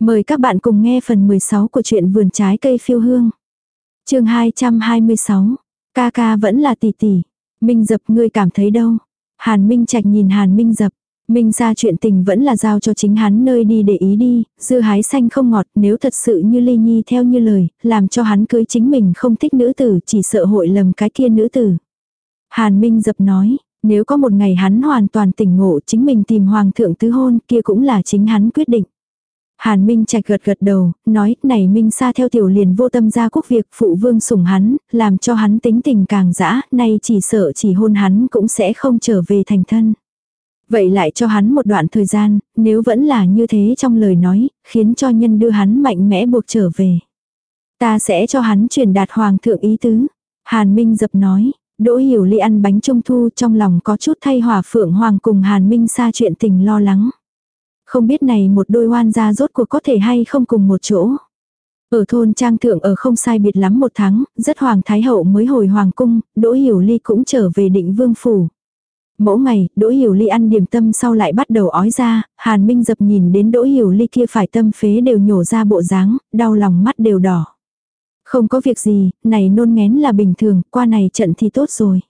Mời các bạn cùng nghe phần 16 của truyện vườn trái cây phiêu hương. chương 226. Ca ca vẫn là tỷ tỷ. Minh dập ngươi cảm thấy đâu? Hàn Minh Trạch nhìn Hàn Minh dập. Minh ra chuyện tình vẫn là giao cho chính hắn nơi đi để ý đi, dư hái xanh không ngọt nếu thật sự như Ly Nhi theo như lời, làm cho hắn cưới chính mình không thích nữ tử chỉ sợ hội lầm cái kia nữ tử. Hàn Minh dập nói, nếu có một ngày hắn hoàn toàn tỉnh ngộ chính mình tìm hoàng thượng tứ hôn kia cũng là chính hắn quyết định. Hàn Minh Trạch gật gật đầu, nói, này Minh Sa theo tiểu liền vô tâm ra quốc việc phụ vương sủng hắn, làm cho hắn tính tình càng dã, nay chỉ sợ chỉ hôn hắn cũng sẽ không trở về thành thân. Vậy lại cho hắn một đoạn thời gian, nếu vẫn là như thế trong lời nói, khiến cho nhân đưa hắn mạnh mẽ buộc trở về. Ta sẽ cho hắn truyền đạt hoàng thượng ý tứ. Hàn Minh dập nói, Đỗ Hiểu Ly ăn bánh trung thu trong lòng có chút thay hòa phượng hoàng cùng Hàn Minh xa chuyện tình lo lắng. Không biết này một đôi oan gia rốt cuộc có thể hay không cùng một chỗ. Ở thôn trang thượng ở không sai biệt lắm một tháng, rất hoàng thái hậu mới hồi hoàng cung, Đỗ Hiểu Ly cũng trở về định vương phủ. Mỗi ngày, Đỗ Hiểu Ly ăn điểm tâm sau lại bắt đầu ói ra, Hàn Minh dập nhìn đến Đỗ Hiểu Ly kia phải tâm phế đều nhổ ra bộ dáng, đau lòng mắt đều đỏ. Không có việc gì, này nôn ngén là bình thường, qua này trận thì tốt rồi.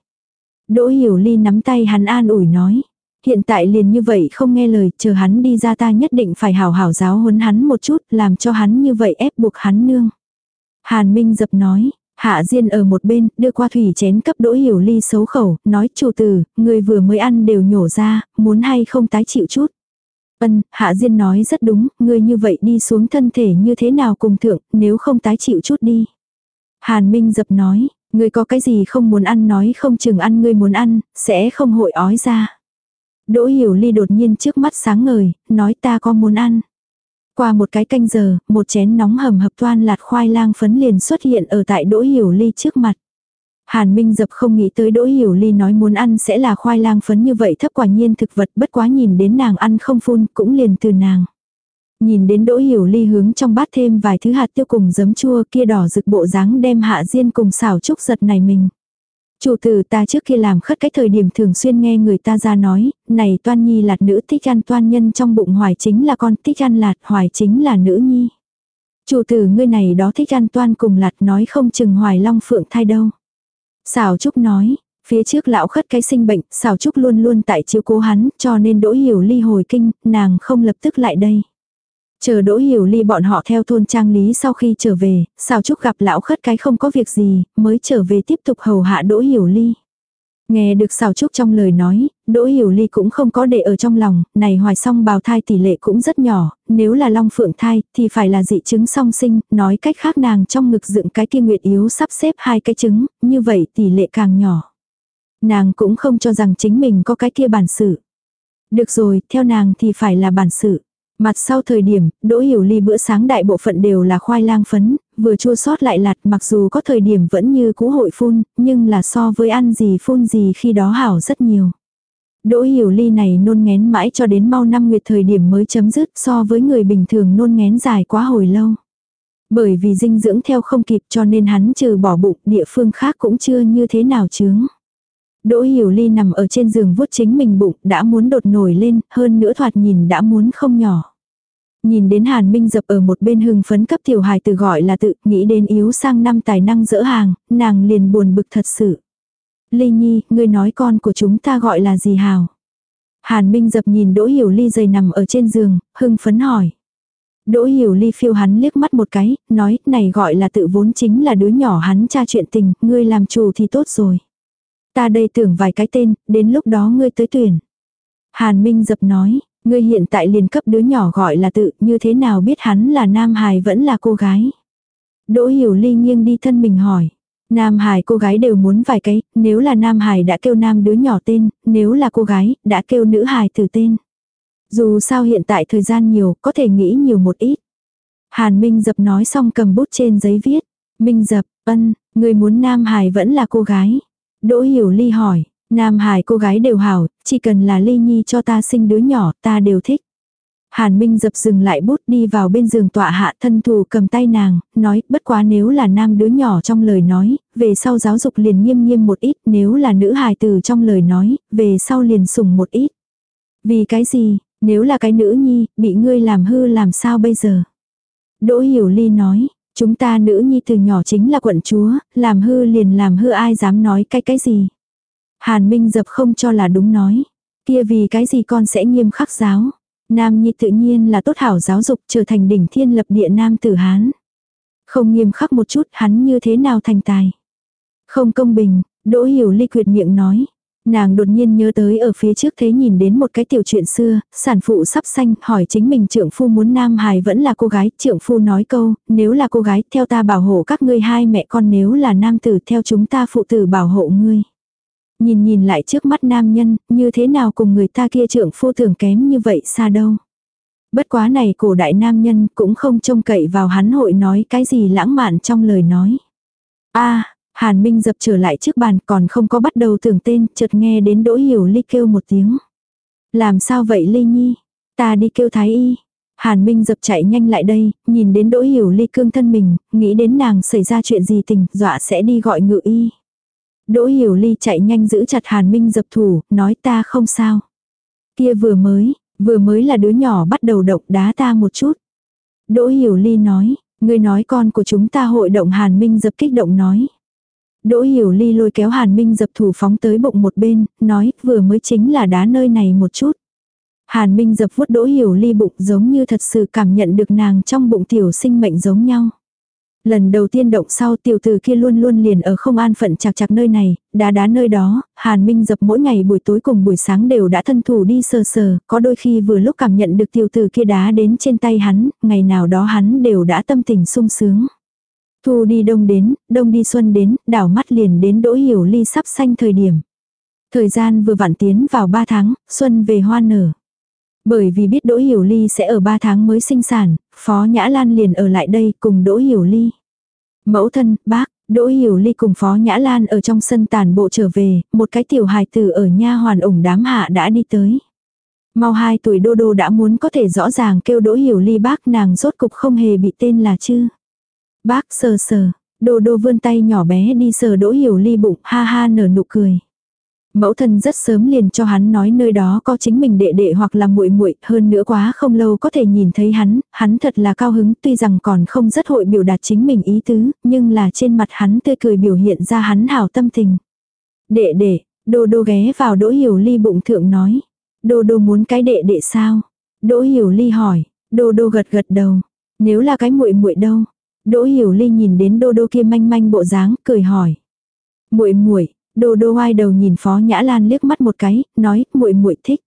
Đỗ Hiểu Ly nắm tay hắn an ủi nói. Hiện tại liền như vậy không nghe lời, chờ hắn đi ra ta nhất định phải hảo hảo giáo huấn hắn một chút, làm cho hắn như vậy ép buộc hắn nương. Hàn Minh dập nói, Hạ Diên ở một bên, đưa qua thủy chén cấp đỗ hiểu ly xấu khẩu, nói chủ tử, người vừa mới ăn đều nhổ ra, muốn hay không tái chịu chút. Ân, Hạ Diên nói rất đúng, người như vậy đi xuống thân thể như thế nào cùng thượng, nếu không tái chịu chút đi. Hàn Minh dập nói, người có cái gì không muốn ăn nói không chừng ăn ngươi muốn ăn, sẽ không hội ói ra. Đỗ Hiểu Ly đột nhiên trước mắt sáng ngời, nói ta có muốn ăn. Qua một cái canh giờ, một chén nóng hầm hập toan lạt khoai lang phấn liền xuất hiện ở tại Đỗ Hiểu Ly trước mặt. Hàn Minh dập không nghĩ tới Đỗ Hiểu Ly nói muốn ăn sẽ là khoai lang phấn như vậy thấp quả nhiên thực vật bất quá nhìn đến nàng ăn không phun cũng liền từ nàng. Nhìn đến Đỗ Hiểu Ly hướng trong bát thêm vài thứ hạt tiêu cùng giấm chua kia đỏ rực bộ dáng đem hạ diên cùng xảo trúc giật này mình. Chủ tử ta trước kia làm khất cái thời điểm thường xuyên nghe người ta ra nói, này toan nhi lạt nữ thích ăn toan nhân trong bụng hoài chính là con thích ăn lạt hoài chính là nữ nhi. Chủ tử ngươi này đó thích ăn toan cùng lạt nói không chừng hoài long phượng thai đâu. Xảo Trúc nói, phía trước lão khất cái sinh bệnh, Xảo Trúc luôn luôn tại chiếu cố hắn, cho nên đỗ hiểu ly hồi kinh, nàng không lập tức lại đây. Chờ Đỗ Hiểu Ly bọn họ theo thôn trang lý sau khi trở về, xào trúc gặp lão khất cái không có việc gì, mới trở về tiếp tục hầu hạ Đỗ Hiểu Ly. Nghe được xào trúc trong lời nói, Đỗ Hiểu Ly cũng không có để ở trong lòng, này hoài song bào thai tỷ lệ cũng rất nhỏ, nếu là long phượng thai thì phải là dị chứng song sinh, nói cách khác nàng trong ngực dựng cái kia nguyệt yếu sắp xếp hai cái trứng, như vậy tỷ lệ càng nhỏ. Nàng cũng không cho rằng chính mình có cái kia bản sự. Được rồi, theo nàng thì phải là bản sự. Mặt sau thời điểm, Đỗ Hiểu Ly bữa sáng đại bộ phận đều là khoai lang phấn, vừa chua sót lại lạt mặc dù có thời điểm vẫn như cũ hội phun, nhưng là so với ăn gì phun gì khi đó hảo rất nhiều. Đỗ Hiểu Ly này nôn ngén mãi cho đến mau năm nguyệt thời điểm mới chấm dứt so với người bình thường nôn ngén dài quá hồi lâu. Bởi vì dinh dưỡng theo không kịp cho nên hắn trừ bỏ bụng địa phương khác cũng chưa như thế nào chướng. Đỗ Hiểu Ly nằm ở trên giường vuốt chính mình bụng đã muốn đột nổi lên, hơn nữa thoạt nhìn đã muốn không nhỏ. Nhìn đến Hàn Minh dập ở một bên hưng phấn cấp tiểu hài từ gọi là tự nghĩ đến yếu sang năm tài năng dỡ hàng, nàng liền buồn bực thật sự. Ly Nhi, ngươi nói con của chúng ta gọi là gì hào? Hàn Minh dập nhìn Đỗ Hiểu Ly dày nằm ở trên giường, hưng phấn hỏi. Đỗ Hiểu Ly phiêu hắn liếc mắt một cái, nói, này gọi là tự vốn chính là đứa nhỏ hắn tra chuyện tình, ngươi làm chủ thì tốt rồi. Ta đây tưởng vài cái tên, đến lúc đó ngươi tới tuyển. Hàn Minh dập nói, Ngươi hiện tại liền cấp đứa nhỏ gọi là tự, như thế nào biết hắn là nam hài vẫn là cô gái. Đỗ hiểu ly nghiêng đi thân mình hỏi. Nam hài cô gái đều muốn vài cái, nếu là nam hài đã kêu nam đứa nhỏ tên, nếu là cô gái, đã kêu nữ hài từ tên. Dù sao hiện tại thời gian nhiều, có thể nghĩ nhiều một ít. Hàn Minh dập nói xong cầm bút trên giấy viết. Minh dập, ân, người muốn nam hài vẫn là cô gái. Đỗ hiểu ly hỏi, Nam hài cô gái đều hảo, chỉ cần là ly nhi cho ta sinh đứa nhỏ, ta đều thích. Hàn Minh dập dừng lại bút đi vào bên giường tọa hạ thân thù cầm tay nàng, nói, bất quá nếu là nam đứa nhỏ trong lời nói, về sau giáo dục liền nghiêm nghiêm một ít, nếu là nữ hài tử trong lời nói, về sau liền sùng một ít. Vì cái gì, nếu là cái nữ nhi, bị ngươi làm hư làm sao bây giờ? Đỗ Hiểu Ly nói, chúng ta nữ nhi từ nhỏ chính là quận chúa, làm hư liền làm hư ai dám nói cái cái gì. Hàn Minh dập không cho là đúng nói. Kia vì cái gì con sẽ nghiêm khắc giáo. Nam nhi tự nhiên là tốt hảo giáo dục trở thành đỉnh thiên lập địa nam tử Hán. Không nghiêm khắc một chút hắn như thế nào thành tài. Không công bình, Đỗ Hiểu Ly quyệt miệng nói. Nàng đột nhiên nhớ tới ở phía trước thế nhìn đến một cái tiểu chuyện xưa, sản phụ sắp sanh, hỏi chính mình trượng phu muốn nam hài vẫn là cô gái, trượng phu nói câu, nếu là cô gái, theo ta bảo hộ các ngươi hai mẹ con nếu là nam tử theo chúng ta phụ tử bảo hộ ngươi. Nhìn nhìn lại trước mắt nam nhân, như thế nào cùng người ta kia trưởng phu tưởng kém như vậy xa đâu. Bất quá này cổ đại nam nhân cũng không trông cậy vào hắn hội nói cái gì lãng mạn trong lời nói. a Hàn Minh dập trở lại trước bàn còn không có bắt đầu tưởng tên, chợt nghe đến Đỗ Hiểu Ly kêu một tiếng. Làm sao vậy Ly Nhi? Ta đi kêu Thái Y. Hàn Minh dập chạy nhanh lại đây, nhìn đến Đỗ Hiểu Ly cương thân mình, nghĩ đến nàng xảy ra chuyện gì tình, dọa sẽ đi gọi ngự y. Đỗ Hiểu Ly chạy nhanh giữ chặt Hàn Minh dập thủ, nói ta không sao. Kia vừa mới, vừa mới là đứa nhỏ bắt đầu động đá ta một chút. Đỗ Hiểu Ly nói, ngươi nói con của chúng ta hội động Hàn Minh dập kích động nói. Đỗ Hiểu Ly lôi kéo Hàn Minh dập thủ phóng tới bụng một bên, nói vừa mới chính là đá nơi này một chút. Hàn Minh dập vuốt Đỗ Hiểu Ly bụng giống như thật sự cảm nhận được nàng trong bụng tiểu sinh mệnh giống nhau. Lần đầu tiên động sau tiểu tử kia luôn luôn liền ở không an phận chặt chặt nơi này, đá đá nơi đó, Hàn Minh dập mỗi ngày buổi tối cùng buổi sáng đều đã thân thủ đi sờ sờ, có đôi khi vừa lúc cảm nhận được tiểu tử kia đá đến trên tay hắn, ngày nào đó hắn đều đã tâm tình sung sướng. Thu đi đông đến, đông đi xuân đến, đảo mắt liền đến đỗ hiểu ly sắp xanh thời điểm. Thời gian vừa vặn tiến vào 3 tháng, xuân về hoa nở. Bởi vì biết Đỗ Hiểu Ly sẽ ở 3 tháng mới sinh sản, Phó Nhã Lan liền ở lại đây cùng Đỗ Hiểu Ly. Mẫu thân, bác, Đỗ Hiểu Ly cùng Phó Nhã Lan ở trong sân tàn bộ trở về, một cái tiểu hài tử ở nha hoàn ủng đám hạ đã đi tới. Mau hai tuổi Đô Đô đã muốn có thể rõ ràng kêu Đỗ Hiểu Ly bác nàng rốt cục không hề bị tên là chứ. Bác sờ sờ, Đô Đô vươn tay nhỏ bé đi sờ Đỗ Hiểu Ly bụng ha ha nở nụ cười. Mẫu thân rất sớm liền cho hắn nói nơi đó có chính mình đệ đệ hoặc là muội muội, hơn nữa quá không lâu có thể nhìn thấy hắn, hắn thật là cao hứng, tuy rằng còn không rất hội biểu đạt chính mình ý tứ, nhưng là trên mặt hắn tươi cười biểu hiện ra hắn hảo tâm tình. Đệ đệ, Đô Đô ghé vào Đỗ Hiểu Ly bụng thượng nói, Đô Đô muốn cái đệ đệ sao? Đỗ Hiểu Ly hỏi, Đô Đô gật gật đầu, nếu là cái muội muội đâu? Đỗ Hiểu Ly nhìn đến Đô Đô kia manh manh bộ dáng, cười hỏi. Muội muội, Đô đô ai đầu nhìn Phó Nhã Lan liếc mắt một cái, nói, muội muội thích.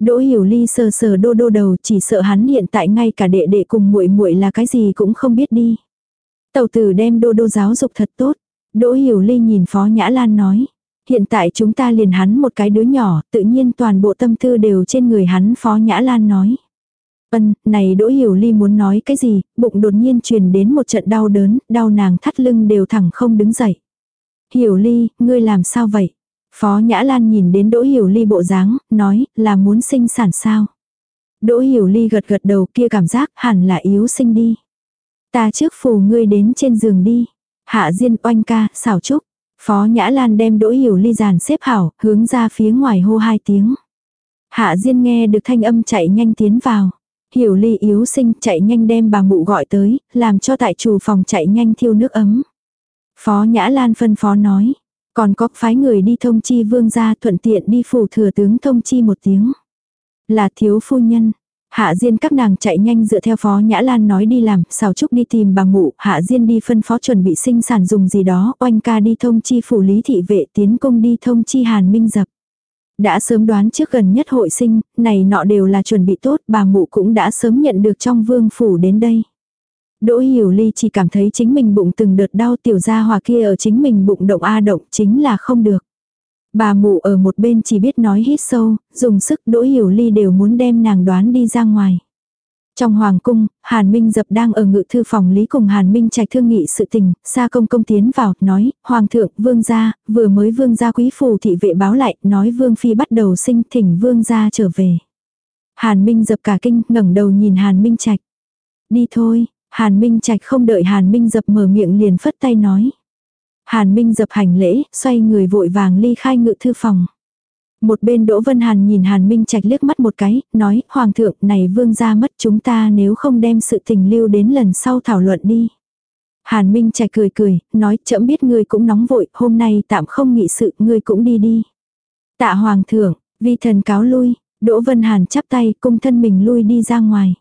Đỗ Hiểu Ly sờ sờ đô đô đầu, chỉ sợ hắn hiện tại ngay cả đệ đệ cùng muội muội là cái gì cũng không biết đi. Tàu tử đem đô đô giáo dục thật tốt. Đỗ Hiểu Ly nhìn Phó Nhã Lan nói. Hiện tại chúng ta liền hắn một cái đứa nhỏ, tự nhiên toàn bộ tâm tư đều trên người hắn Phó Nhã Lan nói. Ân, này Đỗ Hiểu Ly muốn nói cái gì, bụng đột nhiên truyền đến một trận đau đớn, đau nàng thắt lưng đều thẳng không đứng dậy. Hiểu ly, ngươi làm sao vậy? Phó Nhã Lan nhìn đến Đỗ Hiểu Ly bộ dáng, nói, là muốn sinh sản sao? Đỗ Hiểu Ly gật gật đầu kia cảm giác hẳn là yếu sinh đi. Ta trước phù ngươi đến trên giường đi. Hạ Diên oanh ca, xảo trúc. Phó Nhã Lan đem Đỗ Hiểu Ly dàn xếp hảo, hướng ra phía ngoài hô hai tiếng. Hạ Diên nghe được thanh âm chạy nhanh tiến vào. Hiểu Ly yếu sinh chạy nhanh đem bà mụ gọi tới, làm cho tại chủ phòng chạy nhanh thiêu nước ấm. Phó Nhã Lan phân phó nói. Còn có phái người đi thông chi vương gia thuận tiện đi phủ thừa tướng thông chi một tiếng. Là thiếu phu nhân. Hạ Diên các nàng chạy nhanh dựa theo Phó Nhã Lan nói đi làm, xào trúc đi tìm bà mụ, Hạ Diên đi phân phó chuẩn bị sinh sản dùng gì đó, oanh ca đi thông chi phủ lý thị vệ tiến công đi thông chi Hàn Minh Dập. Đã sớm đoán trước gần nhất hội sinh, này nọ đều là chuẩn bị tốt, bà mụ cũng đã sớm nhận được trong vương phủ đến đây. Đỗ Hiểu Ly chỉ cảm thấy chính mình bụng từng đợt đau tiểu gia hòa kia ở chính mình bụng động a động chính là không được. Bà mụ ở một bên chỉ biết nói hít sâu, dùng sức Đỗ Hiểu Ly đều muốn đem nàng đoán đi ra ngoài. Trong hoàng cung, Hàn Minh Dập đang ở ngự thư phòng lý cùng Hàn Minh trạch thương nghị sự tình, Sa công công tiến vào, nói, Hoàng thượng, vương gia, vừa mới vương gia quý phù thị vệ báo lại, nói vương phi bắt đầu sinh thỉnh vương gia trở về. Hàn Minh Dập cả kinh, ngẩng đầu nhìn Hàn Minh trạch. Đi thôi, Hàn Minh Trạch không đợi Hàn Minh dập mở miệng liền phất tay nói. Hàn Minh dập hành lễ, xoay người vội vàng ly khai ngự thư phòng. Một bên Đỗ Vân Hàn nhìn Hàn Minh Trạch liếc mắt một cái, nói, Hoàng thượng, này vương gia mất chúng ta nếu không đem sự tình lưu đến lần sau thảo luận đi. Hàn Minh Trạch cười cười, nói, chậm biết ngươi cũng nóng vội, hôm nay tạm không nghị sự, ngươi cũng đi đi. Tạ Hoàng thượng, vi thần cáo lui, Đỗ Vân Hàn chắp tay, cung thân mình lui đi ra ngoài.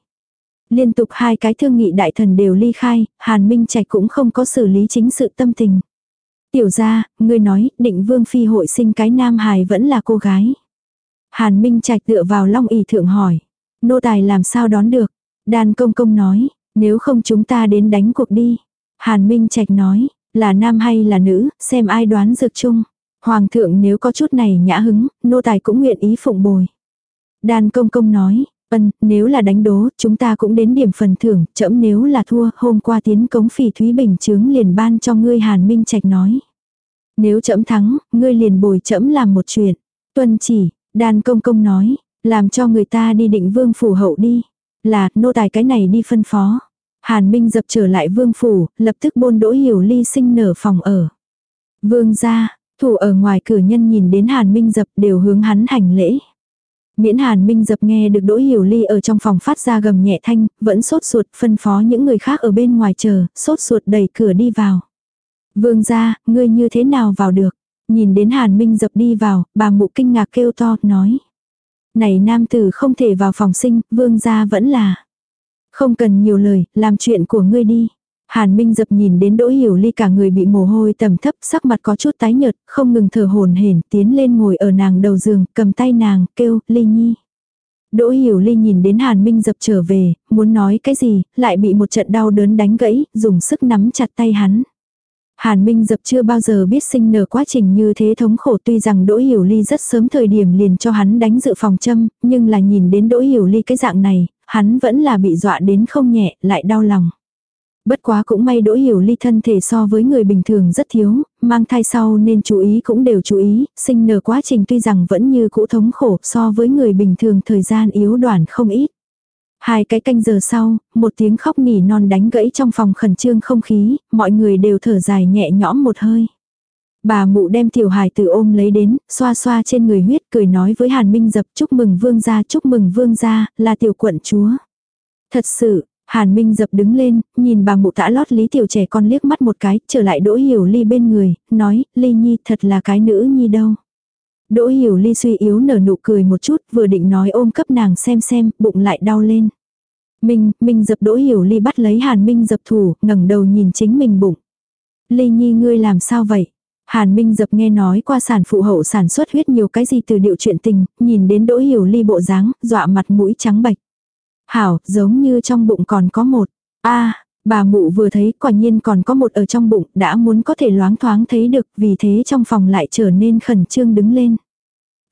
Liên tục hai cái thương nghị đại thần đều ly khai, Hàn Minh Trạch cũng không có xử lý chính sự tâm tình. Tiểu ra, ngươi nói, định vương phi hội sinh cái nam hài vẫn là cô gái. Hàn Minh Trạch tựa vào long ỷ thượng hỏi. Nô tài làm sao đón được? Đan công công nói, nếu không chúng ta đến đánh cuộc đi. Hàn Minh Trạch nói, là nam hay là nữ, xem ai đoán dược chung. Hoàng thượng nếu có chút này nhã hứng, nô tài cũng nguyện ý phụng bồi. Đan công công nói, ân, nếu là đánh đố, chúng ta cũng đến điểm phần thưởng, chậm nếu là thua, hôm qua tiến cống phỉ Thúy Bình chướng liền ban cho ngươi Hàn Minh Trạch nói. Nếu chậm thắng, ngươi liền bồi chậm làm một chuyện. Tuân chỉ, đan công công nói, làm cho người ta đi định vương phủ hậu đi. Là, nô tài cái này đi phân phó. Hàn Minh dập trở lại vương phủ, lập tức bôn đỗ hiểu ly sinh nở phòng ở. Vương ra, thủ ở ngoài cửa nhân nhìn đến Hàn Minh dập đều hướng hắn hành lễ. Miễn Hàn Minh dập nghe được Đỗ Hiểu Ly ở trong phòng phát ra gầm nhẹ thanh, vẫn sốt ruột phân phó những người khác ở bên ngoài chờ, sốt ruột đẩy cửa đi vào. Vương ra, ngươi như thế nào vào được? Nhìn đến Hàn Minh dập đi vào, bà mụ kinh ngạc kêu to, nói. Này nam tử không thể vào phòng sinh, vương gia vẫn là. Không cần nhiều lời, làm chuyện của ngươi đi. Hàn Minh dập nhìn đến Đỗ Hiểu Ly cả người bị mồ hôi tầm thấp, sắc mặt có chút tái nhợt, không ngừng thở hổn hển, tiến lên ngồi ở nàng đầu giường, cầm tay nàng, kêu, Ly Nhi. Đỗ Hiểu Ly nhìn đến Hàn Minh dập trở về, muốn nói cái gì, lại bị một trận đau đớn đánh gãy, dùng sức nắm chặt tay hắn. Hàn Minh dập chưa bao giờ biết sinh nở quá trình như thế thống khổ tuy rằng Đỗ Hiểu Ly rất sớm thời điểm liền cho hắn đánh dự phòng châm, nhưng là nhìn đến Đỗ Hiểu Ly cái dạng này, hắn vẫn là bị dọa đến không nhẹ, lại đau lòng. Bất quá cũng may Đỗ Hiểu Ly thân thể so với người bình thường rất thiếu, mang thai sau nên chú ý cũng đều chú ý, sinh nở quá trình tuy rằng vẫn như cũ thống khổ so với người bình thường thời gian yếu đoạn không ít. Hai cái canh giờ sau, một tiếng khóc nỉ non đánh gãy trong phòng khẩn trương không khí, mọi người đều thở dài nhẹ nhõm một hơi. Bà mụ đem tiểu hài tử ôm lấy đến, xoa xoa trên người huyết cười nói với Hàn Minh dập chúc mừng vương gia chúc mừng vương gia, là tiểu quận chúa. Thật sự, Hàn Minh dập đứng lên, nhìn bà mụ tã lót lý tiểu trẻ con liếc mắt một cái, trở lại đỗ hiểu ly bên người, nói, ly nhi thật là cái nữ nhi đâu. Đỗ hiểu ly suy yếu nở nụ cười một chút, vừa định nói ôm cấp nàng xem xem, bụng lại đau lên. Minh, Minh dập đỗ hiểu ly bắt lấy Hàn Minh dập thủ, ngẩng đầu nhìn chính mình bụng. Ly nhi ngươi làm sao vậy? Hàn Minh dập nghe nói qua sản phụ hậu sản xuất huyết nhiều cái gì từ điệu chuyện tình, nhìn đến đỗ hiểu ly bộ dáng, dọa mặt mũi trắng bạch. Hảo, giống như trong bụng còn có một. a bà mụ vừa thấy quả nhiên còn có một ở trong bụng, đã muốn có thể loáng thoáng thấy được, vì thế trong phòng lại trở nên khẩn trương đứng lên.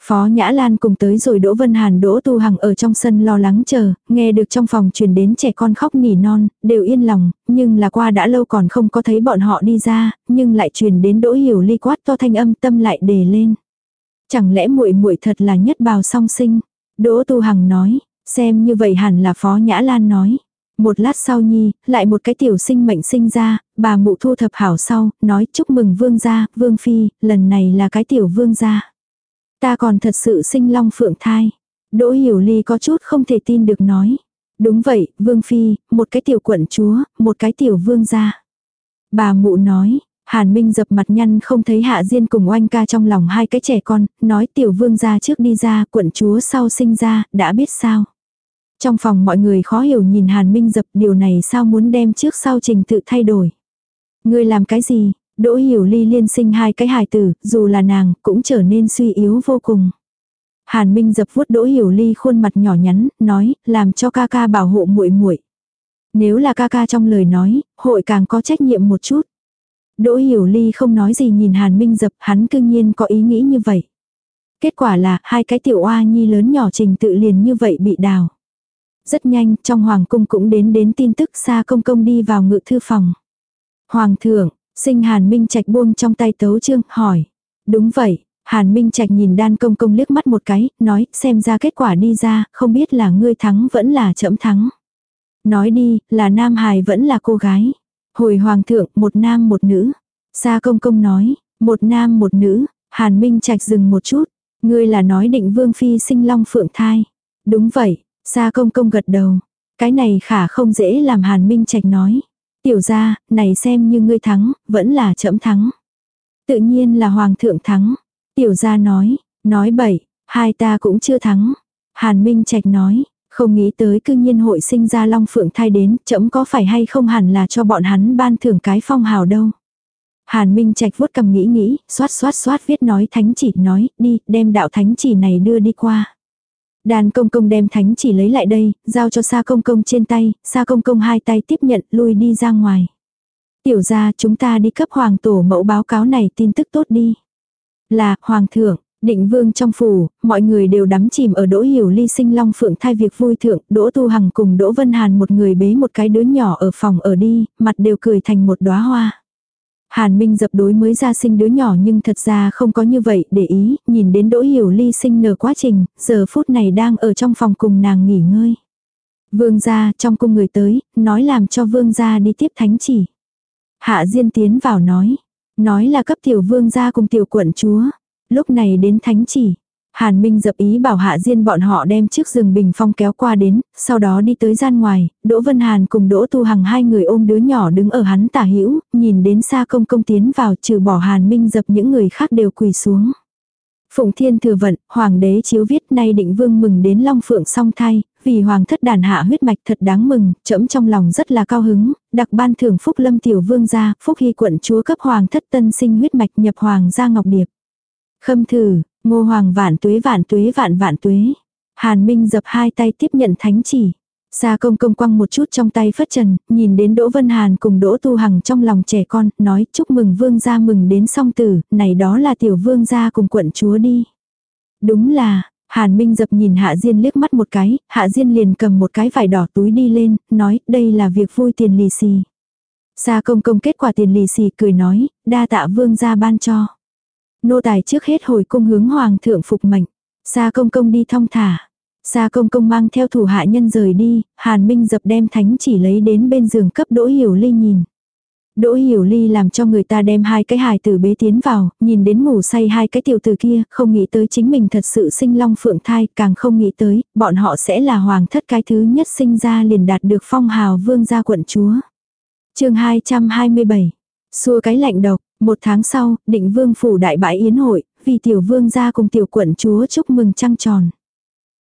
Phó Nhã Lan cùng tới rồi Đỗ Vân Hàn Đỗ Tu Hằng ở trong sân lo lắng chờ, nghe được trong phòng truyền đến trẻ con khóc nỉ non, đều yên lòng, nhưng là qua đã lâu còn không có thấy bọn họ đi ra, nhưng lại truyền đến Đỗ Hiểu Ly quát to thanh âm tâm lại đề lên. Chẳng lẽ muội muội thật là nhất bào song sinh? Đỗ Tu Hằng nói, xem như vậy hẳn là Phó Nhã Lan nói. Một lát sau nhi, lại một cái tiểu sinh mệnh sinh ra, bà mụ thu thập hảo sau, nói chúc mừng vương gia, vương phi, lần này là cái tiểu vương gia. Ta còn thật sự sinh long phượng thai. Đỗ Hiểu Ly có chút không thể tin được nói. Đúng vậy, Vương Phi, một cái tiểu quận chúa, một cái tiểu vương gia. Bà mụ nói, Hàn Minh dập mặt nhăn không thấy Hạ Diên cùng oanh ca trong lòng hai cái trẻ con, nói tiểu vương gia trước đi ra, quận chúa sau sinh ra, đã biết sao. Trong phòng mọi người khó hiểu nhìn Hàn Minh dập điều này sao muốn đem trước sau trình tự thay đổi. Ngươi làm cái gì, Đỗ Hiểu Ly liên sinh hai cái hài tử, dù là nàng, cũng trở nên suy yếu vô cùng. Hàn Minh dập vuốt Đỗ Hiểu Ly khuôn mặt nhỏ nhắn, nói, làm cho ca ca bảo hộ muội muội. Nếu là ca ca trong lời nói, hội càng có trách nhiệm một chút. Đỗ Hiểu Ly không nói gì nhìn Hàn Minh dập, hắn cương nhiên có ý nghĩ như vậy. Kết quả là, hai cái tiểu oa nhi lớn nhỏ trình tự liền như vậy bị đào. Rất nhanh, trong hoàng cung cũng đến đến tin tức xa công công đi vào ngự thư phòng. Hoàng thượng, Sinh Hàn Minh Trạch buông trong tay tấu chương, hỏi. Đúng vậy, Hàn Minh Trạch nhìn đan công công liếc mắt một cái, nói, xem ra kết quả đi ra, không biết là ngươi thắng vẫn là chậm thắng. Nói đi, là nam hài vẫn là cô gái. Hồi hoàng thượng, một nam một nữ. Sa công công nói, một nam một nữ, Hàn Minh Trạch dừng một chút. Ngươi là nói định vương phi sinh long phượng thai. Đúng vậy, Sa công công gật đầu. Cái này khả không dễ làm Hàn Minh Trạch nói. Tiểu ra, này xem như ngươi thắng, vẫn là chậm thắng. Tự nhiên là hoàng thượng thắng. Tiểu ra nói, nói bậy, hai ta cũng chưa thắng. Hàn Minh Trạch nói, không nghĩ tới cư nhiên hội sinh ra long phượng thai đến, chậm có phải hay không hẳn là cho bọn hắn ban thưởng cái phong hào đâu. Hàn Minh Trạch vuốt cầm nghĩ nghĩ, xoát xoát xoát viết nói thánh chỉ nói, đi, đem đạo thánh chỉ này đưa đi qua. Đàn công công đem thánh chỉ lấy lại đây, giao cho sa công công trên tay, sa công công hai tay tiếp nhận, lui đi ra ngoài. Tiểu ra chúng ta đi cấp hoàng tổ mẫu báo cáo này tin tức tốt đi. Là, hoàng thượng, định vương trong phủ, mọi người đều đắm chìm ở đỗ hiểu ly sinh long phượng thay việc vui thượng, đỗ tu hằng cùng đỗ vân hàn một người bế một cái đứa nhỏ ở phòng ở đi, mặt đều cười thành một đóa hoa. Hàn Minh dập đối mới ra sinh đứa nhỏ nhưng thật ra không có như vậy để ý, nhìn đến Đỗ Hiểu Ly sinh nở quá trình, giờ phút này đang ở trong phòng cùng nàng nghỉ ngơi. Vương gia trong cung người tới, nói làm cho vương gia đi tiếp thánh chỉ. Hạ Diên tiến vào nói, nói là cấp tiểu vương gia cùng tiểu quận chúa. Lúc này đến thánh chỉ, Hàn Minh dập ý bảo Hạ Diên bọn họ đem chiếc giường bình phong kéo qua đến, sau đó đi tới gian ngoài, Đỗ Vân Hàn cùng Đỗ Tu Hằng hai người ôm đứa nhỏ đứng ở hắn tả hữu, nhìn đến xa công công tiến vào trừ bỏ Hàn Minh dập những người khác đều quỳ xuống. Phụng Thiên thừa vận, Hoàng đế chiếu viết nay định vương mừng đến Long Phượng song thai, vì Hoàng thất đàn hạ huyết mạch thật đáng mừng, trẫm trong lòng rất là cao hứng, đặc ban thưởng phúc lâm tiểu vương gia, phúc hy quận chúa cấp Hoàng thất tân sinh huyết mạch nhập Hoàng gia ngọc điệp. Khâm thử, Ngô Hoàng vạn tuế vạn tuế vạn vạn tuế. Hàn Minh dập hai tay tiếp nhận thánh chỉ. Sa công công quăng một chút trong tay phất trần, nhìn đến Đỗ Vân Hàn cùng Đỗ Tu Hằng trong lòng trẻ con, nói chúc mừng vương gia mừng đến song tử, này đó là tiểu vương gia cùng quận chúa đi. Đúng là, Hàn Minh dập nhìn Hạ Diên liếc mắt một cái, Hạ Diên liền cầm một cái vải đỏ túi đi lên, nói đây là việc vui tiền lì xì. Sa công công kết quả tiền lì xì cười nói, đa tạ vương gia ban cho. Nô tài trước hết hồi cung hướng hoàng thượng phục mệnh. Sa công công đi thong thả. Sa công công mang theo thủ hạ nhân rời đi, Hàn Minh dập đem thánh chỉ lấy đến bên giường cấp Đỗ Hiểu Ly nhìn. Đỗ Hiểu Ly làm cho người ta đem hai cái hài tử bế tiến vào, nhìn đến ngủ say hai cái tiểu tử kia, không nghĩ tới chính mình thật sự sinh long phượng thai, càng không nghĩ tới, bọn họ sẽ là hoàng thất cái thứ nhất sinh ra liền đạt được phong hào vương gia quận chúa. chương 227, xua cái lạnh độc, một tháng sau, định vương phủ đại bãi yến hội, vì tiểu vương ra cùng tiểu quận chúa chúc mừng trăng tròn.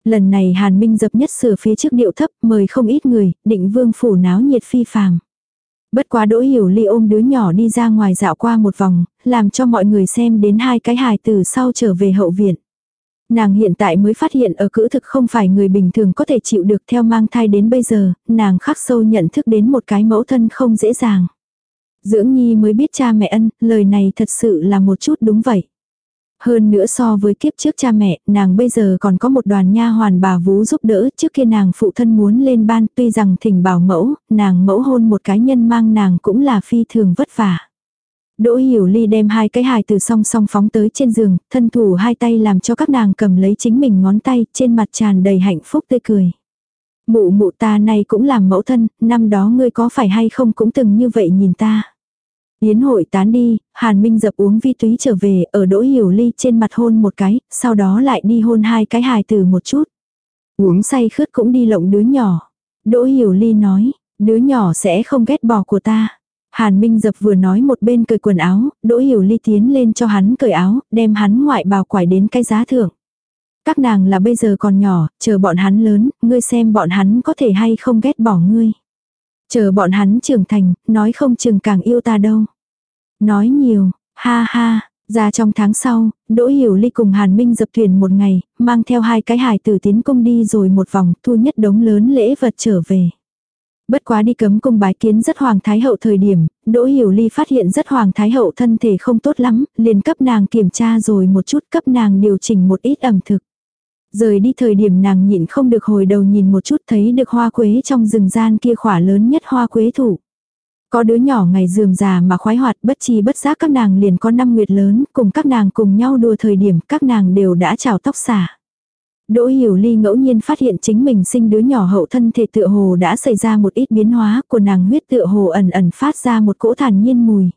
Lần này Hàn Minh dập nhất sửa phía trước điệu thấp mời không ít người, định vương phủ náo nhiệt phi phàm. Bất quá đỗ hiểu ly ôm đứa nhỏ đi ra ngoài dạo qua một vòng, làm cho mọi người xem đến hai cái hài từ sau trở về hậu viện. Nàng hiện tại mới phát hiện ở cữ thực không phải người bình thường có thể chịu được theo mang thai đến bây giờ, nàng khắc sâu nhận thức đến một cái mẫu thân không dễ dàng. Dưỡng nhi mới biết cha mẹ ân, lời này thật sự là một chút đúng vậy. Hơn nữa so với kiếp trước cha mẹ, nàng bây giờ còn có một đoàn nha hoàn bà vú giúp đỡ, trước kia nàng phụ thân muốn lên ban, tuy rằng thỉnh bảo mẫu, nàng mẫu hôn một cá nhân mang nàng cũng là phi thường vất vả. Đỗ Hiểu Ly đem hai cái hài từ song song phóng tới trên giường, thân thủ hai tay làm cho các nàng cầm lấy chính mình ngón tay, trên mặt tràn đầy hạnh phúc tươi cười. Mụ mụ ta này cũng làm mẫu thân, năm đó ngươi có phải hay không cũng từng như vậy nhìn ta. Yến hội tán đi, Hàn Minh dập uống vi túy trở về, ở đỗ hiểu ly trên mặt hôn một cái, sau đó lại đi hôn hai cái hài từ một chút. Uống say khướt cũng đi lộng đứa nhỏ. Đỗ hiểu ly nói, đứa nhỏ sẽ không ghét bỏ của ta. Hàn Minh dập vừa nói một bên cởi quần áo, đỗ hiểu ly tiến lên cho hắn cởi áo, đem hắn ngoại bào quải đến cái giá thượng. Các nàng là bây giờ còn nhỏ, chờ bọn hắn lớn, ngươi xem bọn hắn có thể hay không ghét bỏ ngươi. Chờ bọn hắn trưởng thành, nói không chừng càng yêu ta đâu. Nói nhiều, ha ha, ra trong tháng sau, Đỗ Hiểu Ly cùng Hàn Minh dập thuyền một ngày, mang theo hai cái hài tử tiến công đi rồi một vòng, thu nhất đống lớn lễ vật trở về. Bất quá đi cấm cung bái kiến rất hoàng thái hậu thời điểm, Đỗ Hiểu Ly phát hiện rất hoàng thái hậu thân thể không tốt lắm, liền cấp nàng kiểm tra rồi một chút cấp nàng điều chỉnh một ít ẩm thực. Rời đi thời điểm nàng nhịn không được hồi đầu nhìn một chút thấy được hoa quế trong rừng gian kia khỏa lớn nhất hoa quế thủ. Có đứa nhỏ ngày dườm già mà khoái hoạt bất chi bất giác các nàng liền có năm nguyệt lớn, cùng các nàng cùng nhau đua thời điểm các nàng đều đã trào tóc xả. Đỗ Hiểu Ly ngẫu nhiên phát hiện chính mình sinh đứa nhỏ hậu thân thể tựa hồ đã xảy ra một ít biến hóa của nàng huyết tựa hồ ẩn ẩn phát ra một cỗ thản nhiên mùi.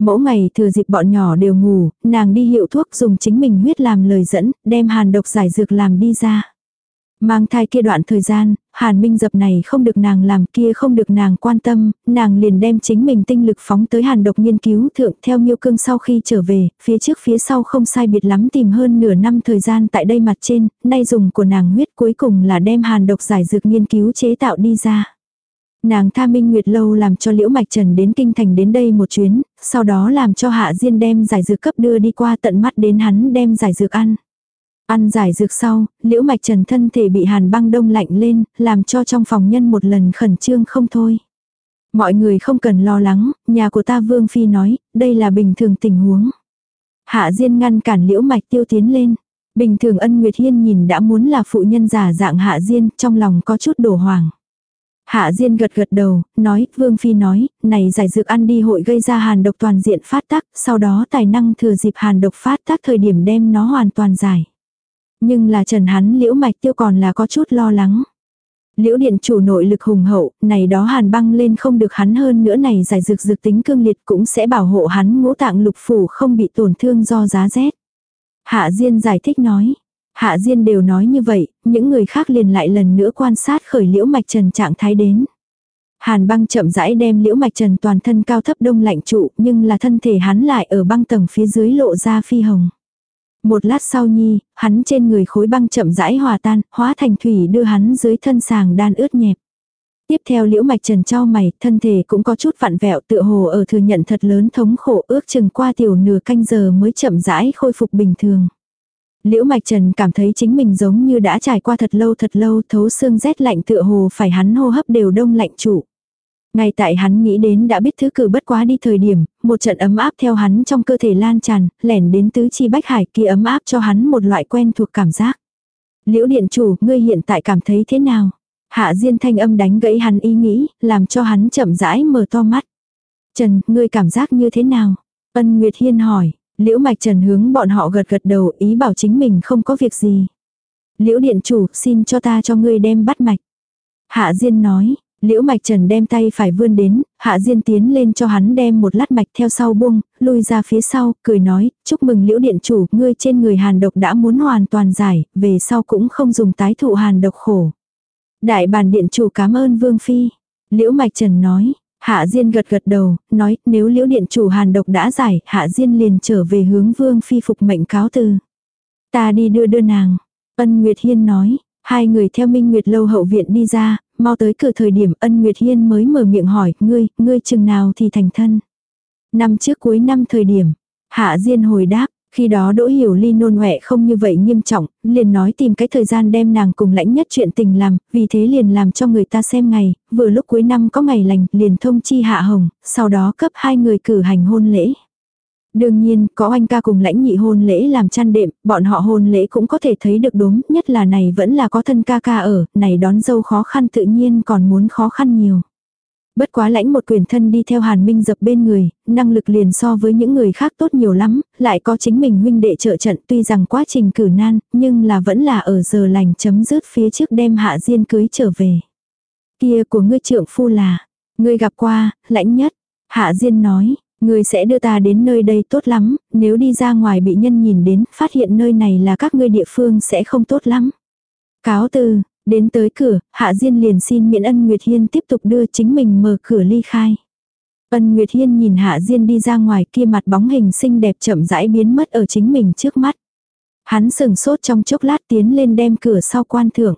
Mỗi ngày thừa dịp bọn nhỏ đều ngủ, nàng đi hiệu thuốc dùng chính mình huyết làm lời dẫn, đem hàn độc giải dược làm đi ra. Mang thai kia đoạn thời gian, hàn minh dập này không được nàng làm kia không được nàng quan tâm, nàng liền đem chính mình tinh lực phóng tới hàn độc nghiên cứu thượng theo miêu cương sau khi trở về, phía trước phía sau không sai biệt lắm tìm hơn nửa năm thời gian tại đây mặt trên, nay dùng của nàng huyết cuối cùng là đem hàn độc giải dược nghiên cứu chế tạo đi ra. Nàng tha minh nguyệt lâu làm cho liễu mạch trần đến kinh thành đến đây một chuyến, sau đó làm cho hạ diên đem giải dược cấp đưa đi qua tận mắt đến hắn đem giải dược ăn. Ăn giải dược sau, liễu mạch trần thân thể bị hàn băng đông lạnh lên, làm cho trong phòng nhân một lần khẩn trương không thôi. Mọi người không cần lo lắng, nhà của ta Vương Phi nói, đây là bình thường tình huống. Hạ Diên ngăn cản liễu mạch tiêu tiến lên. Bình thường ân Nguyệt Hiên nhìn đã muốn là phụ nhân giả dạng Hạ Diên, trong lòng có chút đổ hoàng. Hạ Diên gật gật đầu, nói, Vương Phi nói, này giải dược ăn đi hội gây ra hàn độc toàn diện phát tác, sau đó tài năng thừa dịp hàn độc phát tác thời điểm đem nó hoàn toàn giải. Nhưng là trần hắn liễu mạch tiêu còn là có chút lo lắng. Liễu điện chủ nội lực hùng hậu, này đó hàn băng lên không được hắn hơn nữa này giải dược dược tính cương liệt cũng sẽ bảo hộ hắn ngũ tạng lục phủ không bị tổn thương do giá rét. Hạ Diên giải thích nói. Hạ Diên đều nói như vậy, những người khác liền lại lần nữa quan sát khởi liễu mạch trần trạng thái đến. Hàn băng chậm rãi đem liễu mạch trần toàn thân cao thấp đông lạnh trụ nhưng là thân thể hắn lại ở băng tầng phía dưới lộ ra phi hồng. Một lát sau nhi, hắn trên người khối băng chậm rãi hòa tan, hóa thành thủy đưa hắn dưới thân sàng đan ướt nhẹp. Tiếp theo liễu mạch trần trao mày, thân thể cũng có chút vặn vẹo tựa hồ ở thừa nhận thật lớn thống khổ ước chừng qua tiểu nửa canh giờ mới chậm rãi khôi phục bình thường. Liễu Mạch Trần cảm thấy chính mình giống như đã trải qua thật lâu thật lâu thấu xương rét lạnh tựa hồ phải hắn hô hấp đều đông lạnh trụ. Ngay tại hắn nghĩ đến đã biết thứ cử bất quá đi thời điểm, một trận ấm áp theo hắn trong cơ thể lan tràn, lẻn đến tứ chi bách hải kia ấm áp cho hắn một loại quen thuộc cảm giác. Liễu điện chủ, ngươi hiện tại cảm thấy thế nào? Hạ Diên thanh âm đánh gãy hắn ý nghĩ, làm cho hắn chậm rãi mở to mắt. Trần, ngươi cảm giác như thế nào? Ân Nguyệt Hiên hỏi, Liễu Mạch Trần hướng bọn họ gật gật đầu ý bảo chính mình không có việc gì. Liễu điện chủ, xin cho ta cho ngươi đem bắt mạch. Hạ Diên nói, Liễu Mạch Trần đem tay phải vươn đến, Hạ Diên tiến lên cho hắn đem một lát mạch theo sau buông, lui ra phía sau, cười nói, chúc mừng Liễu Điện Chủ, ngươi trên người hàn độc đã muốn hoàn toàn giải, về sau cũng không dùng tái thụ hàn độc khổ. Đại bàn Điện Chủ cảm ơn Vương Phi. Liễu Mạch Trần nói, Hạ Diên gật gật đầu, nói nếu Liễu Điện Chủ hàn độc đã giải, Hạ Diên liền trở về hướng Vương Phi phục mệnh cáo từ. Ta đi đưa đưa nàng. Ân Nguyệt Hiên nói, Hai người theo Minh Nguyệt lâu hậu viện đi ra, mau tới cửa thời điểm ân Nguyệt Hiên mới mở miệng hỏi, ngươi, ngươi chừng nào thì thành thân. Năm trước cuối năm thời điểm, Hạ Diên hồi đáp, khi đó Đỗ Hiểu Ly nôn ngoẹ không như vậy nghiêm trọng, liền nói tìm cái thời gian đem nàng cùng lãnh nhất chuyện tình làm, vì thế liền làm cho người ta xem ngày, vừa lúc cuối năm có ngày lành, liền thông chi Hạ Hồng, sau đó cấp hai người cử hành hôn lễ. Đương nhiên, có anh ca cùng lãnh nhị hôn lễ làm chăn đệm, bọn họ hôn lễ cũng có thể thấy được đúng, nhất là này vẫn là có thân ca ca ở, này đón dâu khó khăn tự nhiên còn muốn khó khăn nhiều. Bất quá lãnh một quyền thân đi theo hàn minh dập bên người, năng lực liền so với những người khác tốt nhiều lắm, lại có chính mình huynh đệ trợ trận tuy rằng quá trình cử nan, nhưng là vẫn là ở giờ lành chấm dứt phía trước đêm hạ diên cưới trở về. Kia của ngươi trượng phu là, ngươi gặp qua, lãnh nhất, hạ diên nói, Ngươi sẽ đưa ta đến nơi đây tốt lắm, nếu đi ra ngoài bị nhân nhìn đến, phát hiện nơi này là các ngươi địa phương sẽ không tốt lắm. Cáo từ, đến tới cửa, Hạ Diên liền xin miễn ân Nguyệt Hiên tiếp tục đưa chính mình mở cửa ly khai. Ân Nguyệt Hiên nhìn Hạ Diên đi ra ngoài kia mặt bóng hình xinh đẹp chậm rãi biến mất ở chính mình trước mắt. Hắn sừng sốt trong chốc lát tiến lên đem cửa sau quan thưởng.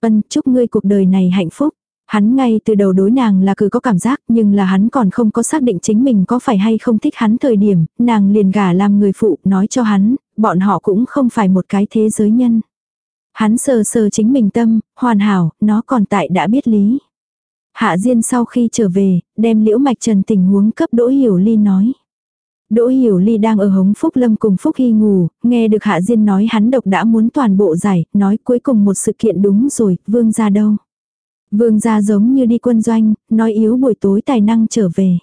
Ân chúc ngươi cuộc đời này hạnh phúc. Hắn ngay từ đầu đối nàng là cứ có cảm giác nhưng là hắn còn không có xác định chính mình có phải hay không thích hắn thời điểm, nàng liền gả làm người phụ nói cho hắn, bọn họ cũng không phải một cái thế giới nhân. Hắn sờ sờ chính mình tâm, hoàn hảo, nó còn tại đã biết lý. Hạ Diên sau khi trở về, đem liễu mạch trần tình huống cấp Đỗ Hiểu Ly nói. Đỗ Hiểu Ly đang ở hống Phúc Lâm cùng Phúc Hy ngủ, nghe được Hạ Diên nói hắn độc đã muốn toàn bộ giải, nói cuối cùng một sự kiện đúng rồi, vương ra đâu. Vương gia giống như đi quân doanh, nói yếu buổi tối tài năng trở về.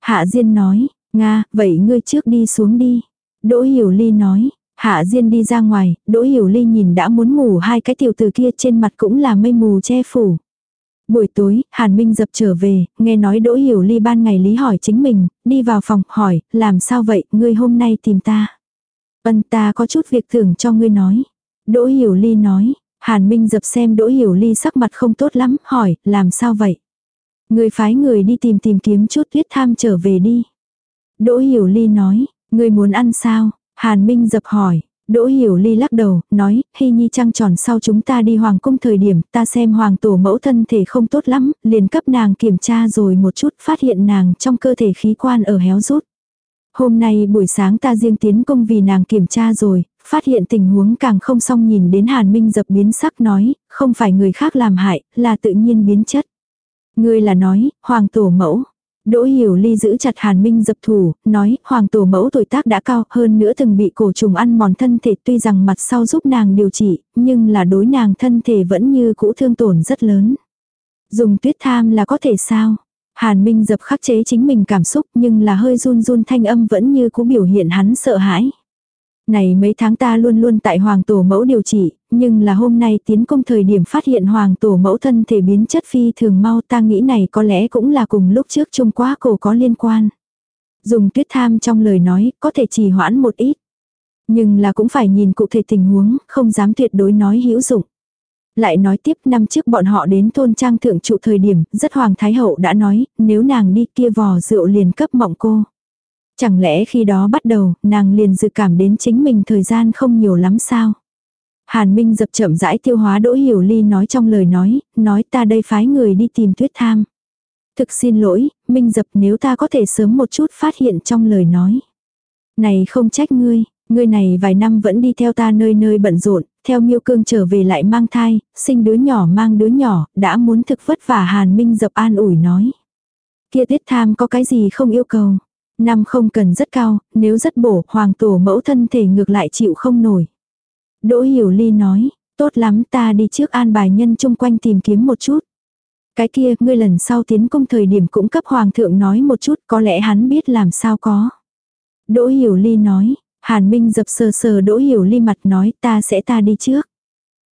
Hạ Diên nói, Nga, vậy ngươi trước đi xuống đi. Đỗ Hiểu Ly nói, Hạ Diên đi ra ngoài, Đỗ Hiểu Ly nhìn đã muốn ngủ hai cái tiểu tử kia trên mặt cũng là mây mù che phủ. Buổi tối, Hàn Minh dập trở về, nghe nói Đỗ Hiểu Ly ban ngày lý hỏi chính mình, đi vào phòng, hỏi, làm sao vậy, ngươi hôm nay tìm ta. Ân ta có chút việc thưởng cho ngươi nói. Đỗ Hiểu Ly nói, Hàn Minh dập xem Đỗ Hiểu Ly sắc mặt không tốt lắm, hỏi, làm sao vậy? Ngươi phái người đi tìm tìm kiếm chút tuyết tham trở về đi. Đỗ Hiểu Ly nói, ngươi muốn ăn sao? Hàn Minh dập hỏi, Đỗ Hiểu Ly lắc đầu, nói, Hy Nhi trăng tròn sau chúng ta đi hoàng cung thời điểm, ta xem hoàng tổ mẫu thân thể không tốt lắm, liền cấp nàng kiểm tra rồi một chút, phát hiện nàng trong cơ thể khí quan ở héo rút. Hôm nay buổi sáng ta riêng tiến công vì nàng kiểm tra rồi, phát hiện tình huống càng không xong nhìn đến Hàn Minh dập biến sắc nói, không phải người khác làm hại, là tự nhiên biến chất. Ngươi là nói, hoàng tổ mẫu, Đỗ Hiểu Ly giữ chặt Hàn Minh dập thủ, nói, hoàng tổ mẫu tuổi tác đã cao, hơn nữa từng bị cổ trùng ăn mòn thân thể tuy rằng mặt sau giúp nàng điều trị, nhưng là đối nàng thân thể vẫn như cũ thương tổn rất lớn. Dùng tuyết tham là có thể sao? Hàn Minh dập khắc chế chính mình cảm xúc nhưng là hơi run run thanh âm vẫn như cũ biểu hiện hắn sợ hãi. Này mấy tháng ta luôn luôn tại hoàng tổ mẫu điều trị, nhưng là hôm nay tiến công thời điểm phát hiện hoàng tổ mẫu thân thể biến chất phi thường mau ta nghĩ này có lẽ cũng là cùng lúc trước Trung Quá cổ có liên quan. Dùng tuyết tham trong lời nói có thể trì hoãn một ít. Nhưng là cũng phải nhìn cụ thể tình huống, không dám tuyệt đối nói hữu dụng. Lại nói tiếp năm trước bọn họ đến thôn trang thượng trụ thời điểm, rất hoàng thái hậu đã nói, nếu nàng đi kia vò rượu liền cấp mộng cô. Chẳng lẽ khi đó bắt đầu, nàng liền dự cảm đến chính mình thời gian không nhiều lắm sao? Hàn Minh dập chậm rãi tiêu hóa Đỗ Hiểu Ly nói trong lời nói, nói ta đây phái người đi tìm tuyết tham. Thực xin lỗi, Minh dập nếu ta có thể sớm một chút phát hiện trong lời nói. Này không trách ngươi, ngươi này vài năm vẫn đi theo ta nơi nơi bận rộn, theo miêu cương trở về lại mang thai, sinh đứa nhỏ mang đứa nhỏ, đã muốn thực vất vả Hàn Minh dập an ủi nói. Kia tuyết tham có cái gì không yêu cầu. Năm không cần rất cao, nếu rất bổ, hoàng tổ mẫu thân thể ngược lại chịu không nổi. Đỗ Hiểu Ly nói, tốt lắm ta đi trước an bài nhân chung quanh tìm kiếm một chút. Cái kia, ngươi lần sau tiến công thời điểm cũng cấp hoàng thượng nói một chút, có lẽ hắn biết làm sao có. Đỗ Hiểu Ly nói, Hàn Minh dập sờ sờ Đỗ Hiểu Ly mặt nói ta sẽ ta đi trước.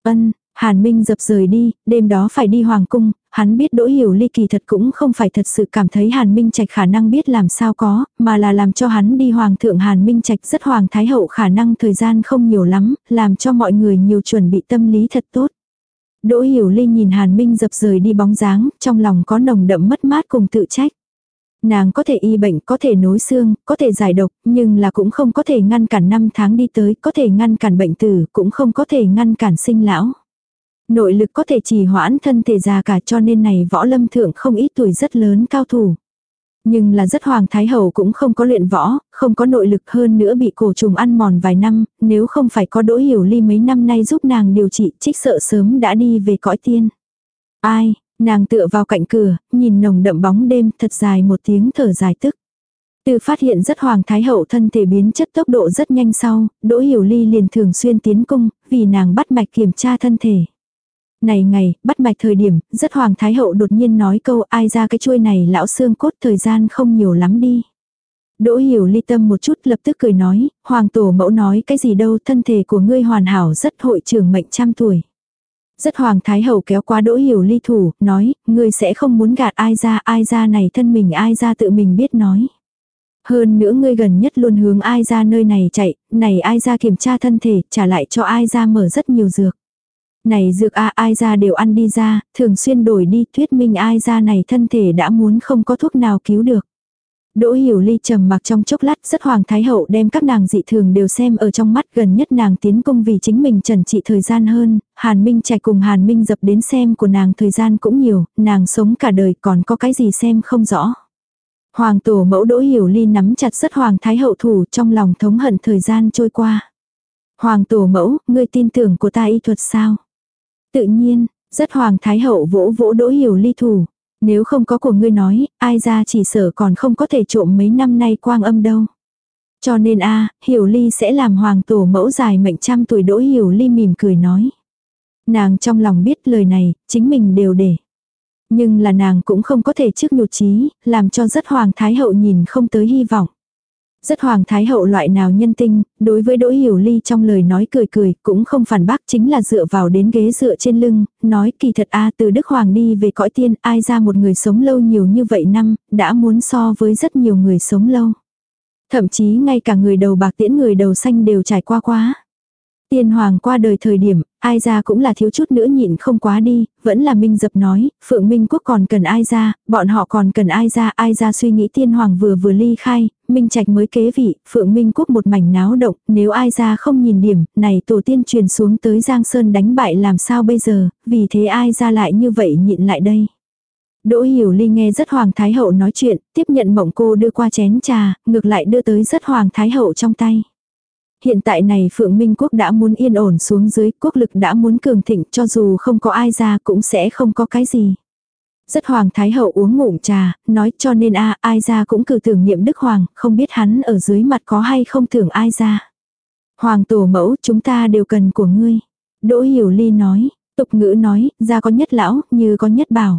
Ân, Hàn Minh dập rời đi, đêm đó phải đi hoàng cung, hắn biết Đỗ Hiểu Ly kỳ thật cũng không phải thật sự cảm thấy Hàn Minh Trạch khả năng biết làm sao có, mà là làm cho hắn đi hoàng thượng Hàn Minh Trạch rất hoàng thái hậu khả năng thời gian không nhiều lắm, làm cho mọi người nhiều chuẩn bị tâm lý thật tốt. Đỗ Hiểu Ly nhìn Hàn Minh dập rời đi bóng dáng, trong lòng có nồng đậm mất mát cùng tự trách. Nàng có thể y bệnh, có thể nối xương, có thể giải độc, nhưng là cũng không có thể ngăn cản năm tháng đi tới, có thể ngăn cản bệnh tử, cũng không có thể ngăn cản sinh lão. Nội lực có thể trì hoãn thân thể già cả cho nên này võ lâm thượng không ít tuổi rất lớn cao thủ. Nhưng là rất hoàng thái hậu cũng không có luyện võ, không có nội lực hơn nữa bị cổ trùng ăn mòn vài năm, nếu không phải có đỗ hiểu ly mấy năm nay giúp nàng điều trị trích sợ sớm đã đi về cõi tiên. Ai, nàng tựa vào cạnh cửa, nhìn nồng đậm bóng đêm thật dài một tiếng thở dài tức. Từ phát hiện rất hoàng thái hậu thân thể biến chất tốc độ rất nhanh sau, Đỗ Hiểu Ly liền thường xuyên tiến cung, vì nàng bắt mạch kiểm tra thân thể. Này ngày, bắt mạch thời điểm, rất hoàng thái hậu đột nhiên nói câu ai ra cái chuôi này lão xương cốt thời gian không nhiều lắm đi. Đỗ hiểu ly tâm một chút lập tức cười nói, hoàng tổ mẫu nói cái gì đâu thân thể của ngươi hoàn hảo rất hội trưởng mệnh trăm tuổi. Rất hoàng thái hậu kéo qua đỗ hiểu ly thủ, nói, ngươi sẽ không muốn gạt ai ra ai ra này thân mình ai ra tự mình biết nói. Hơn nữa ngươi gần nhất luôn hướng ai ra nơi này chạy, này ai ra kiểm tra thân thể, trả lại cho ai ra mở rất nhiều dược. Này dược a ai ra đều ăn đi ra, thường xuyên đổi đi thuyết minh ai ra này thân thể đã muốn không có thuốc nào cứu được. Đỗ Hiểu Ly trầm mặc trong chốc lát, rất hoàng thái hậu đem các nàng dị thường đều xem ở trong mắt, gần nhất nàng tiến công vì chính mình trần trị thời gian hơn, Hàn Minh chạy cùng Hàn Minh dập đến xem của nàng thời gian cũng nhiều, nàng sống cả đời còn có cái gì xem không rõ. Hoàng tổ mẫu Đỗ Hiểu Ly nắm chặt rất hoàng thái hậu thủ trong lòng thống hận thời gian trôi qua. Hoàng tổ mẫu, ngươi tin tưởng của ta y thuật sao? Tự nhiên, rất hoàng thái hậu vỗ vỗ đỗ hiểu ly thủ. Nếu không có của ngươi nói, ai ra chỉ sở còn không có thể trộm mấy năm nay quang âm đâu. Cho nên a hiểu ly sẽ làm hoàng tổ mẫu dài mệnh trăm tuổi đỗ hiểu ly mỉm cười nói. Nàng trong lòng biết lời này, chính mình đều để. Nhưng là nàng cũng không có thể trước nhụt chí, làm cho rất hoàng thái hậu nhìn không tới hy vọng. Rất hoàng thái hậu loại nào nhân tinh, đối với Đỗ Hiểu Ly trong lời nói cười cười, cũng không phản bác chính là dựa vào đến ghế dựa trên lưng, nói kỳ thật a từ Đức Hoàng đi về cõi tiên, ai ra một người sống lâu nhiều như vậy năm, đã muốn so với rất nhiều người sống lâu. Thậm chí ngay cả người đầu bạc tiễn người đầu xanh đều trải qua quá. Tiên hoàng qua đời thời điểm, ai ra cũng là thiếu chút nữa nhịn không quá đi, vẫn là Minh Dập nói, Phượng Minh Quốc còn cần ai ra, bọn họ còn cần ai ra, ai ra suy nghĩ tiên hoàng vừa vừa ly khai, Minh Trạch mới kế vị, Phượng Minh Quốc một mảnh náo động, nếu ai ra không nhìn điểm, này tổ tiên truyền xuống tới Giang Sơn đánh bại làm sao bây giờ, vì thế ai ra lại như vậy nhịn lại đây. Đỗ Hiểu Ly nghe rất Hoàng Thái Hậu nói chuyện, tiếp nhận mộng cô đưa qua chén trà, ngược lại đưa tới rất Hoàng Thái Hậu trong tay. Hiện tại này Phượng Minh Quốc đã muốn yên ổn xuống dưới, quốc lực đã muốn cường thịnh cho dù không có ai ra cũng sẽ không có cái gì. Rất Hoàng Thái Hậu uống ngụm trà, nói cho nên a ai ra cũng cử tưởng niệm Đức Hoàng, không biết hắn ở dưới mặt có hay không tưởng ai ra. Hoàng tổ mẫu chúng ta đều cần của ngươi. Đỗ Hiểu Ly nói, tục ngữ nói, ra có nhất lão, như có nhất bảo.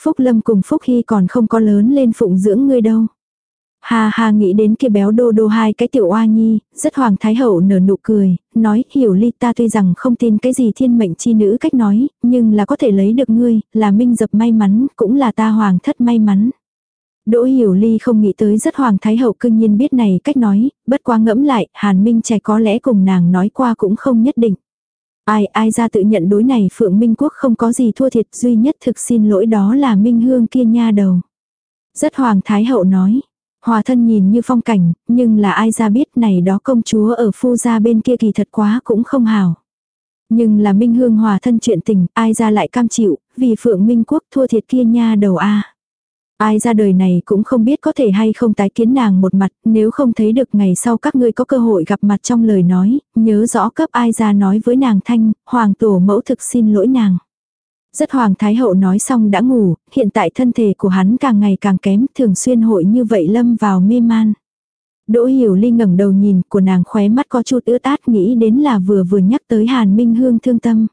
Phúc Lâm cùng Phúc Hy còn không có lớn lên phụng dưỡng ngươi đâu. Ha ha nghĩ đến kia béo đô đô hai cái tiểu oa nhi, rất hoàng thái hậu nở nụ cười, nói hiểu ly ta tuy rằng không tin cái gì thiên mệnh chi nữ cách nói, nhưng là có thể lấy được ngươi, là minh dập may mắn, cũng là ta hoàng thất may mắn. Đỗ hiểu ly không nghĩ tới rất hoàng thái hậu cương nhiên biết này cách nói, bất quá ngẫm lại, hàn minh trẻ có lẽ cùng nàng nói qua cũng không nhất định. Ai ai ra tự nhận đối này Phượng Minh Quốc không có gì thua thiệt duy nhất thực xin lỗi đó là Minh Hương kia nha đầu. Rất Hoàng Thái Hậu nói. Hòa thân nhìn như phong cảnh, nhưng là ai ra biết này đó công chúa ở phu gia bên kia kỳ thật quá cũng không hào. Nhưng là Minh Hương hòa thân chuyện tình, ai ra lại cam chịu, vì Phượng Minh Quốc thua thiệt kia nha đầu a. Ai ra đời này cũng không biết có thể hay không tái kiến nàng một mặt, nếu không thấy được ngày sau các ngươi có cơ hội gặp mặt trong lời nói, nhớ rõ cấp ai ra nói với nàng thanh, hoàng tổ mẫu thực xin lỗi nàng. Rất hoàng thái hậu nói xong đã ngủ, hiện tại thân thể của hắn càng ngày càng kém, thường xuyên hội như vậy lâm vào mê man. Đỗ hiểu ly ngẩng đầu nhìn của nàng khóe mắt có chút ướt át nghĩ đến là vừa vừa nhắc tới hàn minh hương thương tâm.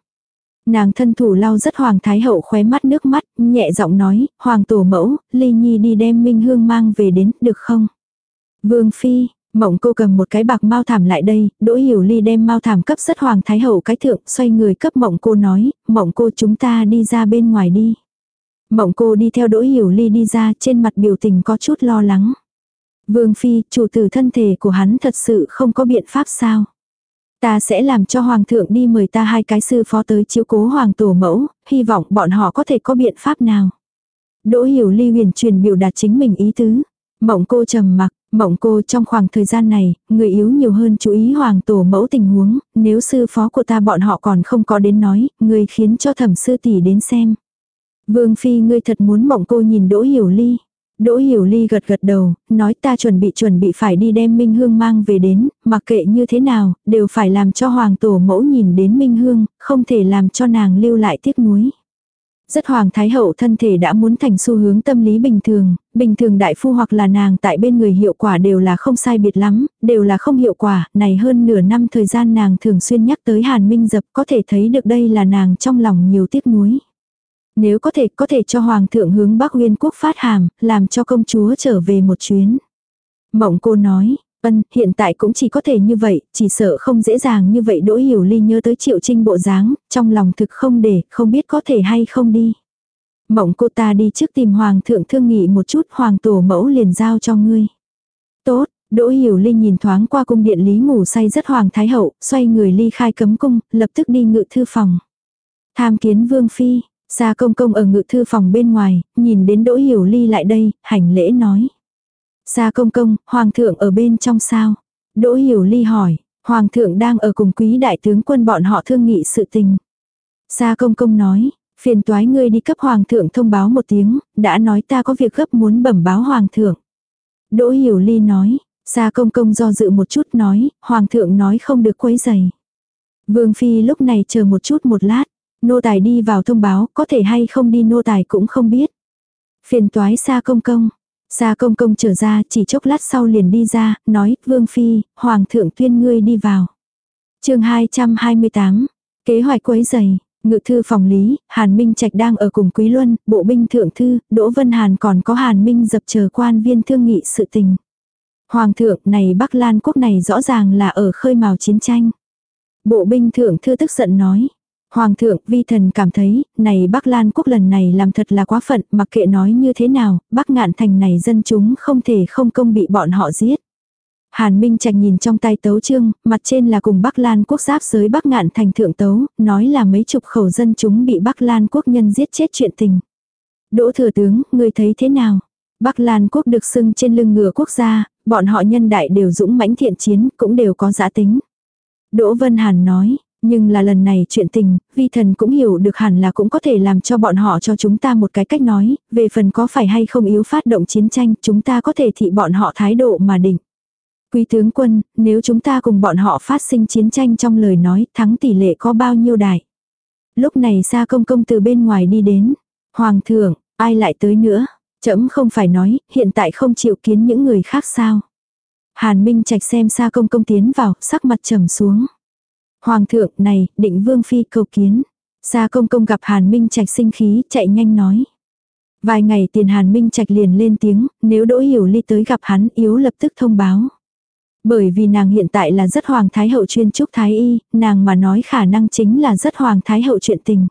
Nàng thân thủ lau rất hoàng thái hậu khóe mắt nước mắt, nhẹ giọng nói, hoàng tổ mẫu, ly nhi đi đem minh hương mang về đến, được không? Vương phi, mộng cô cầm một cái bạc mau thảm lại đây, đỗ hiểu ly đem mau thảm cấp rất hoàng thái hậu cái thượng, xoay người cấp mộng cô nói, mộng cô chúng ta đi ra bên ngoài đi. Mộng cô đi theo đỗ hiểu ly đi ra trên mặt biểu tình có chút lo lắng. Vương phi, chủ tử thân thể của hắn thật sự không có biện pháp sao? Ta sẽ làm cho hoàng thượng đi mời ta hai cái sư phó tới chiếu cố hoàng tổ mẫu, hy vọng bọn họ có thể có biện pháp nào. Đỗ hiểu ly huyền truyền biểu đạt chính mình ý tứ. Mộng cô trầm mặc, mộng cô trong khoảng thời gian này, người yếu nhiều hơn chú ý hoàng tổ mẫu tình huống, nếu sư phó của ta bọn họ còn không có đến nói, người khiến cho thẩm sư tỷ đến xem. Vương phi ngươi thật muốn mộng cô nhìn đỗ hiểu ly. Đỗ Hiểu Ly gật gật đầu, nói ta chuẩn bị chuẩn bị phải đi đem Minh Hương mang về đến, mặc kệ như thế nào, đều phải làm cho Hoàng Tổ mẫu nhìn đến Minh Hương, không thể làm cho nàng lưu lại tiếc nuối. Rất Hoàng Thái Hậu thân thể đã muốn thành xu hướng tâm lý bình thường, bình thường đại phu hoặc là nàng tại bên người hiệu quả đều là không sai biệt lắm, đều là không hiệu quả, này hơn nửa năm thời gian nàng thường xuyên nhắc tới Hàn Minh Dập có thể thấy được đây là nàng trong lòng nhiều tiếc nuối. Nếu có thể, có thể cho Hoàng thượng hướng Bắc Uyên quốc phát hàm, làm cho công chúa trở về một chuyến. Mộng cô nói, ân, hiện tại cũng chỉ có thể như vậy, chỉ sợ không dễ dàng như vậy đỗ hiểu ly nhớ tới triệu trinh bộ dáng, trong lòng thực không để, không biết có thể hay không đi. Mộng cô ta đi trước tìm hoàng thượng thương nghị một chút hoàng tổ mẫu liền giao cho ngươi. Tốt, Đỗ Hiểu Ly nhìn thoáng qua cung điện lý ngủ say rất hoàng thái hậu, xoay người ly khai cấm cung, lập tức đi ngự thư phòng. Tham kiến vương phi, xa công công ở ngự thư phòng bên ngoài, nhìn đến Đỗ Hiểu Ly lại đây, hành lễ nói. Sa công công, hoàng thượng ở bên trong sao? Đỗ Hiểu Ly hỏi, hoàng thượng đang ở cùng quý đại tướng quân bọn họ thương nghị sự tình. Sa công công nói, phiền toái ngươi đi cấp hoàng thượng thông báo một tiếng, đã nói ta có việc gấp muốn bẩm báo hoàng thượng. Đỗ Hiểu Ly nói, Sa công công do dự một chút nói, hoàng thượng nói không được quấy giày. Vương Phi lúc này chờ một chút một lát, Nô tài đi vào thông báo, có thể hay không đi nô tài cũng không biết. Phiền toái xa công công gia công công trở ra chỉ chốc lát sau liền đi ra, nói, Vương Phi, Hoàng thượng tuyên ngươi đi vào. chương 228, kế hoạch quấy giày. Ngự thư phòng lý, Hàn Minh Trạch đang ở cùng Quý Luân, bộ binh thượng thư, Đỗ Vân Hàn còn có Hàn Minh dập chờ quan viên thương nghị sự tình. Hoàng thượng này Bắc Lan quốc này rõ ràng là ở khơi mào chiến tranh. Bộ binh thượng thư tức giận nói. Hoàng thượng, vi thần cảm thấy, này Bắc Lan quốc lần này làm thật là quá phận, mặc kệ nói như thế nào, Bắc ngạn thành này dân chúng không thể không công bị bọn họ giết. Hàn Minh Trạch nhìn trong tay tấu chương, mặt trên là cùng Bắc Lan quốc giáp giới Bắc ngạn thành thượng tấu, nói là mấy chục khẩu dân chúng bị Bắc Lan quốc nhân giết chết chuyện tình. Đỗ thừa tướng, người thấy thế nào? Bắc Lan quốc được xưng trên lưng ngựa quốc gia, bọn họ nhân đại đều dũng mãnh thiện chiến, cũng đều có giá tính. Đỗ Vân Hàn nói, nhưng là lần này chuyện tình, vi thần cũng hiểu được hẳn là cũng có thể làm cho bọn họ cho chúng ta một cái cách nói, về phần có phải hay không yếu phát động chiến tranh, chúng ta có thể thị bọn họ thái độ mà định. Quý tướng quân, nếu chúng ta cùng bọn họ phát sinh chiến tranh trong lời nói, thắng tỷ lệ có bao nhiêu đại. Lúc này xa Công Công từ bên ngoài đi đến. Hoàng thượng, ai lại tới nữa? Chấm không phải nói, hiện tại không chịu kiến những người khác sao. Hàn Minh Trạch xem xa Công Công tiến vào, sắc mặt trầm xuống. Hoàng thượng này, định vương phi cầu kiến. Sa công công gặp Hàn Minh Trạch sinh khí, chạy nhanh nói. Vài ngày tiền Hàn Minh Trạch liền lên tiếng, nếu Đỗ Hiểu Ly tới gặp hắn yếu lập tức thông báo. Bởi vì nàng hiện tại là rất hoàng thái hậu chuyên trúc thái y, nàng mà nói khả năng chính là rất hoàng thái hậu chuyện tình.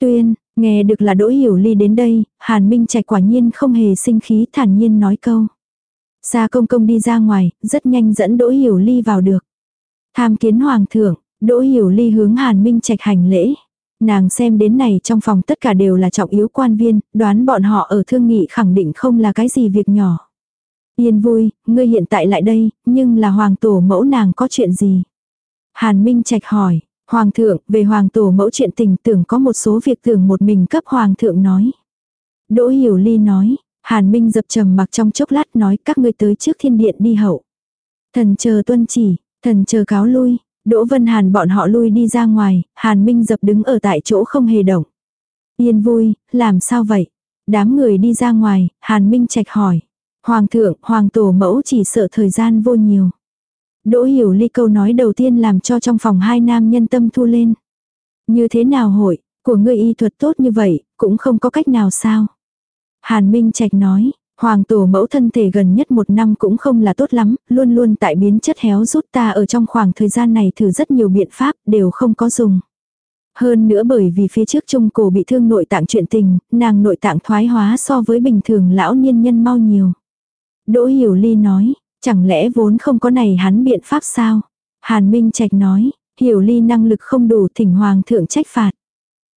Tuyên, nghe được là Đỗ Hiểu Ly đến đây, Hàn Minh Trạch quả nhiên không hề sinh khí thản nhiên nói câu. Sa công công đi ra ngoài, rất nhanh dẫn Đỗ Hiểu Ly vào được. Tham kiến hoàng thượng, Đỗ Hiểu Ly hướng Hàn Minh Trạch hành lễ. Nàng xem đến này trong phòng tất cả đều là trọng yếu quan viên, đoán bọn họ ở thương nghị khẳng định không là cái gì việc nhỏ. Yên vui, ngươi hiện tại lại đây, nhưng là hoàng tổ mẫu nàng có chuyện gì? Hàn Minh Trạch hỏi, hoàng thượng, về hoàng tổ mẫu chuyện tình tưởng có một số việc tưởng một mình cấp hoàng thượng nói. Đỗ Hiểu Ly nói, Hàn Minh dập trầm mặc trong chốc lát nói các ngươi tới trước thiên điện đi hậu. Thần chờ tuân chỉ, thần chờ cáo lui, Đỗ Vân Hàn bọn họ lui đi ra ngoài, Hàn Minh dập đứng ở tại chỗ không hề động. Yên vui, làm sao vậy? Đám người đi ra ngoài, Hàn Minh trạch hỏi. Hoàng thượng, hoàng tổ mẫu chỉ sợ thời gian vô nhiều. Đỗ hiểu ly câu nói đầu tiên làm cho trong phòng hai nam nhân tâm thu lên. Như thế nào hội, của ngươi y thuật tốt như vậy, cũng không có cách nào sao. Hàn Minh Trạch nói, Hoàng tổ mẫu thân thể gần nhất một năm cũng không là tốt lắm, luôn luôn tại biến chất héo rút ta ở trong khoảng thời gian này thử rất nhiều biện pháp, đều không có dùng. Hơn nữa bởi vì phía trước trung cổ bị thương nội tạng chuyện tình, nàng nội tạng thoái hóa so với bình thường lão niên nhân mau nhiều. Đỗ Hiểu Ly nói, chẳng lẽ vốn không có này hắn biện pháp sao? Hàn Minh Trạch nói, Hiểu Ly năng lực không đủ thỉnh Hoàng thượng trách phạt.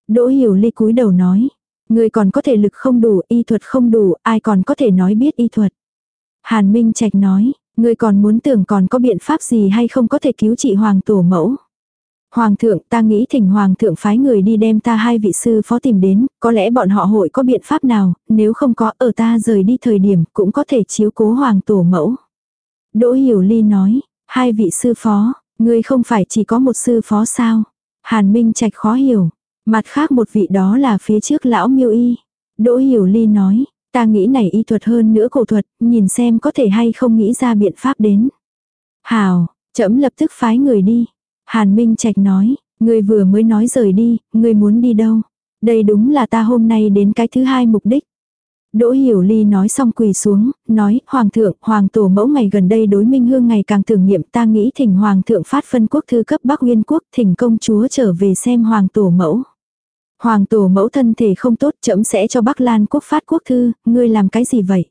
Đỗ Hiểu Ly cúi đầu nói, Người còn có thể lực không đủ, y thuật không đủ, ai còn có thể nói biết y thuật. Hàn Minh Trạch nói, người còn muốn tưởng còn có biện pháp gì hay không có thể cứu trị hoàng tổ mẫu. Hoàng thượng ta nghĩ thỉnh hoàng thượng phái người đi đem ta hai vị sư phó tìm đến, có lẽ bọn họ hội có biện pháp nào, nếu không có ở ta rời đi thời điểm cũng có thể chiếu cố hoàng tổ mẫu. Đỗ Hiểu Ly nói, hai vị sư phó, người không phải chỉ có một sư phó sao. Hàn Minh Trạch khó hiểu, Mặt khác một vị đó là phía trước lão miêu y. Đỗ Hiểu Ly nói, ta nghĩ này y thuật hơn nữa cổ thuật, nhìn xem có thể hay không nghĩ ra biện pháp đến. Hào, chậm lập tức phái người đi. Hàn Minh Trạch nói, người vừa mới nói rời đi, người muốn đi đâu. Đây đúng là ta hôm nay đến cái thứ hai mục đích. Đỗ Hiểu Ly nói xong quỳ xuống, nói, Hoàng thượng, Hoàng tổ mẫu ngày gần đây đối minh hương ngày càng tưởng niệm ta nghĩ thỉnh Hoàng thượng phát phân quốc thư cấp Bắc Nguyên quốc thỉnh công chúa trở về xem Hoàng tổ mẫu. Hoàng tổ mẫu thân thể không tốt chậm sẽ cho Bắc Lan quốc phát quốc thư, ngươi làm cái gì vậy?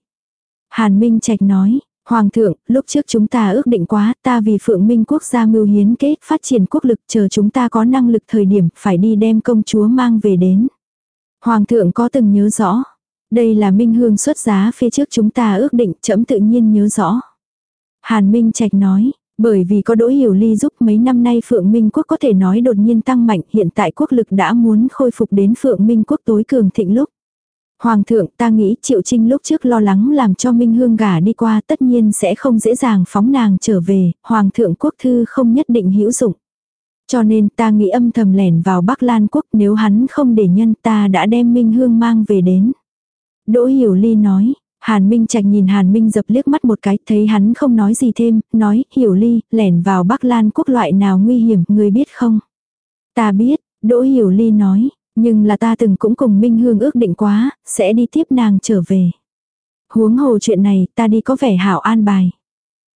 Hàn Minh Trạch nói, Hoàng thượng, lúc trước chúng ta ước định quá, ta vì phượng minh quốc gia mưu hiến kế, phát triển quốc lực chờ chúng ta có năng lực thời điểm, phải đi đem công chúa mang về đến. Hoàng thượng có từng nhớ rõ. Đây là minh hương xuất giá phía trước chúng ta ước định, chấm tự nhiên nhớ rõ. Hàn Minh Trạch nói, bởi vì có Đỗ Hiểu Ly giúp mấy năm nay Phượng Minh Quốc có thể nói đột nhiên tăng mạnh hiện tại quốc lực đã muốn khôi phục đến Phượng Minh Quốc tối cường thịnh lúc. Hoàng thượng ta nghĩ Triệu Trinh lúc trước lo lắng làm cho Minh Hương gả đi qua tất nhiên sẽ không dễ dàng phóng nàng trở về, Hoàng thượng quốc thư không nhất định hữu dụng. Cho nên ta nghĩ âm thầm lẻn vào Bắc Lan quốc nếu hắn không để nhân ta đã đem Minh Hương mang về đến. Đỗ Hiểu Ly nói, Hàn Minh Trạch nhìn Hàn Minh dập liếc mắt một cái, thấy hắn không nói gì thêm, nói, hiểu ly, lẻn vào Bắc Lan quốc loại nào nguy hiểm, người biết không? Ta biết, Đỗ Hiểu Ly nói, nhưng là ta từng cũng cùng Minh Hương ước định quá, sẽ đi tiếp nàng trở về. Huống hồ chuyện này, ta đi có vẻ hảo an bài.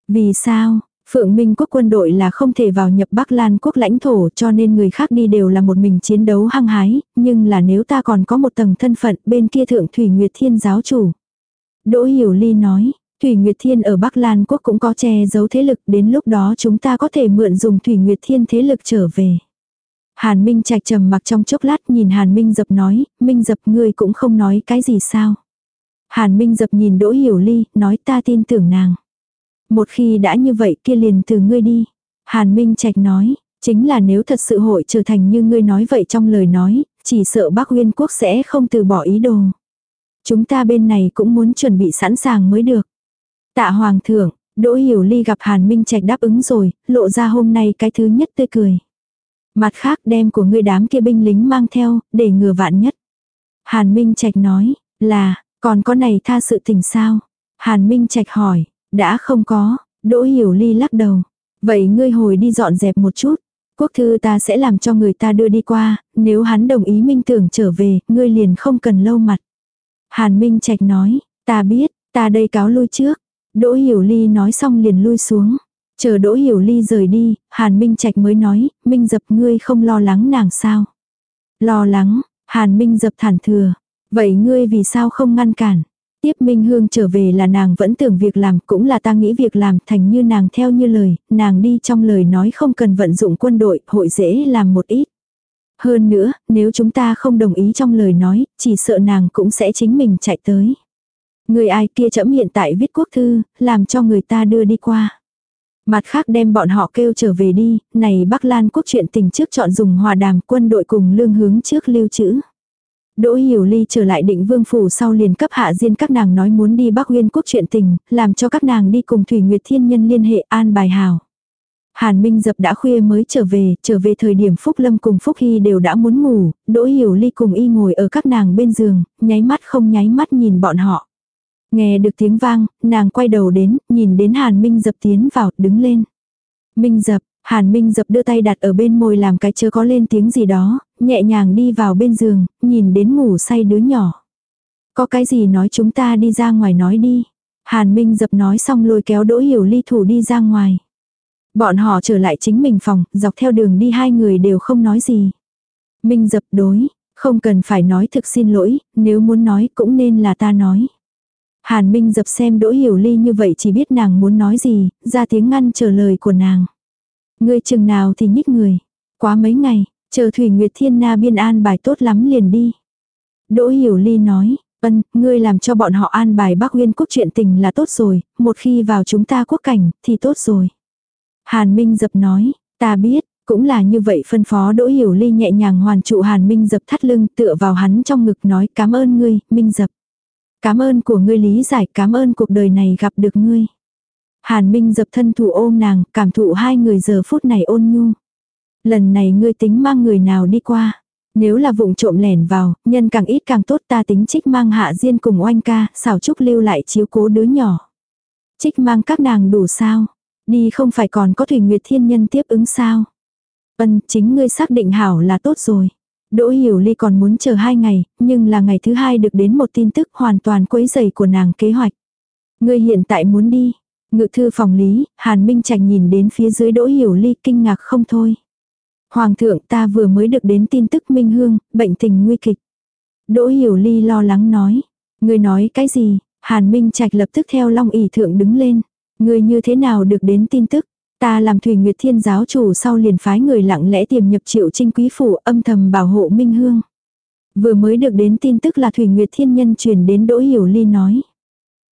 Vì sao? Phượng Minh quốc quân đội là không thể vào nhập Bắc Lan quốc lãnh thổ cho nên người khác đi đều là một mình chiến đấu hăng hái, nhưng là nếu ta còn có một tầng thân phận bên kia thượng Thủy Nguyệt Thiên giáo chủ. Đỗ Hiểu Ly nói, Thủy Nguyệt Thiên ở Bắc Lan quốc cũng có che giấu thế lực đến lúc đó chúng ta có thể mượn dùng Thủy Nguyệt Thiên thế lực trở về. Hàn Minh Trạch trầm mặc trong chốc lát nhìn Hàn Minh Dập nói, Minh Dập ngươi cũng không nói cái gì sao. Hàn Minh Dập nhìn Đỗ Hiểu Ly, nói ta tin tưởng nàng. Một khi đã như vậy kia liền từ ngươi đi. Hàn Minh Trạch nói, chính là nếu thật sự hội trở thành như ngươi nói vậy trong lời nói, chỉ sợ Bắc Uyên quốc sẽ không từ bỏ ý đồ. Chúng ta bên này cũng muốn chuẩn bị sẵn sàng mới được. Tạ Hoàng thượng, Đỗ Hiểu Ly gặp Hàn Minh Trạch đáp ứng rồi, lộ ra hôm nay cái thứ nhất tươi cười. Mặt khác đem của ngươi đám kia binh lính mang theo, để ngừa vạn nhất. Hàn Minh Trạch nói, là, còn có này tha sự tình sao? Hàn Minh Trạch hỏi, đã không có, Đỗ Hiểu Ly lắc đầu. Vậy ngươi hồi đi dọn dẹp một chút. Quốc thư ta sẽ làm cho người ta đưa đi qua, nếu hắn đồng ý minh tưởng trở về, ngươi liền không cần lâu mặt. Hàn Minh Trạch nói, ta biết, ta đây cáo lui trước. Đỗ Hiểu Ly nói xong liền lui xuống. Chờ Đỗ Hiểu Ly rời đi, Hàn Minh Trạch mới nói, Minh dập ngươi không lo lắng nàng sao. Lo lắng, Hàn Minh dập thản thừa. Vậy ngươi vì sao không ngăn cản? Tiếp Minh Hương trở về là nàng vẫn tưởng việc làm, cũng là ta nghĩ việc làm, thành như nàng theo như lời, nàng đi trong lời nói không cần vận dụng quân đội, hội dễ làm một ít. Hơn nữa, nếu chúng ta không đồng ý trong lời nói, chỉ sợ nàng cũng sẽ chính mình chạy tới. Người ai kia chấm hiện tại viết quốc thư, làm cho người ta đưa đi qua. Mặt khác đem bọn họ kêu trở về đi, này Bắc Lan quốc chuyện tình trước chọn dùng hòa đàm quân đội cùng lương hướng trước lưu trữ. Đỗ Hiểu Ly trở lại định vương phủ sau liền cấp hạ diên các nàng nói muốn đi Bắc Nguyên quốc chuyện tình, làm cho các nàng đi cùng Thủy Nguyệt Thiên Nhân liên hệ an bài hào. Hàn Minh Dập đã khuya mới trở về, trở về thời điểm Phúc Lâm cùng Phúc Hy đều đã muốn ngủ, Đỗ Hiểu Ly cùng y ngồi ở các nàng bên giường, nháy mắt không nháy mắt nhìn bọn họ. Nghe được tiếng vang, nàng quay đầu đến, nhìn đến Hàn Minh Dập tiến vào, đứng lên. Minh Dập, Hàn Minh Dập đưa tay đặt ở bên môi làm cái chưa có lên tiếng gì đó, nhẹ nhàng đi vào bên giường, nhìn đến ngủ say đứa nhỏ. Có cái gì nói chúng ta đi ra ngoài nói đi. Hàn Minh Dập nói xong lôi kéo Đỗ Hiểu Ly thủ đi ra ngoài. Bọn họ trở lại chính mình phòng, dọc theo đường đi hai người đều không nói gì. Minh Dập đối, không cần phải nói thực xin lỗi, nếu muốn nói cũng nên là ta nói. Hàn Minh dập xem Đỗ Hiểu Ly như vậy chỉ biết nàng muốn nói gì, ra tiếng ngăn trở lời của nàng. Ngươi chừng nào thì nhích người. Quá mấy ngày, chờ Thủy Nguyệt Thiên Na biên an bài tốt lắm liền đi. Đỗ Hiểu Ly nói, ân, ngươi làm cho bọn họ an bài Bắc Nguyên quốc chuyện tình là tốt rồi, một khi vào chúng ta quốc cảnh thì tốt rồi. Hàn Minh dập nói, ta biết, cũng là như vậy phân phó Đỗ Hiểu Ly nhẹ nhàng hoàn trụ Hàn Minh dập thắt lưng tựa vào hắn trong ngực nói cảm ơn ngươi, Minh dập. Cảm ơn của ngươi lý giải, cảm ơn cuộc đời này gặp được ngươi. Hàn Minh dập thân thủ ôm nàng, cảm thụ hai người giờ phút này ôn nhu. Lần này ngươi tính mang người nào đi qua. Nếu là vụng trộm lẻn vào, nhân càng ít càng tốt ta tính trích mang hạ diên cùng oanh ca, xảo trúc lưu lại chiếu cố đứa nhỏ. Trích mang các nàng đủ sao? Đi không phải còn có thủy nguyệt thiên nhân tiếp ứng sao? Ân, chính ngươi xác định hảo là tốt rồi. Đỗ Hiểu Ly còn muốn chờ hai ngày, nhưng là ngày thứ hai được đến một tin tức hoàn toàn quấy rầy của nàng kế hoạch. Ngươi hiện tại muốn đi. Ngự thư phòng lý, Hàn Minh Trạch nhìn đến phía dưới Đỗ Hiểu Ly kinh ngạc không thôi. Hoàng thượng ta vừa mới được đến tin tức Minh Hương, bệnh tình nguy kịch. Đỗ Hiểu Ly lo lắng nói. Ngươi nói cái gì? Hàn Minh Trạch lập tức theo Long ỷ thượng đứng lên người như thế nào được đến tin tức? Ta làm Thủy Nguyệt Thiên giáo chủ sau liền phái người lặng lẽ tiềm nhập triệu trinh quý phủ âm thầm bảo hộ Minh Hương. Vừa mới được đến tin tức là Thủy Nguyệt Thiên nhân truyền đến Đỗ Hiểu Ly nói.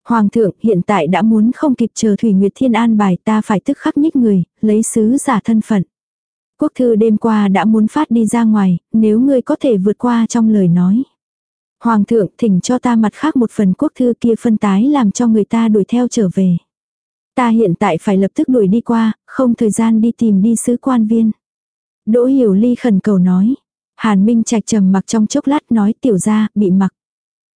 Hoàng thượng hiện tại đã muốn không kịp chờ Thủy Nguyệt Thiên an bài ta phải tức khắc nhích người, lấy sứ giả thân phận. Quốc thư đêm qua đã muốn phát đi ra ngoài, nếu ngươi có thể vượt qua trong lời nói. Hoàng thượng thỉnh cho ta mặt khác một phần quốc thư kia phân tái làm cho người ta đuổi theo trở về. Ta hiện tại phải lập tức đuổi đi qua, không thời gian đi tìm đi sứ quan viên. Đỗ Hiểu Ly khẩn cầu nói. Hàn Minh Trạch trầm mặc trong chốc lát nói tiểu ra, bị mặc.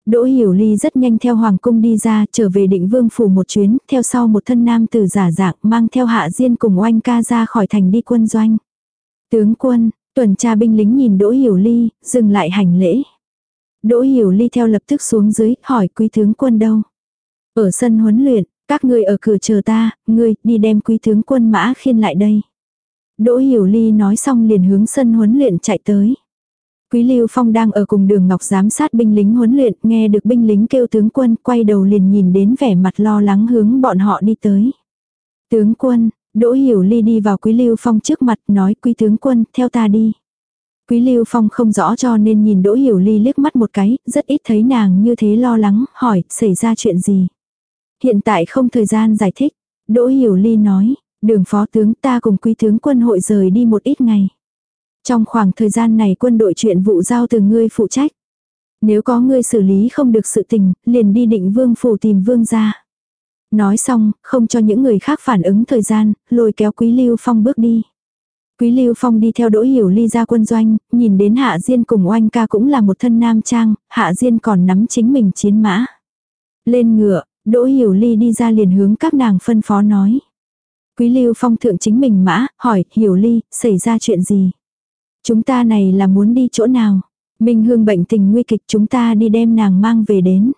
Đỗ Hiểu Ly rất nhanh theo Hoàng cung đi ra, trở về định vương phủ một chuyến, theo sau một thân nam tử giả dạng, mang theo hạ diên cùng oanh ca ra khỏi thành đi quân doanh. Tướng quân, tuần tra binh lính nhìn Đỗ Hiểu Ly, dừng lại hành lễ. Đỗ Hiểu Ly theo lập tức xuống dưới, hỏi quý tướng quân đâu. Ở sân huấn luyện, các ngươi ở cửa chờ ta, ngươi đi đem quý tướng quân mã khiên lại đây. Đỗ Hiểu Ly nói xong liền hướng sân huấn luyện chạy tới. Quý Lưu Phong đang ở cùng đường Ngọc giám sát binh lính huấn luyện, nghe được binh lính kêu tướng quân, quay đầu liền nhìn đến vẻ mặt lo lắng hướng bọn họ đi tới. Tướng quân, Đỗ Hiểu Ly đi vào Quý Lưu Phong trước mặt nói Quý tướng quân, theo ta đi. Quý Lưu Phong không rõ cho nên nhìn Đỗ Hiểu Ly liếc mắt một cái, rất ít thấy nàng như thế lo lắng, hỏi, xảy ra chuyện gì. Hiện tại không thời gian giải thích. Đỗ Hiểu Ly nói, đường phó tướng ta cùng quý tướng quân hội rời đi một ít ngày. Trong khoảng thời gian này quân đội chuyện vụ giao từ ngươi phụ trách. Nếu có ngươi xử lý không được sự tình, liền đi định vương phủ tìm vương ra. Nói xong, không cho những người khác phản ứng thời gian, lôi kéo Quý Lưu Phong bước đi. Quý Lưu Phong đi theo Đỗ Hiểu Ly ra quân doanh, nhìn đến Hạ Diên cùng oanh ca cũng là một thân nam trang, Hạ Diên còn nắm chính mình chiến mã. Lên ngựa, Đỗ Hiểu Ly đi ra liền hướng các nàng phân phó nói. Quý Lưu Phong thượng chính mình mã, hỏi, Hiểu Ly, xảy ra chuyện gì? Chúng ta này là muốn đi chỗ nào? Minh Hương bệnh tình nguy kịch chúng ta đi đem nàng mang về đến.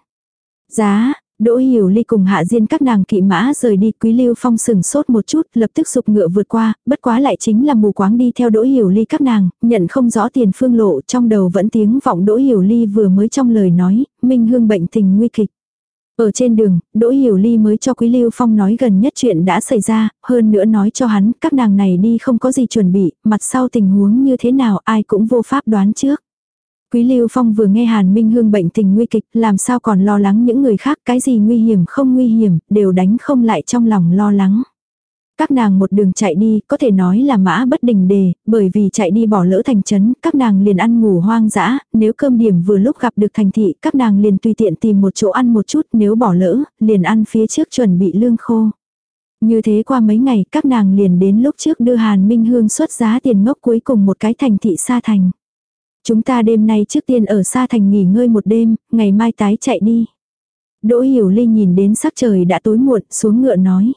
Giá, Đỗ Hiểu Ly cùng Hạ Diên các nàng kỵ mã rời đi, Quý Lưu Phong sừng sốt một chút, lập tức sụp ngựa vượt qua, bất quá lại chính là mù quáng đi theo Đỗ Hiểu Ly các nàng, nhận không rõ tiền phương lộ, trong đầu vẫn tiếng vọng Đỗ Hiểu Ly vừa mới trong lời nói, Minh Hương bệnh tình nguy kịch. Ở trên đường, Đỗ Hiểu Ly mới cho Quý Lưu Phong nói gần nhất chuyện đã xảy ra, hơn nữa nói cho hắn các nàng này đi không có gì chuẩn bị, mặt sau tình huống như thế nào ai cũng vô pháp đoán trước. Quý Lưu Phong vừa nghe Hàn Minh Hương bệnh tình nguy kịch, làm sao còn lo lắng những người khác, cái gì nguy hiểm không nguy hiểm, đều đánh không lại trong lòng lo lắng. Các nàng một đường chạy đi, có thể nói là mã bất đình đề, bởi vì chạy đi bỏ lỡ thành trấn, các nàng liền ăn ngủ hoang dã, nếu cơm điểm vừa lúc gặp được thành thị, các nàng liền tùy tiện tìm một chỗ ăn một chút, nếu bỏ lỡ, liền ăn phía trước chuẩn bị lương khô. Như thế qua mấy ngày, các nàng liền đến lúc trước đưa Hàn Minh Hương xuất giá tiền ngốc cuối cùng một cái thành thị xa thành. Chúng ta đêm nay trước tiên ở xa thành nghỉ ngơi một đêm, ngày mai tái chạy đi. Đỗ Hiểu Ly nhìn đến sắc trời đã tối muộn, xuống ngựa nói.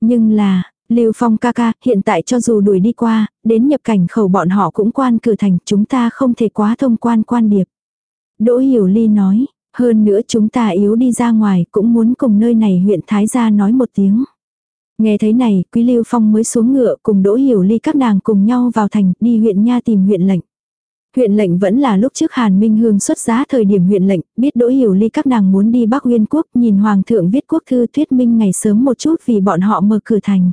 Nhưng là, Lưu Phong ca ca, hiện tại cho dù đuổi đi qua, đến nhập cảnh khẩu bọn họ cũng quan cử thành, chúng ta không thể quá thông quan quan điệp. Đỗ Hiểu Ly nói, hơn nữa chúng ta yếu đi ra ngoài cũng muốn cùng nơi này huyện Thái Gia nói một tiếng. Nghe thấy này, Quý Lưu Phong mới xuống ngựa cùng Đỗ Hiểu Ly các nàng cùng nhau vào thành đi huyện Nha tìm huyện lệnh. Huyện lệnh vẫn là lúc trước Hàn Minh Hương xuất giá thời điểm huyện lệnh, biết Đỗ Hiểu Ly các nàng muốn đi Bắc Uyên quốc, nhìn Hoàng thượng viết quốc thư thuyết minh ngày sớm một chút vì bọn họ mở cửa thành.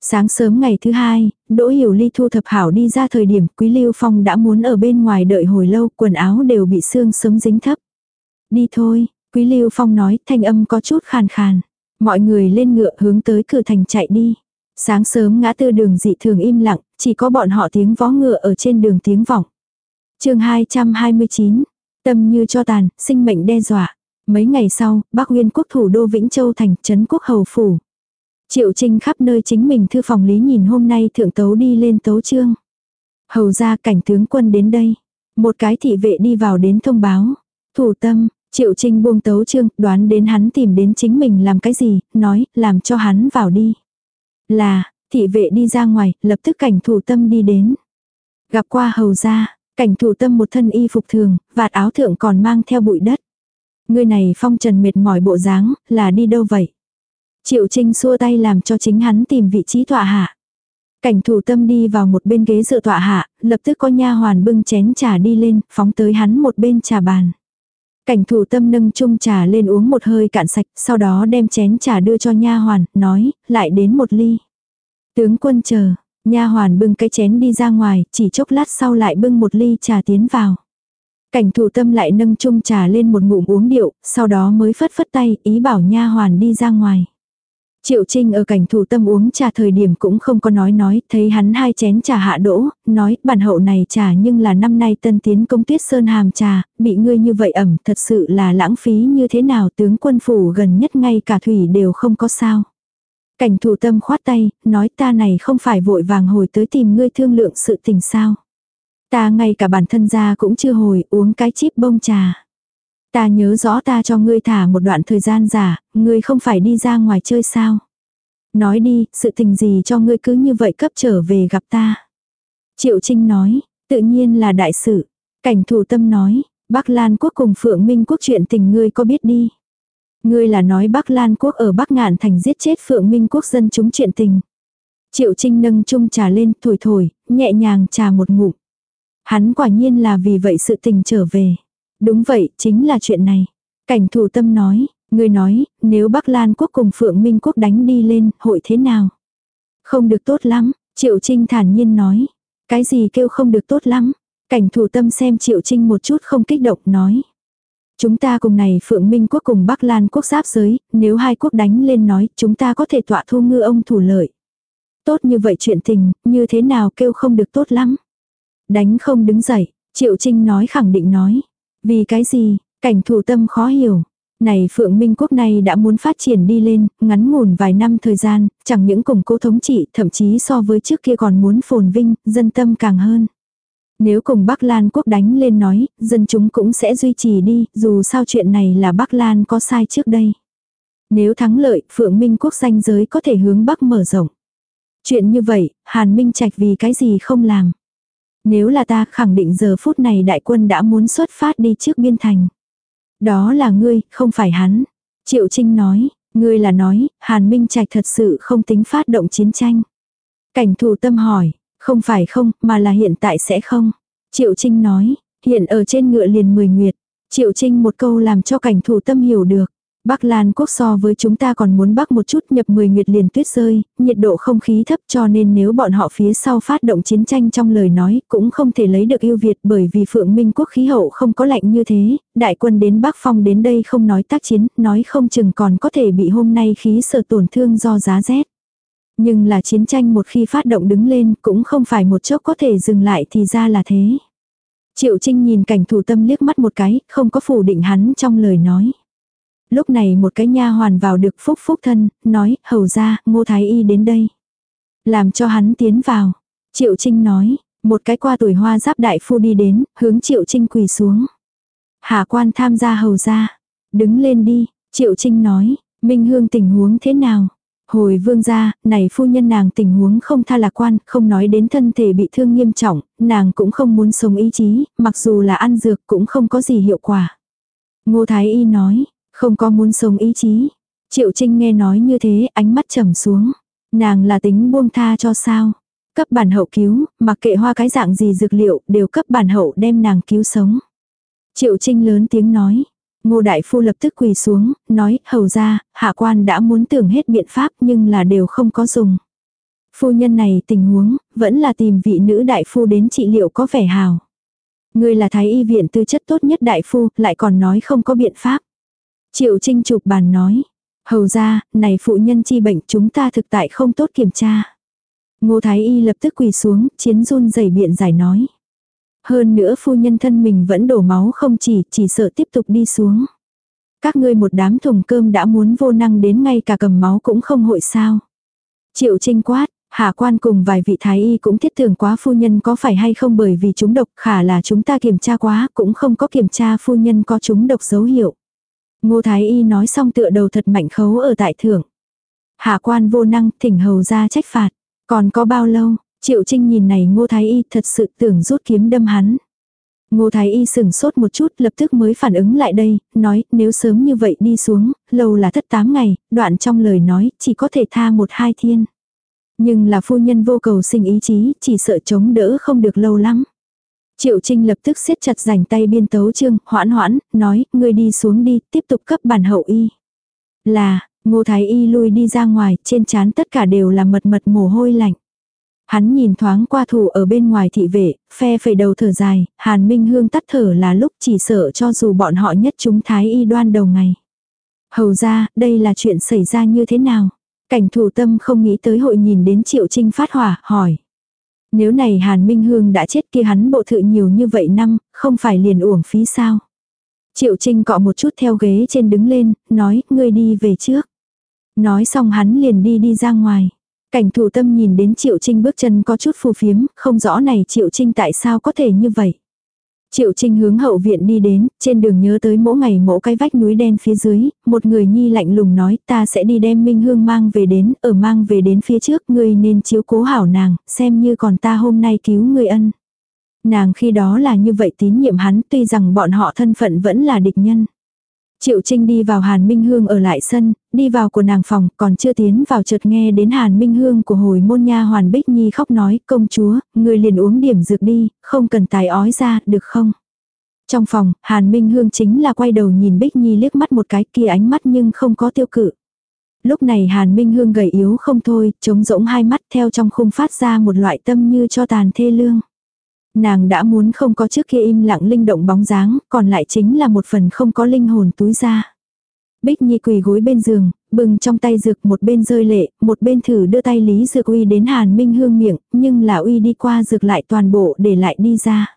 Sáng sớm ngày thứ hai, Đỗ Hiểu Ly thu thập hảo đi ra thời điểm Quý Lưu Phong đã muốn ở bên ngoài đợi hồi lâu, quần áo đều bị sương sớm dính thấp. Đi thôi, Quý Lưu Phong nói, thanh âm có chút khàn khàn. Mọi người lên ngựa hướng tới cửa thành chạy đi. Sáng sớm ngã tư đường dị thường im lặng, chỉ có bọn họ tiếng vó ngựa ở trên đường tiếng vọng chương 229, tâm như cho tàn, sinh mệnh đe dọa. Mấy ngày sau, Bắc Nguyên quốc thủ đô Vĩnh Châu thành trấn quốc hầu phủ. Triệu Trinh khắp nơi chính mình thư phòng lý nhìn hôm nay thượng tấu đi lên tấu trương. Hầu ra cảnh tướng quân đến đây. Một cái thị vệ đi vào đến thông báo. Thủ tâm, Triệu Trinh buông tấu trương, đoán đến hắn tìm đến chính mình làm cái gì, nói, làm cho hắn vào đi. Là, thị vệ đi ra ngoài, lập tức cảnh thủ tâm đi đến. Gặp qua hầu ra, Cảnh thủ tâm một thân y phục thường, vạt áo thượng còn mang theo bụi đất. Người này phong trần mệt mỏi bộ dáng, là đi đâu vậy? Triệu Trinh xua tay làm cho chính hắn tìm vị trí tọa hạ. Cảnh thủ tâm đi vào một bên ghế dựa tọa hạ, lập tức có nha hoàn bưng chén trà đi lên, phóng tới hắn một bên trà bàn. Cảnh thủ tâm nâng chung trà lên uống một hơi cạn sạch, sau đó đem chén trà đưa cho nha hoàn, nói, lại đến một ly. Tướng quân chờ, Nha hoàn bưng cái chén đi ra ngoài, chỉ chốc lát sau lại bưng một ly trà tiến vào. Cảnh thủ tâm lại nâng chung trà lên một ngụm uống điệu, sau đó mới phất phất tay, ý bảo nha hoàn đi ra ngoài. Triệu Trinh ở cảnh thủ tâm uống trà thời điểm cũng không có nói nói, thấy hắn hai chén trà hạ đỗ, nói, bản hậu này trà nhưng là năm nay tân tiến công tuyết sơn hàm trà, bị ngươi như vậy ẩm, thật sự là lãng phí như thế nào tướng quân phủ gần nhất ngay cả thủy đều không có sao. Cảnh thủ tâm khoát tay, nói ta này không phải vội vàng hồi tới tìm ngươi thương lượng sự tình sao. Ta ngay cả bản thân ra cũng chưa hồi uống cái chip bông trà. Ta nhớ rõ ta cho ngươi thả một đoạn thời gian giả, ngươi không phải đi ra ngoài chơi sao. Nói đi, sự tình gì cho ngươi cứ như vậy cấp trở về gặp ta. Triệu Trinh nói, tự nhiên là đại sự. Cảnh thủ tâm nói, Bắc Lan quốc cùng Phượng Minh quốc chuyện tình ngươi có biết đi. Ngươi là nói Bắc Lan quốc ở Bắc Ngạn thành giết chết Phượng Minh quốc dân chúng chuyện tình. Triệu Trinh nâng chung trà lên thổi thổi, nhẹ nhàng trà một ngụm. Hắn quả nhiên là vì vậy sự tình trở về. Đúng vậy, chính là chuyện này. Cảnh thủ tâm nói, ngươi nói, nếu Bắc Lan quốc cùng Phượng Minh quốc đánh đi lên, hội thế nào? Không được tốt lắm, Triệu Trinh thản nhiên nói. Cái gì kêu không được tốt lắm? Cảnh thủ tâm xem Triệu Trinh một chút không kích động nói. Chúng ta cùng này Phượng Minh quốc cùng Bắc Lan quốc giáp giới, nếu hai quốc đánh lên nói chúng ta có thể tọa thu ngư ông thủ lợi. Tốt như vậy chuyện tình, như thế nào kêu không được tốt lắm. Đánh không đứng dậy, Triệu Trinh nói khẳng định nói. Vì cái gì, cảnh thủ tâm khó hiểu. Này Phượng Minh quốc này đã muốn phát triển đi lên, ngắn ngủn vài năm thời gian, chẳng những cùng cố thống trị, thậm chí so với trước kia còn muốn phồn vinh, dân tâm càng hơn. Nếu cùng Bắc Lan quốc đánh lên nói, dân chúng cũng sẽ duy trì đi, dù sao chuyện này là Bắc Lan có sai trước đây. Nếu thắng lợi, Phượng Minh quốc danh giới có thể hướng Bắc mở rộng. Chuyện như vậy, Hàn Minh Trạch vì cái gì không làm. Nếu là ta khẳng định giờ phút này đại quân đã muốn xuất phát đi trước biên thành. Đó là ngươi, không phải hắn. Triệu Trinh nói, ngươi là nói, Hàn Minh Trạch thật sự không tính phát động chiến tranh. Cảnh thủ tâm hỏi, không phải không, mà là hiện tại sẽ không. Triệu Trinh nói, hiện ở trên ngựa liền mười nguyệt. Triệu Trinh một câu làm cho cảnh thủ tâm hiểu được. Bắc Lan quốc so với chúng ta còn muốn bắc một chút nhập 10 nguyệt liền tuyết rơi, nhiệt độ không khí thấp cho nên nếu bọn họ phía sau phát động chiến tranh trong lời nói cũng không thể lấy được ưu việt bởi vì Phượng Minh quốc khí hậu không có lạnh như thế, đại quân đến Bắc Phong đến đây không nói tác chiến, nói không chừng còn có thể bị hôm nay khí sở tổn thương do giá rét. Nhưng là chiến tranh một khi phát động đứng lên cũng không phải một chốc có thể dừng lại thì ra là thế. Triệu Trinh nhìn cảnh thủ tâm liếc mắt một cái, không có phủ định hắn trong lời nói. Lúc này một cái nha hoàn vào được phúc phúc thân, nói, hầu ra, ngô thái y đến đây. Làm cho hắn tiến vào. Triệu Trinh nói, một cái qua tuổi hoa giáp đại phu đi đến, hướng Triệu Trinh quỳ xuống. Hạ quan tham gia hầu ra. Đứng lên đi, Triệu Trinh nói, Minh Hương tình huống thế nào? Hồi vương gia, này phu nhân nàng tình huống không tha lạc quan, không nói đến thân thể bị thương nghiêm trọng, nàng cũng không muốn sống ý chí, mặc dù là ăn dược cũng không có gì hiệu quả. Ngô Thái Y nói, không có muốn sống ý chí. Triệu Trinh nghe nói như thế, ánh mắt trầm xuống. Nàng là tính buông tha cho sao? Cấp bản hậu cứu, mặc kệ hoa cái dạng gì dược liệu, đều cấp bản hậu đem nàng cứu sống. Triệu Trinh lớn tiếng nói. Ngô Đại Phu lập tức quỳ xuống, nói, hầu ra, hạ quan đã muốn tưởng hết biện pháp nhưng là đều không có dùng. Phu nhân này tình huống, vẫn là tìm vị nữ đại phu đến trị liệu có vẻ hào. Người là thái y viện tư chất tốt nhất đại phu, lại còn nói không có biện pháp. Triệu Trinh chụp bàn nói. Hầu ra, này phụ nhân chi bệnh chúng ta thực tại không tốt kiểm tra. Ngô Thái Y lập tức quỳ xuống, chiến run dày biện giải nói. Hơn nữa phu nhân thân mình vẫn đổ máu không chỉ, chỉ sợ tiếp tục đi xuống. Các ngươi một đám thùng cơm đã muốn vô năng đến ngay cả cầm máu cũng không hội sao. Triệu Trinh quát, Hạ quan cùng vài vị thái y cũng thiết tưởng quá phu nhân có phải hay không bởi vì chúng độc khả là chúng ta kiểm tra quá cũng không có kiểm tra phu nhân có chúng độc dấu hiệu. Ngô Thái Y nói xong tựa đầu thật mạnh khấu ở tại thưởng. Hạ quan vô năng thỉnh hầu ra trách phạt. Còn có bao lâu, Triệu Trinh nhìn này Ngô Thái Y thật sự tưởng rút kiếm đâm hắn. Ngô Thái Y sừng sốt một chút lập tức mới phản ứng lại đây, nói nếu sớm như vậy đi xuống, lâu là thất tám ngày, đoạn trong lời nói chỉ có thể tha một hai thiên. Nhưng là phu nhân vô cầu sinh ý chí, chỉ sợ chống đỡ không được lâu lắm. Triệu Trinh lập tức siết chặt rảnh tay biên tấu chương, hoãn hoãn, nói, ngươi đi xuống đi, tiếp tục cấp bản hậu y. Là, ngô thái y lui đi ra ngoài, trên trán tất cả đều là mật mật mồ hôi lạnh. Hắn nhìn thoáng qua thủ ở bên ngoài thị vệ, phe phẩy đầu thở dài, hàn minh hương tắt thở là lúc chỉ sợ cho dù bọn họ nhất chúng thái y đoan đầu ngày. Hầu ra, đây là chuyện xảy ra như thế nào? Cảnh thủ tâm không nghĩ tới hội nhìn đến triệu trinh phát hỏa, hỏi. Nếu này Hàn Minh Hương đã chết kia hắn bộ thự nhiều như vậy năm, không phải liền uổng phí sao. Triệu Trinh cọ một chút theo ghế trên đứng lên, nói, ngươi đi về trước. Nói xong hắn liền đi đi ra ngoài. Cảnh thủ tâm nhìn đến Triệu Trinh bước chân có chút phù phiếm, không rõ này Triệu Trinh tại sao có thể như vậy. Triệu Trinh hướng hậu viện đi đến, trên đường nhớ tới mỗi ngày mỗi cái vách núi đen phía dưới, một người nhi lạnh lùng nói ta sẽ đi đem Minh Hương mang về đến, ở mang về đến phía trước ngươi nên chiếu cố hảo nàng, xem như còn ta hôm nay cứu người ân. Nàng khi đó là như vậy tín nhiệm hắn tuy rằng bọn họ thân phận vẫn là địch nhân. Triệu Trinh đi vào Hàn Minh Hương ở lại sân, đi vào của nàng phòng, còn chưa tiến vào chợt nghe đến Hàn Minh Hương của hồi môn nha Hoàn Bích Nhi khóc nói, công chúa, người liền uống điểm dược đi, không cần tài ói ra, được không? Trong phòng, Hàn Minh Hương chính là quay đầu nhìn Bích Nhi liếc mắt một cái kia ánh mắt nhưng không có tiêu cự. Lúc này Hàn Minh Hương gầy yếu không thôi, trống rỗng hai mắt theo trong khung phát ra một loại tâm như cho tàn thê lương. Nàng đã muốn không có trước kia im lặng linh động bóng dáng, còn lại chính là một phần không có linh hồn túi ra. Bích Nhi quỳ gối bên giường, bừng trong tay dược một bên rơi lệ, một bên thử đưa tay Lý Dược Uy đến Hàn Minh Hương miệng, nhưng là Uy đi qua dược lại toàn bộ để lại đi ra.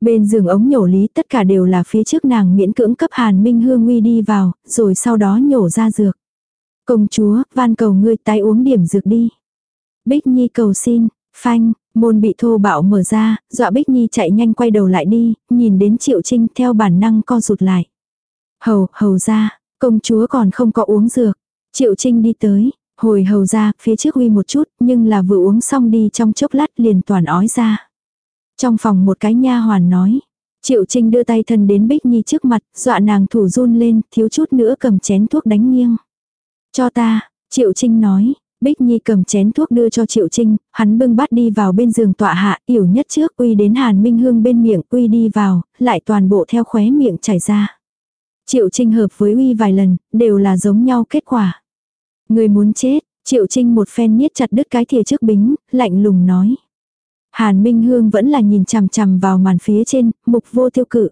Bên giường ống nhổ Lý tất cả đều là phía trước nàng miễn cưỡng cấp Hàn Minh Hương Uy đi vào, rồi sau đó nhổ ra dược. Công chúa, van cầu ngươi tái uống điểm dược đi. Bích Nhi cầu xin, phanh, Môn bị thô bạo mở ra, dọa Bích Nhi chạy nhanh quay đầu lại đi, nhìn đến Triệu Trinh theo bản năng co rụt lại. Hầu, hầu ra, công chúa còn không có uống dược. Triệu Trinh đi tới, hồi hầu ra, phía trước uy một chút, nhưng là vừa uống xong đi trong chốc lát liền toàn ói ra. Trong phòng một cái nha hoàn nói. Triệu Trinh đưa tay thân đến Bích Nhi trước mặt, dọa nàng thủ run lên, thiếu chút nữa cầm chén thuốc đánh nghiêng. Cho ta, Triệu Trinh nói, Bích Nhi cầm chén thuốc đưa cho Triệu Trinh, hắn bưng bát đi vào bên giường tọa hạ, yểu nhất trước uy đến Hàn Minh Hương bên miệng uy đi vào, lại toàn bộ theo khóe miệng chảy ra. Triệu Trinh hợp với uy vài lần, đều là giống nhau kết quả. Người muốn chết, Triệu Trinh một phen niết chặt đứt cái thìa trước bính, lạnh lùng nói. Hàn Minh Hương vẫn là nhìn chằm chằm vào màn phía trên, mục vô tiêu cự.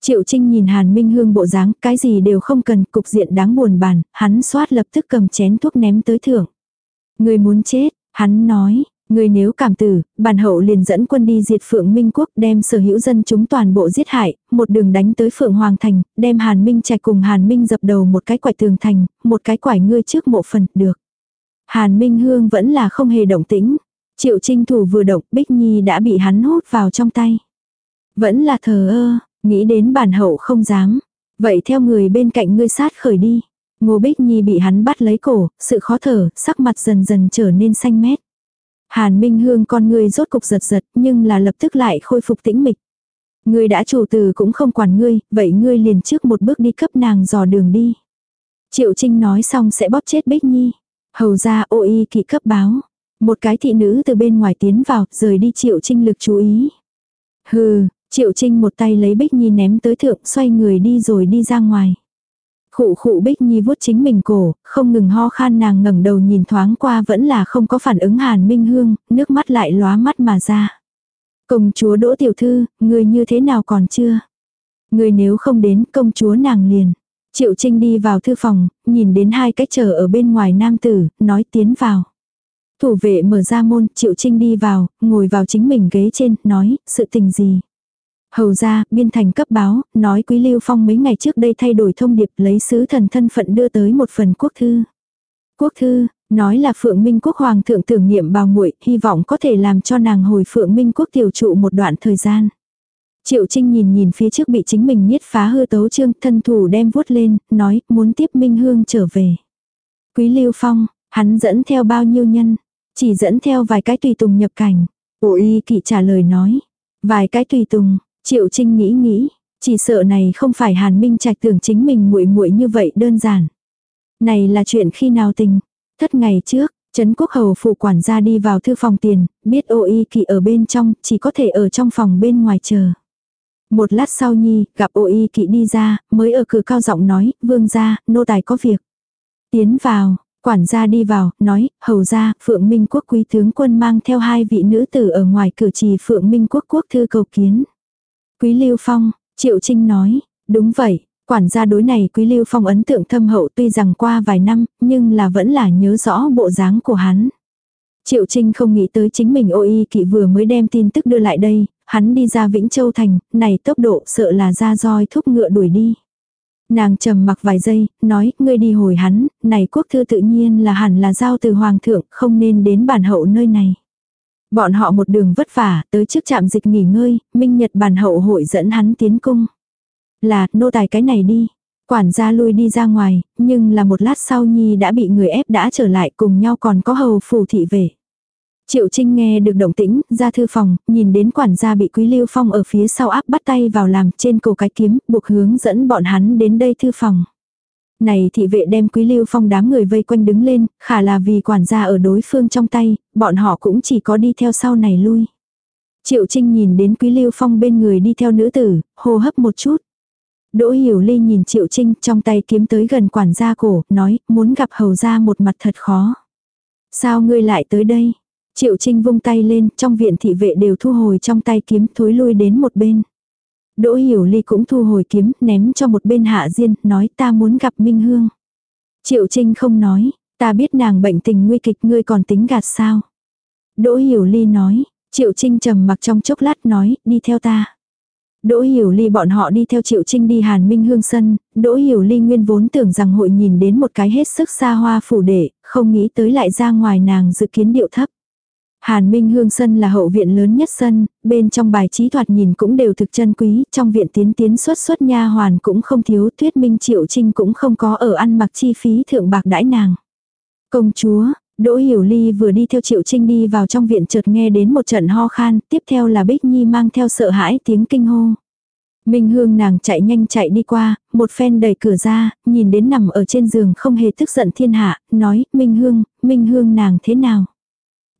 Triệu Trinh nhìn Hàn Minh Hương bộ dáng, cái gì đều không cần, cục diện đáng buồn bàn, hắn xoát lập tức cầm chén thuốc ném tới thưởng. Người muốn chết, hắn nói, người nếu cảm tử, bản hậu liền dẫn quân đi diệt Phượng Minh Quốc đem sở hữu dân chúng toàn bộ giết hại, một đường đánh tới Phượng Hoàng Thành, đem Hàn Minh chạy cùng Hàn Minh dập đầu một cái quải tường thành, một cái quải ngươi trước mộ phần, được. Hàn Minh Hương vẫn là không hề động tĩnh. Triệu Trinh Thủ vừa động, Bích Nhi đã bị hắn hút vào trong tay. Vẫn là thờ ơ, nghĩ đến bản hậu không dám. Vậy theo người bên cạnh ngươi sát khởi đi. Ngô Bích Nhi bị hắn bắt lấy cổ, sự khó thở, sắc mặt dần dần trở nên xanh mét. Hàn Minh Hương con người rốt cục giật giật, nhưng là lập tức lại khôi phục tĩnh mịch. Ngươi đã chủ từ cũng không quản ngươi, vậy ngươi liền trước một bước đi cấp nàng dò đường đi. Triệu Trinh nói xong sẽ bóp chết Bích Nhi. Hầu ra ô y kỵ cấp báo. Một cái thị nữ từ bên ngoài tiến vào, rời đi Triệu Trinh lực chú ý. Hừ, Triệu Trinh một tay lấy Bích Nhi ném tới thượng, xoay người đi rồi đi ra ngoài. Khụ khụ Bích Nhi vuốt chính mình cổ, không ngừng ho khan nàng ngẩng đầu nhìn thoáng qua vẫn là không có phản ứng Hàn Minh Hương, nước mắt lại lóa mắt mà ra. Công chúa Đỗ Tiểu Thư, người như thế nào còn chưa? Người nếu không đến công chúa nàng liền. Triệu Trinh đi vào thư phòng, nhìn đến hai cách chờ ở bên ngoài nam tử, nói tiến vào. Thủ vệ mở ra môn, Triệu Trinh đi vào, ngồi vào chính mình ghế trên, nói, sự tình gì. Hầu ra, biên thành cấp báo, nói Quý Lưu Phong mấy ngày trước đây thay đổi thông điệp lấy sứ thần thân phận đưa tới một phần quốc thư. Quốc thư, nói là Phượng Minh Quốc Hoàng thượng tưởng niệm bào muội hy vọng có thể làm cho nàng hồi Phượng Minh Quốc tiểu trụ một đoạn thời gian. Triệu Trinh nhìn nhìn phía trước bị chính mình niết phá hư tấu trương, thân thủ đem vuốt lên, nói, muốn tiếp Minh Hương trở về. Quý Lưu Phong, hắn dẫn theo bao nhiêu nhân? Chỉ dẫn theo vài cái tùy tùng nhập cảnh. Ổ kỵ trả lời nói. Vài cái tùy tùng, Triệu Trinh nghĩ nghĩ, chỉ sợ này không phải Hàn Minh Trạch tưởng chính mình muội muội như vậy đơn giản. Này là chuyện khi nào tình? Thất ngày trước, Trấn Quốc Hầu phụ quản gia đi vào thư phòng tiền, biết ô y kỵ ở bên trong, chỉ có thể ở trong phòng bên ngoài chờ. Một lát sau nhi, gặp ô y kỵ đi ra, mới ở cửa cao giọng nói, vương gia, nô tài có việc. Tiến vào, quản gia đi vào, nói, hầu gia, Phượng Minh Quốc quý tướng quân mang theo hai vị nữ tử ở ngoài cửa trì Phượng Minh Quốc quốc thư cầu kiến. Quý Lưu Phong, Triệu Trinh nói, đúng vậy, quản gia đối này Quý Lưu Phong ấn tượng thâm hậu tuy rằng qua vài năm, nhưng là vẫn là nhớ rõ bộ dáng của hắn. Triệu Trinh không nghĩ tới chính mình ô y kỵ vừa mới đem tin tức đưa lại đây, hắn đi ra Vĩnh Châu Thành, này tốc độ sợ là ra roi thúc ngựa đuổi đi. Nàng trầm mặc vài giây, nói, ngươi đi hồi hắn, này quốc thư tự nhiên là hẳn là giao từ hoàng thượng, không nên đến bản hậu nơi này. Bọn họ một đường vất vả, tới trước trạm dịch nghỉ ngơi, Minh Nhật bàn hậu hội dẫn hắn tiến cung. Là, nô tài cái này đi. Quản gia lui đi ra ngoài, nhưng là một lát sau Nhi đã bị người ép đã trở lại cùng nhau còn có hầu phù thị về. Triệu Trinh nghe được động tĩnh, ra thư phòng, nhìn đến quản gia bị Quý Lưu Phong ở phía sau áp bắt tay vào làm trên cổ cái kiếm, buộc hướng dẫn bọn hắn đến đây thư phòng. Này thị vệ đem Quý Lưu Phong đám người vây quanh đứng lên, khả là vì quản gia ở đối phương trong tay, bọn họ cũng chỉ có đi theo sau này lui. Triệu Trinh nhìn đến Quý Lưu Phong bên người đi theo nữ tử, hô hấp một chút. Đỗ Hiểu Ly nhìn Triệu Trinh trong tay kiếm tới gần quản gia cổ, nói, muốn gặp hầu gia một mặt thật khó. Sao ngươi lại tới đây? Triệu Trinh vung tay lên, trong viện thị vệ đều thu hồi trong tay kiếm thối lui đến một bên. Đỗ Hiểu Ly cũng thu hồi kiếm, ném cho một bên Hạ Diên, nói ta muốn gặp Minh Hương. Triệu Trinh không nói, ta biết nàng bệnh tình nguy kịch ngươi còn tính gạt sao. Đỗ Hiểu Ly nói, Triệu Trinh trầm mặc trong chốc lát nói, đi theo ta. Đỗ Hiểu Ly bọn họ đi theo Triệu Trinh đi Hàn Minh Hương Sân, Đỗ Hiểu Ly nguyên vốn tưởng rằng hội nhìn đến một cái hết sức xa hoa phủ đệ, không nghĩ tới lại ra ngoài nàng dự kiến điệu thấp. Hàn Minh Hương Sân là hậu viện lớn nhất sân, bên trong bài trí thoạt nhìn cũng đều thực chân quý, trong viện tiến tiến xuất xuất nha hoàn cũng không thiếu, Tuyết minh Triệu Trinh cũng không có ở ăn mặc chi phí thượng bạc đãi nàng. Công chúa, Đỗ Hiểu Ly vừa đi theo Triệu Trinh đi vào trong viện chợt nghe đến một trận ho khan, tiếp theo là Bích Nhi mang theo sợ hãi tiếng kinh hô. Minh Hương nàng chạy nhanh chạy đi qua, một phen đẩy cửa ra, nhìn đến nằm ở trên giường không hề tức giận thiên hạ, nói, Minh Hương, Minh Hương nàng thế nào?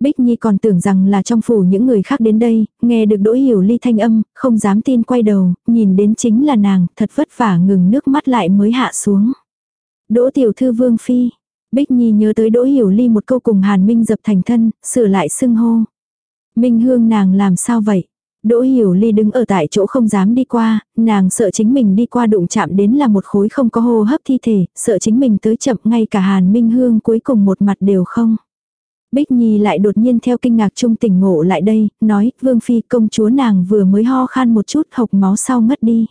Bích Nhi còn tưởng rằng là trong phủ những người khác đến đây, nghe được Đỗ Hiểu Ly thanh âm, không dám tin quay đầu, nhìn đến chính là nàng, thật vất vả ngừng nước mắt lại mới hạ xuống. Đỗ Tiểu Thư Vương Phi, Bích Nhi nhớ tới Đỗ Hiểu Ly một câu cùng Hàn Minh dập thành thân, sửa lại xưng hô. Minh Hương nàng làm sao vậy? Đỗ Hiểu Ly đứng ở tại chỗ không dám đi qua, nàng sợ chính mình đi qua đụng chạm đến là một khối không có hô hấp thi thể, sợ chính mình tới chậm ngay cả Hàn Minh Hương cuối cùng một mặt đều không. Bích Nhi lại đột nhiên theo kinh ngạc trung tỉnh ngộ lại đây, nói, Vương Phi công chúa nàng vừa mới ho khan một chút hộc máu sau ngất đi.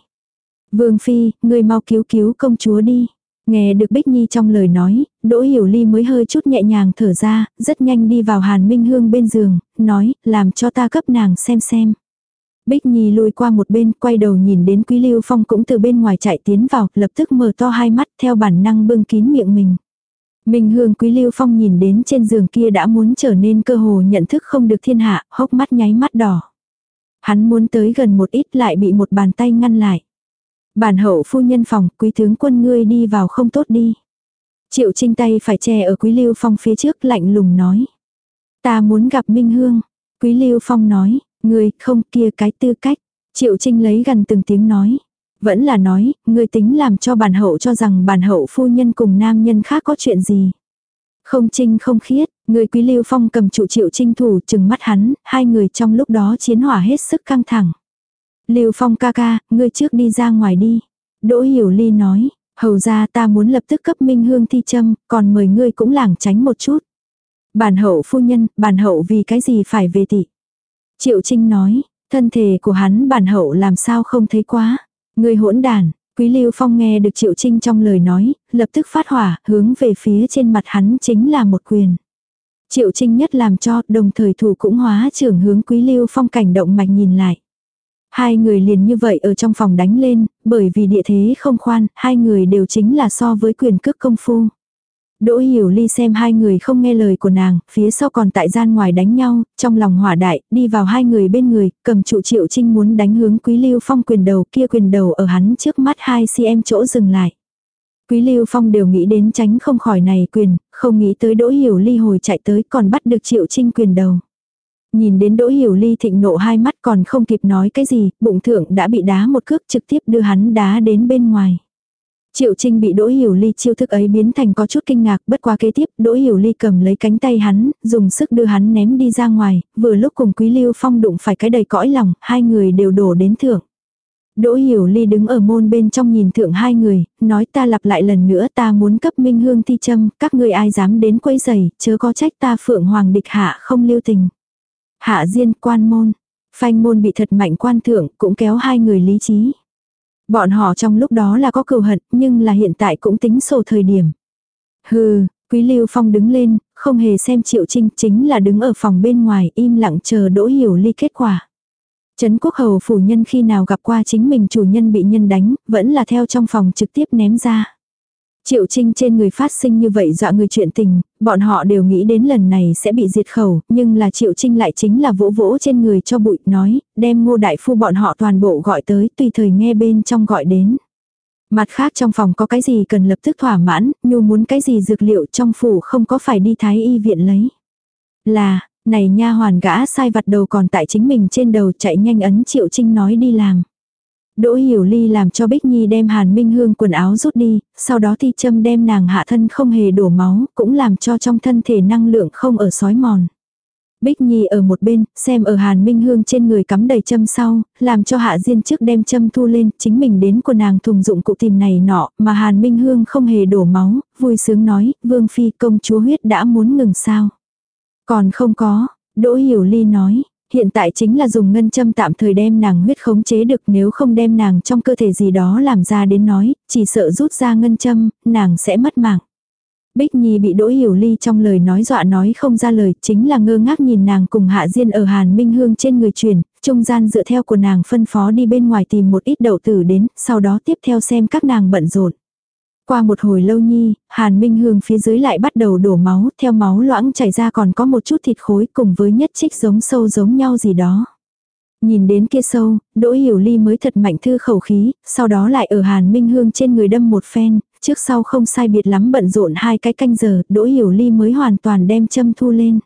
Vương Phi, người mau cứu cứu công chúa đi. Nghe được Bích Nhi trong lời nói, Đỗ Hiểu Ly mới hơi chút nhẹ nhàng thở ra, rất nhanh đi vào Hàn Minh Hương bên giường, nói, làm cho ta cấp nàng xem xem. Bích Nhi lùi qua một bên, quay đầu nhìn đến Quý Lưu Phong cũng từ bên ngoài chạy tiến vào, lập tức mở to hai mắt theo bản năng bưng kín miệng mình. Minh Hương Quý Lưu Phong nhìn đến trên giường kia đã muốn trở nên cơ hồ nhận thức không được thiên hạ, hốc mắt nháy mắt đỏ. Hắn muốn tới gần một ít lại bị một bàn tay ngăn lại. Bản hậu phu nhân phòng, quý tướng quân ngươi đi vào không tốt đi. Triệu Trinh tay phải che ở Quý Lưu Phong phía trước lạnh lùng nói. Ta muốn gặp Minh Hương. Quý Lưu Phong nói, ngươi không kia cái tư cách. Triệu Trinh lấy gần từng tiếng nói. Vẫn là nói, ngươi tính làm cho bản hậu cho rằng bản hậu phu nhân cùng nam nhân khác có chuyện gì. Không trinh không khiết, người quý lưu phong cầm trụ triệu trinh thủ chừng mắt hắn, hai người trong lúc đó chiến hỏa hết sức căng thẳng. Lưu phong ca ca, ngươi trước đi ra ngoài đi. Đỗ hiểu ly nói, hầu ra ta muốn lập tức cấp minh hương thi châm, còn mời ngươi cũng lảng tránh một chút. Bản hậu phu nhân, bản hậu vì cái gì phải về tỷ. Triệu Trinh nói, thân thể của hắn bản hậu làm sao không thấy quá. Người hỗn đàn, Quý Lưu Phong nghe được Triệu Trinh trong lời nói, lập tức phát hỏa, hướng về phía trên mặt hắn chính là một quyền. Triệu Trinh nhất làm cho, đồng thời thủ cũng hóa trưởng hướng Quý Lưu Phong cảnh động mạch nhìn lại. Hai người liền như vậy ở trong phòng đánh lên, bởi vì địa thế không khoan, hai người đều chính là so với quyền cước công phu. Đỗ Hiểu Ly xem hai người không nghe lời của nàng, phía sau còn tại gian ngoài đánh nhau, trong lòng hỏa đại, đi vào hai người bên người, cầm trụ triệu trinh muốn đánh hướng Quý Lưu Phong quyền đầu kia quyền đầu ở hắn trước mắt hai cm chỗ dừng lại. Quý Lưu Phong đều nghĩ đến tránh không khỏi này quyền, không nghĩ tới Đỗ Hiểu Ly hồi chạy tới còn bắt được triệu trinh quyền đầu. Nhìn đến Đỗ Hiểu Ly thịnh nộ hai mắt còn không kịp nói cái gì, bụng thượng đã bị đá một cước trực tiếp đưa hắn đá đến bên ngoài. Triệu Trinh bị Đỗ Hiểu Ly chiêu thức ấy biến thành có chút kinh ngạc, bất qua kế tiếp, Đỗ Hiểu Ly cầm lấy cánh tay hắn, dùng sức đưa hắn ném đi ra ngoài, vừa lúc cùng Quý Lưu Phong đụng phải cái đầy cõi lòng, hai người đều đổ đến thượng. Đỗ Hiểu Ly đứng ở môn bên trong nhìn thượng hai người, nói ta lặp lại lần nữa ta muốn cấp minh hương thi châm, các người ai dám đến quấy giày, chớ có trách ta phượng hoàng địch hạ không lưu tình. Hạ diên quan môn, phanh môn bị thật mạnh quan thượng cũng kéo hai người lý trí. Bọn họ trong lúc đó là có cừu hận, nhưng là hiện tại cũng tính sổ thời điểm. Hừ, Quý Lưu Phong đứng lên, không hề xem Triệu Trinh, chính là đứng ở phòng bên ngoài im lặng chờ Đỗ Hiểu Ly kết quả. Trấn Quốc Hầu phủ nhân khi nào gặp qua chính mình chủ nhân bị nhân đánh, vẫn là theo trong phòng trực tiếp ném ra. Triệu Trinh trên người phát sinh như vậy dọa người chuyện tình, bọn họ đều nghĩ đến lần này sẽ bị diệt khẩu, nhưng là Triệu Trinh lại chính là vỗ vỗ trên người cho bụi nói, đem ngô đại phu bọn họ toàn bộ gọi tới tùy thời nghe bên trong gọi đến. Mặt khác trong phòng có cái gì cần lập tức thỏa mãn, nhu muốn cái gì dược liệu trong phủ không có phải đi thái y viện lấy. Là, này nha hoàn gã sai vặt đầu còn tại chính mình trên đầu chạy nhanh ấn Triệu Trinh nói đi làm. Đỗ Hiểu Ly làm cho Bích Nhi đem Hàn Minh Hương quần áo rút đi, sau đó thi châm đem nàng hạ thân không hề đổ máu, cũng làm cho trong thân thể năng lượng không ở sói mòn. Bích Nhi ở một bên, xem ở Hàn Minh Hương trên người cắm đầy châm sau, làm cho Hạ Diên trước đem châm thu lên, chính mình đến của nàng thùng dụng cụ tìm này nọ, mà Hàn Minh Hương không hề đổ máu, vui sướng nói, Vương Phi công chúa huyết đã muốn ngừng sao. Còn không có, Đỗ Hiểu Ly nói, hiện tại chính là dùng ngân châm tạm thời đem nàng huyết khống chế được nếu không đem nàng trong cơ thể gì đó làm ra đến nói, chỉ sợ rút ra ngân châm, nàng sẽ mất mạng. Bích Nhi bị Đỗ Hiểu Ly trong lời nói dọa nói không ra lời, chính là ngơ ngác nhìn nàng cùng Hạ Diên ở Hàn Minh Hương trên người truyền, trung gian dựa theo của nàng phân phó đi bên ngoài tìm một ít đậu tử đến, sau đó tiếp theo xem các nàng bận rộn. Qua một hồi lâu nhi, Hàn Minh Hương phía dưới lại bắt đầu đổ máu, theo máu loãng chảy ra còn có một chút thịt khối cùng với nhất trích giống sâu giống nhau gì đó. Nhìn đến kia sâu, Đỗ Hiểu Ly mới thật mạnh thư khẩu khí, sau đó lại ở Hàn Minh Hương trên người đâm một phen, trước sau không sai biệt lắm bận rộn hai cái canh giờ, Đỗ Hiểu Ly mới hoàn toàn đem châm thu lên.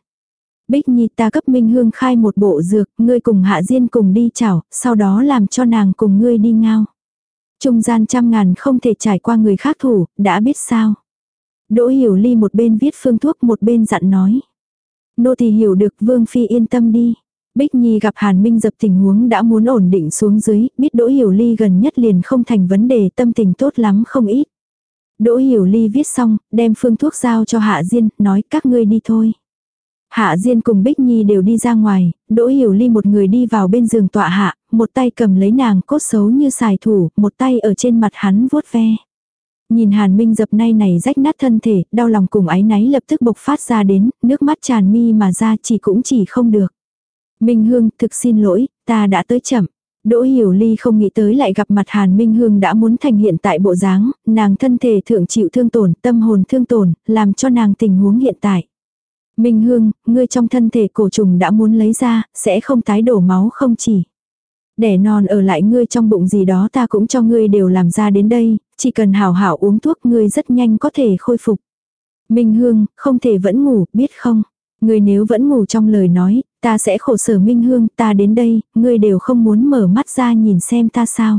Bích Nhi ta cấp Minh Hương khai một bộ dược, ngươi cùng Hạ Diên cùng đi chảo, sau đó làm cho nàng cùng ngươi đi ngao. Trung gian trăm ngàn không thể trải qua người khác thủ, đã biết sao. Đỗ Hiểu Ly một bên viết phương thuốc một bên dặn nói. Nô thì hiểu được Vương Phi yên tâm đi. Bích Nhi gặp Hàn Minh dập tình huống đã muốn ổn định xuống dưới, biết Đỗ Hiểu Ly gần nhất liền không thành vấn đề tâm tình tốt lắm không ít. Đỗ Hiểu Ly viết xong, đem phương thuốc giao cho Hạ Diên, nói các ngươi đi thôi. Hạ Diên cùng Bích Nhi đều đi ra ngoài, Đỗ Hiểu Ly một người đi vào bên giường tọa hạ, một tay cầm lấy nàng cốt xấu như xài thủ, một tay ở trên mặt hắn vuốt ve. Nhìn Hàn Minh dập nay này rách nát thân thể, đau lòng cùng ái náy lập tức bộc phát ra đến, nước mắt tràn mi mà ra chỉ cũng chỉ không được. Minh Hương, thực xin lỗi, ta đã tới chậm. Đỗ Hiểu Ly không nghĩ tới lại gặp mặt Hàn Minh Hương đã muốn thành hiện tại bộ dáng, nàng thân thể thượng chịu thương tổn, tâm hồn thương tổn, làm cho nàng tình huống hiện tại. Minh Hương, ngươi trong thân thể cổ trùng đã muốn lấy ra, sẽ không tái đổ máu không chỉ. Đẻ non ở lại ngươi trong bụng gì đó ta cũng cho ngươi đều làm ra đến đây, chỉ cần hảo hảo uống thuốc ngươi rất nhanh có thể khôi phục. Minh Hương, không thể vẫn ngủ, biết không? Ngươi nếu vẫn ngủ trong lời nói, ta sẽ khổ sở Minh Hương, ta đến đây, ngươi đều không muốn mở mắt ra nhìn xem ta sao.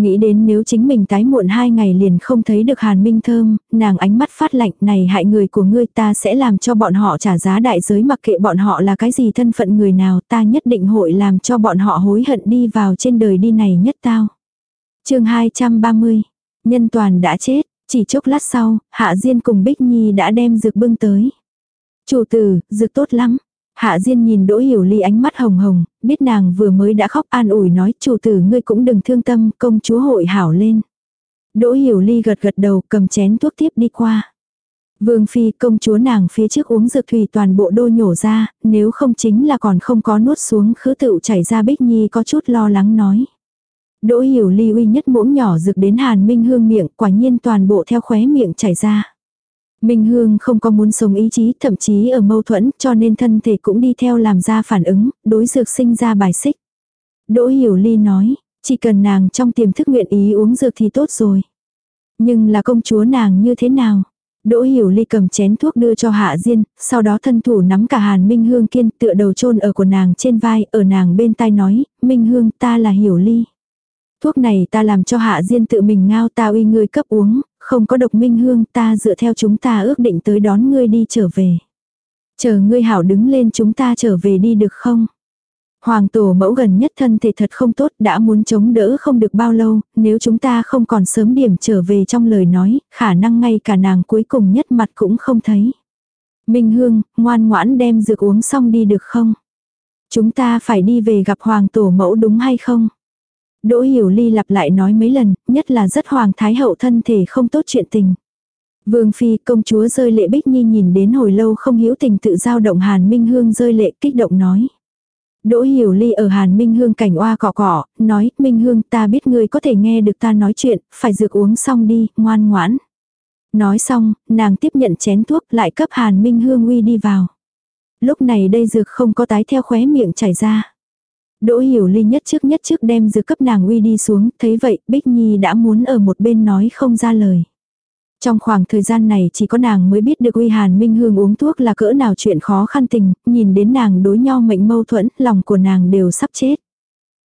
Nghĩ đến nếu chính mình tái muộn hai ngày liền không thấy được Hàn Minh Thơm, nàng ánh mắt phát lạnh này hại người của ngươi ta sẽ làm cho bọn họ trả giá đại giới mặc kệ bọn họ là cái gì thân phận người nào ta nhất định hội làm cho bọn họ hối hận đi vào trên đời đi này nhất tao. chương 230, nhân toàn đã chết, chỉ chốc lát sau, Hạ Diên cùng Bích Nhi đã đem dược bưng tới. Chủ tử, dược tốt lắm, Hạ Diên nhìn Đỗ Hiểu Ly ánh mắt hồng hồng, biết nàng vừa mới đã khóc an ủi nói chủ tử ngươi cũng đừng thương tâm, công chúa hội hảo lên. Đỗ Hiểu Ly gật gật đầu cầm chén thuốc tiếp đi qua. Vương Phi công chúa nàng phía trước uống dược thủy toàn bộ đô nhổ ra, nếu không chính là còn không có nuốt xuống khứ tựu chảy ra Bích Nhi có chút lo lắng nói. Đỗ Hiểu Ly uy nhất muỗng nhỏ dược đến Hàn Minh Hương miệng quả nhiên toàn bộ theo khóe miệng chảy ra. Minh Hương không có muốn sống ý chí, thậm chí ở mâu thuẫn, cho nên thân thể cũng đi theo làm ra phản ứng, đối dược sinh ra bài xích. Đỗ Hiểu Ly nói, chỉ cần nàng trong tiềm thức nguyện ý uống dược thì tốt rồi. Nhưng là công chúa nàng như thế nào? Đỗ Hiểu Ly cầm chén thuốc đưa cho Hạ Diên, sau đó thân thủ nắm cả Hàn Minh Hương kiên tựa đầu chôn ở của nàng trên vai, ở nàng bên tai nói, Minh Hương ta là Hiểu Ly. Thuốc này ta làm cho Hạ Diên tự mình ngao ta uy ngươi cấp uống, không có độc minh hương ta dựa theo chúng ta ước định tới đón ngươi đi trở về. Chờ ngươi hảo đứng lên chúng ta trở về đi được không? Hoàng tổ mẫu gần nhất thân thể thật không tốt đã muốn chống đỡ không được bao lâu, nếu chúng ta không còn sớm điểm trở về trong lời nói, khả năng ngay cả nàng cuối cùng nhất mặt cũng không thấy. Minh Hương, ngoan ngoãn đem dược uống xong đi được không? Chúng ta phải đi về gặp hoàng tổ mẫu đúng hay không? Đỗ Hiểu Ly lặp lại nói mấy lần, nhất là rất hoàng thái hậu thân thể không tốt chuyện tình. Vương Phi công chúa rơi lệ Bích Nhi nhìn đến hồi lâu không hiểu tình tự giao động Hàn Minh Hương rơi lệ kích động nói. Đỗ Hiểu Ly ở Hàn Minh Hương cảnh oa cỏ cỏ, nói, Minh Hương ta biết ngươi có thể nghe được ta nói chuyện, phải dược uống xong đi, ngoan ngoãn. Nói xong, nàng tiếp nhận chén thuốc lại cấp Hàn Minh Hương uy đi vào. Lúc này đây dược không có tái theo khóe miệng chảy ra. Đỗ hiểu ly nhất trước nhất trước đem dược cấp nàng uy đi xuống, thấy vậy Bích Nhi đã muốn ở một bên nói không ra lời. Trong khoảng thời gian này chỉ có nàng mới biết được uy hàn minh hương uống thuốc là cỡ nào chuyện khó khăn tình, nhìn đến nàng đối nhau mệnh mâu thuẫn, lòng của nàng đều sắp chết.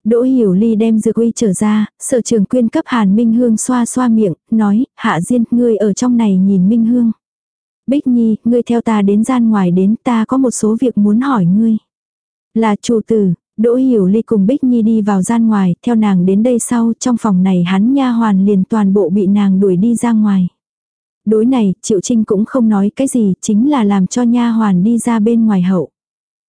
Đỗ hiểu ly đem dược uy trở ra, sở trường quyên cấp hàn minh hương xoa xoa miệng, nói, hạ diên, ngươi ở trong này nhìn minh hương. Bích Nhi, ngươi theo ta đến gian ngoài đến ta có một số việc muốn hỏi ngươi. Là chủ tử, Đỗ Hiểu Ly cùng Bích Nhi đi vào gian ngoài, theo nàng đến đây sau, trong phòng này hắn nha hoàn liền toàn bộ bị nàng đuổi đi ra ngoài. Đối này, Triệu Trinh cũng không nói cái gì, chính là làm cho nha hoàn đi ra bên ngoài hậu.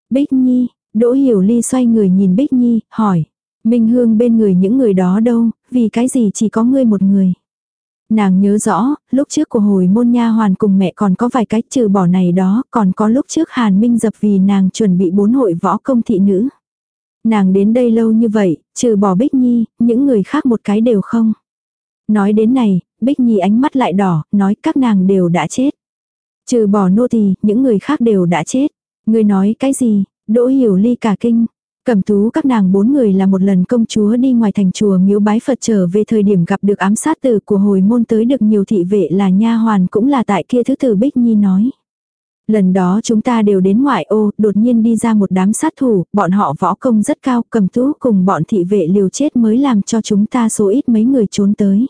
Bích Nhi, Đỗ Hiểu Ly xoay người nhìn Bích Nhi, hỏi. Minh Hương bên người những người đó đâu, vì cái gì chỉ có ngươi một người. Nàng nhớ rõ, lúc trước của hồi môn nha hoàn cùng mẹ còn có vài cái trừ bỏ này đó, còn có lúc trước Hàn Minh dập vì nàng chuẩn bị bốn hội võ công thị nữ. Nàng đến đây lâu như vậy, trừ bỏ Bích Nhi, những người khác một cái đều không. Nói đến này, Bích Nhi ánh mắt lại đỏ, nói các nàng đều đã chết. Trừ bỏ nô tỳ, những người khác đều đã chết. Người nói cái gì? Đỗ hiểu ly cả kinh. Cẩm tú các nàng bốn người là một lần công chúa đi ngoài thành chùa miếu bái Phật trở về thời điểm gặp được ám sát tử của hồi môn tới được nhiều thị vệ là nha hoàn cũng là tại kia thứ tử Bích Nhi nói. Lần đó chúng ta đều đến ngoại ô, đột nhiên đi ra một đám sát thủ, bọn họ võ công rất cao, cầm tú cùng bọn thị vệ liều chết mới làm cho chúng ta số ít mấy người trốn tới.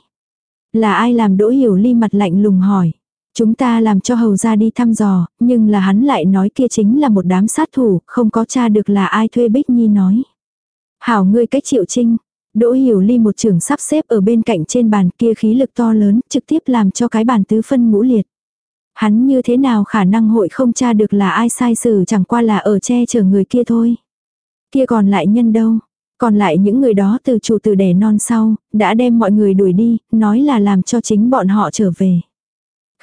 Là ai làm đỗ hiểu ly mặt lạnh lùng hỏi. Chúng ta làm cho hầu ra đi thăm dò, nhưng là hắn lại nói kia chính là một đám sát thủ, không có cha được là ai thuê Bích Nhi nói. Hảo ngươi cách triệu trinh. Đỗ hiểu ly một trường sắp xếp ở bên cạnh trên bàn kia khí lực to lớn, trực tiếp làm cho cái bàn tứ phân ngũ liệt. Hắn như thế nào khả năng hội không tra được là ai sai xử chẳng qua là ở che chở người kia thôi. Kia còn lại nhân đâu. Còn lại những người đó từ chủ từ đẻ non sau, đã đem mọi người đuổi đi, nói là làm cho chính bọn họ trở về.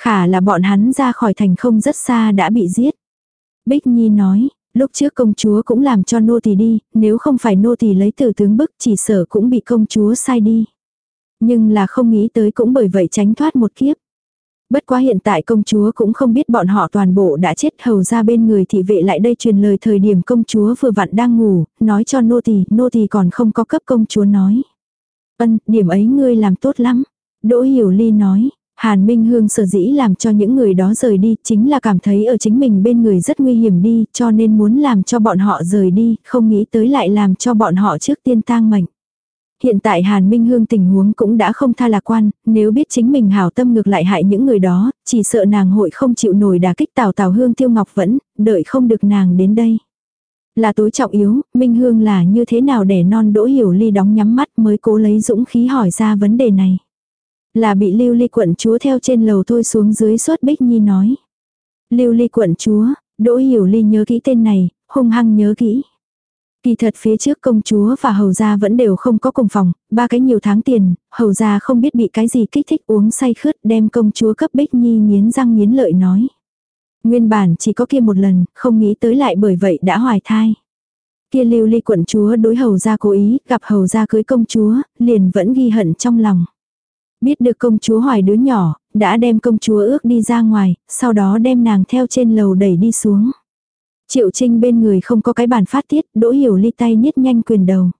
Khả là bọn hắn ra khỏi thành không rất xa đã bị giết. Bích Nhi nói, lúc trước công chúa cũng làm cho nô tỳ đi, nếu không phải nô tỳ lấy từ tướng bức chỉ sợ cũng bị công chúa sai đi. Nhưng là không nghĩ tới cũng bởi vậy tránh thoát một kiếp. Bất quá hiện tại công chúa cũng không biết bọn họ toàn bộ đã chết hầu ra bên người thị vệ lại đây truyền lời thời điểm công chúa vừa vặn đang ngủ, nói cho nô tỳ, nô tỳ còn không có cấp công chúa nói. Ân, điểm ấy ngươi làm tốt lắm. Đỗ Hiểu Ly nói, Hàn Minh Hương sở dĩ làm cho những người đó rời đi, chính là cảm thấy ở chính mình bên người rất nguy hiểm đi, cho nên muốn làm cho bọn họ rời đi, không nghĩ tới lại làm cho bọn họ trước tiên tang mệnh. Hiện tại Hàn Minh Hương tình huống cũng đã không tha lạc quan, nếu biết chính mình hảo tâm ngược lại hại những người đó, chỉ sợ nàng hội không chịu nổi đả kích Tào Tào Hương Tiêu Ngọc vẫn, đợi không được nàng đến đây. Là tối trọng yếu, Minh Hương là như thế nào để non đỗ hiểu ly đóng nhắm mắt mới cố lấy dũng khí hỏi ra vấn đề này. Là bị lưu ly quận chúa theo trên lầu thôi xuống dưới suốt Bích Nhi nói. Lưu ly quận chúa, đỗ hiểu ly nhớ kỹ tên này, hung hăng nhớ kỹ. Kỳ thật phía trước công chúa và hầu gia vẫn đều không có cùng phòng, ba cái nhiều tháng tiền, hầu gia không biết bị cái gì kích thích uống say khướt đem công chúa cấp Bích Nhi nghiến răng nghiến lợi nói. Nguyên bản chỉ có kia một lần, không nghĩ tới lại bởi vậy đã hoài thai. Kia lưu ly quận chúa đối hầu gia cố ý, gặp hầu gia cưới công chúa, liền vẫn ghi hận trong lòng. Biết được công chúa hoài đứa nhỏ, đã đem công chúa ước đi ra ngoài, sau đó đem nàng theo trên lầu đẩy đi xuống. Triệu Trinh bên người không có cái bàn phát tiết, đỗ hiểu ly tay niết nhanh quyền đầu.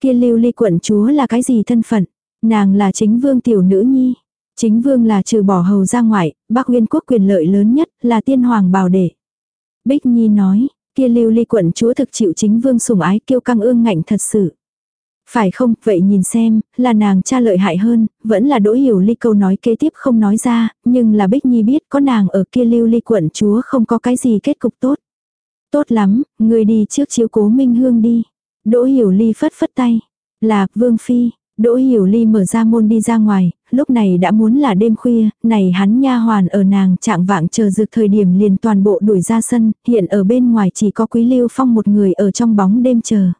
Kia lưu ly quận chúa là cái gì thân phận? Nàng là chính vương tiểu nữ nhi. Chính vương là trừ bỏ hầu ra ngoại, Bắc Nguyên quốc quyền lợi lớn nhất là tiên hoàng bảo đệ. Bích Nhi nói, kia lưu ly quận chúa thực chịu chính vương sủng ái kiêu căng ương ngạnh thật sự. Phải không, vậy nhìn xem, là nàng cha lợi hại hơn, vẫn là đỗ hiểu ly câu nói kế tiếp không nói ra, nhưng là Bích Nhi biết có nàng ở kia lưu ly quận chúa không có cái gì kết cục tốt. Tốt lắm, người đi trước chiếu cố Minh Hương đi. Đỗ Hiểu Ly phất phất tay. Là, Vương Phi. Đỗ Hiểu Ly mở ra môn đi ra ngoài, lúc này đã muốn là đêm khuya, này hắn nha hoàn ở nàng trạng vạng chờ dược thời điểm liền toàn bộ đuổi ra sân, hiện ở bên ngoài chỉ có Quý Lưu Phong một người ở trong bóng đêm chờ.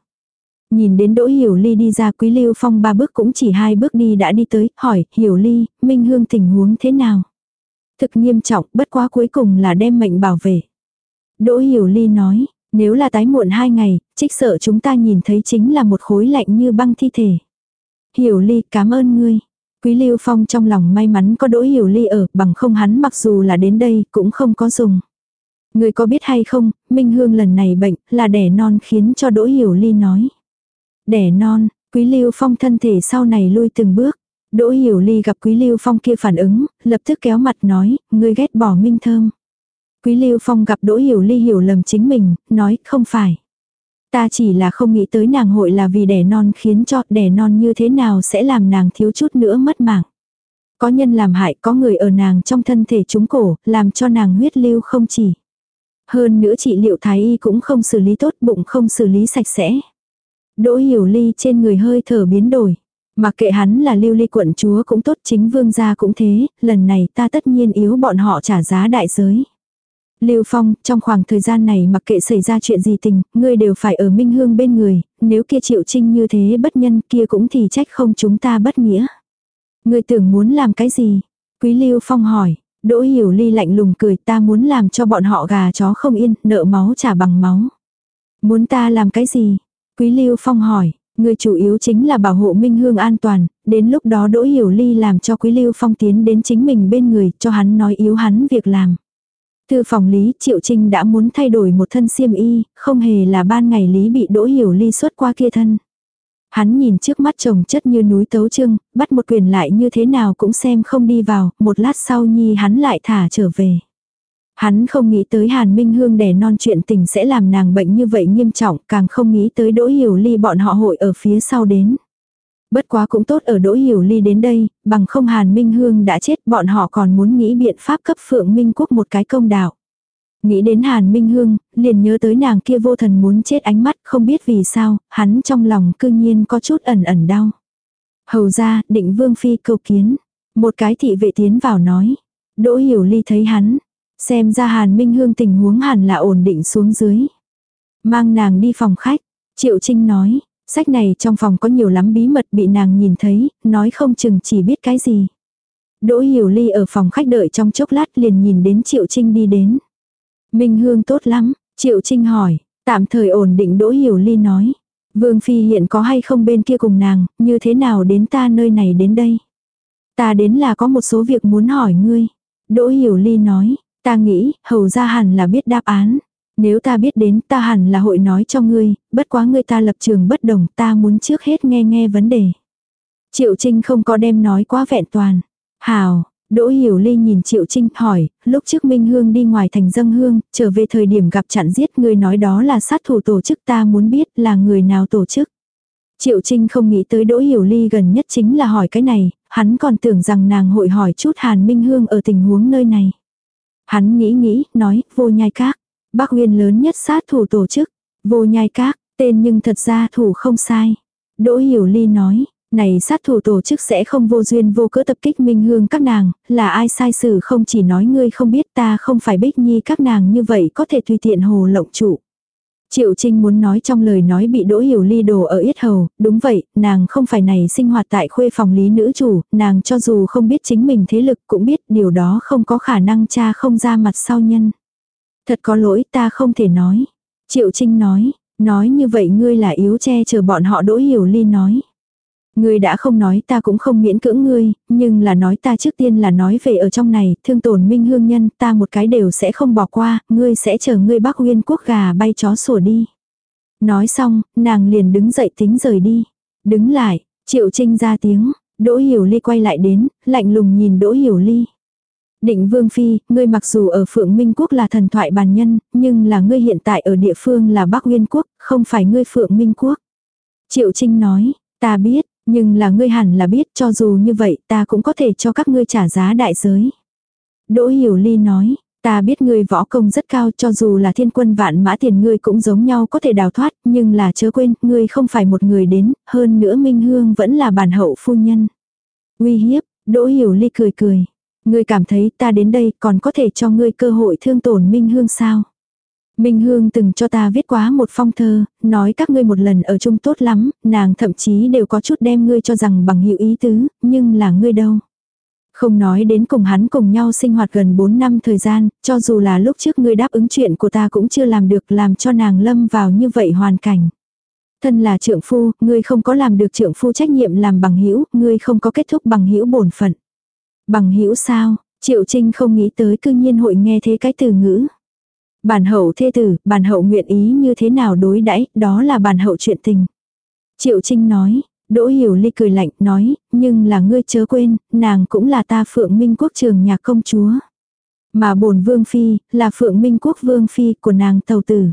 Nhìn đến Đỗ Hiểu Ly đi ra Quý Lưu Phong ba bước cũng chỉ hai bước đi đã đi tới, hỏi, Hiểu Ly, Minh Hương tình huống thế nào? Thực nghiêm trọng, bất quá cuối cùng là đem mệnh bảo vệ. Đỗ Hiểu Ly nói, nếu là tái muộn hai ngày, trích sợ chúng ta nhìn thấy chính là một khối lạnh như băng thi thể. Hiểu Ly cảm ơn ngươi. Quý Lưu Phong trong lòng may mắn có Đỗ Hiểu Ly ở, bằng không hắn mặc dù là đến đây cũng không có dùng. Người có biết hay không, Minh Hương lần này bệnh là đẻ non khiến cho Đỗ Hiểu Ly nói. Đẻ non, Quý Lưu Phong thân thể sau này lui từng bước. Đỗ Hiểu Ly gặp Quý Lưu Phong kia phản ứng, lập tức kéo mặt nói, ngươi ghét bỏ Minh Thơm. Quý Lưu Phong gặp Đỗ Hiểu Ly hiểu lầm chính mình, nói, không phải. Ta chỉ là không nghĩ tới nàng hội là vì đẻ non khiến cho đẻ non như thế nào sẽ làm nàng thiếu chút nữa mất mạng. Có nhân làm hại có người ở nàng trong thân thể trúng cổ, làm cho nàng huyết lưu không chỉ. Hơn nữa trị liệu thái y cũng không xử lý tốt bụng không xử lý sạch sẽ. Đỗ hiểu ly trên người hơi thở biến đổi. Mặc kệ hắn là lưu ly quận chúa cũng tốt chính vương gia cũng thế, lần này ta tất nhiên yếu bọn họ trả giá đại giới. Lưu Phong, trong khoảng thời gian này mặc kệ xảy ra chuyện gì tình, ngươi đều phải ở Minh Hương bên người, nếu kia triệu trinh như thế bất nhân kia cũng thì trách không chúng ta bất nghĩa. Ngươi tưởng muốn làm cái gì? Quý Lưu Phong hỏi, Đỗ Hiểu Ly lạnh lùng cười ta muốn làm cho bọn họ gà chó không yên, nợ máu trả bằng máu. Muốn ta làm cái gì? Quý Lưu Phong hỏi, người chủ yếu chính là bảo hộ Minh Hương an toàn, đến lúc đó Đỗ Hiểu Ly làm cho Quý Lưu Phong tiến đến chính mình bên người, cho hắn nói yếu hắn việc làm. Thư phòng Lý Triệu Trinh đã muốn thay đổi một thân xiêm y, không hề là ban ngày Lý bị Đỗ Hiểu Ly xuất qua kia thân. Hắn nhìn trước mắt chồng chất như núi tấu trưng, bắt một quyền lại như thế nào cũng xem không đi vào, một lát sau nhi hắn lại thả trở về. Hắn không nghĩ tới Hàn Minh Hương đẻ non chuyện tình sẽ làm nàng bệnh như vậy nghiêm trọng, càng không nghĩ tới Đỗ Hiểu Ly bọn họ hội ở phía sau đến. Bất quá cũng tốt ở Đỗ Hiểu Ly đến đây, bằng không Hàn Minh Hương đã chết bọn họ còn muốn nghĩ biện pháp cấp Phượng Minh Quốc một cái công đạo. Nghĩ đến Hàn Minh Hương, liền nhớ tới nàng kia vô thần muốn chết ánh mắt không biết vì sao, hắn trong lòng cư nhiên có chút ẩn ẩn đau. Hầu ra, định Vương Phi cầu kiến. Một cái thị vệ tiến vào nói. Đỗ Hiểu Ly thấy hắn. Xem ra Hàn Minh Hương tình huống hẳn là ổn định xuống dưới. Mang nàng đi phòng khách. Triệu Trinh nói. Sách này trong phòng có nhiều lắm bí mật bị nàng nhìn thấy, nói không chừng chỉ biết cái gì. Đỗ Hiểu Ly ở phòng khách đợi trong chốc lát liền nhìn đến Triệu Trinh đi đến. Minh Hương tốt lắm, Triệu Trinh hỏi, tạm thời ổn định Đỗ Hiểu Ly nói. Vương Phi hiện có hay không bên kia cùng nàng, như thế nào đến ta nơi này đến đây? Ta đến là có một số việc muốn hỏi ngươi. Đỗ Hiểu Ly nói, ta nghĩ, hầu ra hẳn là biết đáp án. Nếu ta biết đến ta hẳn là hội nói cho ngươi, bất quá ngươi ta lập trường bất đồng ta muốn trước hết nghe nghe vấn đề. Triệu Trinh không có đem nói quá vẹn toàn. Hào, Đỗ Hiểu Ly nhìn Triệu Trinh hỏi, lúc trước Minh Hương đi ngoài thành dâng hương, trở về thời điểm gặp chặn giết người nói đó là sát thủ tổ chức ta muốn biết là người nào tổ chức. Triệu Trinh không nghĩ tới Đỗ Hiểu Ly gần nhất chính là hỏi cái này, hắn còn tưởng rằng nàng hội hỏi chút Hàn Minh Hương ở tình huống nơi này. Hắn nghĩ nghĩ, nói, vô nhai các. Bác Nguyên lớn nhất sát thủ tổ chức, vô nhai các, tên nhưng thật ra thủ không sai. Đỗ Hiểu Ly nói, này sát thủ tổ chức sẽ không vô duyên vô cớ tập kích minh hương các nàng, là ai sai xử không chỉ nói ngươi không biết ta không phải bích nhi các nàng như vậy có thể tùy tiện hồ lộng trụ. Triệu Trinh muốn nói trong lời nói bị đỗ hiểu ly đồ ở yết hầu, đúng vậy, nàng không phải này sinh hoạt tại khuê phòng lý nữ chủ, nàng cho dù không biết chính mình thế lực cũng biết điều đó không có khả năng cha không ra mặt sau nhân. Thật có lỗi ta không thể nói. Triệu Trinh nói, nói như vậy ngươi là yếu che chờ bọn họ đỗ hiểu ly nói. Ngươi đã không nói ta cũng không miễn cưỡng ngươi, nhưng là nói ta trước tiên là nói về ở trong này, thương tổn minh hương nhân, ta một cái đều sẽ không bỏ qua, ngươi sẽ chờ ngươi bác nguyên quốc gà bay chó sủa đi. Nói xong, nàng liền đứng dậy tính rời đi. Đứng lại, triệu trinh ra tiếng, Đỗ Hiểu Ly quay lại đến, lạnh lùng nhìn Đỗ Hiểu Ly. Định Vương Phi, ngươi mặc dù ở Phượng Minh Quốc là thần thoại bàn nhân, nhưng là ngươi hiện tại ở địa phương là Bắc Nguyên Quốc, không phải ngươi Phượng Minh Quốc. Triệu Trinh nói, ta biết, nhưng là ngươi hẳn là biết cho dù như vậy ta cũng có thể cho các ngươi trả giá đại giới. Đỗ Hiểu Ly nói, ta biết ngươi võ công rất cao cho dù là thiên quân vạn mã tiền ngươi cũng giống nhau có thể đào thoát, nhưng là chớ quên, ngươi không phải một người đến, hơn nữa Minh Hương vẫn là bản hậu phu nhân. Uy hiếp, Đỗ Hiểu Ly cười cười. Ngươi cảm thấy ta đến đây còn có thể cho ngươi cơ hội thương tổn Minh Hương sao? Minh Hương từng cho ta viết quá một phong thơ, nói các ngươi một lần ở chung tốt lắm, nàng thậm chí đều có chút đem ngươi cho rằng bằng hữu ý tứ, nhưng là ngươi đâu. Không nói đến cùng hắn cùng nhau sinh hoạt gần 4 năm thời gian, cho dù là lúc trước ngươi đáp ứng chuyện của ta cũng chưa làm được làm cho nàng lâm vào như vậy hoàn cảnh. Thân là trượng phu, ngươi không có làm được trượng phu trách nhiệm làm bằng hữu, ngươi không có kết thúc bằng hữu bổn phận. Bằng hữu sao? Triệu Trinh không nghĩ tới cư nhiên hội nghe thế cái từ ngữ. Bản hậu thê tử, bản hậu nguyện ý như thế nào đối đãi, đó là bản hậu chuyện tình. Triệu Trinh nói, Đỗ Hiểu Ly cười lạnh nói, nhưng là ngươi chớ quên, nàng cũng là ta Phượng Minh Quốc trường nhà công chúa. Mà bổn vương phi, là Phượng Minh Quốc vương phi của nàng tàu tử.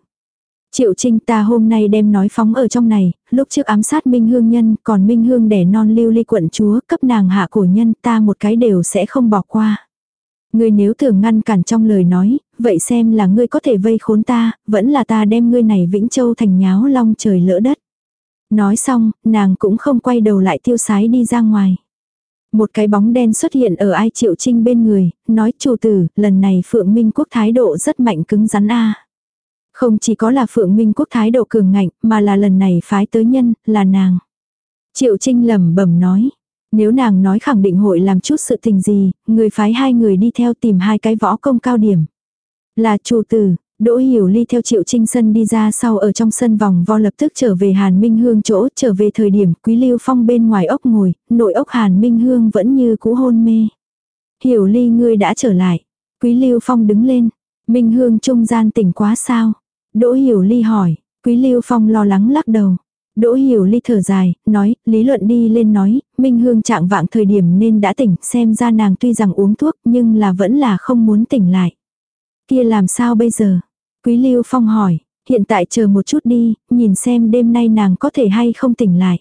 Triệu Trinh ta hôm nay đem nói phóng ở trong này, lúc trước ám sát Minh Hương nhân, còn Minh Hương đẻ non lưu ly quận chúa, cấp nàng hạ cổ nhân ta một cái đều sẽ không bỏ qua. Ngươi nếu tưởng ngăn cản trong lời nói, vậy xem là ngươi có thể vây khốn ta, vẫn là ta đem ngươi này Vĩnh Châu thành nháo long trời lỡ đất. Nói xong, nàng cũng không quay đầu lại tiêu sái đi ra ngoài. Một cái bóng đen xuất hiện ở ai triệu trinh bên người, nói chủ tử, lần này Phượng Minh Quốc thái độ rất mạnh cứng rắn a không chỉ có là Phượng Minh Quốc thái độ cường ngạnh, mà là lần này phái tới nhân, là nàng. Triệu Trinh lẩm bẩm nói, nếu nàng nói khẳng định hội làm chút sự tình gì, người phái hai người đi theo tìm hai cái võ công cao điểm. Là chủ tử, Đỗ Hiểu Ly theo Triệu Trinh Sân đi ra sau ở trong sân vòng vo lập tức trở về Hàn Minh Hương chỗ, trở về thời điểm Quý Lưu Phong bên ngoài ốc ngồi, nội ốc Hàn Minh Hương vẫn như cũ hôn mê. Hiểu Ly ngươi đã trở lại. Quý Lưu Phong đứng lên. Minh Hương trung gian tỉnh quá sao? Đỗ Hiểu Ly hỏi. Quý Lưu Phong lo lắng lắc đầu. Đỗ Hiểu Ly thở dài, nói, lý luận đi lên nói, Minh Hương trạng vạng thời điểm nên đã tỉnh, xem ra nàng tuy rằng uống thuốc nhưng là vẫn là không muốn tỉnh lại. Kia làm sao bây giờ? Quý Lưu Phong hỏi, hiện tại chờ một chút đi, nhìn xem đêm nay nàng có thể hay không tỉnh lại.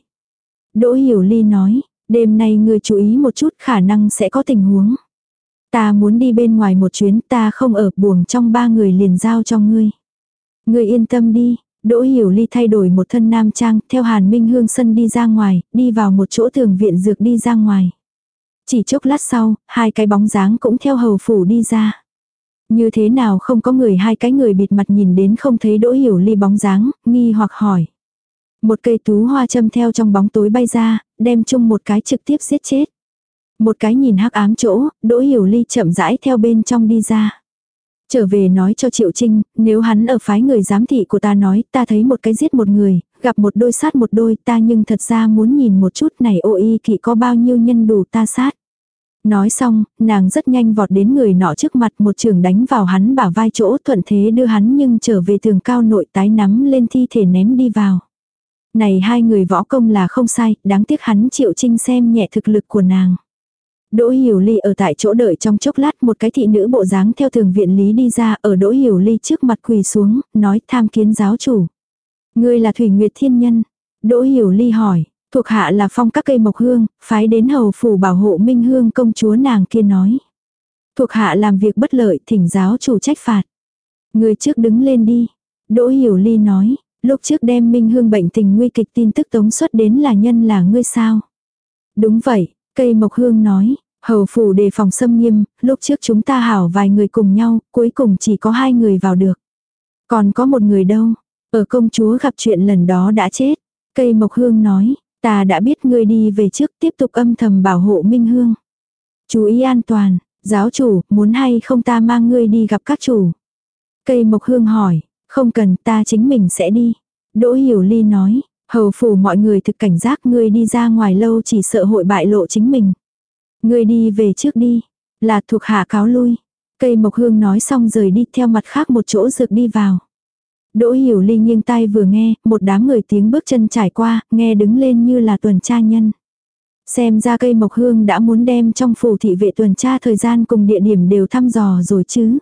Đỗ Hiểu Ly nói, đêm nay ngươi chú ý một chút khả năng sẽ có tình huống. Ta muốn đi bên ngoài một chuyến ta không ở buồng trong ba người liền giao cho ngươi người yên tâm đi, Đỗ Hiểu Ly thay đổi một thân nam trang, theo Hàn Minh Hương sân đi ra ngoài, đi vào một chỗ thường viện dược đi ra ngoài. Chỉ chốc lát sau, hai cái bóng dáng cũng theo hầu phủ đi ra. Như thế nào không có người hai cái người bịt mặt nhìn đến không thấy Đỗ Hiểu Ly bóng dáng, nghi hoặc hỏi. Một cây tú hoa châm theo trong bóng tối bay ra, đem chung một cái trực tiếp giết chết. Một cái nhìn hắc ám chỗ, Đỗ Hiểu Ly chậm rãi theo bên trong đi ra. Trở về nói cho Triệu Trinh, nếu hắn ở phái người giám thị của ta nói, ta thấy một cái giết một người, gặp một đôi sát một đôi, ta nhưng thật ra muốn nhìn một chút này ô y kỵ có bao nhiêu nhân đủ ta sát. Nói xong, nàng rất nhanh vọt đến người nọ trước mặt một trường đánh vào hắn bả vai chỗ thuận thế đưa hắn nhưng trở về tường cao nội tái nắm lên thi thể ném đi vào. Này hai người võ công là không sai, đáng tiếc hắn triệu trinh xem nhẹ thực lực của nàng. Đỗ Hiểu Ly ở tại chỗ đợi trong chốc lát một cái thị nữ bộ dáng theo thường viện lý đi ra ở Đỗ Hiểu Ly trước mặt quỳ xuống, nói tham kiến giáo chủ. Ngươi là Thủy Nguyệt Thiên Nhân. Đỗ Hiểu Ly hỏi, thuộc hạ là phong các cây mộc hương, phái đến hầu phủ bảo hộ minh hương công chúa nàng kia nói. Thuộc hạ làm việc bất lợi thỉnh giáo chủ trách phạt. Người trước đứng lên đi. Đỗ Hiểu Ly nói, lúc trước đem minh hương bệnh tình nguy kịch tin tức tống xuất đến là nhân là ngươi sao. Đúng vậy, cây mộc hương nói, hầu phủ đề phòng xâm nghiêm, lúc trước chúng ta hảo vài người cùng nhau, cuối cùng chỉ có hai người vào được. Còn có một người đâu, ở công chúa gặp chuyện lần đó đã chết. Cây mộc hương nói, Ta đã biết ngươi đi về trước tiếp tục âm thầm bảo hộ Minh Hương. Chú ý an toàn, giáo chủ, muốn hay không ta mang ngươi đi gặp các chủ. Cây mộc hương hỏi, không cần ta chính mình sẽ đi. Đỗ Hiểu Ly nói, hầu phủ mọi người thực cảnh giác ngươi đi ra ngoài lâu chỉ sợ hội bại lộ chính mình. Ngươi đi về trước đi, là thuộc hạ cáo lui. Cây mộc hương nói xong rời đi theo mặt khác một chỗ rực đi vào. Đỗ hiểu ly nghiêng tai vừa nghe, một đám người tiếng bước chân trải qua, nghe đứng lên như là tuần tra nhân. Xem ra cây mộc hương đã muốn đem trong phủ thị vệ tuần tra thời gian cùng địa điểm đều thăm dò rồi chứ.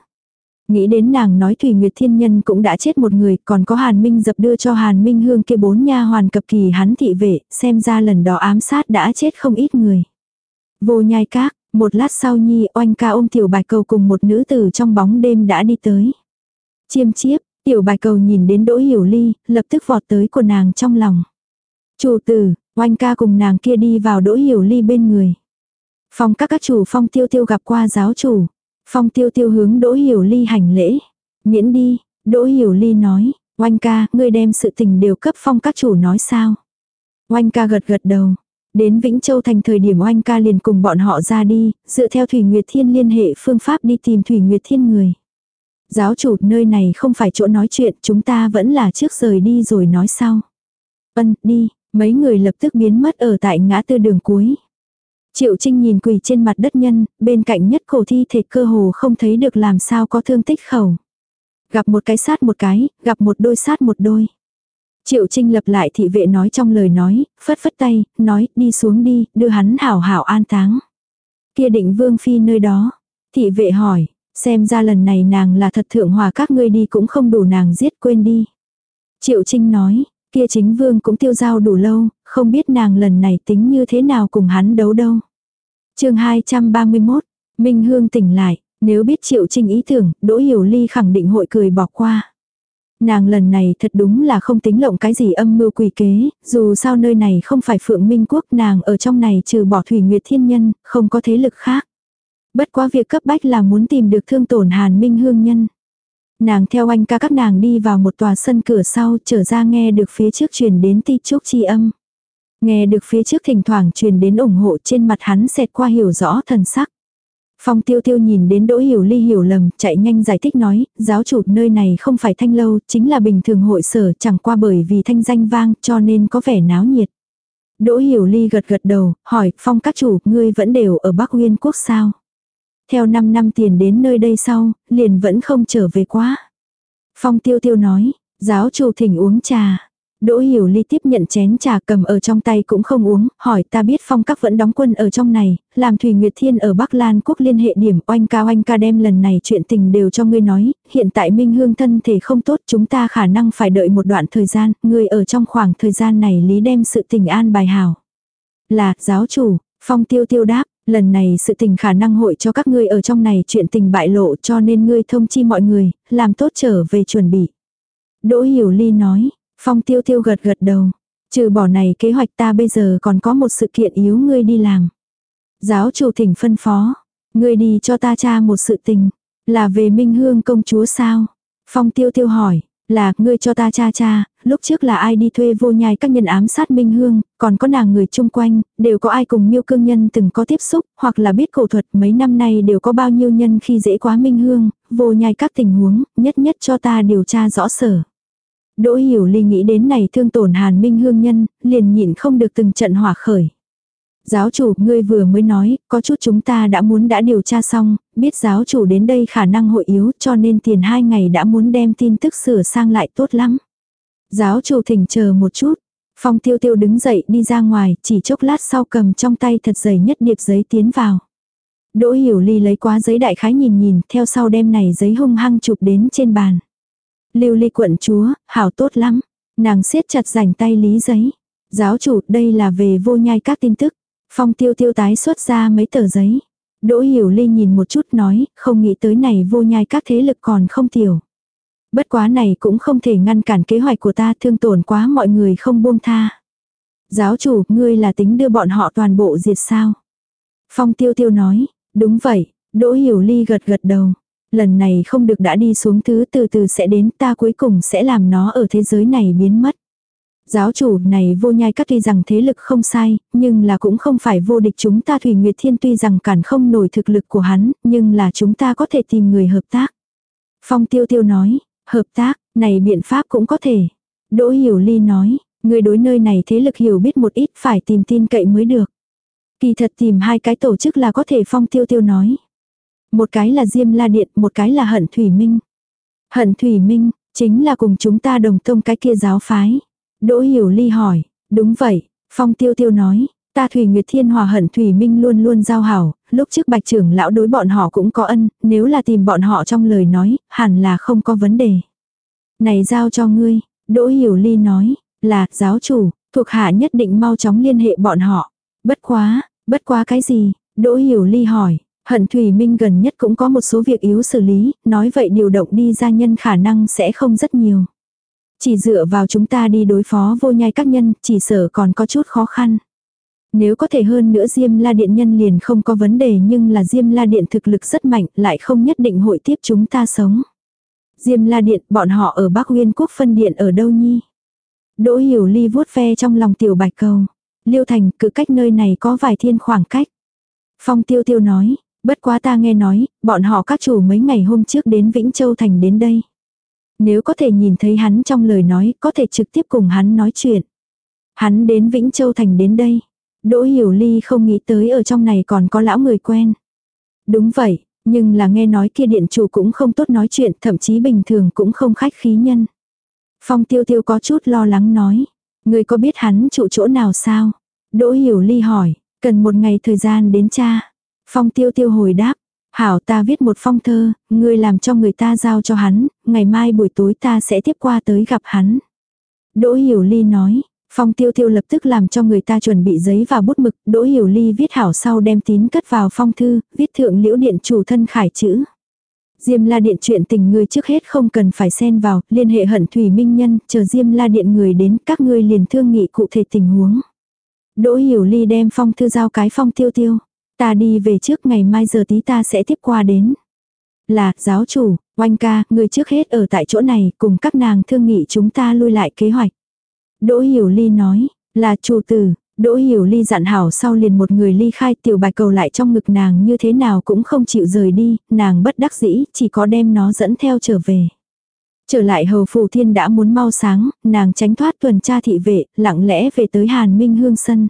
Nghĩ đến nàng nói Thủy Nguyệt Thiên Nhân cũng đã chết một người, còn có Hàn Minh dập đưa cho Hàn Minh Hương kia bốn nha hoàn cập kỳ hắn thị vệ, xem ra lần đó ám sát đã chết không ít người. Vô nhai các, một lát sau nhi oanh ca ôm tiểu bài cầu cùng một nữ tử trong bóng đêm đã đi tới. Chiêm chiếp, Tiểu bài cầu nhìn đến Đỗ Hiểu Ly, lập tức vọt tới của nàng trong lòng. Chủ tử, oanh ca cùng nàng kia đi vào Đỗ Hiểu Ly bên người. Phong các các chủ Phong Tiêu Tiêu gặp qua giáo chủ. Phong Tiêu Tiêu hướng Đỗ Hiểu Ly hành lễ. Miễn đi, Đỗ Hiểu Ly nói, oanh ca, ngươi đem sự tình đều cấp Phong các chủ nói sao. Oanh ca gật gật đầu. Đến Vĩnh Châu thành thời điểm oanh ca liền cùng bọn họ ra đi, dựa theo Thủy Nguyệt Thiên liên hệ phương pháp đi tìm Thủy Nguyệt Thiên người. Giáo chủ nơi này không phải chỗ nói chuyện, chúng ta vẫn là trước rời đi rồi nói sau. Ân, đi, mấy người lập tức biến mất ở tại ngã tư đường cuối. Triệu Trinh nhìn quỳ trên mặt đất nhân, bên cạnh nhất cổ thi thể cơ hồ không thấy được làm sao có thương tích khẩu. Gặp một cái sát một cái, gặp một đôi sát một đôi. Triệu Trinh lập lại thị vệ nói trong lời nói, phất phất tay, nói đi xuống đi, đưa hắn hảo hảo an táng. Kia định vương phi nơi đó. Thị vệ hỏi, xem ra lần này nàng là thật thượng hòa các ngươi đi cũng không đủ nàng giết quên đi. Triệu Trinh nói, kia chính vương cũng tiêu giao đủ lâu, không biết nàng lần này tính như thế nào cùng hắn đấu đâu. chương 231, Minh Hương tỉnh lại, nếu biết Triệu Trinh ý tưởng, Đỗ Hiểu Ly khẳng định hội cười bỏ qua. Nàng lần này thật đúng là không tính lộng cái gì âm mưu quỷ kế, dù sao nơi này không phải phượng minh quốc nàng ở trong này trừ bỏ thủy nguyệt thiên nhân, không có thế lực khác. Bất quá việc cấp bách là muốn tìm được thương tổn hàn minh hương nhân. Nàng theo anh ca các nàng đi vào một tòa sân cửa sau trở ra nghe được phía trước truyền đến ti chúc chi âm. Nghe được phía trước thỉnh thoảng truyền đến ủng hộ trên mặt hắn xẹt qua hiểu rõ thần sắc. Phong tiêu tiêu nhìn đến đỗ hiểu ly hiểu lầm, chạy nhanh giải thích nói, giáo chủ nơi này không phải thanh lâu, chính là bình thường hội sở, chẳng qua bởi vì thanh danh vang, cho nên có vẻ náo nhiệt. Đỗ hiểu ly gật gật đầu, hỏi, phong các chủ, ngươi vẫn đều ở Bắc Nguyên quốc sao? Theo 5 năm tiền đến nơi đây sau, liền vẫn không trở về quá. Phong tiêu tiêu nói, giáo chủ thỉnh uống trà. Đỗ Hiểu Ly tiếp nhận chén trà cầm ở trong tay cũng không uống, hỏi ta biết phong các vẫn đóng quân ở trong này, làm Thủy Nguyệt Thiên ở Bắc Lan quốc liên hệ điểm oanh ca oanh ca đem lần này chuyện tình đều cho ngươi nói, hiện tại Minh Hương thân thể không tốt chúng ta khả năng phải đợi một đoạn thời gian, ngươi ở trong khoảng thời gian này lý đem sự tình an bài hảo. Là, giáo chủ, phong tiêu tiêu đáp, lần này sự tình khả năng hội cho các ngươi ở trong này chuyện tình bại lộ cho nên ngươi thông chi mọi người, làm tốt trở về chuẩn bị. Đỗ Hiểu Ly nói, Phong tiêu tiêu gật gật đầu. Trừ bỏ này kế hoạch ta bây giờ còn có một sự kiện yếu ngươi đi làm. Giáo chủ thỉnh phân phó. Ngươi đi cho ta cha một sự tình. Là về Minh Hương công chúa sao? Phong tiêu tiêu hỏi. Là, ngươi cho ta cha cha, lúc trước là ai đi thuê vô nhai các nhân ám sát Minh Hương, còn có nàng người chung quanh, đều có ai cùng miêu cương nhân từng có tiếp xúc, hoặc là biết cổ thuật mấy năm nay đều có bao nhiêu nhân khi dễ quá Minh Hương, vô nhai các tình huống, nhất nhất cho ta điều tra rõ sở. Đỗ Hiểu Ly nghĩ đến này thương tổn Hàn Minh Hương nhân, liền nhịn không được từng trận hỏa khởi. Giáo chủ, ngươi vừa mới nói, có chút chúng ta đã muốn đã điều tra xong, biết giáo chủ đến đây khả năng hội yếu cho nên tiền hai ngày đã muốn đem tin tức sửa sang lại tốt lắm. Giáo chủ thỉnh chờ một chút. Phong tiêu tiêu đứng dậy đi ra ngoài, chỉ chốc lát sau cầm trong tay thật dày nhất điệp giấy tiến vào. Đỗ hiểu ly lấy quá giấy đại khái nhìn nhìn, theo sau đem này giấy hung hăng chụp đến trên bàn. Lưu ly quận chúa, hảo tốt lắm. Nàng siết chặt rảnh tay lý giấy. Giáo chủ, đây là về vô nhai các tin tức. Phong tiêu tiêu tái xuất ra mấy tờ giấy. Đỗ hiểu ly nhìn một chút nói, không nghĩ tới này vô nhai các thế lực còn không tiểu. Bất quá này cũng không thể ngăn cản kế hoạch của ta thương tổn quá mọi người không buông tha. Giáo chủ, ngươi là tính đưa bọn họ toàn bộ diệt sao? Phong tiêu tiêu nói, đúng vậy, Đỗ hiểu ly gật gật đầu lần này không được đã đi xuống thứ từ từ sẽ đến ta cuối cùng sẽ làm nó ở thế giới này biến mất. Giáo chủ này vô nhai các tuy rằng thế lực không sai, nhưng là cũng không phải vô địch chúng ta Thủy Nguyệt Thiên tuy rằng cản không nổi thực lực của hắn, nhưng là chúng ta có thể tìm người hợp tác. Phong tiêu tiêu nói, hợp tác, này biện pháp cũng có thể. Đỗ Hiểu Ly nói, người đối nơi này thế lực hiểu biết một ít phải tìm tin cậy mới được. Kỳ thật tìm hai cái tổ chức là có thể phong tiêu tiêu nói. Một cái là Diêm La Điện, một cái là Hận Thủy Minh. Hận Thủy Minh, chính là cùng chúng ta đồng tông cái kia giáo phái. Đỗ Hiểu Ly hỏi, đúng vậy, Phong Tiêu Tiêu nói, ta Thủy Nguyệt Thiên Hòa Hận Thủy Minh luôn luôn giao hảo, lúc trước bạch trưởng lão đối bọn họ cũng có ân, nếu là tìm bọn họ trong lời nói, hẳn là không có vấn đề. Này giao cho ngươi, Đỗ Hiểu Ly nói, là giáo chủ, thuộc hạ nhất định mau chóng liên hệ bọn họ. Bất quá, bất quá cái gì? Đỗ Hiểu Ly hỏi, Hận Thủy Minh gần nhất cũng có một số việc yếu xử lý, nói vậy điều động đi ra nhân khả năng sẽ không rất nhiều. Chỉ dựa vào chúng ta đi đối phó vô nhai các nhân, chỉ sợ còn có chút khó khăn. Nếu có thể hơn nữa Diêm La Điện nhân liền không có vấn đề nhưng là Diêm La Điện thực lực rất mạnh, lại không nhất định hội tiếp chúng ta sống. Diêm La Điện, bọn họ ở Bắc Nguyên Quốc phân điện ở đâu nhi? Đỗ Hiểu Ly vuốt ve trong lòng tiểu bạch cầu. Liêu Thành, cự cách nơi này có vài thiên khoảng cách. Phong Tiêu Tiêu nói, Bất quá ta nghe nói, bọn họ các chủ mấy ngày hôm trước đến Vĩnh Châu Thành đến đây. Nếu có thể nhìn thấy hắn trong lời nói, có thể trực tiếp cùng hắn nói chuyện. Hắn đến Vĩnh Châu Thành đến đây. Đỗ Hiểu Ly không nghĩ tới ở trong này còn có lão người quen. Đúng vậy, nhưng là nghe nói kia điện chủ cũng không tốt nói chuyện, thậm chí bình thường cũng không khách khí nhân. Phong tiêu tiêu có chút lo lắng nói. Người có biết hắn trụ chỗ nào sao? Đỗ Hiểu Ly hỏi, cần một ngày thời gian đến cha. Phong tiêu tiêu hồi đáp, hảo ta viết một phong thơ, ngươi làm cho người ta giao cho hắn, ngày mai buổi tối ta sẽ tiếp qua tới gặp hắn. Đỗ Hiểu Ly nói, Phong tiêu tiêu lập tức làm cho người ta chuẩn bị giấy và bút mực, Đỗ Hiểu Ly viết hảo sau đem tín cất vào phong thư, viết thượng liễu điện chủ thân khải chữ. Diêm la điện chuyện tình người trước hết không cần phải xen vào, liên hệ hận thủy minh nhân, chờ diêm la điện người đến các ngươi liền thương nghị cụ thể tình huống. Đỗ Hiểu Ly đem phong thư giao cái phong tiêu tiêu. Ta đi về trước ngày mai giờ tí ta sẽ tiếp qua đến. Là, giáo chủ, oanh ca, người trước hết ở tại chỗ này, cùng các nàng thương nghị chúng ta lui lại kế hoạch. Đỗ Hiểu Ly nói, là chủ tử, Đỗ Hiểu Ly dặn hảo sau liền một người ly khai tiểu bạch cầu lại trong ngực nàng như thế nào cũng không chịu rời đi, nàng bất đắc dĩ, chỉ có đem nó dẫn theo trở về. Trở lại hầu phù thiên đã muốn mau sáng, nàng tránh thoát tuần tra thị vệ, lặng lẽ về tới Hàn Minh Hương sân.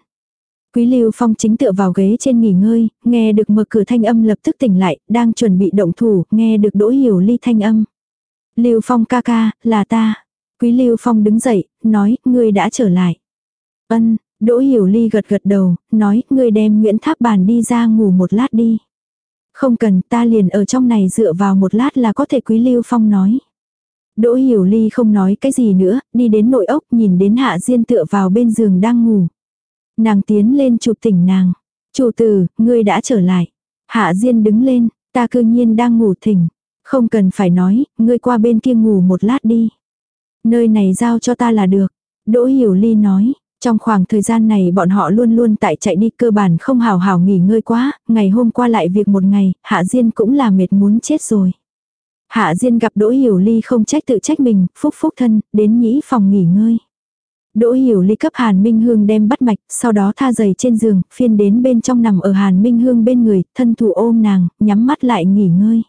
Quý Lưu Phong chính tựa vào ghế trên nghỉ ngơi, nghe được mở cửa thanh âm lập tức tỉnh lại, đang chuẩn bị động thủ, nghe được Đỗ Hiểu Ly thanh âm. Lưu Phong ca ca, là ta. Quý Lưu Phong đứng dậy, nói, ngươi đã trở lại. Ân, Đỗ Hiểu Ly gật gật đầu, nói, ngươi đem Nguyễn Tháp Bàn đi ra ngủ một lát đi. Không cần, ta liền ở trong này dựa vào một lát là có thể Quý Lưu Phong nói. Đỗ Hiểu Ly không nói cái gì nữa, đi đến nội ốc nhìn đến Hạ Diên tựa vào bên giường đang ngủ. Nàng tiến lên chụp tỉnh nàng. Chủ tử, ngươi đã trở lại. Hạ Diên đứng lên, ta cư nhiên đang ngủ thỉnh. Không cần phải nói, ngươi qua bên kia ngủ một lát đi. Nơi này giao cho ta là được. Đỗ Hiểu Ly nói, trong khoảng thời gian này bọn họ luôn luôn tại chạy đi cơ bản không hào hào nghỉ ngơi quá, ngày hôm qua lại việc một ngày, Hạ Diên cũng là mệt muốn chết rồi. Hạ Diên gặp Đỗ Hiểu Ly không trách tự trách mình, phúc phúc thân, đến nhĩ phòng nghỉ ngơi. Đỗ Hiểu Ly cấp Hàn Minh Hương đem bắt mạch, sau đó tha giày trên giường, phiên đến bên trong nằm ở Hàn Minh Hương bên người, thân thủ ôm nàng, nhắm mắt lại nghỉ ngơi.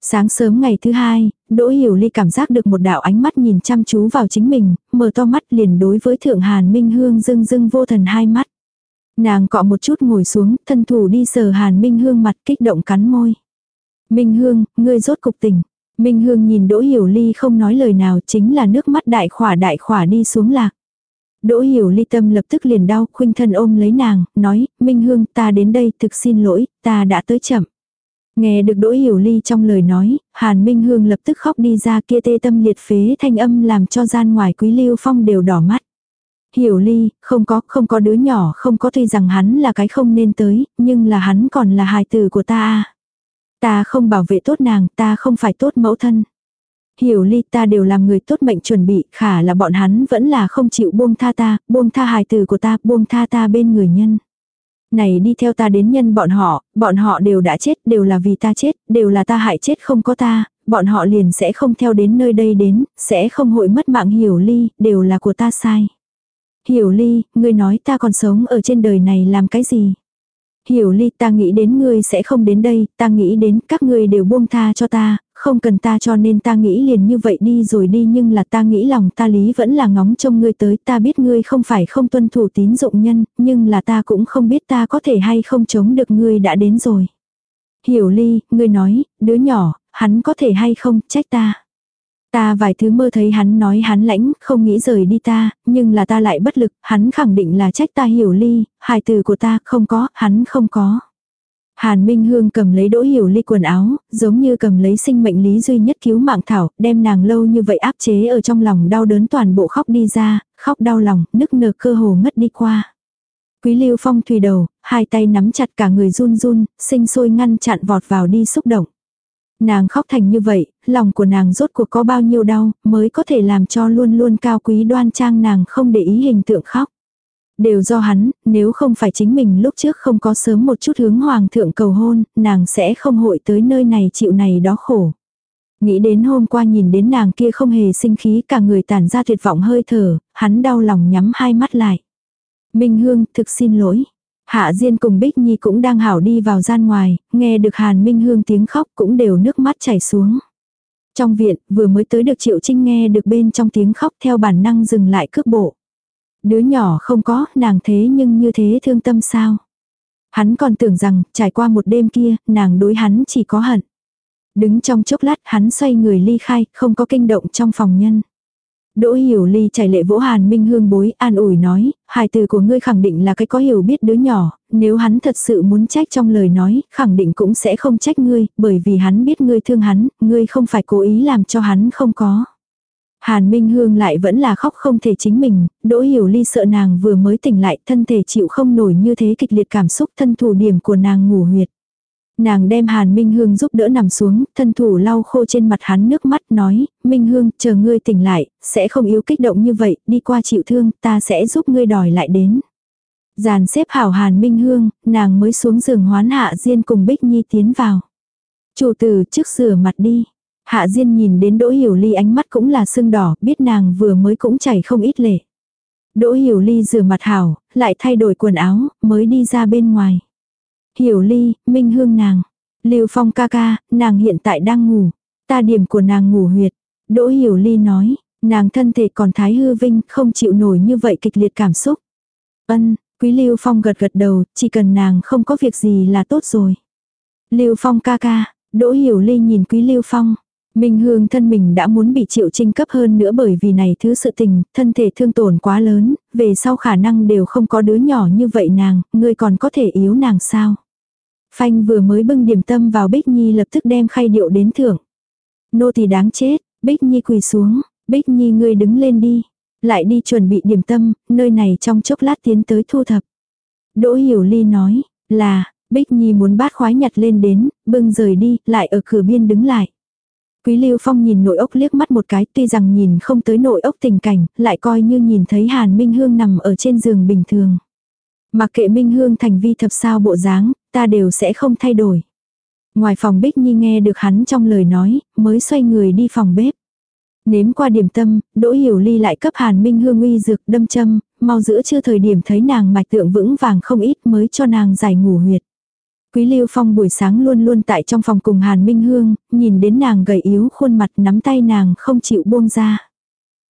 Sáng sớm ngày thứ hai, Đỗ Hiểu Ly cảm giác được một đạo ánh mắt nhìn chăm chú vào chính mình, mở to mắt liền đối với Thượng Hàn Minh Hương dưng dưng vô thần hai mắt. Nàng cọ một chút ngồi xuống, thân thủ đi sờ Hàn Minh Hương mặt kích động cắn môi. Minh Hương, ngươi rốt cục tỉnh. Minh Hương nhìn Đỗ Hiểu Ly không nói lời nào chính là nước mắt đại khỏa đại khỏa đi xuống lạc. Đỗ Hiểu Ly tâm lập tức liền đau, khuynh thân ôm lấy nàng, nói, Minh Hương ta đến đây thực xin lỗi, ta đã tới chậm. Nghe được Đỗ Hiểu Ly trong lời nói, Hàn Minh Hương lập tức khóc đi ra kia tê tâm liệt phế thanh âm làm cho gian ngoài Quý Lưu Phong đều đỏ mắt. Hiểu Ly, không có, không có đứa nhỏ, không có tuy rằng hắn là cái không nên tới, nhưng là hắn còn là hài tử của ta. Ta không bảo vệ tốt nàng, ta không phải tốt mẫu thân. Hiểu Ly ta đều làm người tốt mệnh chuẩn bị, khả là bọn hắn vẫn là không chịu buông tha ta, buông tha hài tử của ta, buông tha ta bên người nhân này đi theo ta đến nhân bọn họ, bọn họ đều đã chết, đều là vì ta chết, đều là ta hại chết không có ta, bọn họ liền sẽ không theo đến nơi đây đến, sẽ không hội mất mạng hiểu ly, đều là của ta sai. Hiểu ly, ngươi nói ta còn sống ở trên đời này làm cái gì? Hiểu ly ta nghĩ đến ngươi sẽ không đến đây, ta nghĩ đến các ngươi đều buông tha cho ta, không cần ta cho nên ta nghĩ liền như vậy đi rồi đi nhưng là ta nghĩ lòng ta lý vẫn là ngóng trông ngươi tới ta biết ngươi không phải không tuân thủ tín dụng nhân, nhưng là ta cũng không biết ta có thể hay không chống được ngươi đã đến rồi. Hiểu ly, ngươi nói, đứa nhỏ, hắn có thể hay không trách ta. Ta vài thứ mơ thấy hắn nói hắn lãnh, không nghĩ rời đi ta, nhưng là ta lại bất lực, hắn khẳng định là trách ta hiểu ly, hài từ của ta không có, hắn không có. Hàn Minh Hương cầm lấy đỗ hiểu ly quần áo, giống như cầm lấy sinh mệnh lý duy nhất cứu mạng thảo, đem nàng lâu như vậy áp chế ở trong lòng đau đớn toàn bộ khóc đi ra, khóc đau lòng, nức nở cơ hồ ngất đi qua. Quý Lưu Phong thùy đầu, hai tay nắm chặt cả người run run, sinh sôi ngăn chặn vọt vào đi xúc động. Nàng khóc thành như vậy, lòng của nàng rốt cuộc có bao nhiêu đau, mới có thể làm cho luôn luôn cao quý đoan trang nàng không để ý hình tượng khóc. Đều do hắn, nếu không phải chính mình lúc trước không có sớm một chút hướng hoàng thượng cầu hôn, nàng sẽ không hội tới nơi này chịu này đó khổ. Nghĩ đến hôm qua nhìn đến nàng kia không hề sinh khí cả người tản ra tuyệt vọng hơi thở, hắn đau lòng nhắm hai mắt lại. Minh Hương, thực xin lỗi. Hạ Diên cùng Bích Nhi cũng đang hảo đi vào gian ngoài, nghe được Hàn Minh Hương tiếng khóc cũng đều nước mắt chảy xuống. Trong viện, vừa mới tới được Triệu Trinh nghe được bên trong tiếng khóc theo bản năng dừng lại cước bộ. Đứa nhỏ không có, nàng thế nhưng như thế thương tâm sao? Hắn còn tưởng rằng, trải qua một đêm kia, nàng đối hắn chỉ có hận. Đứng trong chốc lát, hắn xoay người ly khai, không có kinh động trong phòng nhân. Đỗ Hiểu Ly chảy lệ vỗ Hàn Minh Hương bối, an ủi nói, hài từ của ngươi khẳng định là cái có hiểu biết đứa nhỏ, nếu hắn thật sự muốn trách trong lời nói, khẳng định cũng sẽ không trách ngươi, bởi vì hắn biết ngươi thương hắn, ngươi không phải cố ý làm cho hắn không có. Hàn Minh Hương lại vẫn là khóc không thể chính mình, Đỗ Hiểu Ly sợ nàng vừa mới tỉnh lại, thân thể chịu không nổi như thế kịch liệt cảm xúc thân thủ điểm của nàng ngủ huyệt. Nàng đem Hàn Minh Hương giúp đỡ nằm xuống, thân thủ lau khô trên mặt hắn nước mắt nói, Minh Hương, chờ ngươi tỉnh lại, sẽ không yếu kích động như vậy, đi qua chịu thương, ta sẽ giúp ngươi đòi lại đến. Giàn xếp hảo Hàn Minh Hương, nàng mới xuống giường hoán hạ Diên cùng Bích Nhi tiến vào. Chủ tử trước rửa mặt đi. Hạ Diên nhìn đến Đỗ Hiểu Ly ánh mắt cũng là sưng đỏ, biết nàng vừa mới cũng chảy không ít lệ. Đỗ Hiểu Ly rửa mặt hảo, lại thay đổi quần áo, mới đi ra bên ngoài. Hiểu ly, minh hương nàng. Lưu phong ca ca, nàng hiện tại đang ngủ. Ta điểm của nàng ngủ huyệt. Đỗ hiểu ly nói, nàng thân thể còn thái hư vinh, không chịu nổi như vậy kịch liệt cảm xúc. Ân, quý Lưu Phong gật gật đầu, chỉ cần nàng không có việc gì là tốt rồi. Lưu Phong ca ca, Đỗ Hiểu Ly nhìn quý Lưu Phong. Minh Hương thân mình đã muốn bị Triệu Trinh cấp hơn nữa bởi vì này thứ sự tình, thân thể thương tổn quá lớn, về sau khả năng đều không có đứa nhỏ như vậy nàng, ngươi còn có thể yếu nàng sao? Phanh vừa mới bưng điểm tâm vào Bích Nhi lập tức đem khay điệu đến thưởng. Nô thì đáng chết, Bích Nhi quỳ xuống, Bích Nhi ngươi đứng lên đi. Lại đi chuẩn bị điểm tâm, nơi này trong chốc lát tiến tới thu thập. Đỗ Hiểu Ly nói, là, Bích Nhi muốn bát khoái nhặt lên đến, bưng rời đi, lại ở cửa biên đứng lại. Quý Lưu Phong nhìn nội ốc liếc mắt một cái, tuy rằng nhìn không tới nội ốc tình cảnh, lại coi như nhìn thấy Hàn Minh Hương nằm ở trên giường bình thường. Mặc kệ Minh Hương thành vi thập sao bộ dáng, ta đều sẽ không thay đổi. Ngoài phòng Bích Nhi nghe được hắn trong lời nói, mới xoay người đi phòng bếp. Nếm qua điểm tâm, Đỗ Hiểu Ly lại cấp Hàn Minh Hương uy dược đâm châm, mau giữa chưa thời điểm thấy nàng mạch tượng vững vàng không ít mới cho nàng giải ngủ huyệt. Quý Lưu Phong buổi sáng luôn luôn tại trong phòng cùng Hàn Minh Hương, nhìn đến nàng gầy yếu khuôn mặt nắm tay nàng không chịu buông ra.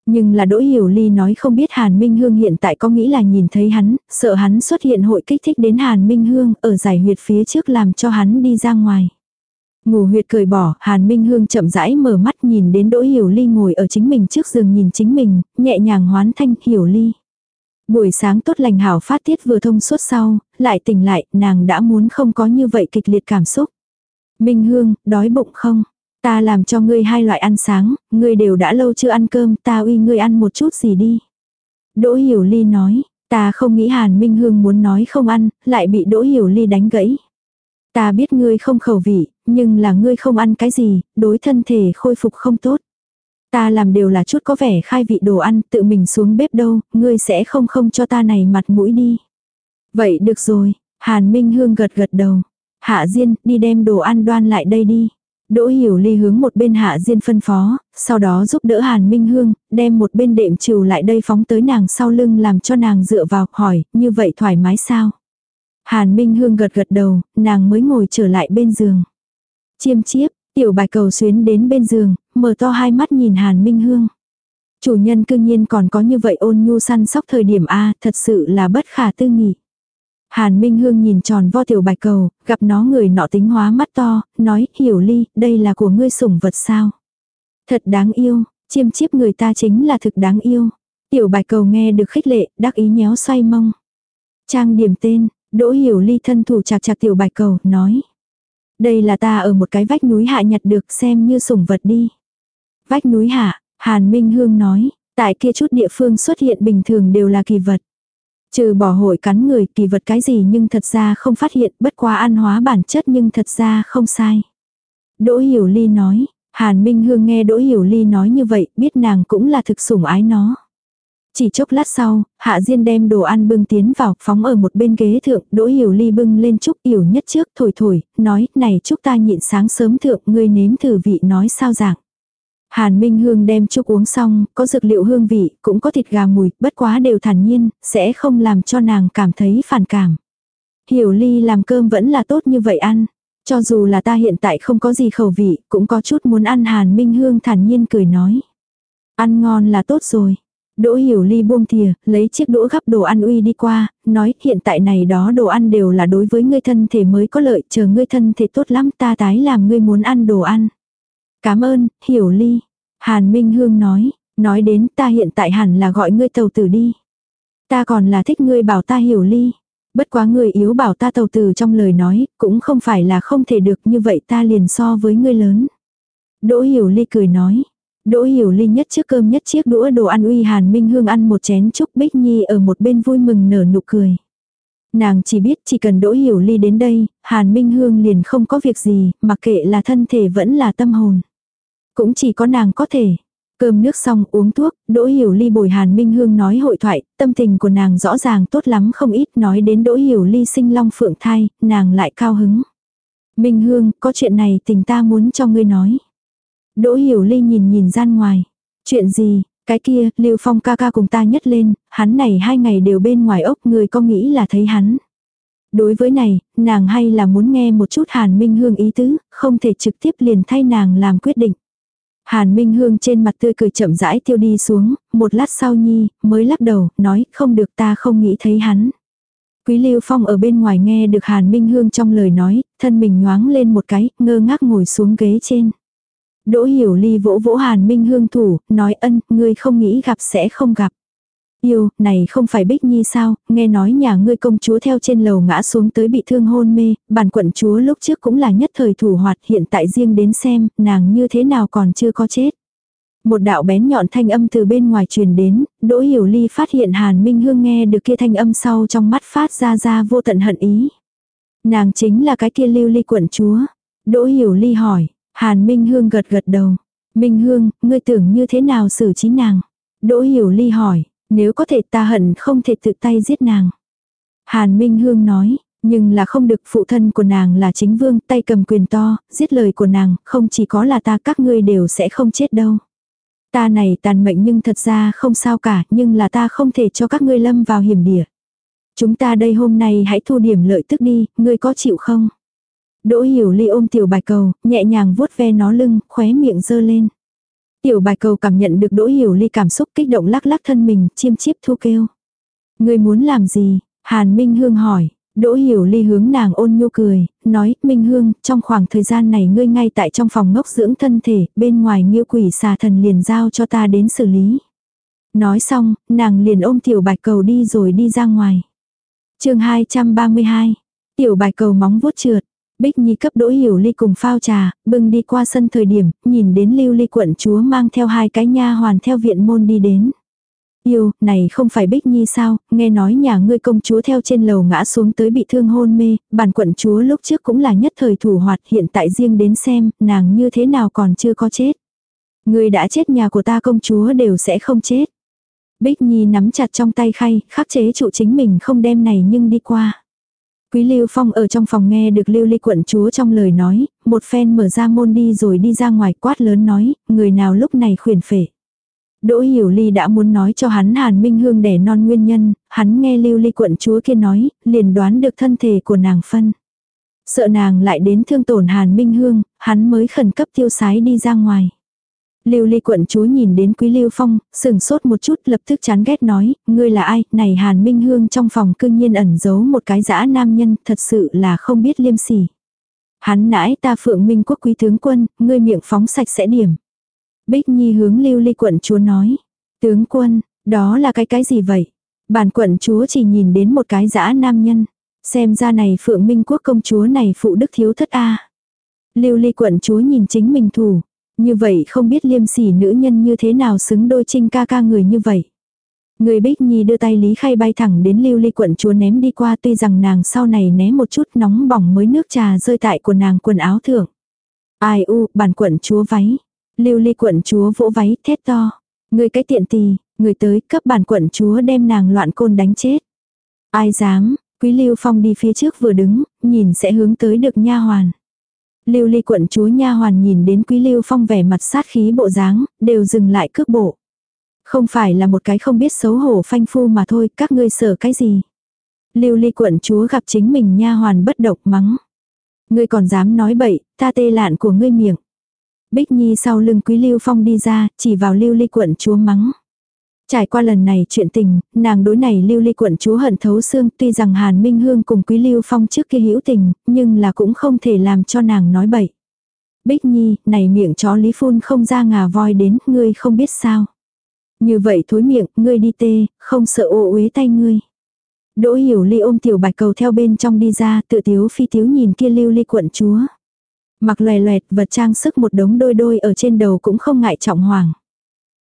Nhưng là Đỗ Hiểu Ly nói không biết Hàn Minh Hương hiện tại có nghĩ là nhìn thấy hắn, sợ hắn xuất hiện hội kích thích đến Hàn Minh Hương ở giải huyệt phía trước làm cho hắn đi ra ngoài. Ngủ huyệt cởi bỏ, Hàn Minh Hương chậm rãi mở mắt nhìn đến Đỗ Hiểu Ly ngồi ở chính mình trước giường nhìn chính mình, nhẹ nhàng hoán thanh Hiểu Ly. Buổi sáng tốt lành hảo phát tiết vừa thông suốt sau, lại tỉnh lại, nàng đã muốn không có như vậy kịch liệt cảm xúc. Minh Hương, đói bụng không? Ta làm cho ngươi hai loại ăn sáng, ngươi đều đã lâu chưa ăn cơm, ta uy ngươi ăn một chút gì đi. Đỗ Hiểu Ly nói, ta không nghĩ Hàn Minh Hương muốn nói không ăn, lại bị Đỗ Hiểu Ly đánh gãy. Ta biết ngươi không khẩu vị, nhưng là ngươi không ăn cái gì, đối thân thể khôi phục không tốt. Ta làm đều là chút có vẻ khai vị đồ ăn, tự mình xuống bếp đâu, ngươi sẽ không không cho ta này mặt mũi đi. Vậy được rồi, Hàn Minh Hương gật gật đầu. Hạ Diên, đi đem đồ ăn đoan lại đây đi. Đỗ Hiểu Ly hướng một bên Hạ Diên phân phó, sau đó giúp đỡ Hàn Minh Hương, đem một bên đệm trừ lại đây phóng tới nàng sau lưng làm cho nàng dựa vào, hỏi, như vậy thoải mái sao? Hàn Minh Hương gật gật đầu, nàng mới ngồi trở lại bên giường. Chiêm chiếp, tiểu bài cầu xuyến đến bên giường, mở to hai mắt nhìn Hàn Minh Hương. Chủ nhân cư nhiên còn có như vậy ôn nhu săn sóc thời điểm A, thật sự là bất khả tư nghị. Hàn Minh Hương nhìn tròn vo tiểu bạch cầu, gặp nó người nọ tính hóa mắt to, nói, hiểu ly, đây là của ngươi sủng vật sao. Thật đáng yêu, chiêm chiếp người ta chính là thực đáng yêu. Tiểu bạch cầu nghe được khích lệ, đắc ý nhéo xoay mông. Trang điểm tên, Đỗ Hiểu Ly thân thủ chạc chạc tiểu bạch cầu, nói. Đây là ta ở một cái vách núi hạ nhặt được xem như sủng vật đi. Vách núi hạ, Hàn Minh Hương nói, tại kia chút địa phương xuất hiện bình thường đều là kỳ vật. Trừ bỏ hội cắn người kỳ vật cái gì nhưng thật ra không phát hiện bất quá ăn hóa bản chất nhưng thật ra không sai. Đỗ Hiểu Ly nói, Hàn Minh Hương nghe Đỗ Hiểu Ly nói như vậy biết nàng cũng là thực sủng ái nó. Chỉ chốc lát sau, Hạ Diên đem đồ ăn bưng tiến vào, phóng ở một bên ghế thượng, Đỗ Hiểu Ly bưng lên chúc Hiểu nhất trước, thổi thổi, nói, này chúc ta nhịn sáng sớm thượng, ngươi nếm thử vị nói sao dạng. Hàn Minh Hương đem chúc uống xong, có dược liệu hương vị, cũng có thịt gà mùi, bất quá đều thản nhiên, sẽ không làm cho nàng cảm thấy phản cảm. Hiểu ly làm cơm vẫn là tốt như vậy ăn. Cho dù là ta hiện tại không có gì khẩu vị, cũng có chút muốn ăn Hàn Minh Hương thản nhiên cười nói. Ăn ngon là tốt rồi. Đỗ hiểu ly buông thìa, lấy chiếc đũa gắp đồ ăn uy đi qua, nói hiện tại này đó đồ ăn đều là đối với ngươi thân thể mới có lợi, chờ ngươi thân thể tốt lắm ta tái làm ngươi muốn ăn đồ ăn. Cảm ơn, hiểu ly. Hàn Minh Hương nói, nói đến ta hiện tại hẳn là gọi ngươi tàu tử đi. Ta còn là thích ngươi bảo ta hiểu ly. Bất quá người yếu bảo ta tàu tử trong lời nói, cũng không phải là không thể được như vậy ta liền so với ngươi lớn. Đỗ hiểu ly cười nói. Đỗ hiểu ly nhất chiếc cơm nhất chiếc đũa đồ ăn uy Hàn Minh Hương ăn một chén chúc Bích Nhi ở một bên vui mừng nở nụ cười. Nàng chỉ biết chỉ cần Đỗ Hiểu Ly đến đây, Hàn Minh Hương liền không có việc gì, mặc kệ là thân thể vẫn là tâm hồn. Cũng chỉ có nàng có thể. Cơm nước xong uống thuốc, Đỗ Hiểu Ly bồi Hàn Minh Hương nói hội thoại, tâm tình của nàng rõ ràng tốt lắm không ít nói đến Đỗ Hiểu Ly sinh long phượng thai, nàng lại cao hứng. Minh Hương, có chuyện này tình ta muốn cho ngươi nói. Đỗ Hiểu Ly nhìn nhìn gian ngoài. Chuyện gì, cái kia, Lưu Phong ca ca cùng ta nhất lên, hắn này hai ngày đều bên ngoài ốc người có nghĩ là thấy hắn. Đối với này, nàng hay là muốn nghe một chút Hàn Minh Hương ý tứ, không thể trực tiếp liền thay nàng làm quyết định. Hàn Minh Hương trên mặt tươi cười chậm rãi tiêu đi xuống, một lát sau nhi, mới lắc đầu, nói, không được ta không nghĩ thấy hắn. Quý Lưu Phong ở bên ngoài nghe được Hàn Minh Hương trong lời nói, thân mình nhoáng lên một cái, ngơ ngác ngồi xuống ghế trên. Đỗ Hiểu Ly vỗ vỗ Hàn Minh Hương thủ, nói ân, ngươi không nghĩ gặp sẽ không gặp. Yêu, này không phải Bích Nhi sao, nghe nói nhà ngươi công chúa theo trên lầu ngã xuống tới bị thương hôn mê, bản quận chúa lúc trước cũng là nhất thời thủ hoạt hiện tại riêng đến xem, nàng như thế nào còn chưa có chết. Một đạo bén nhọn thanh âm từ bên ngoài truyền đến, Đỗ Hiểu Ly phát hiện Hàn Minh Hương nghe được kia thanh âm sau trong mắt phát ra ra vô tận hận ý. Nàng chính là cái kia lưu ly quận chúa. Đỗ Hiểu Ly hỏi, Hàn Minh Hương gật gật đầu. Minh Hương, ngươi tưởng như thế nào xử trí nàng? Đỗ Hiểu Ly hỏi, nếu có thể ta hận không thể tự tay giết nàng. Hàn Minh Hương nói, nhưng là không được phụ thân của nàng là chính vương, tay cầm quyền to, giết lời của nàng, không chỉ có là ta các ngươi đều sẽ không chết đâu. Ta này tàn mệnh nhưng thật ra không sao cả, nhưng là ta không thể cho các ngươi lâm vào hiểm địa. Chúng ta đây hôm nay hãy thu điểm lợi tức đi, ngươi có chịu không? Đỗ hiểu ly ôm tiểu bạch cầu, nhẹ nhàng vuốt ve nó lưng, khóe miệng dơ lên. Tiểu bạch cầu cảm nhận được đỗ hiểu ly cảm xúc kích động lắc lắc thân mình, chiêm chiếp thu kêu. Người muốn làm gì? Hàn Minh Hương hỏi. Đỗ hiểu ly hướng nàng ôn nhu cười, nói, Minh Hương, trong khoảng thời gian này ngươi ngay tại trong phòng ngốc dưỡng thân thể, bên ngoài nghiêu quỷ xà thần liền giao cho ta đến xử lý. Nói xong, nàng liền ôm tiểu bạch cầu đi rồi đi ra ngoài. chương 232, tiểu bạch cầu móng vuốt trượt, Bích Nhi cấp đỗ hiểu ly cùng phao trà, bưng đi qua sân thời điểm, nhìn đến lưu ly quận chúa mang theo hai cái nha hoàn theo viện môn đi đến. Yêu, này không phải Bích Nhi sao, nghe nói nhà ngươi công chúa theo trên lầu ngã xuống tới bị thương hôn mê, bản quận chúa lúc trước cũng là nhất thời thủ hoạt hiện tại riêng đến xem, nàng như thế nào còn chưa có chết. Ngươi đã chết nhà của ta công chúa đều sẽ không chết. Bích Nhi nắm chặt trong tay khay, khắc chế trụ chính mình không đem này nhưng đi qua. Quý Lưu Phong ở trong phòng nghe được Lưu Ly quận chúa trong lời nói, một phen mở ra môn đi rồi đi ra ngoài quát lớn nói, người nào lúc này khuyển phệ. Đỗ Hiểu Ly đã muốn nói cho hắn Hàn Minh Hương đẻ non nguyên nhân, hắn nghe Lưu Ly quận chúa kia nói, liền đoán được thân thể của nàng phân. Sợ nàng lại đến thương tổn Hàn Minh Hương, hắn mới khẩn cấp tiêu sái đi ra ngoài. Lưu ly quận chúa nhìn đến quý lưu phong, sừng sốt một chút lập tức chán ghét nói, ngươi là ai, này hàn minh hương trong phòng cương nhiên ẩn giấu một cái dã nam nhân, thật sự là không biết liêm sỉ. Hắn nãi ta phượng minh quốc quý tướng quân, ngươi miệng phóng sạch sẽ điểm. Bích Nhi hướng lưu ly quận chúa nói, tướng quân, đó là cái cái gì vậy? Bản quận chúa chỉ nhìn đến một cái dã nam nhân. Xem ra này phượng minh quốc công chúa này phụ đức thiếu thất a Lưu ly quận chúa nhìn chính mình thủ, như vậy không biết liêm sỉ nữ nhân như thế nào xứng đôi trinh ca ca người như vậy. Người Bích Nhi đưa tay Lý Khay bay thẳng đến lưu ly quận chúa ném đi qua tuy rằng nàng sau này né một chút nóng bỏng mới nước trà rơi tại của nàng quần áo thượng. Ai u, bản quận chúa váy. Lưu ly quận chúa vỗ váy thét to. Người cái tiện tì, người tới cấp bản quận chúa đem nàng loạn côn đánh chết. Ai dám, quý lưu phong đi phía trước vừa đứng, nhìn sẽ hướng tới được nha hoàn. Lưu ly quận chúa nha hoàn nhìn đến quý lưu phong vẻ mặt sát khí bộ dáng, đều dừng lại cước bộ. Không phải là một cái không biết xấu hổ phanh phu mà thôi, các ngươi sợ cái gì. Lưu ly quận chúa gặp chính mình nha hoàn bất độc mắng. Ngươi còn dám nói bậy, ta tê lạn của ngươi miệng. Bích Nhi sau lưng quý lưu phong đi ra, chỉ vào lưu ly quận chúa mắng. Trải qua lần này chuyện tình, nàng đối này lưu ly quận chúa hận thấu xương tuy rằng Hàn Minh Hương cùng Quý Lưu Phong trước kia hữu tình, nhưng là cũng không thể làm cho nàng nói bậy. Bích Nhi, này miệng chó Lý Phun không ra ngà voi đến, ngươi không biết sao. Như vậy thối miệng, ngươi đi tê, không sợ ô uế tay ngươi. Đỗ hiểu ly ôm tiểu bạch cầu theo bên trong đi ra, tự tiếu phi tiếu nhìn kia lưu ly quận chúa. Mặc loè loẹt vật trang sức một đống đôi đôi ở trên đầu cũng không ngại trọng hoàng.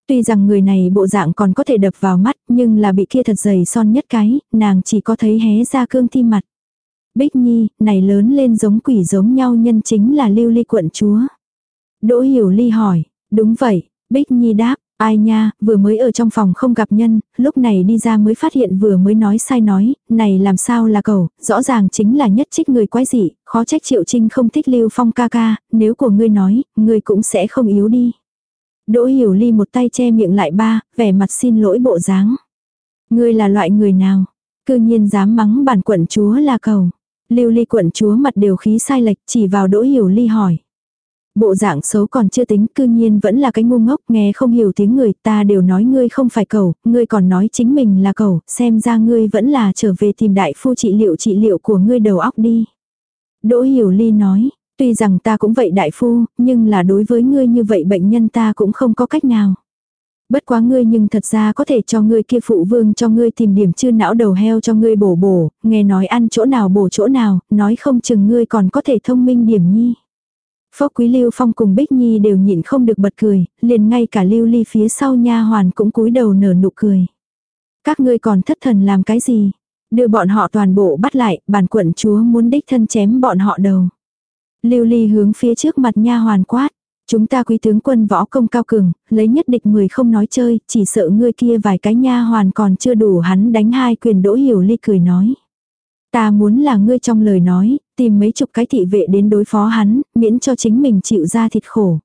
Tuy rằng người này bộ dạng còn có thể đập vào mắt, nhưng là bị kia thật dày son nhất cái, nàng chỉ có thấy hé ra cương thi mặt. Bích Nhi, này lớn lên giống quỷ giống nhau nhân chính là lưu ly quận chúa. Đỗ hiểu ly hỏi, đúng vậy, Bích Nhi đáp, ai nha, vừa mới ở trong phòng không gặp nhân, lúc này đi ra mới phát hiện vừa mới nói sai nói, này làm sao là cầu, rõ ràng chính là nhất trích người quái dị, khó trách triệu trinh không thích lưu phong ca ca, nếu của ngươi nói, ngươi cũng sẽ không yếu đi. Đỗ hiểu ly một tay che miệng lại ba, vẻ mặt xin lỗi bộ dáng. Ngươi là loại người nào? Cư nhiên dám mắng bản quận chúa là cầu. Lưu ly quận chúa mặt đều khí sai lệch chỉ vào đỗ hiểu ly hỏi. Bộ dạng xấu còn chưa tính cư nhiên vẫn là cái ngu ngốc nghe không hiểu tiếng người ta đều nói ngươi không phải cầu, ngươi còn nói chính mình là cầu, xem ra ngươi vẫn là trở về tìm đại phu trị liệu trị liệu của ngươi đầu óc đi. Đỗ hiểu ly nói, tuy rằng ta cũng vậy đại phu, nhưng là đối với ngươi như vậy bệnh nhân ta cũng không có cách nào. Bất quá ngươi nhưng thật ra có thể cho ngươi kia phụ vương cho ngươi tìm điểm chư não đầu heo cho ngươi bổ bổ, nghe nói ăn chỗ nào bổ chỗ nào, nói không chừng ngươi còn có thể thông minh điểm nhi. Phó quý Lưu Phong cùng Bích Nhi đều nhịn không được bật cười, liền ngay cả Lưu Ly phía sau nha hoàn cũng cúi đầu nở nụ cười. Các ngươi còn thất thần làm cái gì? Đưa bọn họ toàn bộ bắt lại, bản quận chúa muốn đích thân chém bọn họ đầu. Lưu Ly hướng phía trước mặt nha hoàn quát. Chúng ta quý tướng quân võ công cao cường, lấy nhất địch mười không nói chơi, chỉ sợ ngươi kia vài cái nha hoàn còn chưa đủ hắn đánh hai quyền đỗ hiểu ly cười nói. Ta muốn là ngươi trong lời nói, tìm mấy chục cái thị vệ đến đối phó hắn, miễn cho chính mình chịu ra thịt khổ.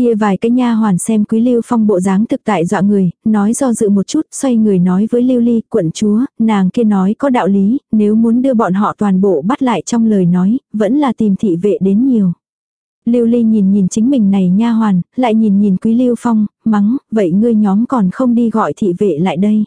Kia vài cái nha hoàn xem quý lưu phong bộ dáng thực tại dọa người, nói do dự một chút, xoay người nói với lưu ly, quận chúa, nàng kia nói có đạo lý, nếu muốn đưa bọn họ toàn bộ bắt lại trong lời nói, vẫn là tìm thị vệ đến nhiều. Lưu Ly nhìn nhìn chính mình này nha hoàn, lại nhìn nhìn Quý Lưu Phong, mắng, vậy ngươi nhóm còn không đi gọi thị vệ lại đây.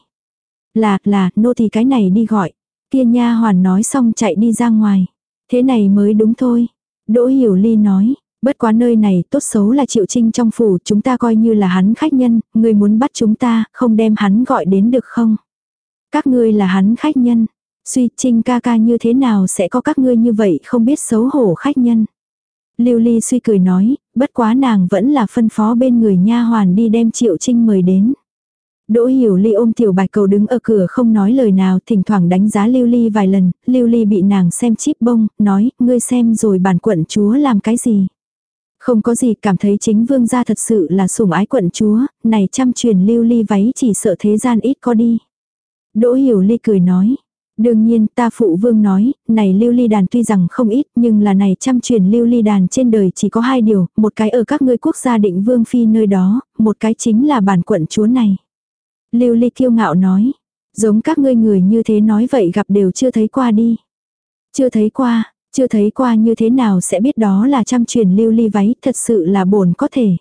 Là, là, nô thì cái này đi gọi. Kia nha hoàn nói xong chạy đi ra ngoài. Thế này mới đúng thôi. Đỗ Hiểu Ly nói, bất quá nơi này tốt xấu là Triệu Trinh trong phủ, chúng ta coi như là hắn khách nhân, người muốn bắt chúng ta, không đem hắn gọi đến được không? Các ngươi là hắn khách nhân. Suy Trinh ca ca như thế nào sẽ có các ngươi như vậy không biết xấu hổ khách nhân. Lưu Ly suy cười nói, bất quá nàng vẫn là phân phó bên người nha hoàn đi đem Triệu Trinh mời đến. Đỗ Hiểu Ly ôm tiểu bạch cầu đứng ở cửa không nói lời nào, thỉnh thoảng đánh giá Lưu Ly vài lần, Lưu Ly bị nàng xem chip bông, nói, ngươi xem rồi bản quận chúa làm cái gì. Không có gì cảm thấy chính vương gia thật sự là sủng ái quận chúa, này chăm truyền Lưu Ly váy chỉ sợ thế gian ít có đi. Đỗ Hiểu Ly cười nói, Đương nhiên ta phụ vương nói, này lưu ly đàn tuy rằng không ít nhưng là này trăm truyền lưu ly đàn trên đời chỉ có hai điều, một cái ở các ngươi quốc gia định vương phi nơi đó, một cái chính là bản quận chúa này. Lưu ly kiêu ngạo nói, giống các ngươi người như thế nói vậy gặp đều chưa thấy qua đi. Chưa thấy qua, chưa thấy qua như thế nào sẽ biết đó là trăm truyền lưu ly váy, thật sự là bổn có thể.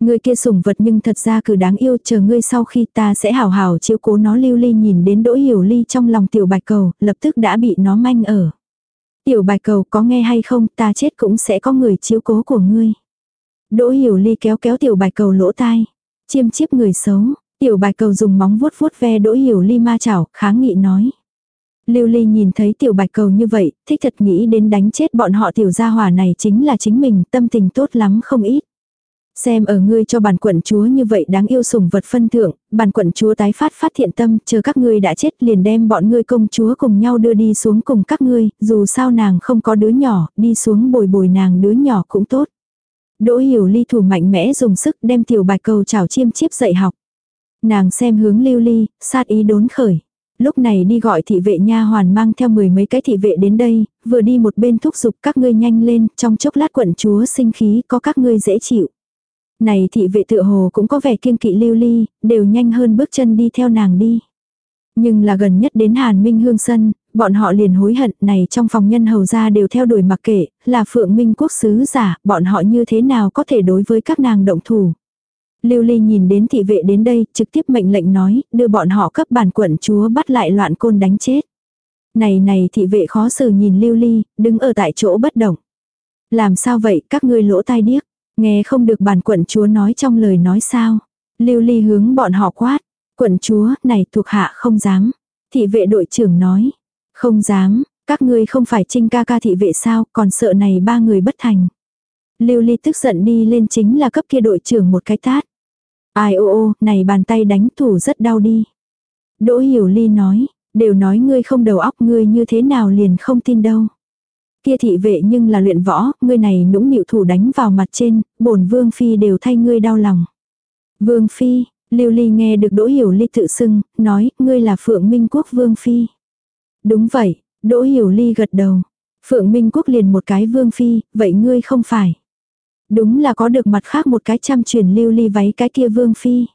Người kia sủng vật nhưng thật ra cử đáng yêu chờ ngươi sau khi ta sẽ hào hào chiếu cố nó lưu ly nhìn đến đỗ hiểu ly trong lòng tiểu bạch cầu, lập tức đã bị nó manh ở. Tiểu bạch cầu có nghe hay không ta chết cũng sẽ có người chiếu cố của ngươi. Đỗ hiểu ly kéo kéo tiểu bạch cầu lỗ tai. Chiêm chiếp người xấu. Tiểu bạch cầu dùng móng vuốt vuốt ve đỗ hiểu ly ma chảo, kháng nghị nói. Lưu Ly nhìn thấy tiểu bạch cầu như vậy, thích thật nghĩ đến đánh chết bọn họ tiểu gia hỏa này chính là chính mình, tâm tình tốt lắm không ít. Xem ở ngươi cho bản quận chúa như vậy đáng yêu sủng vật phân thượng, bản quận chúa tái phát phát thiện tâm, chờ các ngươi đã chết liền đem bọn ngươi công chúa cùng nhau đưa đi xuống cùng các ngươi, dù sao nàng không có đứa nhỏ, đi xuống bồi bồi nàng đứa nhỏ cũng tốt. Đỗ hiểu ly thủ mạnh mẽ dùng sức đem tiểu bạch cầu chảo chiêm chiếp dạy học. Nàng xem hướng lưu ly, sát ý đốn khởi. Lúc này đi gọi thị vệ nha hoàn mang theo mười mấy cái thị vệ đến đây, vừa đi một bên thúc giục các ngươi nhanh lên, trong chốc lát quận chúa sinh khí có các ngươi dễ chịu. Này thị vệ tựa hồ cũng có vẻ kiêng kỵ lưu ly, đều nhanh hơn bước chân đi theo nàng đi. Nhưng là gần nhất đến Hàn Minh Hương Sân, bọn họ liền hối hận này trong phòng nhân hầu ra đều theo đuổi mặc kệ, là phượng minh quốc sứ giả, bọn họ như thế nào có thể đối với các nàng động thủ. Lưu Ly nhìn đến thị vệ đến đây, trực tiếp mệnh lệnh nói, đưa bọn họ cấp bản quận chúa bắt lại loạn côn đánh chết. Này này thị vệ khó xử nhìn Lưu Ly, đứng ở tại chỗ bất động. Làm sao vậy, các ngươi lỗ tai điếc, nghe không được bản quận chúa nói trong lời nói sao. Lưu Ly hướng bọn họ quát, quận chúa, này thuộc hạ không dám. Thị vệ đội trưởng nói, không dám, các ngươi không phải trinh ca ca thị vệ sao, còn sợ này ba người bất thành. Lưu Ly tức giận đi lên chính là cấp kia đội trưởng một cái tát. Ai ô ô, này bàn tay đánh thủ rất đau đi. Đỗ Hiểu Ly nói, đều nói ngươi không đầu óc ngươi như thế nào liền không tin đâu. Kia thị vệ nhưng là luyện võ, ngươi này nũng nịu thủ đánh vào mặt trên, bổn vương phi đều thay ngươi đau lòng. Vương phi, Lưu Ly nghe được Đỗ Hiểu Ly tự xưng, nói, ngươi là Phượng Minh Quốc Vương Phi. Đúng vậy, Đỗ Hiểu Ly gật đầu. Phượng Minh Quốc liền một cái Vương Phi, vậy ngươi không phải. Đúng là có được mặt khác một cái trăm truyền Lưu Ly váy cái kia Vương Phi.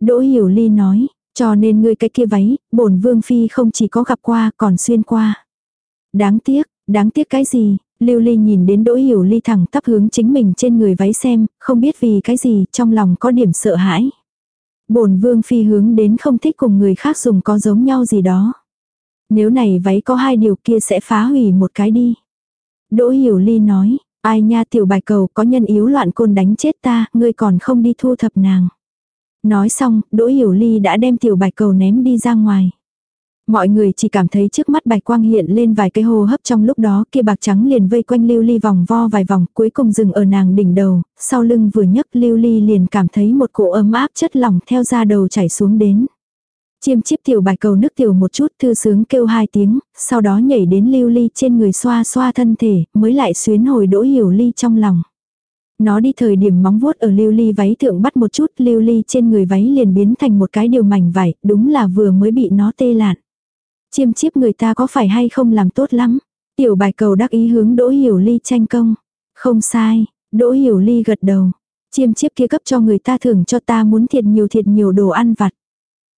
Đỗ Hiểu Ly nói, cho nên ngươi cái kia váy, bổn Vương Phi không chỉ có gặp qua còn xuyên qua. Đáng tiếc, đáng tiếc cái gì, Lưu Ly nhìn đến Đỗ Hiểu Ly thẳng tắp hướng chính mình trên người váy xem, không biết vì cái gì, trong lòng có điểm sợ hãi. Bổn vương phi hướng đến không thích cùng người khác dùng có giống nhau gì đó. Nếu này váy có hai điều kia sẽ phá hủy một cái đi. Đỗ Hiểu Ly nói, ai nha tiểu bài cầu có nhân yếu loạn côn đánh chết ta, ngươi còn không đi thu thập nàng. Nói xong, Đỗ Hiểu Ly đã đem tiểu bạch cầu ném đi ra ngoài. Mọi người chỉ cảm thấy trước mắt bạch quang hiện lên vài cái hô hấp trong lúc đó kia bạc trắng liền vây quanh lưu ly vòng vo vài vòng cuối cùng dừng ở nàng đỉnh đầu, sau lưng vừa nhấc lưu ly liền cảm thấy một cỗ ấm áp chất lỏng theo da đầu chảy xuống đến. Chiêm chiếp tiểu bạch cầu nước tiểu một chút thư sướng kêu hai tiếng, sau đó nhảy đến lưu ly trên người xoa xoa thân thể, mới lại xuyến hồi đỗ hiểu ly trong lòng. Nó đi thời điểm móng vuốt ở lưu ly váy thượng bắt một chút lưu ly trên người váy liền biến thành một cái điều mảnh vải, đúng là vừa mới bị nó tê lạn. Chiêm chiếp người ta có phải hay không làm tốt lắm. Tiểu bài cầu đắc ý hướng Đỗ Hiểu Ly tranh công. Không sai, Đỗ Hiểu Ly gật đầu. Chiêm chiếp kia cấp cho người ta thưởng cho ta muốn thiệt nhiều thiệt nhiều đồ ăn vặt.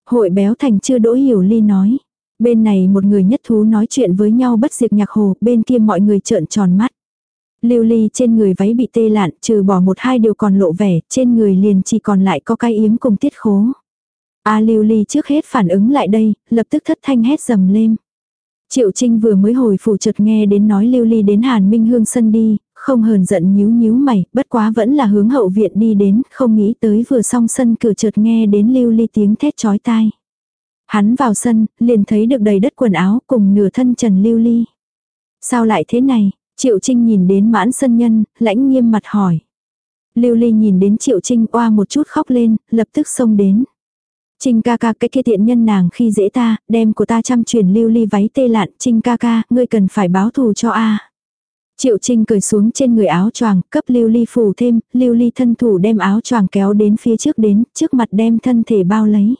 Hội béo thành chưa Đỗ Hiểu Ly nói. Bên này một người nhất thú nói chuyện với nhau bất diệt nhạc hồ, bên kia mọi người trợn tròn mắt. Lưu ly trên người váy bị tê lạn, trừ bỏ một hai điều còn lộ vẻ, trên người liền chỉ còn lại có cái yếm cùng tiết khố. A lưu ly trước hết phản ứng lại đây, lập tức thất thanh hét dầm lên. Triệu Trinh vừa mới hồi phủ chợt nghe đến nói lưu ly đến Hàn Minh Hương sân đi, không hờn giận nhíu nhíu mày, bất quá vẫn là hướng hậu viện đi đến, không nghĩ tới vừa xong sân cửa chợt nghe đến lưu ly tiếng thét chói tai. Hắn vào sân, liền thấy được đầy đất quần áo cùng nửa thân trần lưu ly. Sao lại thế này? Triệu Trinh nhìn đến mãn sân nhân, lãnh nghiêm mặt hỏi. Lưu ly nhìn đến Triệu Trinh oa một chút khóc lên, lập tức xông đến. Trinh ca ca cái kia tiện nhân nàng khi dễ ta, đem của ta chăm truyền lưu ly váy tê lạn, Trinh ca ca, ngươi cần phải báo thù cho a. Triệu Trinh cười xuống trên người áo choàng, cấp lưu ly phủ thêm, lưu ly thân thủ đem áo choàng kéo đến phía trước đến, trước mặt đem thân thể bao lấy.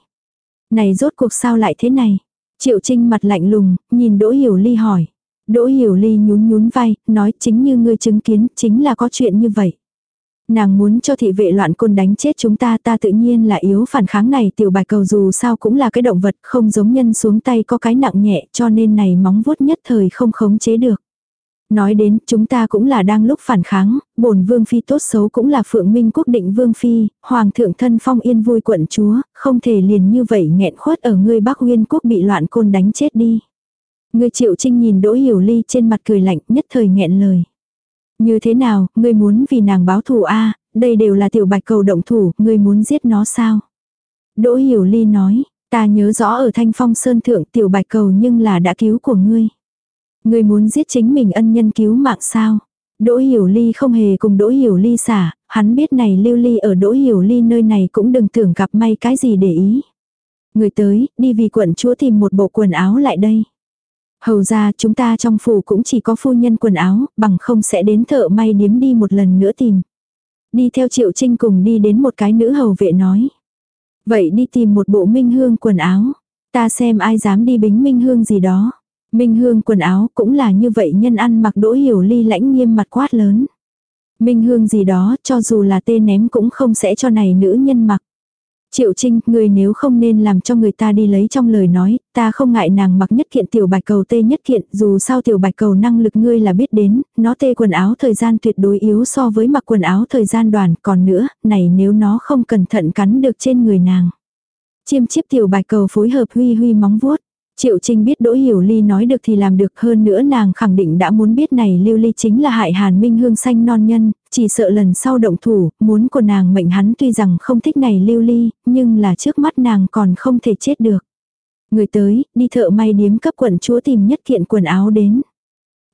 Này rốt cuộc sao lại thế này? Triệu Trinh mặt lạnh lùng, nhìn Đỗ Hiểu Ly hỏi. Đỗ Hiểu Ly nhún nhún vai, nói chính như ngươi chứng kiến, chính là có chuyện như vậy. Nàng muốn cho thị vệ loạn côn đánh chết chúng ta ta tự nhiên là yếu phản kháng này tiểu bạch cầu dù sao cũng là cái động vật không giống nhân xuống tay có cái nặng nhẹ cho nên này móng vuốt nhất thời không khống chế được. Nói đến chúng ta cũng là đang lúc phản kháng, bổn vương phi tốt xấu cũng là phượng minh quốc định vương phi, hoàng thượng thân phong yên vui quận chúa, không thể liền như vậy nghẹn khuất ở ngươi bắc nguyên quốc bị loạn côn đánh chết đi. Ngươi triệu trinh nhìn đỗ hiểu ly trên mặt cười lạnh nhất thời nghẹn lời. Như thế nào, ngươi muốn vì nàng báo thù a đây đều là tiểu bạch cầu động thủ, ngươi muốn giết nó sao? Đỗ Hiểu Ly nói, ta nhớ rõ ở thanh phong sơn thượng tiểu bạch cầu nhưng là đã cứu của ngươi người muốn giết chính mình ân nhân cứu mạng sao? Đỗ Hiểu Ly không hề cùng Đỗ Hiểu Ly xả, hắn biết này lưu ly ở Đỗ Hiểu Ly nơi này cũng đừng tưởng gặp may cái gì để ý. Người tới, đi vì quận chúa tìm một bộ quần áo lại đây. Hầu ra chúng ta trong phủ cũng chỉ có phu nhân quần áo, bằng không sẽ đến thợ may điếm đi một lần nữa tìm. Đi theo Triệu Trinh cùng đi đến một cái nữ hầu vệ nói. Vậy đi tìm một bộ minh hương quần áo. Ta xem ai dám đi bính minh hương gì đó. Minh hương quần áo cũng là như vậy nhân ăn mặc đỗ hiểu ly lãnh nghiêm mặt quát lớn. Minh hương gì đó cho dù là tê ném cũng không sẽ cho này nữ nhân mặc. Triệu Trinh, người nếu không nên làm cho người ta đi lấy trong lời nói, ta không ngại nàng mặc nhất kiện tiểu bạch cầu tê nhất kiện, dù sao tiểu bạch cầu năng lực ngươi là biết đến, nó tê quần áo thời gian tuyệt đối yếu so với mặc quần áo thời gian đoàn, còn nữa, này nếu nó không cẩn thận cắn được trên người nàng. Chiêm chiếp tiểu bạch cầu phối hợp huy huy móng vuốt. Triệu Trinh biết Đỗ Hiểu Ly nói được thì làm được hơn nữa nàng khẳng định đã muốn biết này Lưu Ly chính là hại Hàn Minh Hương xanh non nhân, chỉ sợ lần sau động thủ, muốn của nàng mệnh hắn tuy rằng không thích này Lưu Ly, nhưng là trước mắt nàng còn không thể chết được. Người tới, đi thợ may điếm cấp quận chúa tìm nhất kiện quần áo đến.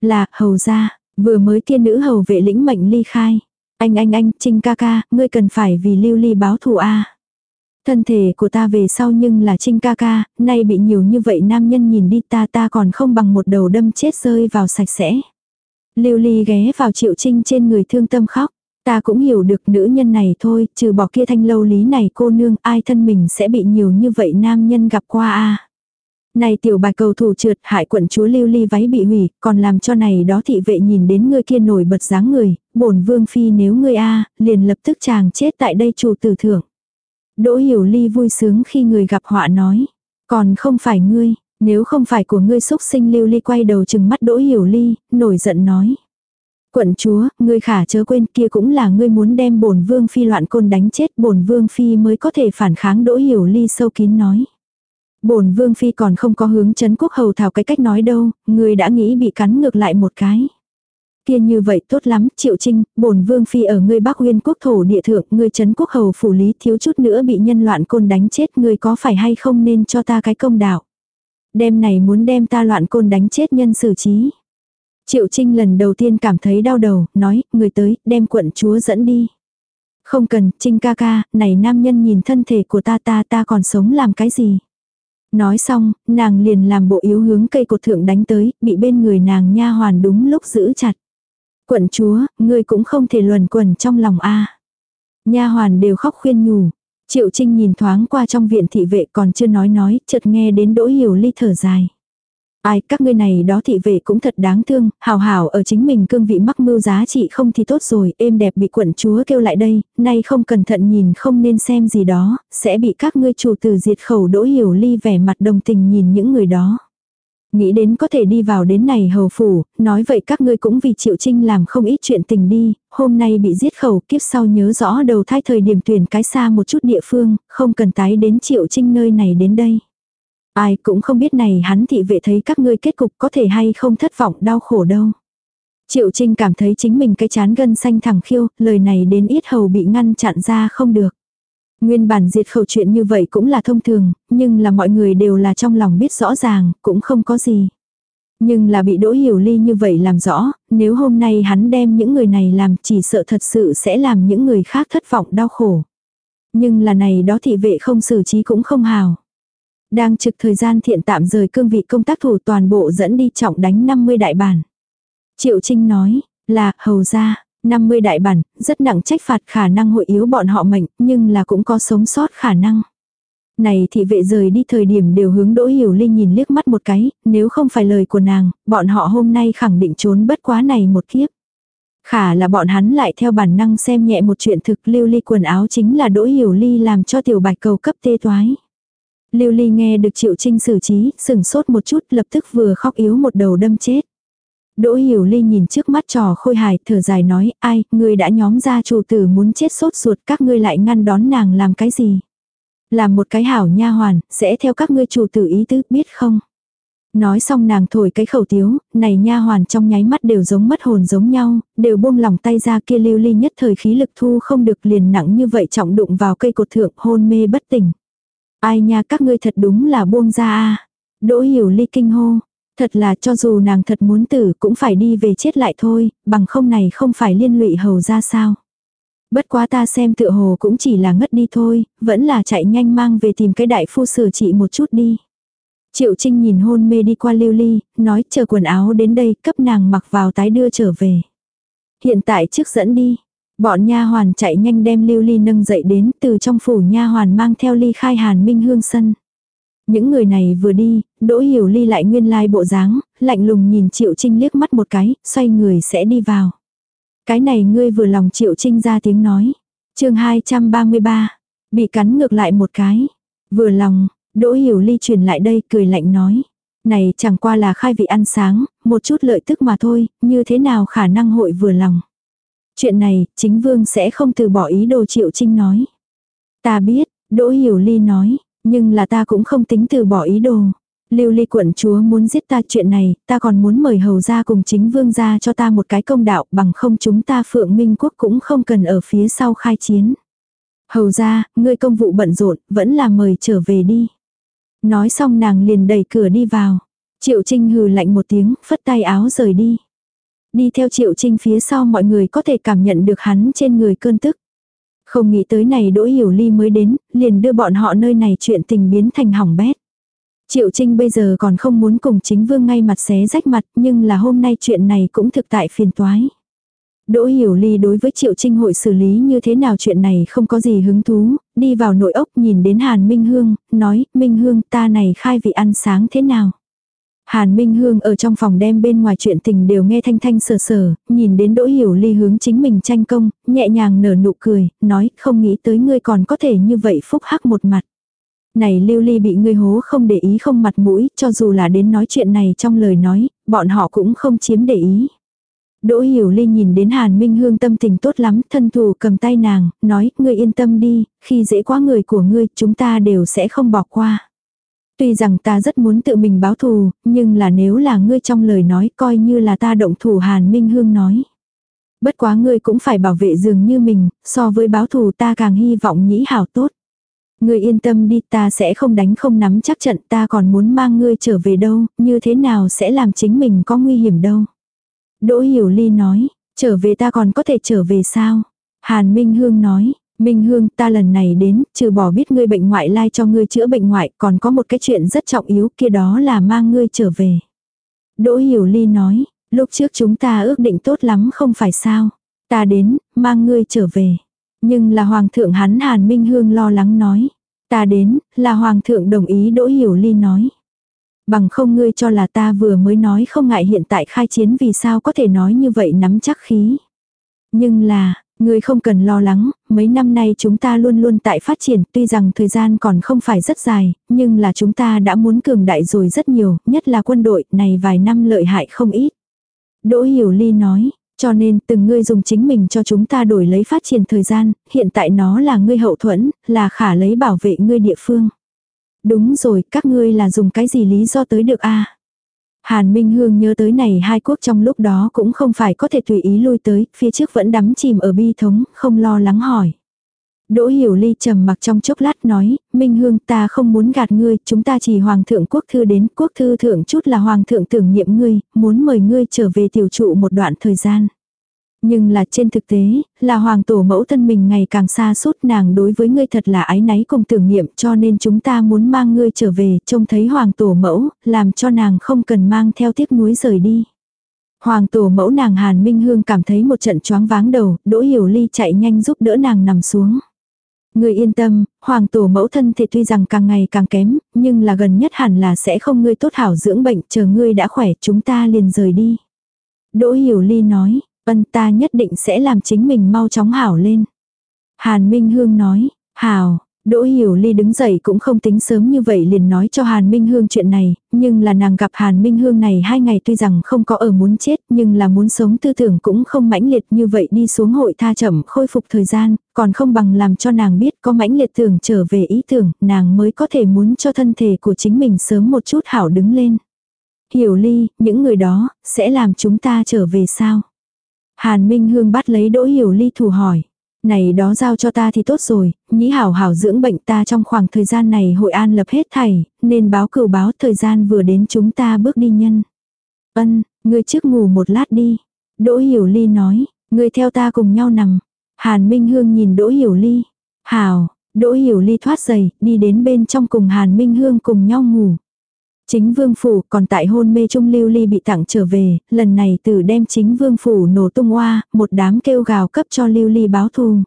Là, hầu ra, vừa mới kia nữ hầu vệ lĩnh mệnh ly khai. Anh anh anh, Trinh ca ca, ngươi cần phải vì Lưu Ly báo thù a. Thân thể của ta về sau nhưng là trinh ca ca, nay bị nhiều như vậy nam nhân nhìn đi ta ta còn không bằng một đầu đâm chết rơi vào sạch sẽ. Lưu ly ghé vào triệu trinh trên người thương tâm khóc. Ta cũng hiểu được nữ nhân này thôi, trừ bỏ kia thanh lâu lý này cô nương, ai thân mình sẽ bị nhiều như vậy nam nhân gặp qua a Này tiểu bài cầu thủ trượt hại quận chúa lưu ly váy bị hủy, còn làm cho này đó thị vệ nhìn đến người kia nổi bật dáng người, bổn vương phi nếu ngươi a liền lập tức chàng chết tại đây chủ tử thưởng. Đỗ Hiểu Ly vui sướng khi người gặp họa nói. Còn không phải ngươi, nếu không phải của ngươi xúc sinh lưu ly quay đầu chừng mắt Đỗ Hiểu Ly, nổi giận nói. Quận chúa, ngươi khả chớ quên kia cũng là ngươi muốn đem bổn vương phi loạn côn đánh chết bổn vương phi mới có thể phản kháng Đỗ Hiểu Ly sâu kín nói. Bổn vương phi còn không có hướng chấn quốc hầu thảo cái cách nói đâu, ngươi đã nghĩ bị cắn ngược lại một cái kia như vậy tốt lắm, Triệu Trinh, bổn vương phi ở ngươi Bắc Uyên quốc thổ địa thượng, ngươi trấn quốc hầu phủ lý thiếu chút nữa bị nhân loạn côn đánh chết, ngươi có phải hay không nên cho ta cái công đạo. Đêm này muốn đem ta loạn côn đánh chết nhân xử trí. Triệu Trinh lần đầu tiên cảm thấy đau đầu, nói, người tới, đem quận chúa dẫn đi. Không cần, Trinh ca ca, này nam nhân nhìn thân thể của ta ta ta còn sống làm cái gì. Nói xong, nàng liền làm bộ yếu hướng cây cột thượng đánh tới, bị bên người nàng nha hoàn đúng lúc giữ chặt. Quận chúa, ngươi cũng không thể luẩn quẩn trong lòng a. Nha hoàn đều khóc khuyên nhủ. Triệu Trinh nhìn thoáng qua trong viện thị vệ còn chưa nói nói, chợt nghe đến Đỗ Hiểu Ly thở dài. Ai, các ngươi này đó thị vệ cũng thật đáng thương, hào hào ở chính mình cương vị mắc mưu giá trị không thì tốt rồi, êm đẹp bị quận chúa kêu lại đây, nay không cẩn thận nhìn không nên xem gì đó, sẽ bị các ngươi chủ tử diệt khẩu Đỗ Hiểu Ly vẻ mặt đồng tình nhìn những người đó. Nghĩ đến có thể đi vào đến này hầu phủ, nói vậy các ngươi cũng vì Triệu Trinh làm không ít chuyện tình đi, hôm nay bị giết khẩu kiếp sau nhớ rõ đầu thai thời điểm tuyển cái xa một chút địa phương, không cần tái đến Triệu Trinh nơi này đến đây. Ai cũng không biết này hắn thị vệ thấy các ngươi kết cục có thể hay không thất vọng đau khổ đâu. Triệu Trinh cảm thấy chính mình cái chán gân xanh thẳng khiêu, lời này đến ít hầu bị ngăn chặn ra không được. Nguyên bản diệt khẩu chuyện như vậy cũng là thông thường, nhưng là mọi người đều là trong lòng biết rõ ràng, cũng không có gì. Nhưng là bị Đỗ Hiểu Ly như vậy làm rõ, nếu hôm nay hắn đem những người này làm chỉ sợ thật sự sẽ làm những người khác thất vọng đau khổ. Nhưng là này đó thị vệ không xử trí cũng không hào. Đang trực thời gian thiện tạm rời cương vị công tác thủ toàn bộ dẫn đi trọng đánh 50 đại bản. Triệu Trinh nói, là, hầu ra, 50 đại bản, rất nặng trách phạt khả năng hội yếu bọn họ mệnh, nhưng là cũng có sống sót khả năng. Này thị vệ rời đi thời điểm đều hướng Đỗ Hiểu Linh nhìn liếc mắt một cái, nếu không phải lời của nàng, bọn họ hôm nay khẳng định trốn bất quá này một kiếp. Khả là bọn hắn lại theo bản năng xem nhẹ một chuyện thực lưu ly quần áo chính là Đỗ Hiểu Ly làm cho tiểu bạch cầu cấp tê toái. Lưu ly nghe được triệu trinh xử trí, sừng sốt một chút lập tức vừa khóc yếu một đầu đâm chết. Đỗ Hiểu Ly nhìn trước mắt trò khôi hài, thở dài nói, ai, ngươi đã nhóm ra chủ tử muốn chết sốt ruột, các ngươi lại ngăn đón nàng làm cái gì? Làm một cái hảo nha hoàn, sẽ theo các ngươi chủ tử ý tứ, biết không? Nói xong nàng thổi cái khẩu tiếu, này nha hoàn trong nháy mắt đều giống mất hồn giống nhau, đều buông lòng tay ra kia lưu ly nhất thời khí lực thu không được liền nặng như vậy trọng đụng vào cây cột thượng hôn mê bất tỉnh. Ai nha các ngươi thật đúng là buông ra a Đỗ hiểu ly kinh hô, Thật là cho dù nàng thật muốn tử cũng phải đi về chết lại thôi, bằng không này không phải liên lụy hầu ra sao. Bất quá ta xem tựa hồ cũng chỉ là ngất đi thôi, vẫn là chạy nhanh mang về tìm cái đại phu sửa trị một chút đi. Triệu Trinh nhìn hôn mê đi qua lưu ly, nói chờ quần áo đến đây cấp nàng mặc vào tái đưa trở về. Hiện tại trước dẫn đi. Bọn nha hoàn chạy nhanh đem lưu ly nâng dậy đến từ trong phủ nha hoàn mang theo ly khai hàn minh hương sân. Những người này vừa đi, Đỗ Hiểu Ly lại nguyên lai like bộ dáng, lạnh lùng nhìn Triệu Trinh liếc mắt một cái, xoay người sẽ đi vào. Cái này ngươi vừa lòng Triệu Trinh ra tiếng nói. chương 233, Bị cắn ngược lại một cái. Vừa lòng, Đỗ Hiểu Ly truyền lại đây cười lạnh nói. Này chẳng qua là khai vị ăn sáng, một chút lợi tức mà thôi, như thế nào khả năng hội vừa lòng. Chuyện này, chính vương sẽ không từ bỏ ý đồ triệu trinh nói. Ta biết, Đỗ Hiểu Ly nói, nhưng là ta cũng không tính từ bỏ ý đồ. Lưu ly quận chúa muốn giết ta chuyện này, ta còn muốn mời hầu ra cùng chính vương ra cho ta một cái công đạo bằng không chúng ta phượng minh quốc cũng không cần ở phía sau khai chiến. Hầu ra, ngươi công vụ bận rộn, vẫn là mời trở về đi. Nói xong nàng liền đẩy cửa đi vào. Triệu Trinh hừ lạnh một tiếng, phất tay áo rời đi. Đi theo Triệu Trinh phía sau mọi người có thể cảm nhận được hắn trên người cơn tức. Không nghĩ tới này Đỗ Hiểu Ly mới đến, liền đưa bọn họ nơi này chuyện tình biến thành hỏng bét. Triệu Trinh bây giờ còn không muốn cùng chính vương ngay mặt xé rách mặt nhưng là hôm nay chuyện này cũng thực tại phiền toái. Đỗ Hiểu Ly đối với Triệu Trinh hội xử lý như thế nào chuyện này không có gì hứng thú, đi vào nội ốc nhìn đến Hàn Minh Hương, nói, Minh Hương ta này khai vị ăn sáng thế nào. Hàn Minh Hương ở trong phòng đem bên ngoài chuyện tình đều nghe thanh thanh sờ sờ, nhìn đến Đỗ Hiểu Ly hướng chính mình tranh công, nhẹ nhàng nở nụ cười, nói không nghĩ tới ngươi còn có thể như vậy phúc hắc một mặt. Này Lưu Ly bị ngươi hố không để ý không mặt mũi, cho dù là đến nói chuyện này trong lời nói, bọn họ cũng không chiếm để ý. Đỗ Hiểu Ly nhìn đến Hàn Minh Hương tâm tình tốt lắm, thân thủ cầm tay nàng, nói, ngươi yên tâm đi, khi dễ quá người của ngươi, chúng ta đều sẽ không bỏ qua. Tuy rằng ta rất muốn tự mình báo thù, nhưng là nếu là ngươi trong lời nói coi như là ta động thủ Hàn Minh Hương nói. Bất quá ngươi cũng phải bảo vệ dường như mình, so với báo thù ta càng hy vọng nhĩ hảo tốt. Ngươi yên tâm đi ta sẽ không đánh không nắm chắc trận ta còn muốn mang ngươi trở về đâu, như thế nào sẽ làm chính mình có nguy hiểm đâu. Đỗ Hiểu Ly nói, trở về ta còn có thể trở về sao? Hàn Minh Hương nói, Minh Hương ta lần này đến, trừ bỏ biết ngươi bệnh ngoại lai cho ngươi chữa bệnh ngoại, còn có một cái chuyện rất trọng yếu kia đó là mang ngươi trở về. Đỗ Hiểu Ly nói, lúc trước chúng ta ước định tốt lắm không phải sao. Ta đến, mang ngươi trở về. Nhưng là Hoàng thượng hắn Hàn Minh Hương lo lắng nói. Ta đến, là Hoàng thượng đồng ý Đỗ Hiểu Ly nói. Bằng không ngươi cho là ta vừa mới nói không ngại hiện tại khai chiến vì sao có thể nói như vậy nắm chắc khí. Nhưng là, người không cần lo lắng, mấy năm nay chúng ta luôn luôn tại phát triển, tuy rằng thời gian còn không phải rất dài, nhưng là chúng ta đã muốn cường đại rồi rất nhiều, nhất là quân đội, này vài năm lợi hại không ít. Đỗ Hiểu Ly nói, cho nên từng ngươi dùng chính mình cho chúng ta đổi lấy phát triển thời gian, hiện tại nó là ngươi hậu thuẫn, là khả lấy bảo vệ ngươi địa phương. Đúng rồi, các ngươi là dùng cái gì lý do tới được a Hàn Minh Hương nhớ tới này hai quốc trong lúc đó cũng không phải có thể tùy ý lui tới, phía trước vẫn đắm chìm ở bi thống, không lo lắng hỏi. Đỗ Hiểu Ly trầm mặc trong chốc lát nói, Minh Hương ta không muốn gạt ngươi, chúng ta chỉ Hoàng thượng quốc thư đến, quốc thư thượng chút là Hoàng thượng tưởng niệm ngươi, muốn mời ngươi trở về tiểu trụ một đoạn thời gian. Nhưng là trên thực tế, là hoàng tổ mẫu thân mình ngày càng xa suốt nàng đối với ngươi thật là ái náy cùng tưởng niệm cho nên chúng ta muốn mang ngươi trở về trông thấy hoàng tổ mẫu, làm cho nàng không cần mang theo tiếc nuối rời đi. Hoàng tổ mẫu nàng Hàn Minh Hương cảm thấy một trận choáng váng đầu, Đỗ Hiểu Ly chạy nhanh giúp đỡ nàng nằm xuống. Ngươi yên tâm, hoàng tổ mẫu thân thì tuy rằng càng ngày càng kém, nhưng là gần nhất hẳn là sẽ không ngươi tốt hảo dưỡng bệnh, chờ ngươi đã khỏe chúng ta liền rời đi. Đỗ Hiểu Ly nói, Ân ta nhất định sẽ làm chính mình mau chóng hảo lên. Hàn Minh Hương nói, hảo, Đỗ Hiểu Ly đứng dậy cũng không tính sớm như vậy liền nói cho Hàn Minh Hương chuyện này, nhưng là nàng gặp Hàn Minh Hương này hai ngày tuy rằng không có ở muốn chết nhưng là muốn sống tư tưởng cũng không mãnh liệt như vậy đi xuống hội tha chậm khôi phục thời gian, còn không bằng làm cho nàng biết có mãnh liệt tưởng trở về ý tưởng, nàng mới có thể muốn cho thân thể của chính mình sớm một chút hảo đứng lên. Hiểu Ly, những người đó, sẽ làm chúng ta trở về sao? Hàn Minh Hương bắt lấy Đỗ Hiểu Ly thủ hỏi. Này đó giao cho ta thì tốt rồi, nhĩ hảo hảo dưỡng bệnh ta trong khoảng thời gian này hội an lập hết thảy, nên báo cửu báo thời gian vừa đến chúng ta bước đi nhân. Ân, ngươi trước ngủ một lát đi. Đỗ Hiểu Ly nói, ngươi theo ta cùng nhau nằm. Hàn Minh Hương nhìn Đỗ Hiểu Ly. Hảo, Đỗ Hiểu Ly thoát giày, đi đến bên trong cùng Hàn Minh Hương cùng nhau ngủ. Chính vương phủ còn tại hôn mê trung lưu ly bị tặng trở về, lần này từ đem chính vương phủ nổ tung hoa, một đám kêu gào cấp cho lưu ly báo thù.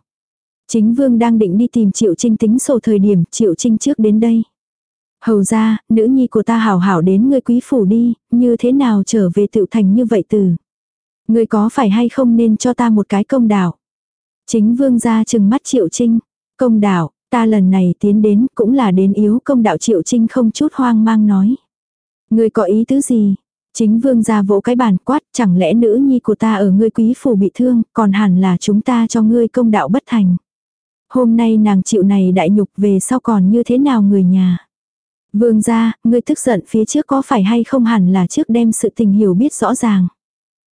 Chính vương đang định đi tìm triệu trinh tính sổ thời điểm triệu trinh trước đến đây. Hầu ra, nữ nhi của ta hảo hảo đến người quý phủ đi, như thế nào trở về tự thành như vậy từ. Người có phải hay không nên cho ta một cái công đạo. Chính vương ra chừng mắt triệu trinh. Công đạo, Ta lần này tiến đến cũng là đến yếu công đạo triệu trinh không chút hoang mang nói. Ngươi có ý tứ gì? Chính vương gia vỗ cái bàn quát, chẳng lẽ nữ nhi của ta ở ngươi quý phủ bị thương, còn hẳn là chúng ta cho ngươi công đạo bất thành. Hôm nay nàng chịu này đại nhục về sau còn như thế nào người nhà. Vương gia, ngươi tức giận phía trước có phải hay không hẳn là trước đem sự tình hiểu biết rõ ràng.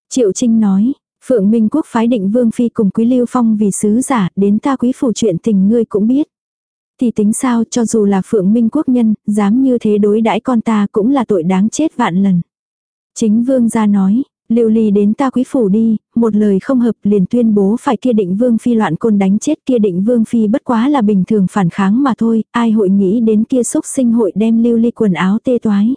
Triệu Trinh nói, Phượng Minh Quốc phái định Vương Phi cùng Quý Lưu Phong vì sứ giả, đến ta quý phủ chuyện tình ngươi cũng biết. Thì tính sao cho dù là Phượng Minh Quốc nhân, dám như thế đối đãi con ta cũng là tội đáng chết vạn lần. Chính Vương gia nói, Lưu Ly đến ta quý phủ đi, một lời không hợp liền tuyên bố phải kia định vương phi loạn côn đánh chết kia định vương phi bất quá là bình thường phản kháng mà thôi, ai hội nghĩ đến kia xúc sinh hội đem Lưu Ly quần áo tê toái.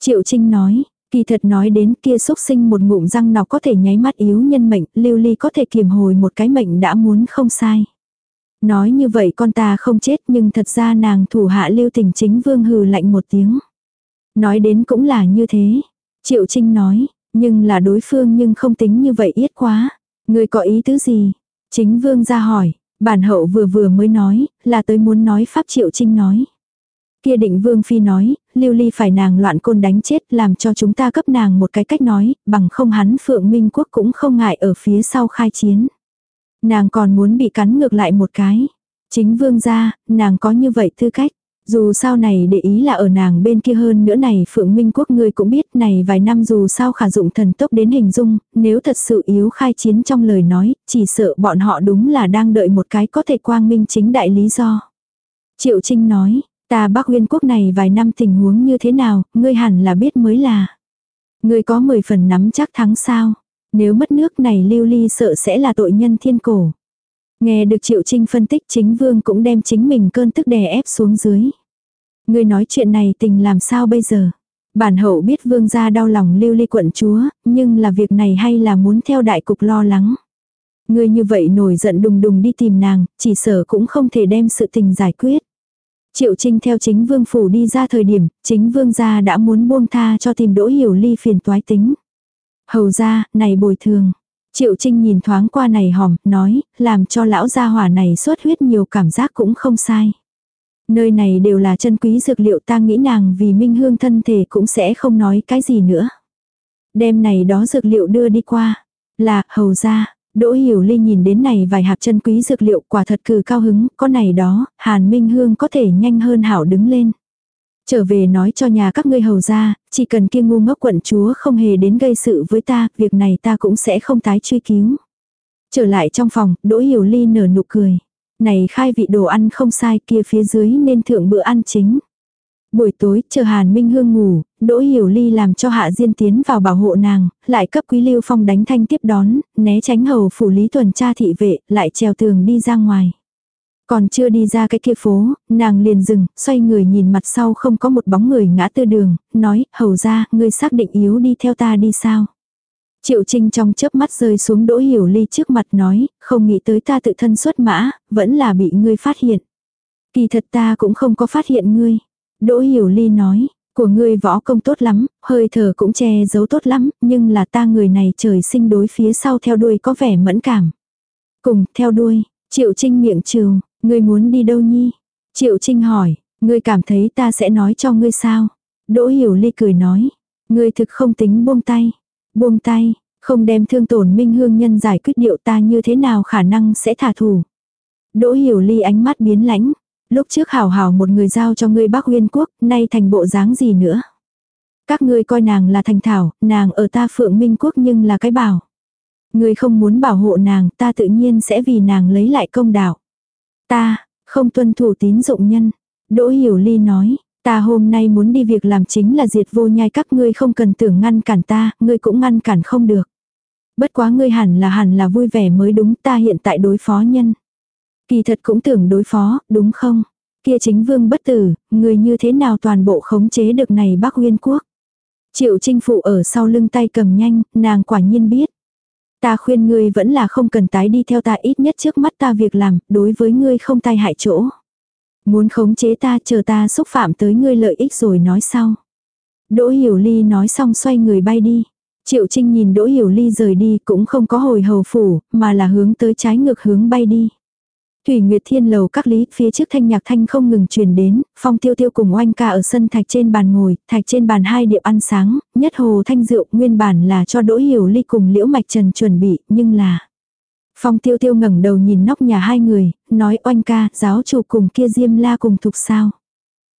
Triệu Trinh nói, kỳ thật nói đến kia xúc sinh một ngụm răng nào có thể nháy mắt yếu nhân mệnh, Lưu Ly có thể kiềm hồi một cái mệnh đã muốn không sai. Nói như vậy con ta không chết nhưng thật ra nàng thủ hạ Lưu Tình chính vương hừ lạnh một tiếng. Nói đến cũng là như thế. Triệu Trinh nói, nhưng là đối phương nhưng không tính như vậy yết quá. Người có ý tứ gì? Chính vương ra hỏi, bản hậu vừa vừa mới nói, là tới muốn nói pháp triệu trinh nói. Kia định vương phi nói, lưu ly phải nàng loạn côn đánh chết làm cho chúng ta cấp nàng một cái cách nói, bằng không hắn phượng minh quốc cũng không ngại ở phía sau khai chiến. Nàng còn muốn bị cắn ngược lại một cái. Chính vương gia nàng có như vậy tư cách. Dù sao này để ý là ở nàng bên kia hơn nữa này Phượng Minh Quốc ngươi cũng biết này vài năm dù sao khả dụng thần tốc đến hình dung, nếu thật sự yếu khai chiến trong lời nói, chỉ sợ bọn họ đúng là đang đợi một cái có thể quang minh chính đại lý do. Triệu Trinh nói, ta Bắc Huyên Quốc này vài năm tình huống như thế nào, ngươi hẳn là biết mới là. Ngươi có 10 phần nắm chắc thắng sao, nếu mất nước này lưu ly sợ sẽ là tội nhân thiên cổ. Nghe được Triệu Trinh phân tích chính vương cũng đem chính mình cơn tức đè ép xuống dưới. Người nói chuyện này tình làm sao bây giờ? Bản hậu biết vương gia đau lòng lưu ly quận chúa, nhưng là việc này hay là muốn theo đại cục lo lắng. Người như vậy nổi giận đùng đùng đi tìm nàng, chỉ sở cũng không thể đem sự tình giải quyết. Triệu Trinh theo chính vương phủ đi ra thời điểm, chính vương gia đã muốn buông tha cho tìm đỗ hiểu ly phiền toái tính. Hầu ra, này bồi thường. Triệu Trinh nhìn thoáng qua này hòm, nói, làm cho lão gia hỏa này xuất huyết nhiều cảm giác cũng không sai. Nơi này đều là chân quý dược liệu ta nghĩ nàng vì minh hương thân thể cũng sẽ không nói cái gì nữa. Đêm này đó dược liệu đưa đi qua. Là, hầu ra, Đỗ Hiểu Ly nhìn đến này vài hạt chân quý dược liệu quả thật cừ cao hứng, có này đó, Hàn Minh Hương có thể nhanh hơn hảo đứng lên. Trở về nói cho nhà các ngươi hầu ra, chỉ cần kia ngu ngốc quận chúa không hề đến gây sự với ta, việc này ta cũng sẽ không tái truy cứu. Trở lại trong phòng, Đỗ Hiểu Ly nở nụ cười. Này khai vị đồ ăn không sai kia phía dưới nên thượng bữa ăn chính. Buổi tối, chờ Hàn Minh Hương ngủ, Đỗ Hiểu Ly làm cho Hạ Diên tiến vào bảo hộ nàng, lại cấp Quý Lưu Phong đánh thanh tiếp đón, né tránh hầu phủ lý tuần tra thị vệ, lại trèo tường đi ra ngoài. Còn chưa đi ra cái kia phố, nàng liền dừng, xoay người nhìn mặt sau không có một bóng người ngã tư đường, nói, hầu ra, ngươi xác định yếu đi theo ta đi sao. Triệu Trinh trong chớp mắt rơi xuống đỗ hiểu ly trước mặt nói, không nghĩ tới ta tự thân xuất mã, vẫn là bị ngươi phát hiện. Kỳ thật ta cũng không có phát hiện ngươi. Đỗ hiểu ly nói, của ngươi võ công tốt lắm, hơi thở cũng che giấu tốt lắm, nhưng là ta người này trời sinh đối phía sau theo đuôi có vẻ mẫn cảm. Cùng, theo đuôi, Triệu Trinh miệng trừ, ngươi muốn đi đâu nhi? Triệu Trinh hỏi, ngươi cảm thấy ta sẽ nói cho ngươi sao? Đỗ hiểu ly cười nói, ngươi thực không tính buông tay. Buông tay, không đem thương tổn minh hương nhân giải quyết điệu ta như thế nào khả năng sẽ thả thủ. Đỗ hiểu ly ánh mắt biến lãnh. Lúc trước hảo hảo một người giao cho ngươi bác huyên quốc, nay thành bộ dáng gì nữa. Các ngươi coi nàng là thành thảo, nàng ở ta phượng minh quốc nhưng là cái bảo. Ngươi không muốn bảo hộ nàng, ta tự nhiên sẽ vì nàng lấy lại công đạo. Ta, không tuân thủ tín dụng nhân. Đỗ hiểu ly nói, Ta hôm nay muốn đi việc làm chính là diệt vô nhai các ngươi không cần tưởng ngăn cản ta, ngươi cũng ngăn cản không được. Bất quá ngươi hẳn là hẳn là vui vẻ mới đúng ta hiện tại đối phó nhân. Kỳ thật cũng tưởng đối phó, đúng không? Kia chính vương bất tử, người như thế nào toàn bộ khống chế được này bác huyên quốc. Triệu trinh phụ ở sau lưng tay cầm nhanh, nàng quả nhiên biết. Ta khuyên ngươi vẫn là không cần tái đi theo ta ít nhất trước mắt ta việc làm, đối với ngươi không tai hại chỗ. Muốn khống chế ta chờ ta xúc phạm tới ngươi lợi ích rồi nói sau. Đỗ Hiểu Ly nói xong xoay người bay đi. Triệu Trinh nhìn Đỗ Hiểu Ly rời đi cũng không có hồi hầu phủ, mà là hướng tới trái ngược hướng bay đi. Thủy Nguyệt Thiên lầu các lý, phía trước thanh nhạc thanh không ngừng truyền đến, phong tiêu tiêu cùng oanh ca ở sân thạch trên bàn ngồi, thạch trên bàn hai điệp ăn sáng, nhất hồ thanh rượu nguyên bản là cho đỗ hiểu ly cùng liễu mạch trần chuẩn bị, nhưng là. Phong tiêu tiêu ngẩng đầu nhìn nóc nhà hai người, nói oanh ca, giáo chủ cùng kia diêm la cùng thục sao.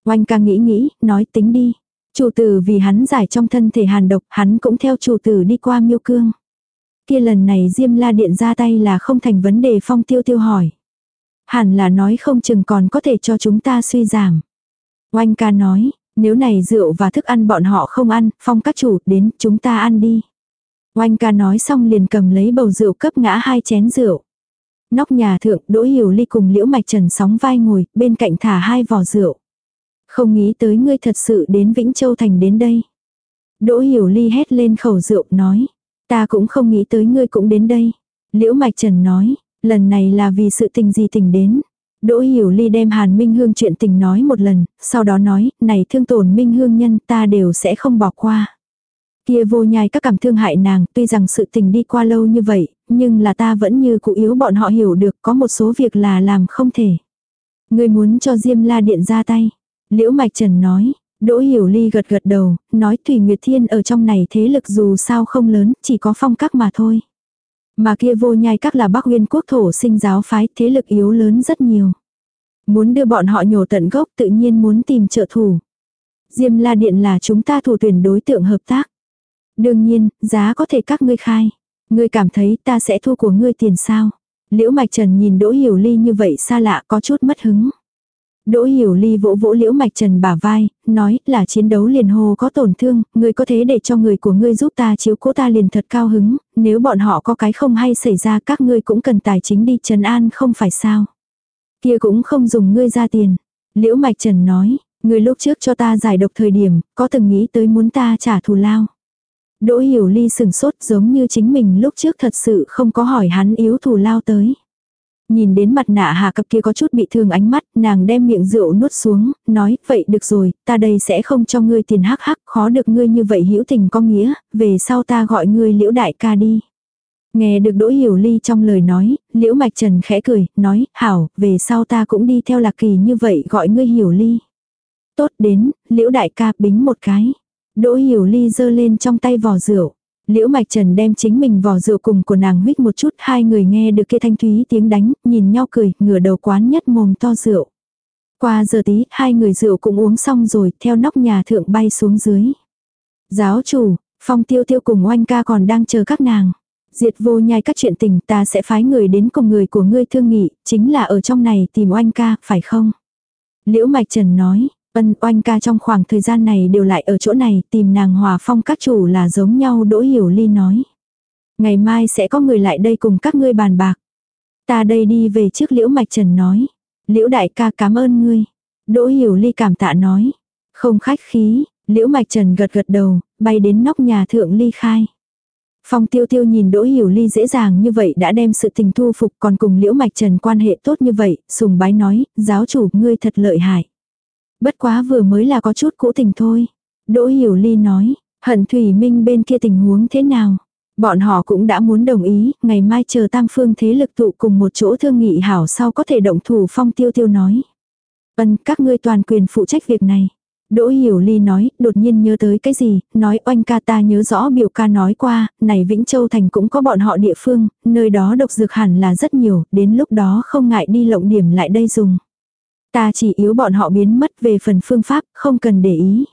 Oanh ca nghĩ nghĩ, nói tính đi. Chủ tử vì hắn giải trong thân thể hàn độc, hắn cũng theo chủ tử đi qua miêu cương. Kia lần này diêm la điện ra tay là không thành vấn đề phong tiêu tiêu hỏi. Hẳn là nói không chừng còn có thể cho chúng ta suy giảm. Oanh ca nói, nếu này rượu và thức ăn bọn họ không ăn, phong các chủ đến chúng ta ăn đi. Oanh ca nói xong liền cầm lấy bầu rượu cấp ngã hai chén rượu. Nóc nhà thượng đỗ hiểu ly cùng liễu mạch trần sóng vai ngồi, bên cạnh thả hai vò rượu. Không nghĩ tới ngươi thật sự đến Vĩnh Châu Thành đến đây. Đỗ hiểu ly hét lên khẩu rượu nói. Ta cũng không nghĩ tới ngươi cũng đến đây. Liễu mạch trần nói, lần này là vì sự tình gì tình đến. Đỗ Hiểu Ly đem Hàn Minh Hương chuyện tình nói một lần, sau đó nói, này thương tổn Minh Hương nhân ta đều sẽ không bỏ qua. Kia vô nhai các cảm thương hại nàng, tuy rằng sự tình đi qua lâu như vậy, nhưng là ta vẫn như cụ yếu bọn họ hiểu được có một số việc là làm không thể. Người muốn cho Diêm La Điện ra tay. Liễu Mạch Trần nói, Đỗ Hiểu Ly gật gật đầu, nói Thủy Nguyệt Thiên ở trong này thế lực dù sao không lớn, chỉ có phong các mà thôi. Mà kia vô nhai các là Bắc Nguyên quốc thổ sinh giáo phái, thế lực yếu lớn rất nhiều. Muốn đưa bọn họ nhổ tận gốc tự nhiên muốn tìm trợ thủ. Diêm La Điện là chúng ta thủ tuyển đối tượng hợp tác. Đương nhiên, giá có thể các ngươi khai. Ngươi cảm thấy ta sẽ thu của ngươi tiền sao? Liễu Mạch Trần nhìn Đỗ Hiểu Ly như vậy xa lạ có chút mất hứng. Đỗ Hiểu Ly vỗ vỗ Liễu Mạch Trần bả vai, nói là chiến đấu liền hồ có tổn thương, ngươi có thế để cho người của ngươi giúp ta chiếu cố ta liền thật cao hứng, nếu bọn họ có cái không hay xảy ra các ngươi cũng cần tài chính đi trần an không phải sao. Kia cũng không dùng ngươi ra tiền. Liễu Mạch Trần nói, ngươi lúc trước cho ta giải độc thời điểm, có từng nghĩ tới muốn ta trả thù lao. Đỗ Hiểu Ly sừng sốt giống như chính mình lúc trước thật sự không có hỏi hắn yếu thù lao tới. Nhìn đến mặt nạ hà cập kia có chút bị thương ánh mắt, nàng đem miệng rượu nuốt xuống, nói, vậy được rồi, ta đây sẽ không cho ngươi tiền hắc hắc, khó được ngươi như vậy hữu tình có nghĩa, về sau ta gọi ngươi liễu đại ca đi. Nghe được Đỗ Hiểu Ly trong lời nói, Liễu Mạch Trần khẽ cười, nói, hảo, về sau ta cũng đi theo lạc kỳ như vậy gọi ngươi Hiểu Ly. Tốt đến, Liễu đại ca bính một cái. Đỗ Hiểu Ly giơ lên trong tay vò rượu. Liễu Mạch Trần đem chính mình vò rượu cùng của nàng huyết một chút, hai người nghe được kia thanh thúy tiếng đánh, nhìn nhau cười, ngửa đầu quán nhất mồm to rượu. Qua giờ tí, hai người rượu cũng uống xong rồi, theo nóc nhà thượng bay xuống dưới. Giáo chủ, phong tiêu tiêu cùng oanh ca còn đang chờ các nàng. Diệt vô nhai các chuyện tình ta sẽ phái người đến cùng người của ngươi thương nghị, chính là ở trong này tìm oanh ca, phải không? Liễu Mạch Trần nói, Ân oanh ca trong khoảng thời gian này đều lại ở chỗ này tìm nàng hòa phong các chủ là giống nhau đỗ hiểu ly nói. Ngày mai sẽ có người lại đây cùng các ngươi bàn bạc. Ta đây đi về trước liễu mạch trần nói. Liễu đại ca cảm ơn ngươi. Đỗ hiểu ly cảm tạ nói. Không khách khí, liễu mạch trần gật gật đầu, bay đến nóc nhà thượng ly khai. Phong tiêu tiêu nhìn Đỗ Hiểu Ly dễ dàng như vậy đã đem sự tình thu phục còn cùng Liễu Mạch Trần quan hệ tốt như vậy, sùng bái nói, giáo chủ ngươi thật lợi hại. Bất quá vừa mới là có chút cũ tình thôi. Đỗ Hiểu Ly nói, hận Thủy Minh bên kia tình huống thế nào? Bọn họ cũng đã muốn đồng ý, ngày mai chờ tam phương thế lực tụ cùng một chỗ thương nghị hảo sau có thể động thủ phong tiêu tiêu nói. Ân, các ngươi toàn quyền phụ trách việc này. Đỗ Hiểu Ly nói, đột nhiên nhớ tới cái gì, nói oanh ca ta nhớ rõ biểu ca nói qua, này Vĩnh Châu Thành cũng có bọn họ địa phương, nơi đó độc dược hẳn là rất nhiều, đến lúc đó không ngại đi lộng điểm lại đây dùng. Ta chỉ yếu bọn họ biến mất về phần phương pháp, không cần để ý.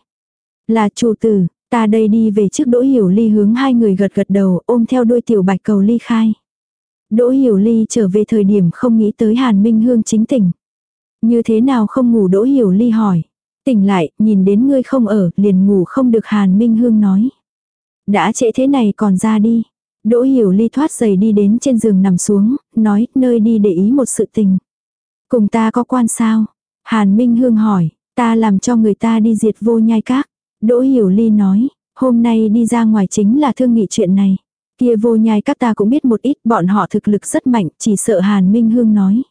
Là chủ tử, ta đây đi về trước Đỗ Hiểu Ly hướng hai người gật gật đầu ôm theo đôi tiểu bạch cầu ly khai. Đỗ Hiểu Ly trở về thời điểm không nghĩ tới Hàn Minh Hương chính tỉnh. Như thế nào không ngủ Đỗ Hiểu Ly hỏi. Tỉnh lại, nhìn đến ngươi không ở, liền ngủ không được Hàn Minh Hương nói. Đã trễ thế này còn ra đi. Đỗ Hiểu Ly thoát giày đi đến trên giường nằm xuống, nói, nơi đi để ý một sự tình. Cùng ta có quan sao? Hàn Minh Hương hỏi, ta làm cho người ta đi diệt vô nhai các. Đỗ Hiểu Ly nói, hôm nay đi ra ngoài chính là thương nghị chuyện này. Kia vô nhai các ta cũng biết một ít, bọn họ thực lực rất mạnh, chỉ sợ Hàn Minh Hương nói.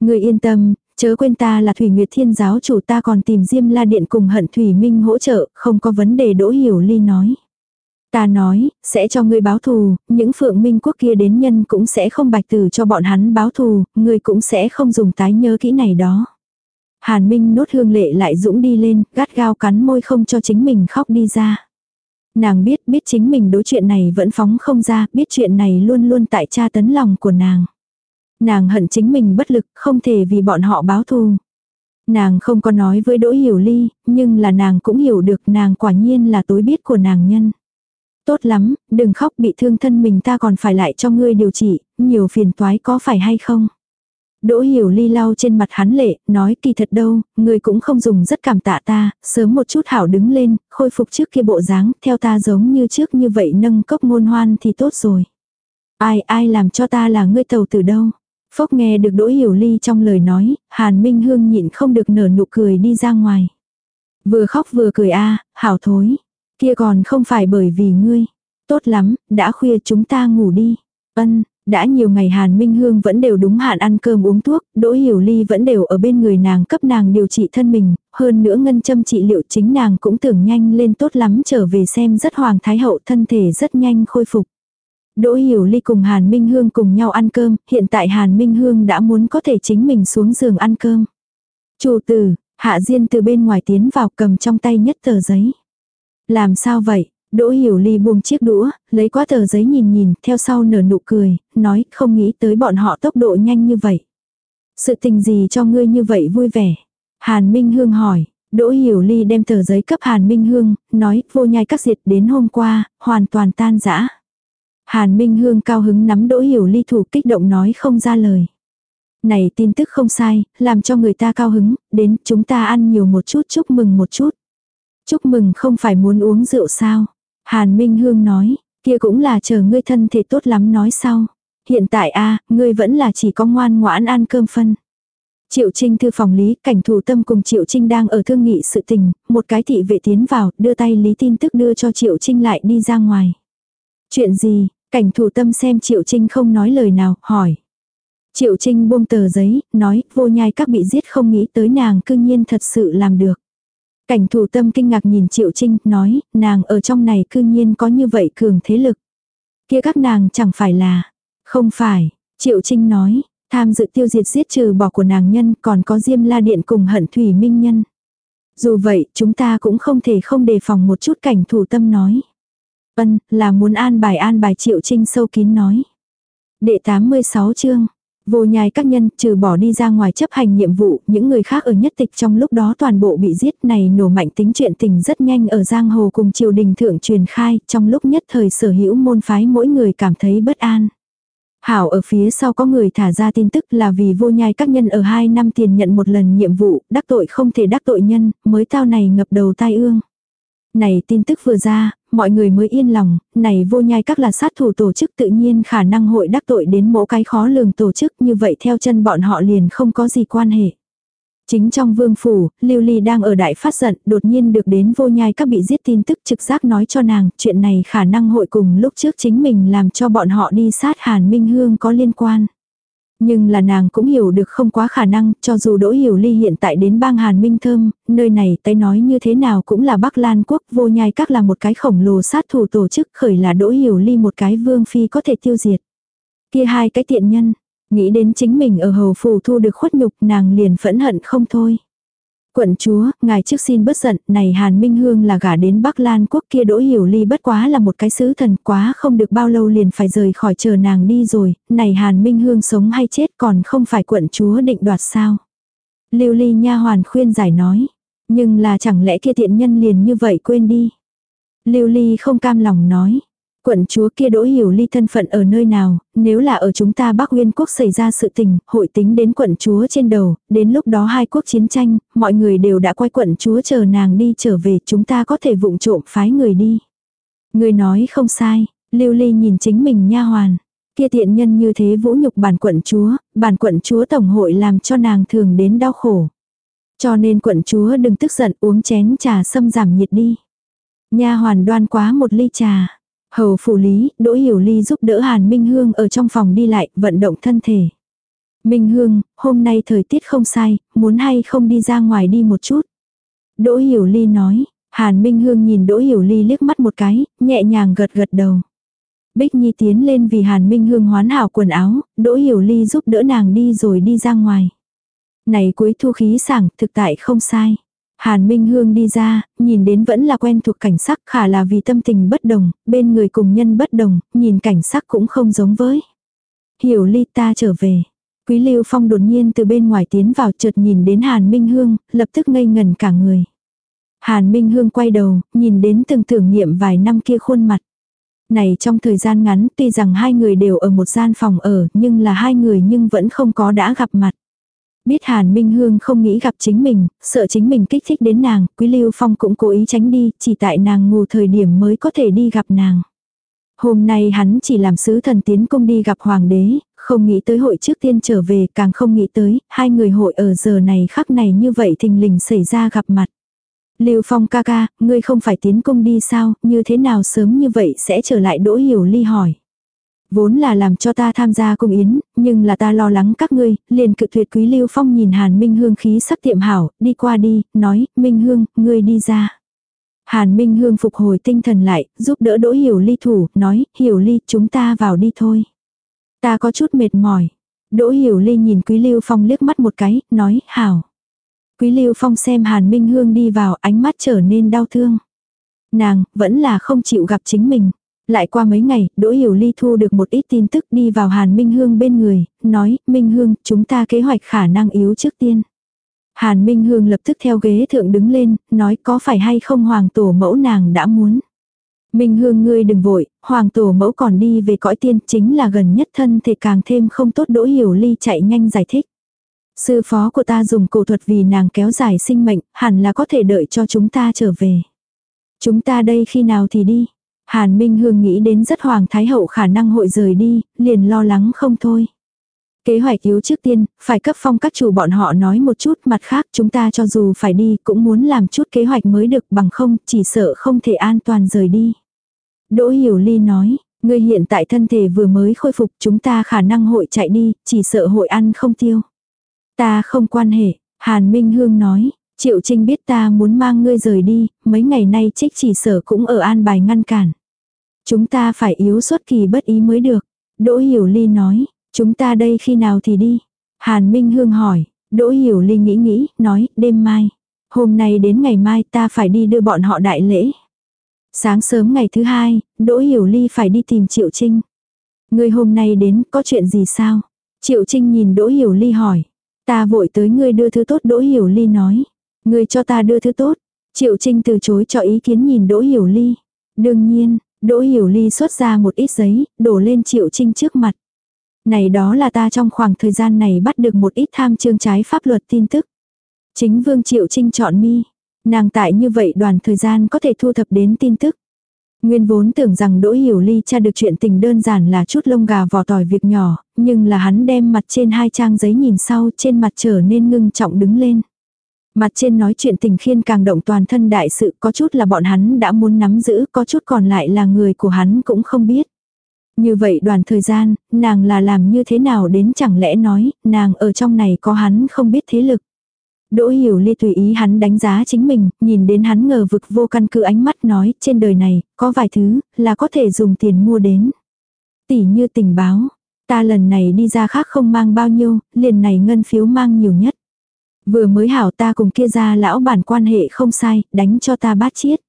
Người yên tâm, chớ quên ta là Thủy Nguyệt Thiên giáo chủ ta còn tìm Diêm La Điện cùng hận Thủy Minh hỗ trợ, không có vấn đề Đỗ Hiểu Ly nói. Ta nói, sẽ cho ngươi báo thù, những phượng minh quốc kia đến nhân cũng sẽ không bạch tử cho bọn hắn báo thù, ngươi cũng sẽ không dùng tái nhớ kỹ này đó. Hàn Minh nốt hương lệ lại dũng đi lên, gắt gao cắn môi không cho chính mình khóc đi ra. Nàng biết, biết chính mình đối chuyện này vẫn phóng không ra, biết chuyện này luôn luôn tại tra tấn lòng của nàng. Nàng hận chính mình bất lực, không thể vì bọn họ báo thù. Nàng không có nói với Đỗ Hiểu Ly, nhưng là nàng cũng hiểu được nàng quả nhiên là tối biết của nàng nhân. Tốt lắm, đừng khóc bị thương thân mình ta còn phải lại cho ngươi điều trị, nhiều phiền toái có phải hay không? Đỗ hiểu ly lau trên mặt hắn lệ, nói kỳ thật đâu, ngươi cũng không dùng rất cảm tạ ta, sớm một chút hảo đứng lên, khôi phục trước kia bộ dáng, theo ta giống như trước như vậy nâng cốc ngôn hoan thì tốt rồi. Ai ai làm cho ta là ngươi tàu từ đâu? Phốc nghe được đỗ hiểu ly trong lời nói, Hàn Minh Hương nhịn không được nở nụ cười đi ra ngoài. Vừa khóc vừa cười a à, hảo thối. Kia còn không phải bởi vì ngươi. Tốt lắm, đã khuya chúng ta ngủ đi. Ân, đã nhiều ngày Hàn Minh Hương vẫn đều đúng hạn ăn cơm uống thuốc, Đỗ Hiểu Ly vẫn đều ở bên người nàng cấp nàng điều trị thân mình, hơn nữa ngân châm trị liệu chính nàng cũng tưởng nhanh lên tốt lắm trở về xem rất hoàng thái hậu thân thể rất nhanh khôi phục. Đỗ Hiểu Ly cùng Hàn Minh Hương cùng nhau ăn cơm, hiện tại Hàn Minh Hương đã muốn có thể chính mình xuống giường ăn cơm. Chủ tử, Hạ Diên từ bên ngoài tiến vào cầm trong tay nhất tờ giấy. Làm sao vậy? Đỗ Hiểu Ly buông chiếc đũa, lấy qua tờ giấy nhìn nhìn, theo sau nở nụ cười, nói không nghĩ tới bọn họ tốc độ nhanh như vậy. Sự tình gì cho ngươi như vậy vui vẻ? Hàn Minh Hương hỏi, Đỗ Hiểu Ly đem tờ giấy cấp Hàn Minh Hương, nói vô nhai các diệt đến hôm qua, hoàn toàn tan rã. Hàn Minh Hương cao hứng nắm Đỗ Hiểu Ly thủ kích động nói không ra lời. Này tin tức không sai, làm cho người ta cao hứng, đến chúng ta ăn nhiều một chút chúc mừng một chút. Chúc mừng không phải muốn uống rượu sao? Hàn Minh Hương nói, kia cũng là chờ ngươi thân thể tốt lắm nói sau. Hiện tại a ngươi vẫn là chỉ có ngoan ngoãn ăn cơm phân. Triệu Trinh thư phòng lý, cảnh thủ tâm cùng Triệu Trinh đang ở thương nghị sự tình, một cái thị vệ tiến vào, đưa tay lý tin tức đưa cho Triệu Trinh lại đi ra ngoài. Chuyện gì, cảnh thủ tâm xem Triệu Trinh không nói lời nào, hỏi. Triệu Trinh buông tờ giấy, nói, vô nhai các bị giết không nghĩ tới nàng cương nhiên thật sự làm được. Cảnh thủ tâm kinh ngạc nhìn Triệu Trinh, nói, nàng ở trong này cư nhiên có như vậy cường thế lực. Kia các nàng chẳng phải là, không phải, Triệu Trinh nói, tham dự tiêu diệt giết trừ bỏ của nàng nhân còn có Diêm La Điện cùng hận thủy minh nhân. Dù vậy, chúng ta cũng không thể không đề phòng một chút cảnh thủ tâm nói. Ân, là muốn an bài an bài Triệu Trinh sâu kín nói. Đệ 86 chương, Vô nhai các nhân trừ bỏ đi ra ngoài chấp hành nhiệm vụ, những người khác ở nhất tịch trong lúc đó toàn bộ bị giết này nổ mạnh tính chuyện tình rất nhanh ở giang hồ cùng triều đình thượng truyền khai, trong lúc nhất thời sở hữu môn phái mỗi người cảm thấy bất an. Hảo ở phía sau có người thả ra tin tức là vì vô nhai các nhân ở hai năm tiền nhận một lần nhiệm vụ, đắc tội không thể đắc tội nhân, mới tao này ngập đầu tai ương. Này tin tức vừa ra, mọi người mới yên lòng, này vô nhai các là sát thủ tổ chức tự nhiên khả năng hội đắc tội đến mỗi cái khó lường tổ chức như vậy theo chân bọn họ liền không có gì quan hệ. Chính trong vương phủ, Lưu Ly đang ở đại phát giận, đột nhiên được đến vô nhai các bị giết tin tức trực giác nói cho nàng, chuyện này khả năng hội cùng lúc trước chính mình làm cho bọn họ đi sát Hàn Minh Hương có liên quan. Nhưng là nàng cũng hiểu được không quá khả năng, cho dù Đỗ Hiểu Ly hiện tại đến bang Hàn Minh Thơm, nơi này tay nói như thế nào cũng là Bắc Lan Quốc vô nhai các là một cái khổng lồ sát thủ tổ chức khởi là Đỗ Hiểu Ly một cái vương phi có thể tiêu diệt. Kia hai cái tiện nhân, nghĩ đến chính mình ở hầu phủ thu được khuất nhục nàng liền phẫn hận không thôi. Quận chúa, ngài trước xin bớt giận, này Hàn Minh Hương là gả đến Bắc Lan quốc kia đỗ hiểu ly bất quá là một cái sứ thần quá không được bao lâu liền phải rời khỏi chờ nàng đi rồi, này Hàn Minh Hương sống hay chết còn không phải quận chúa định đoạt sao. Lưu ly nha hoàn khuyên giải nói, nhưng là chẳng lẽ kia tiện nhân liền như vậy quên đi. Lưu ly không cam lòng nói, Quận chúa kia đỗ hiểu ly thân phận ở nơi nào, nếu là ở chúng ta Bắc Nguyên quốc xảy ra sự tình, hội tính đến quận chúa trên đầu, đến lúc đó hai quốc chiến tranh, mọi người đều đã quay quận chúa chờ nàng đi trở về, chúng ta có thể vụng trộm phái người đi. Người nói không sai, lưu ly nhìn chính mình nha hoàn. Kia tiện nhân như thế vũ nhục bản quận chúa, bản quận chúa tổng hội làm cho nàng thường đến đau khổ. Cho nên quận chúa đừng tức giận uống chén trà xâm giảm nhiệt đi. Nha hoàn đoan quá một ly trà. Hầu phủ lý, Đỗ Hiểu Ly giúp đỡ Hàn Minh Hương ở trong phòng đi lại, vận động thân thể. Minh Hương, hôm nay thời tiết không sai, muốn hay không đi ra ngoài đi một chút. Đỗ Hiểu Ly nói, Hàn Minh Hương nhìn Đỗ Hiểu Ly liếc mắt một cái, nhẹ nhàng gật gật đầu. Bích Nhi tiến lên vì Hàn Minh Hương hoán hảo quần áo, Đỗ Hiểu Ly giúp đỡ nàng đi rồi đi ra ngoài. Này cuối thu khí sảng, thực tại không sai. Hàn Minh Hương đi ra, nhìn đến vẫn là quen thuộc cảnh sắc khả là vì tâm tình bất đồng, bên người cùng nhân bất đồng, nhìn cảnh sắc cũng không giống với. Hiểu Ly ta trở về. Quý Lưu Phong đột nhiên từ bên ngoài tiến vào chợt nhìn đến Hàn Minh Hương, lập tức ngây ngần cả người. Hàn Minh Hương quay đầu, nhìn đến từng tưởng niệm vài năm kia khuôn mặt. Này trong thời gian ngắn tuy rằng hai người đều ở một gian phòng ở nhưng là hai người nhưng vẫn không có đã gặp mặt. Biết Hàn Minh Hương không nghĩ gặp chính mình, sợ chính mình kích thích đến nàng, Quý Lưu Phong cũng cố ý tránh đi, chỉ tại nàng ngủ thời điểm mới có thể đi gặp nàng. Hôm nay hắn chỉ làm sứ thần tiến công đi gặp hoàng đế, không nghĩ tới hội trước tiên trở về, càng không nghĩ tới, hai người hội ở giờ này khắc này như vậy thình lình xảy ra gặp mặt. Lưu Phong ca ca, ngươi không phải tiến công đi sao, như thế nào sớm như vậy sẽ trở lại Đỗ Hiểu Ly hỏi. Vốn là làm cho ta tham gia cung yến, nhưng là ta lo lắng các ngươi, liền cự tuyệt quý Lưu Phong nhìn Hàn Minh Hương khí sắc tiệm hảo, đi qua đi, nói, Minh Hương, ngươi đi ra. Hàn Minh Hương phục hồi tinh thần lại, giúp đỡ Đỗ Hiểu Ly thủ, nói, Hiểu Ly, chúng ta vào đi thôi. Ta có chút mệt mỏi. Đỗ Hiểu Ly nhìn Quý Lưu Phong liếc mắt một cái, nói, hảo. Quý Lưu Phong xem Hàn Minh Hương đi vào ánh mắt trở nên đau thương. Nàng, vẫn là không chịu gặp chính mình. Lại qua mấy ngày, Đỗ Hiểu Ly thu được một ít tin tức đi vào Hàn Minh Hương bên người, nói, Minh Hương, chúng ta kế hoạch khả năng yếu trước tiên. Hàn Minh Hương lập tức theo ghế thượng đứng lên, nói có phải hay không hoàng tổ mẫu nàng đã muốn. Minh Hương ngươi đừng vội, hoàng tổ mẫu còn đi về cõi tiên chính là gần nhất thân thì càng thêm không tốt Đỗ Hiểu Ly chạy nhanh giải thích. Sư phó của ta dùng cổ thuật vì nàng kéo dài sinh mệnh, hẳn là có thể đợi cho chúng ta trở về. Chúng ta đây khi nào thì đi. Hàn Minh Hương nghĩ đến rất hoàng thái hậu khả năng hội rời đi, liền lo lắng không thôi. Kế hoạch yếu trước tiên, phải cấp phong các chủ bọn họ nói một chút, mặt khác chúng ta cho dù phải đi cũng muốn làm chút kế hoạch mới được bằng không, chỉ sợ không thể an toàn rời đi. Đỗ Hiểu Ly nói, người hiện tại thân thể vừa mới khôi phục chúng ta khả năng hội chạy đi, chỉ sợ hội ăn không tiêu. Ta không quan hệ, Hàn Minh Hương nói, Triệu Trinh biết ta muốn mang ngươi rời đi, mấy ngày nay trích chỉ sở cũng ở an bài ngăn cản. Chúng ta phải yếu suốt kỳ bất ý mới được. Đỗ Hiểu Ly nói, chúng ta đây khi nào thì đi. Hàn Minh Hương hỏi, Đỗ Hiểu Ly nghĩ nghĩ, nói, đêm mai. Hôm nay đến ngày mai ta phải đi đưa bọn họ đại lễ. Sáng sớm ngày thứ hai, Đỗ Hiểu Ly phải đi tìm Triệu Trinh. Ngươi hôm nay đến, có chuyện gì sao? Triệu Trinh nhìn Đỗ Hiểu Ly hỏi. Ta vội tới ngươi đưa thứ tốt Đỗ Hiểu Ly nói người cho ta đưa thứ tốt. Triệu Trinh từ chối cho ý kiến nhìn Đỗ Hiểu Ly. Đương nhiên, Đỗ Hiểu Ly xuất ra một ít giấy, đổ lên Triệu Trinh trước mặt. Này đó là ta trong khoảng thời gian này bắt được một ít tham chương trái pháp luật tin tức. Chính Vương Triệu Trinh chọn mi. Nàng tại như vậy đoàn thời gian có thể thu thập đến tin tức. Nguyên vốn tưởng rằng Đỗ Hiểu Ly tra được chuyện tình đơn giản là chút lông gà vò tỏi việc nhỏ, nhưng là hắn đem mặt trên hai trang giấy nhìn sau trên mặt trở nên ngưng trọng đứng lên. Mặt trên nói chuyện tình khiên càng động toàn thân đại sự có chút là bọn hắn đã muốn nắm giữ, có chút còn lại là người của hắn cũng không biết. Như vậy đoàn thời gian, nàng là làm như thế nào đến chẳng lẽ nói, nàng ở trong này có hắn không biết thế lực. Đỗ hiểu ly tùy ý hắn đánh giá chính mình, nhìn đến hắn ngờ vực vô căn cứ ánh mắt nói, trên đời này, có vài thứ, là có thể dùng tiền mua đến. Tỷ như tình báo, ta lần này đi ra khác không mang bao nhiêu, liền này ngân phiếu mang nhiều nhất. Vừa mới hảo ta cùng kia ra lão bản quan hệ không sai, đánh cho ta bát chiết.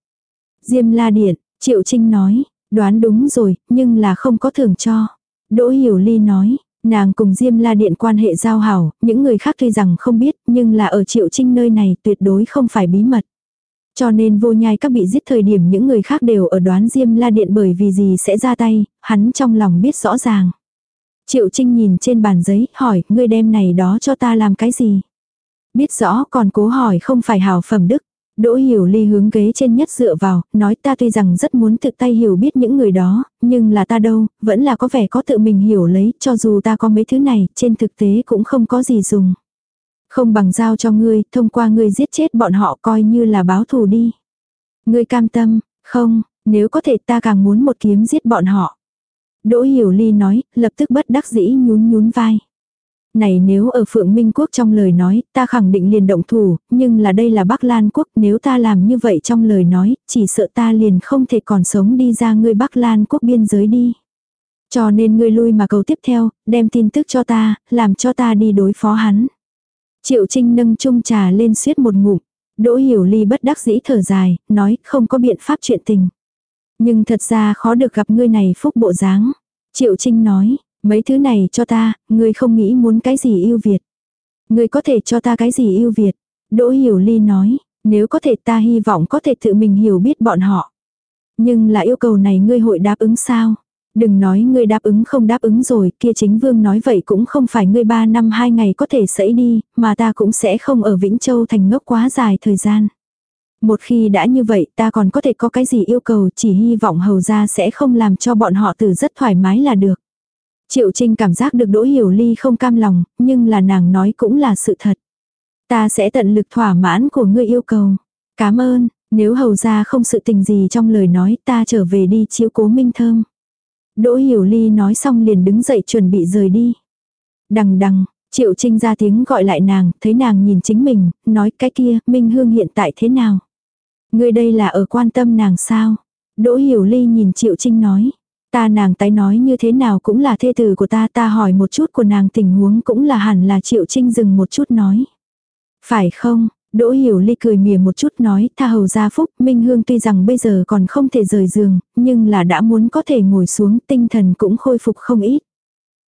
Diêm la điện, Triệu Trinh nói, đoán đúng rồi, nhưng là không có thưởng cho. Đỗ Hiểu Ly nói, nàng cùng Diêm La Điện quan hệ giao hảo, những người khác tuy rằng không biết, nhưng là ở Triệu Trinh nơi này tuyệt đối không phải bí mật. Cho nên vô nhai các bị giết thời điểm những người khác đều ở đoán Diêm La Điện bởi vì gì sẽ ra tay, hắn trong lòng biết rõ ràng. Triệu Trinh nhìn trên bàn giấy, hỏi, ngươi đem này đó cho ta làm cái gì? Biết rõ còn cố hỏi không phải hào phẩm đức. Đỗ hiểu ly hướng ghế trên nhất dựa vào, nói ta tuy rằng rất muốn thực tay hiểu biết những người đó, nhưng là ta đâu, vẫn là có vẻ có tự mình hiểu lấy, cho dù ta có mấy thứ này, trên thực tế cũng không có gì dùng. Không bằng giao cho ngươi, thông qua ngươi giết chết bọn họ coi như là báo thù đi. Ngươi cam tâm, không, nếu có thể ta càng muốn một kiếm giết bọn họ. Đỗ hiểu ly nói, lập tức bất đắc dĩ nhún nhún vai. Này nếu ở Phượng Minh Quốc trong lời nói, ta khẳng định liền động thủ, nhưng là đây là Bắc Lan Quốc, nếu ta làm như vậy trong lời nói, chỉ sợ ta liền không thể còn sống đi ra ngươi Bắc Lan Quốc biên giới đi. Cho nên ngươi lui mà cầu tiếp theo, đem tin tức cho ta, làm cho ta đi đối phó hắn. Triệu Trinh nâng chung trà lên suýt một ngụm. Đỗ Hiểu Ly bất đắc dĩ thở dài, nói không có biện pháp chuyện tình. Nhưng thật ra khó được gặp ngươi này phúc bộ dáng. Triệu Trinh nói, mấy thứ này cho ta, ngươi không nghĩ muốn cái gì yêu Việt. Ngươi có thể cho ta cái gì yêu Việt. Đỗ Hiểu Ly nói, nếu có thể ta hy vọng có thể tự mình hiểu biết bọn họ. Nhưng là yêu cầu này ngươi hội đáp ứng sao? Đừng nói ngươi đáp ứng không đáp ứng rồi, kia chính vương nói vậy cũng không phải ngươi ba năm hai ngày có thể sẫy đi, mà ta cũng sẽ không ở Vĩnh Châu thành ngốc quá dài thời gian. Một khi đã như vậy ta còn có thể có cái gì yêu cầu chỉ hy vọng hầu ra sẽ không làm cho bọn họ từ rất thoải mái là được. Triệu Trinh cảm giác được Đỗ Hiểu Ly không cam lòng, nhưng là nàng nói cũng là sự thật. Ta sẽ tận lực thỏa mãn của ngươi yêu cầu. Cảm ơn, nếu hầu ra không sự tình gì trong lời nói ta trở về đi chiếu cố minh thơm. Đỗ Hiểu Ly nói xong liền đứng dậy chuẩn bị rời đi. Đằng đằng, Triệu Trinh ra tiếng gọi lại nàng, thấy nàng nhìn chính mình, nói cái kia, Minh Hương hiện tại thế nào? Người đây là ở quan tâm nàng sao? Đỗ Hiểu Ly nhìn Triệu Trinh nói. Ta nàng tái nói như thế nào cũng là thê tử của ta ta hỏi một chút của nàng tình huống cũng là hẳn là Triệu Trinh dừng một chút nói. Phải không, Đỗ Hiểu Ly cười mỉa một chút nói, tha hầu gia phúc, Minh Hương tuy rằng bây giờ còn không thể rời giường, nhưng là đã muốn có thể ngồi xuống, tinh thần cũng khôi phục không ít.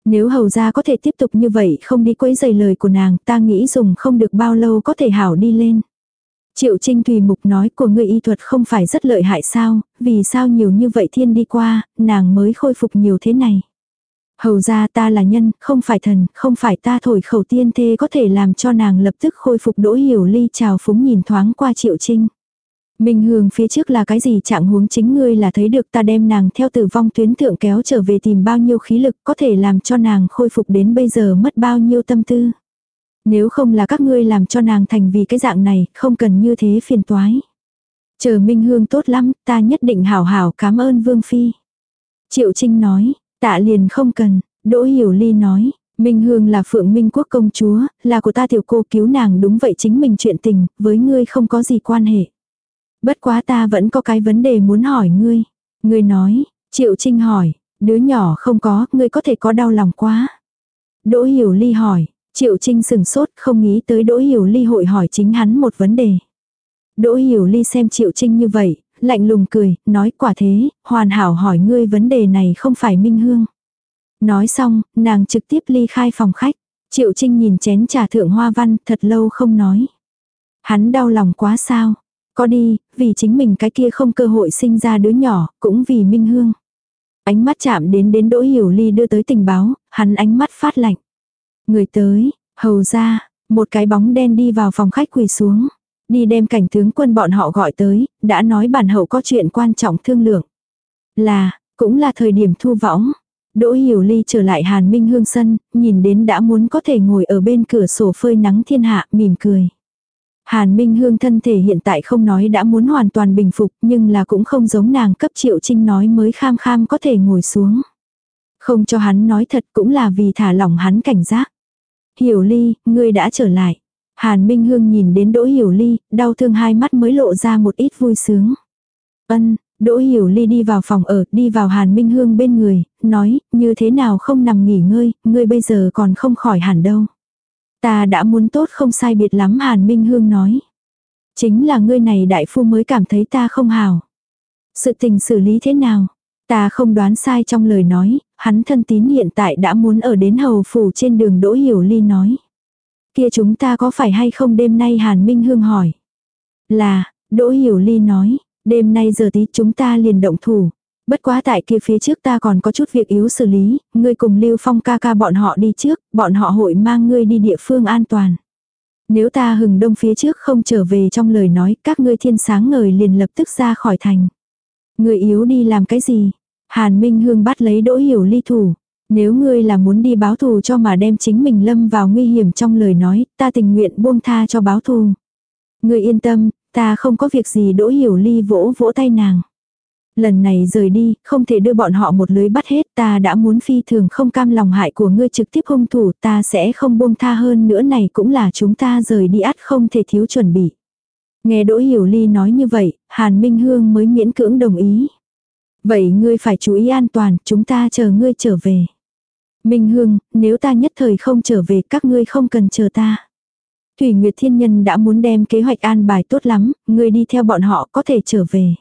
Nếu hầu gia có thể tiếp tục như vậy không đi quấy giày lời của nàng, ta nghĩ dùng không được bao lâu có thể hảo đi lên. Triệu Trinh Thùy Mục nói của người y thuật không phải rất lợi hại sao, vì sao nhiều như vậy thiên đi qua, nàng mới khôi phục nhiều thế này. Hầu ra ta là nhân, không phải thần, không phải ta thổi khẩu tiên thê có thể làm cho nàng lập tức khôi phục đỗ hiểu ly trào phúng nhìn thoáng qua triệu trinh. Minh Hương phía trước là cái gì trạng huống chính ngươi là thấy được ta đem nàng theo tử vong tuyến thượng kéo trở về tìm bao nhiêu khí lực có thể làm cho nàng khôi phục đến bây giờ mất bao nhiêu tâm tư. Nếu không là các ngươi làm cho nàng thành vì cái dạng này, không cần như thế phiền toái. Chờ Minh Hương tốt lắm, ta nhất định hảo hảo cảm ơn Vương Phi. Triệu Trinh nói, Tạ liền không cần, Đỗ Hiểu Ly nói, Minh Hương là Phượng Minh Quốc công chúa, là của ta tiểu cô cứu nàng đúng vậy chính mình chuyện tình, với ngươi không có gì quan hệ. Bất quá ta vẫn có cái vấn đề muốn hỏi ngươi. Ngươi nói, Triệu Trinh hỏi, đứa nhỏ không có, ngươi có thể có đau lòng quá. Đỗ Hiểu Ly hỏi, Triệu Trinh sừng sốt không nghĩ tới Đỗ Hiểu Ly hội hỏi chính hắn một vấn đề. Đỗ Hiểu Ly xem Triệu Trinh như vậy, lạnh lùng cười, nói quả thế, hoàn hảo hỏi ngươi vấn đề này không phải Minh Hương. Nói xong, nàng trực tiếp ly khai phòng khách. Triệu Trinh nhìn chén trà thượng hoa văn thật lâu không nói. Hắn đau lòng quá sao. Có đi, vì chính mình cái kia không cơ hội sinh ra đứa nhỏ, cũng vì Minh Hương. Ánh mắt chạm đến đến Đỗ Hiểu Ly đưa tới tình báo, hắn ánh mắt phát lạnh. Người tới, hầu ra, một cái bóng đen đi vào phòng khách quỳ xuống. Đi đem cảnh tướng quân bọn họ gọi tới, đã nói bản hậu có chuyện quan trọng thương lượng. Là, cũng là thời điểm thu võng. Đỗ Hiểu Ly trở lại Hàn Minh Hương sân, nhìn đến đã muốn có thể ngồi ở bên cửa sổ phơi nắng thiên hạ, mỉm cười. Hàn Minh Hương thân thể hiện tại không nói đã muốn hoàn toàn bình phục, nhưng là cũng không giống nàng cấp triệu trinh nói mới kham kham có thể ngồi xuống. Không cho hắn nói thật cũng là vì thả lỏng hắn cảnh giác. Hiểu Ly, ngươi đã trở lại. Hàn Minh Hương nhìn đến Đỗ Hiểu Ly, đau thương hai mắt mới lộ ra một ít vui sướng. Ân, Đỗ Hiểu Ly đi vào phòng ở, đi vào Hàn Minh Hương bên người, nói, như thế nào không nằm nghỉ ngơi, ngươi bây giờ còn không khỏi hẳn đâu. Ta đã muốn tốt không sai biệt lắm Hàn Minh Hương nói. Chính là ngươi này đại phu mới cảm thấy ta không hào. Sự tình xử lý thế nào? Ta không đoán sai trong lời nói, hắn thân tín hiện tại đã muốn ở đến hầu phủ trên đường Đỗ Hiểu Ly nói. Kia chúng ta có phải hay không đêm nay Hàn Minh Hương hỏi. Là, Đỗ Hiểu Ly nói, đêm nay giờ tí chúng ta liền động thủ. Bất quá tại kia phía trước ta còn có chút việc yếu xử lý, ngươi cùng Lưu Phong ca ca bọn họ đi trước, bọn họ hội mang ngươi đi địa phương an toàn. Nếu ta hừng đông phía trước không trở về trong lời nói, các ngươi thiên sáng ngời liền lập tức ra khỏi thành. Ngươi yếu đi làm cái gì? Hàn Minh Hương bắt lấy Đỗ Hiểu Ly thủ. Nếu ngươi là muốn đi báo thù cho mà đem chính mình lâm vào nguy hiểm trong lời nói, ta tình nguyện buông tha cho báo thù. Ngươi yên tâm, ta không có việc gì đỗ hiểu ly vỗ vỗ tay nàng. Lần này rời đi, không thể đưa bọn họ một lưới bắt hết, ta đã muốn phi thường không cam lòng hại của ngươi trực tiếp hung thủ, ta sẽ không buông tha hơn nữa này cũng là chúng ta rời đi ắt không thể thiếu chuẩn bị. Nghe Đỗ Hiểu Ly nói như vậy, Hàn Minh Hương mới miễn cưỡng đồng ý. Vậy ngươi phải chú ý an toàn, chúng ta chờ ngươi trở về. Minh Hương, nếu ta nhất thời không trở về các ngươi không cần chờ ta. Thủy Nguyệt Thiên Nhân đã muốn đem kế hoạch an bài tốt lắm, ngươi đi theo bọn họ có thể trở về.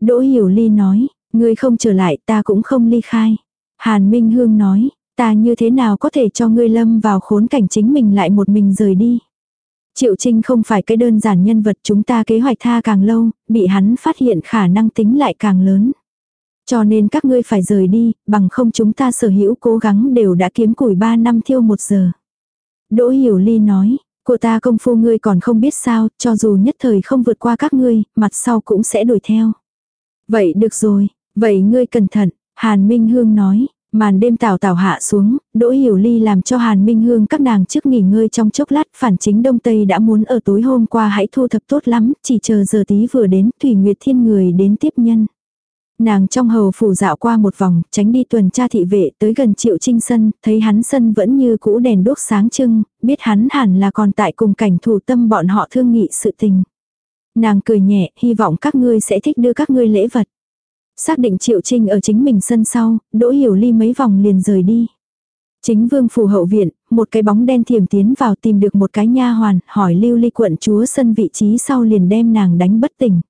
Đỗ Hiểu Ly nói, ngươi không trở lại ta cũng không ly khai. Hàn Minh Hương nói, ta như thế nào có thể cho ngươi lâm vào khốn cảnh chính mình lại một mình rời đi. Triệu Trinh không phải cái đơn giản nhân vật chúng ta kế hoạch tha càng lâu, bị hắn phát hiện khả năng tính lại càng lớn. Cho nên các ngươi phải rời đi, bằng không chúng ta sở hữu cố gắng đều đã kiếm củi 3 năm thiêu một giờ. Đỗ Hiểu Ly nói, cô ta công phu ngươi còn không biết sao, cho dù nhất thời không vượt qua các ngươi, mặt sau cũng sẽ đuổi theo. Vậy được rồi, vậy ngươi cẩn thận, Hàn Minh Hương nói, màn đêm tào tào hạ xuống, Đỗ Hiểu Ly làm cho Hàn Minh Hương các nàng trước nghỉ ngơi trong chốc lát, phản chính Đông Tây đã muốn ở tối hôm qua hãy thu thập tốt lắm, chỉ chờ giờ tí vừa đến, Thủy Nguyệt Thiên người đến tiếp nhân. Nàng trong hầu phủ dạo qua một vòng, tránh đi tuần tra thị vệ tới gần triệu trinh sân, thấy hắn sân vẫn như cũ đèn đốt sáng trưng, biết hắn hẳn là còn tại cùng cảnh thủ tâm bọn họ thương nghị sự tình. Nàng cười nhẹ, hy vọng các ngươi sẽ thích đưa các ngươi lễ vật. Xác định triệu trinh ở chính mình sân sau, đỗ hiểu ly mấy vòng liền rời đi. Chính vương phủ hậu viện, một cái bóng đen thiểm tiến vào tìm được một cái nha hoàn, hỏi lưu ly quận chúa sân vị trí sau liền đem nàng đánh bất tỉnh.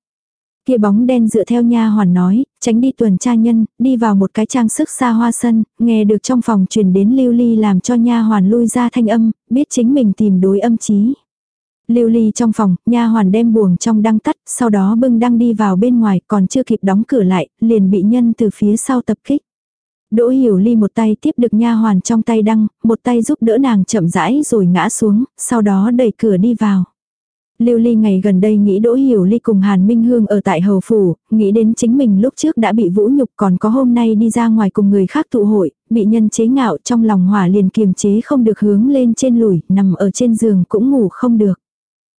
Kia bóng đen dựa theo nha hoàn nói, tránh đi tuần tra nhân, đi vào một cái trang sức xa hoa sân, nghe được trong phòng truyền đến lưu ly làm cho nha hoàn lui ra thanh âm, biết chính mình tìm đối âm chí. Lưu ly trong phòng, nha hoàn đem buồng trong đăng tắt, sau đó bưng đăng đi vào bên ngoài, còn chưa kịp đóng cửa lại, liền bị nhân từ phía sau tập kích. Đỗ hiểu ly một tay tiếp được nha hoàn trong tay đăng, một tay giúp đỡ nàng chậm rãi rồi ngã xuống, sau đó đẩy cửa đi vào. Lưu Ly ngày gần đây nghĩ Đỗ Hiểu Ly cùng Hàn Minh Hương ở tại Hầu Phủ, nghĩ đến chính mình lúc trước đã bị vũ nhục còn có hôm nay đi ra ngoài cùng người khác tụ hội, bị nhân chế ngạo trong lòng hỏa liền kiềm chế không được hướng lên trên lùi, nằm ở trên giường cũng ngủ không được.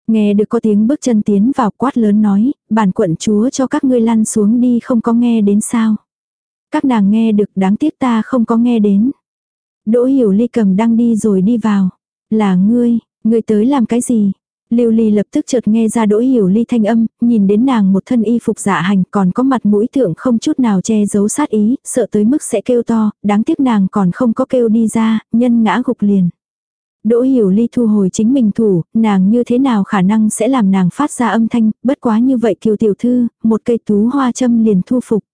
Nghe được có tiếng bước chân tiến vào quát lớn nói, bản quận chúa cho các ngươi lăn xuống đi không có nghe đến sao. Các nàng nghe được đáng tiếc ta không có nghe đến. Đỗ Hiểu Ly cầm đang đi rồi đi vào. Là ngươi, ngươi tới làm cái gì? Lưu Ly lập tức chợt nghe ra đỗ hiểu ly thanh âm, nhìn đến nàng một thân y phục dạ hành còn có mặt mũi thượng không chút nào che giấu sát ý, sợ tới mức sẽ kêu to, đáng tiếc nàng còn không có kêu đi ra, nhân ngã gục liền. Đỗ hiểu ly thu hồi chính mình thủ, nàng như thế nào khả năng sẽ làm nàng phát ra âm thanh, bất quá như vậy kiều tiểu thư, một cây tú hoa châm liền thu phục.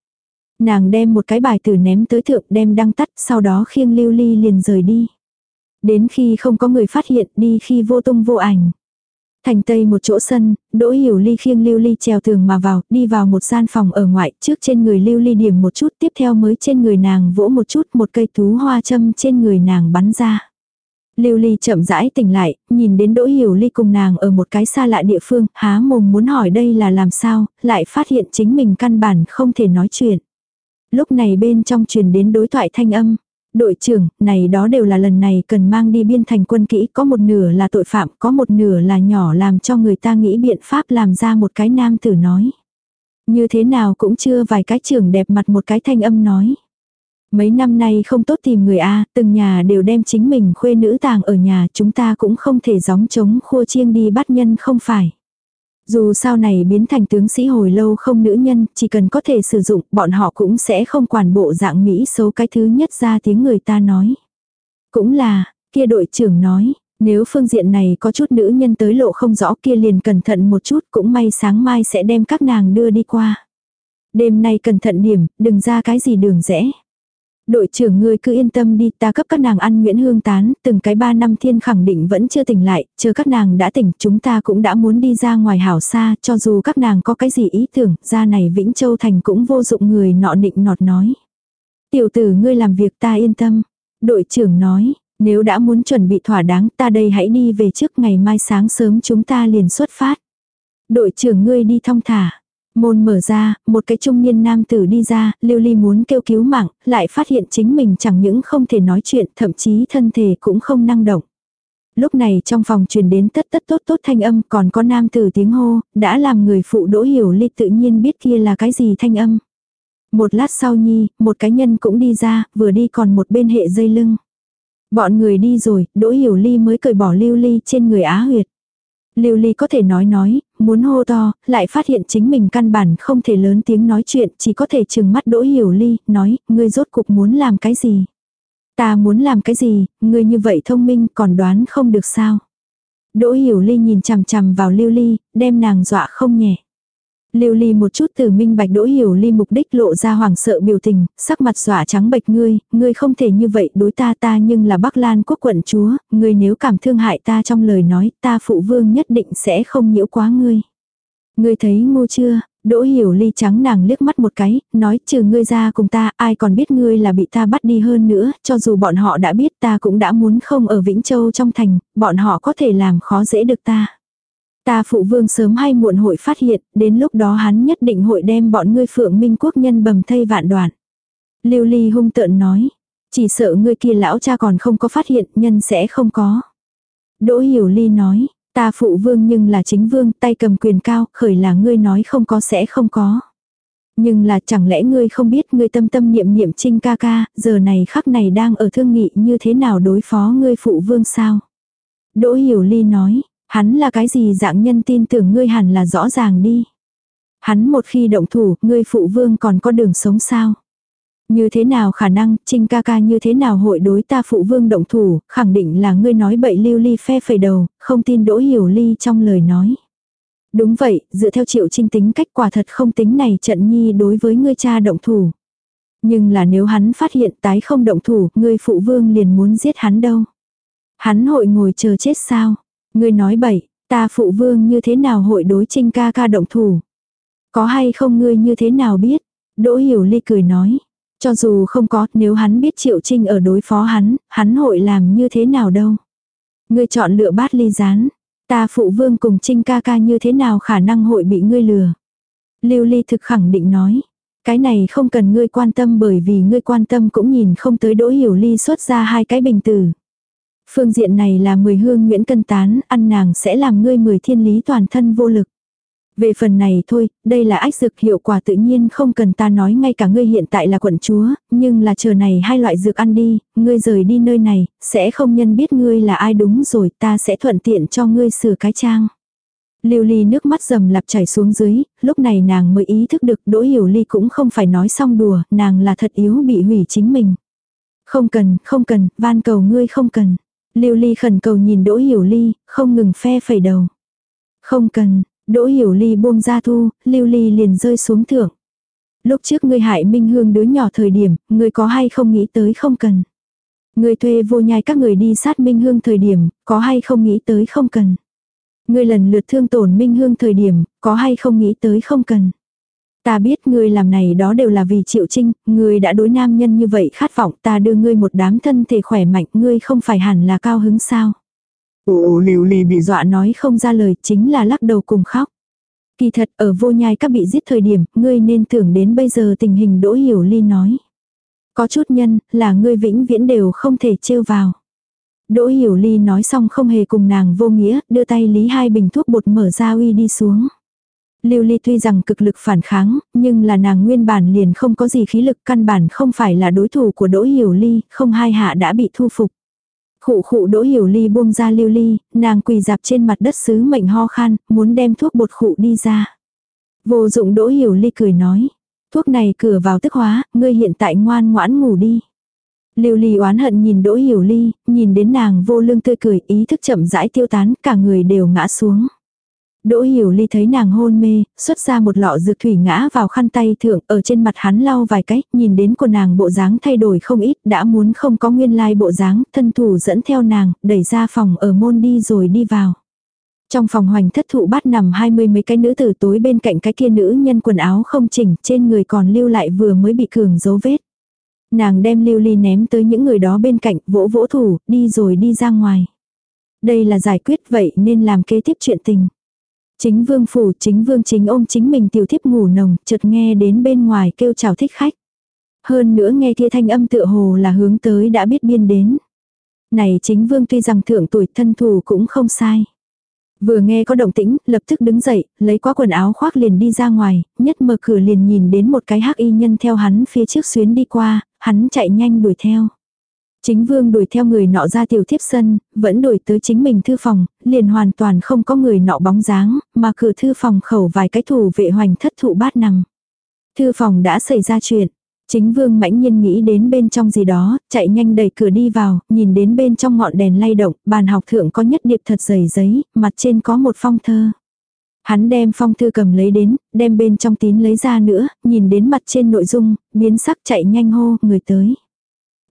Nàng đem một cái bài tử ném tới thượng đem đăng tắt, sau đó khiêng lưu ly liền rời đi. Đến khi không có người phát hiện đi khi vô tung vô ảnh. Thành tây một chỗ sân, Đỗ Hiểu Ly khiêng Lưu Ly trèo tường mà vào, đi vào một gian phòng ở ngoại, trước trên người Lưu Ly điểm một chút, tiếp theo mới trên người nàng vỗ một chút, một cây tú hoa châm trên người nàng bắn ra. Lưu Ly chậm rãi tỉnh lại, nhìn đến Đỗ Hiểu Ly cùng nàng ở một cái xa lạ địa phương, há mồm muốn hỏi đây là làm sao, lại phát hiện chính mình căn bản không thể nói chuyện. Lúc này bên trong truyền đến đối thoại thanh âm đội trưởng, này đó đều là lần này cần mang đi biên thành quân kỹ, có một nửa là tội phạm, có một nửa là nhỏ làm cho người ta nghĩ biện pháp làm ra một cái nam tử nói. Như thế nào cũng chưa vài cái trưởng đẹp mặt một cái thanh âm nói. Mấy năm nay không tốt tìm người A, từng nhà đều đem chính mình khuê nữ tàng ở nhà, chúng ta cũng không thể gióng chống khua chiêng đi bắt nhân không phải. Dù sau này biến thành tướng sĩ hồi lâu không nữ nhân, chỉ cần có thể sử dụng, bọn họ cũng sẽ không quản bộ dạng Mỹ xấu cái thứ nhất ra tiếng người ta nói. Cũng là, kia đội trưởng nói, nếu phương diện này có chút nữ nhân tới lộ không rõ kia liền cẩn thận một chút cũng may sáng mai sẽ đem các nàng đưa đi qua. Đêm nay cẩn thận điểm, đừng ra cái gì đường rẽ. Đội trưởng ngươi cứ yên tâm đi, ta cấp các nàng ăn Nguyễn Hương tán, từng cái ba năm thiên khẳng định vẫn chưa tỉnh lại, chờ các nàng đã tỉnh, chúng ta cũng đã muốn đi ra ngoài hảo xa, cho dù các nàng có cái gì ý tưởng, ra này Vĩnh Châu Thành cũng vô dụng người nọ định nọt nói. Tiểu tử ngươi làm việc ta yên tâm. Đội trưởng nói, nếu đã muốn chuẩn bị thỏa đáng ta đây hãy đi về trước ngày mai sáng sớm chúng ta liền xuất phát. Đội trưởng ngươi đi thong thả. Môn mở ra, một cái trung niên nam tử đi ra, Lưu Ly muốn kêu cứu mạng, lại phát hiện chính mình chẳng những không thể nói chuyện, thậm chí thân thể cũng không năng động. Lúc này trong phòng truyền đến tất tất tốt tốt thanh âm, còn có nam tử tiếng hô, đã làm người phụ đỗ hiểu Ly tự nhiên biết kia là cái gì thanh âm. Một lát sau nhi, một cái nhân cũng đi ra, vừa đi còn một bên hệ dây lưng. Bọn người đi rồi, Đỗ Hiểu Ly mới cởi bỏ lưu ly trên người Á Huyệt. Lưu Ly có thể nói nói, muốn hô to, lại phát hiện chính mình căn bản không thể lớn tiếng nói chuyện, chỉ có thể chừng mắt Đỗ Hiểu Ly, nói, ngươi rốt cục muốn làm cái gì? Ta muốn làm cái gì, ngươi như vậy thông minh còn đoán không được sao? Đỗ Hiểu Ly nhìn chằm chằm vào Lưu Ly, đem nàng dọa không nhẹ. Lưu Ly một chút từ minh bạch Đỗ Hiểu Ly mục đích lộ ra hoảng sợ biểu tình, sắc mặt dọa trắng bệch ngươi, ngươi không thể như vậy đối ta ta nhưng là Bắc Lan quốc quận chúa, ngươi nếu cảm thương hại ta trong lời nói, ta phụ vương nhất định sẽ không nhiễu quá ngươi. Ngươi thấy ngu chưa, Đỗ hiểu ly trắng nàng liếc mắt một cái, nói trừ ngươi ra cùng ta, ai còn biết ngươi là bị ta bắt đi hơn nữa, cho dù bọn họ đã biết ta cũng đã muốn không ở Vĩnh Châu trong thành, bọn họ có thể làm khó dễ được ta. Ta phụ vương sớm hay muộn hội phát hiện, đến lúc đó hắn nhất định hội đem bọn ngươi phượng minh quốc nhân bầm thây vạn đoạn. Lưu ly hung tợn nói, chỉ sợ ngươi kia lão cha còn không có phát hiện, nhân sẽ không có. Đỗ hiểu ly nói, Ta phụ vương nhưng là chính vương, tay cầm quyền cao, khởi là ngươi nói không có sẽ không có. Nhưng là chẳng lẽ ngươi không biết ngươi tâm tâm niệm niệm trinh ca ca, giờ này khắc này đang ở thương nghị như thế nào đối phó ngươi phụ vương sao? Đỗ Hiểu Ly nói, hắn là cái gì dạng nhân tin tưởng ngươi hẳn là rõ ràng đi. Hắn một khi động thủ, ngươi phụ vương còn có đường sống sao? Như thế nào khả năng, Trinh ca ca như thế nào hội đối ta phụ vương động thủ, khẳng định là ngươi nói bậy lưu ly phe phẩy đầu, không tin đỗ hiểu ly trong lời nói. Đúng vậy, dựa theo triệu trinh tính cách quả thật không tính này trận nhi đối với ngươi cha động thủ. Nhưng là nếu hắn phát hiện tái không động thủ, ngươi phụ vương liền muốn giết hắn đâu. Hắn hội ngồi chờ chết sao? Ngươi nói bậy, ta phụ vương như thế nào hội đối trinh ca ca động thủ? Có hay không ngươi như thế nào biết? Đỗ hiểu ly cười nói. Cho dù không có, nếu hắn biết Triệu Trinh ở đối phó hắn, hắn hội làm như thế nào đâu. Ngươi chọn lựa bát ly rán. Ta phụ vương cùng Trinh ca ca như thế nào khả năng hội bị ngươi lừa. Lưu ly thực khẳng định nói. Cái này không cần ngươi quan tâm bởi vì ngươi quan tâm cũng nhìn không tới đỗ hiểu ly xuất ra hai cái bình tử. Phương diện này là mười hương nguyễn cân tán, ăn nàng sẽ làm ngươi mười thiên lý toàn thân vô lực. Về phần này thôi, đây là ách dược hiệu quả tự nhiên không cần ta nói ngay cả ngươi hiện tại là quận chúa, nhưng là chờ này hai loại dược ăn đi, ngươi rời đi nơi này, sẽ không nhân biết ngươi là ai đúng rồi, ta sẽ thuận tiện cho ngươi sửa cái trang. Lưu ly nước mắt rầm lặp chảy xuống dưới, lúc này nàng mới ý thức được đỗ hiểu ly cũng không phải nói xong đùa, nàng là thật yếu bị hủy chính mình. Không cần, không cần, van cầu ngươi không cần. Lưu ly khẩn cầu nhìn đỗ hiểu ly, không ngừng phe phẩy đầu. Không cần, Đỗ hiểu ly buông ra thu, lưu ly liền rơi xuống thượng. Lúc trước ngươi hại Minh Hương đứa nhỏ thời điểm, ngươi có hay không nghĩ tới không cần. Ngươi thuê vô nhai các người đi sát Minh Hương thời điểm, có hay không nghĩ tới không cần. Ngươi lần lượt thương tổn Minh Hương thời điểm, có hay không nghĩ tới không cần. Ta biết ngươi làm này đó đều là vì Triệu Trinh, ngươi đã đối nam nhân như vậy khát vọng ta đưa ngươi một đám thân thể khỏe mạnh, ngươi không phải hẳn là cao hứng sao. Ồ lưu ly bị dọa nói không ra lời chính là lắc đầu cùng khóc. Kỳ thật ở vô nhai các bị giết thời điểm, ngươi nên tưởng đến bây giờ tình hình đỗ hiểu ly nói. Có chút nhân, là ngươi vĩnh viễn đều không thể trêu vào. Đỗ hiểu ly nói xong không hề cùng nàng vô nghĩa, đưa tay lý hai bình thuốc bột mở ra uy đi xuống. Lưu Ly tuy rằng cực lực phản kháng, nhưng là nàng nguyên bản liền không có gì khí lực căn bản không phải là đối thủ của Đỗ Hiểu Ly, không hai hạ đã bị thu phục. Khụ khụ đỗ hiểu ly buông ra lưu ly, nàng quỳ dạp trên mặt đất sứ mệnh ho khan, muốn đem thuốc bột khụ đi ra. Vô dụng đỗ hiểu ly cười nói. Thuốc này cửa vào tức hóa, ngươi hiện tại ngoan ngoãn ngủ đi. Lưu ly oán hận nhìn đỗ hiểu ly, nhìn đến nàng vô lương tươi cười ý thức chậm rãi tiêu tán, cả người đều ngã xuống. Đỗ hiểu ly thấy nàng hôn mê, xuất ra một lọ dược thủy ngã vào khăn tay thượng, ở trên mặt hắn lau vài cái, nhìn đến của nàng bộ dáng thay đổi không ít, đã muốn không có nguyên lai bộ dáng, thân thủ dẫn theo nàng, đẩy ra phòng ở môn đi rồi đi vào. Trong phòng hoành thất thụ bát nằm hai mươi mấy cái nữ tử tối bên cạnh cái kia nữ nhân quần áo không chỉnh, trên người còn lưu lại vừa mới bị cường dấu vết. Nàng đem lưu ly ném tới những người đó bên cạnh, vỗ vỗ thủ, đi rồi đi ra ngoài. Đây là giải quyết vậy nên làm kế tiếp chuyện tình. Chính vương phủ chính vương chính ôm chính mình tiểu thiếp ngủ nồng, chợt nghe đến bên ngoài kêu chào thích khách. Hơn nữa nghe kia thanh âm tựa hồ là hướng tới đã biết biên đến. Này chính vương tuy rằng thượng tuổi thân thủ cũng không sai. Vừa nghe có động tĩnh, lập tức đứng dậy, lấy qua quần áo khoác liền đi ra ngoài, nhất mở cửa liền nhìn đến một cái hắc y nhân theo hắn phía trước xuyến đi qua, hắn chạy nhanh đuổi theo. Chính vương đuổi theo người nọ ra tiểu thiếp sân, vẫn đuổi tới chính mình thư phòng, liền hoàn toàn không có người nọ bóng dáng, mà cửa thư phòng khẩu vài cái thủ vệ hoành thất thụ bát nằm. Thư phòng đã xảy ra chuyện. Chính vương mãnh nhiên nghĩ đến bên trong gì đó, chạy nhanh đẩy cửa đi vào, nhìn đến bên trong ngọn đèn lay động, bàn học thượng có nhất điệp thật dày giấy, mặt trên có một phong thơ. Hắn đem phong thư cầm lấy đến, đem bên trong tín lấy ra nữa, nhìn đến mặt trên nội dung, biến sắc chạy nhanh hô, người tới.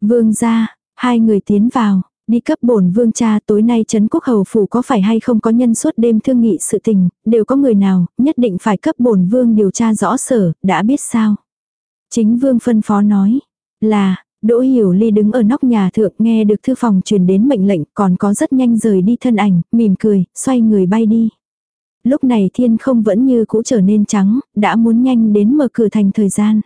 Vương ra, hai người tiến vào, đi cấp bổn vương cha tối nay Trấn Quốc Hầu Phủ có phải hay không có nhân suốt đêm thương nghị sự tình, đều có người nào, nhất định phải cấp bổn vương điều tra rõ sở, đã biết sao. Chính vương phân phó nói, là, Đỗ Hiểu Ly đứng ở nóc nhà thượng nghe được thư phòng truyền đến mệnh lệnh còn có rất nhanh rời đi thân ảnh, mỉm cười, xoay người bay đi. Lúc này thiên không vẫn như cũ trở nên trắng, đã muốn nhanh đến mở cửa thành thời gian.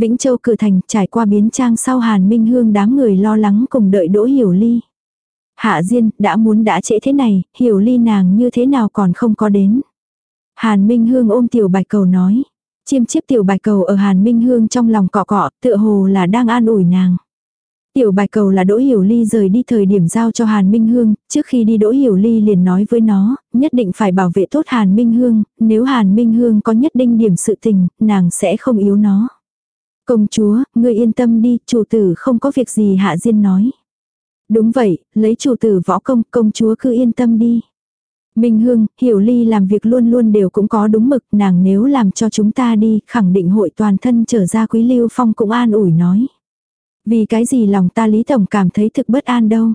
Vĩnh Châu cử thành trải qua biến trang sau Hàn Minh Hương đám người lo lắng cùng đợi Đỗ Hiểu Ly. Hạ Diên đã muốn đã trễ thế này, Hiểu Ly nàng như thế nào còn không có đến. Hàn Minh Hương ôm tiểu bạch cầu nói. Chiêm chiếp tiểu bạch cầu ở Hàn Minh Hương trong lòng cọ cọ, tựa hồ là đang an ủi nàng. Tiểu bạch cầu là Đỗ Hiểu Ly rời đi thời điểm giao cho Hàn Minh Hương, trước khi đi Đỗ Hiểu Ly liền nói với nó, nhất định phải bảo vệ tốt Hàn Minh Hương, nếu Hàn Minh Hương có nhất định điểm sự tình, nàng sẽ không yếu nó. Công chúa, ngươi yên tâm đi, chủ tử không có việc gì Hạ Diên nói. Đúng vậy, lấy chủ tử võ công, công chúa cứ yên tâm đi. Minh Hương, Hiểu Ly làm việc luôn luôn đều cũng có đúng mực, nàng nếu làm cho chúng ta đi, khẳng định hội toàn thân trở ra quý lưu phong cũng an ủi nói. Vì cái gì lòng ta Lý Tổng cảm thấy thực bất an đâu.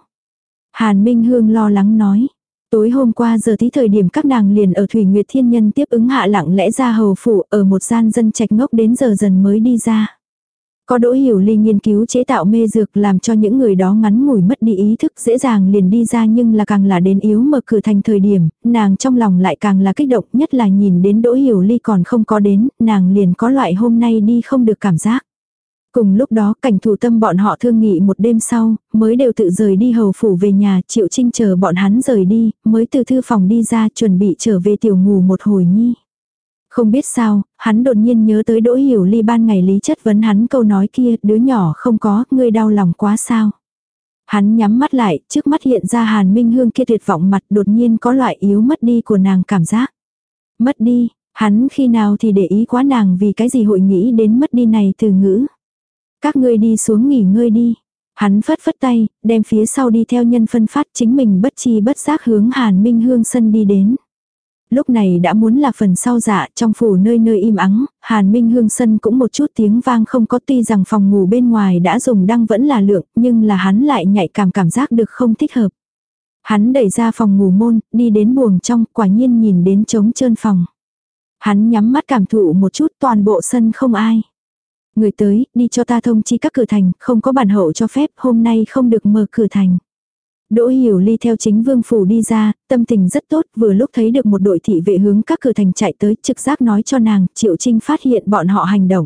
Hàn Minh Hương lo lắng nói. Tối hôm qua giờ tí thời điểm các nàng liền ở Thủy Nguyệt Thiên Nhân tiếp ứng hạ lặng lẽ ra hầu phủ ở một gian dân trạch ngốc đến giờ dần mới đi ra. Có đỗ hiểu ly nghiên cứu chế tạo mê dược làm cho những người đó ngắn ngủi mất đi ý thức dễ dàng liền đi ra nhưng là càng là đến yếu mở cửa thành thời điểm, nàng trong lòng lại càng là kích động nhất là nhìn đến đỗ hiểu ly còn không có đến, nàng liền có loại hôm nay đi không được cảm giác. Cùng lúc đó cảnh thủ tâm bọn họ thương nghị một đêm sau, mới đều tự rời đi hầu phủ về nhà, triệu trinh chờ bọn hắn rời đi, mới từ thư phòng đi ra chuẩn bị trở về tiểu ngủ một hồi nhi. Không biết sao, hắn đột nhiên nhớ tới Đỗ Hiểu Ly ban ngày lý chất vấn hắn câu nói kia, đứa nhỏ không có, ngươi đau lòng quá sao. Hắn nhắm mắt lại, trước mắt hiện ra Hàn Minh Hương kia tuyệt vọng mặt đột nhiên có loại yếu mất đi của nàng cảm giác. Mất đi, hắn khi nào thì để ý quá nàng vì cái gì hội nghĩ đến mất đi này từ ngữ. Các ngươi đi xuống nghỉ ngơi đi. Hắn phất phất tay, đem phía sau đi theo nhân phân phát chính mình bất chi bất giác hướng Hàn Minh Hương sân đi đến. Lúc này đã muốn là phần sau dạ, trong phủ nơi nơi im ắng, Hàn Minh Hương sân cũng một chút tiếng vang không có tuy rằng phòng ngủ bên ngoài đã dùng đăng vẫn là lượng, nhưng là hắn lại nhạy cảm cảm giác được không thích hợp. Hắn đẩy ra phòng ngủ môn, đi đến buồng trong, quả nhiên nhìn đến trống trơn phòng. Hắn nhắm mắt cảm thụ một chút toàn bộ sân không ai. Người tới, đi cho ta thông chi các cửa thành, không có bản hậu cho phép, hôm nay không được mở cửa thành. Đỗ Hiểu Ly theo chính vương phủ đi ra, tâm tình rất tốt, vừa lúc thấy được một đội thị vệ hướng các cửa thành chạy tới, trực giác nói cho nàng, Triệu Trinh phát hiện bọn họ hành động.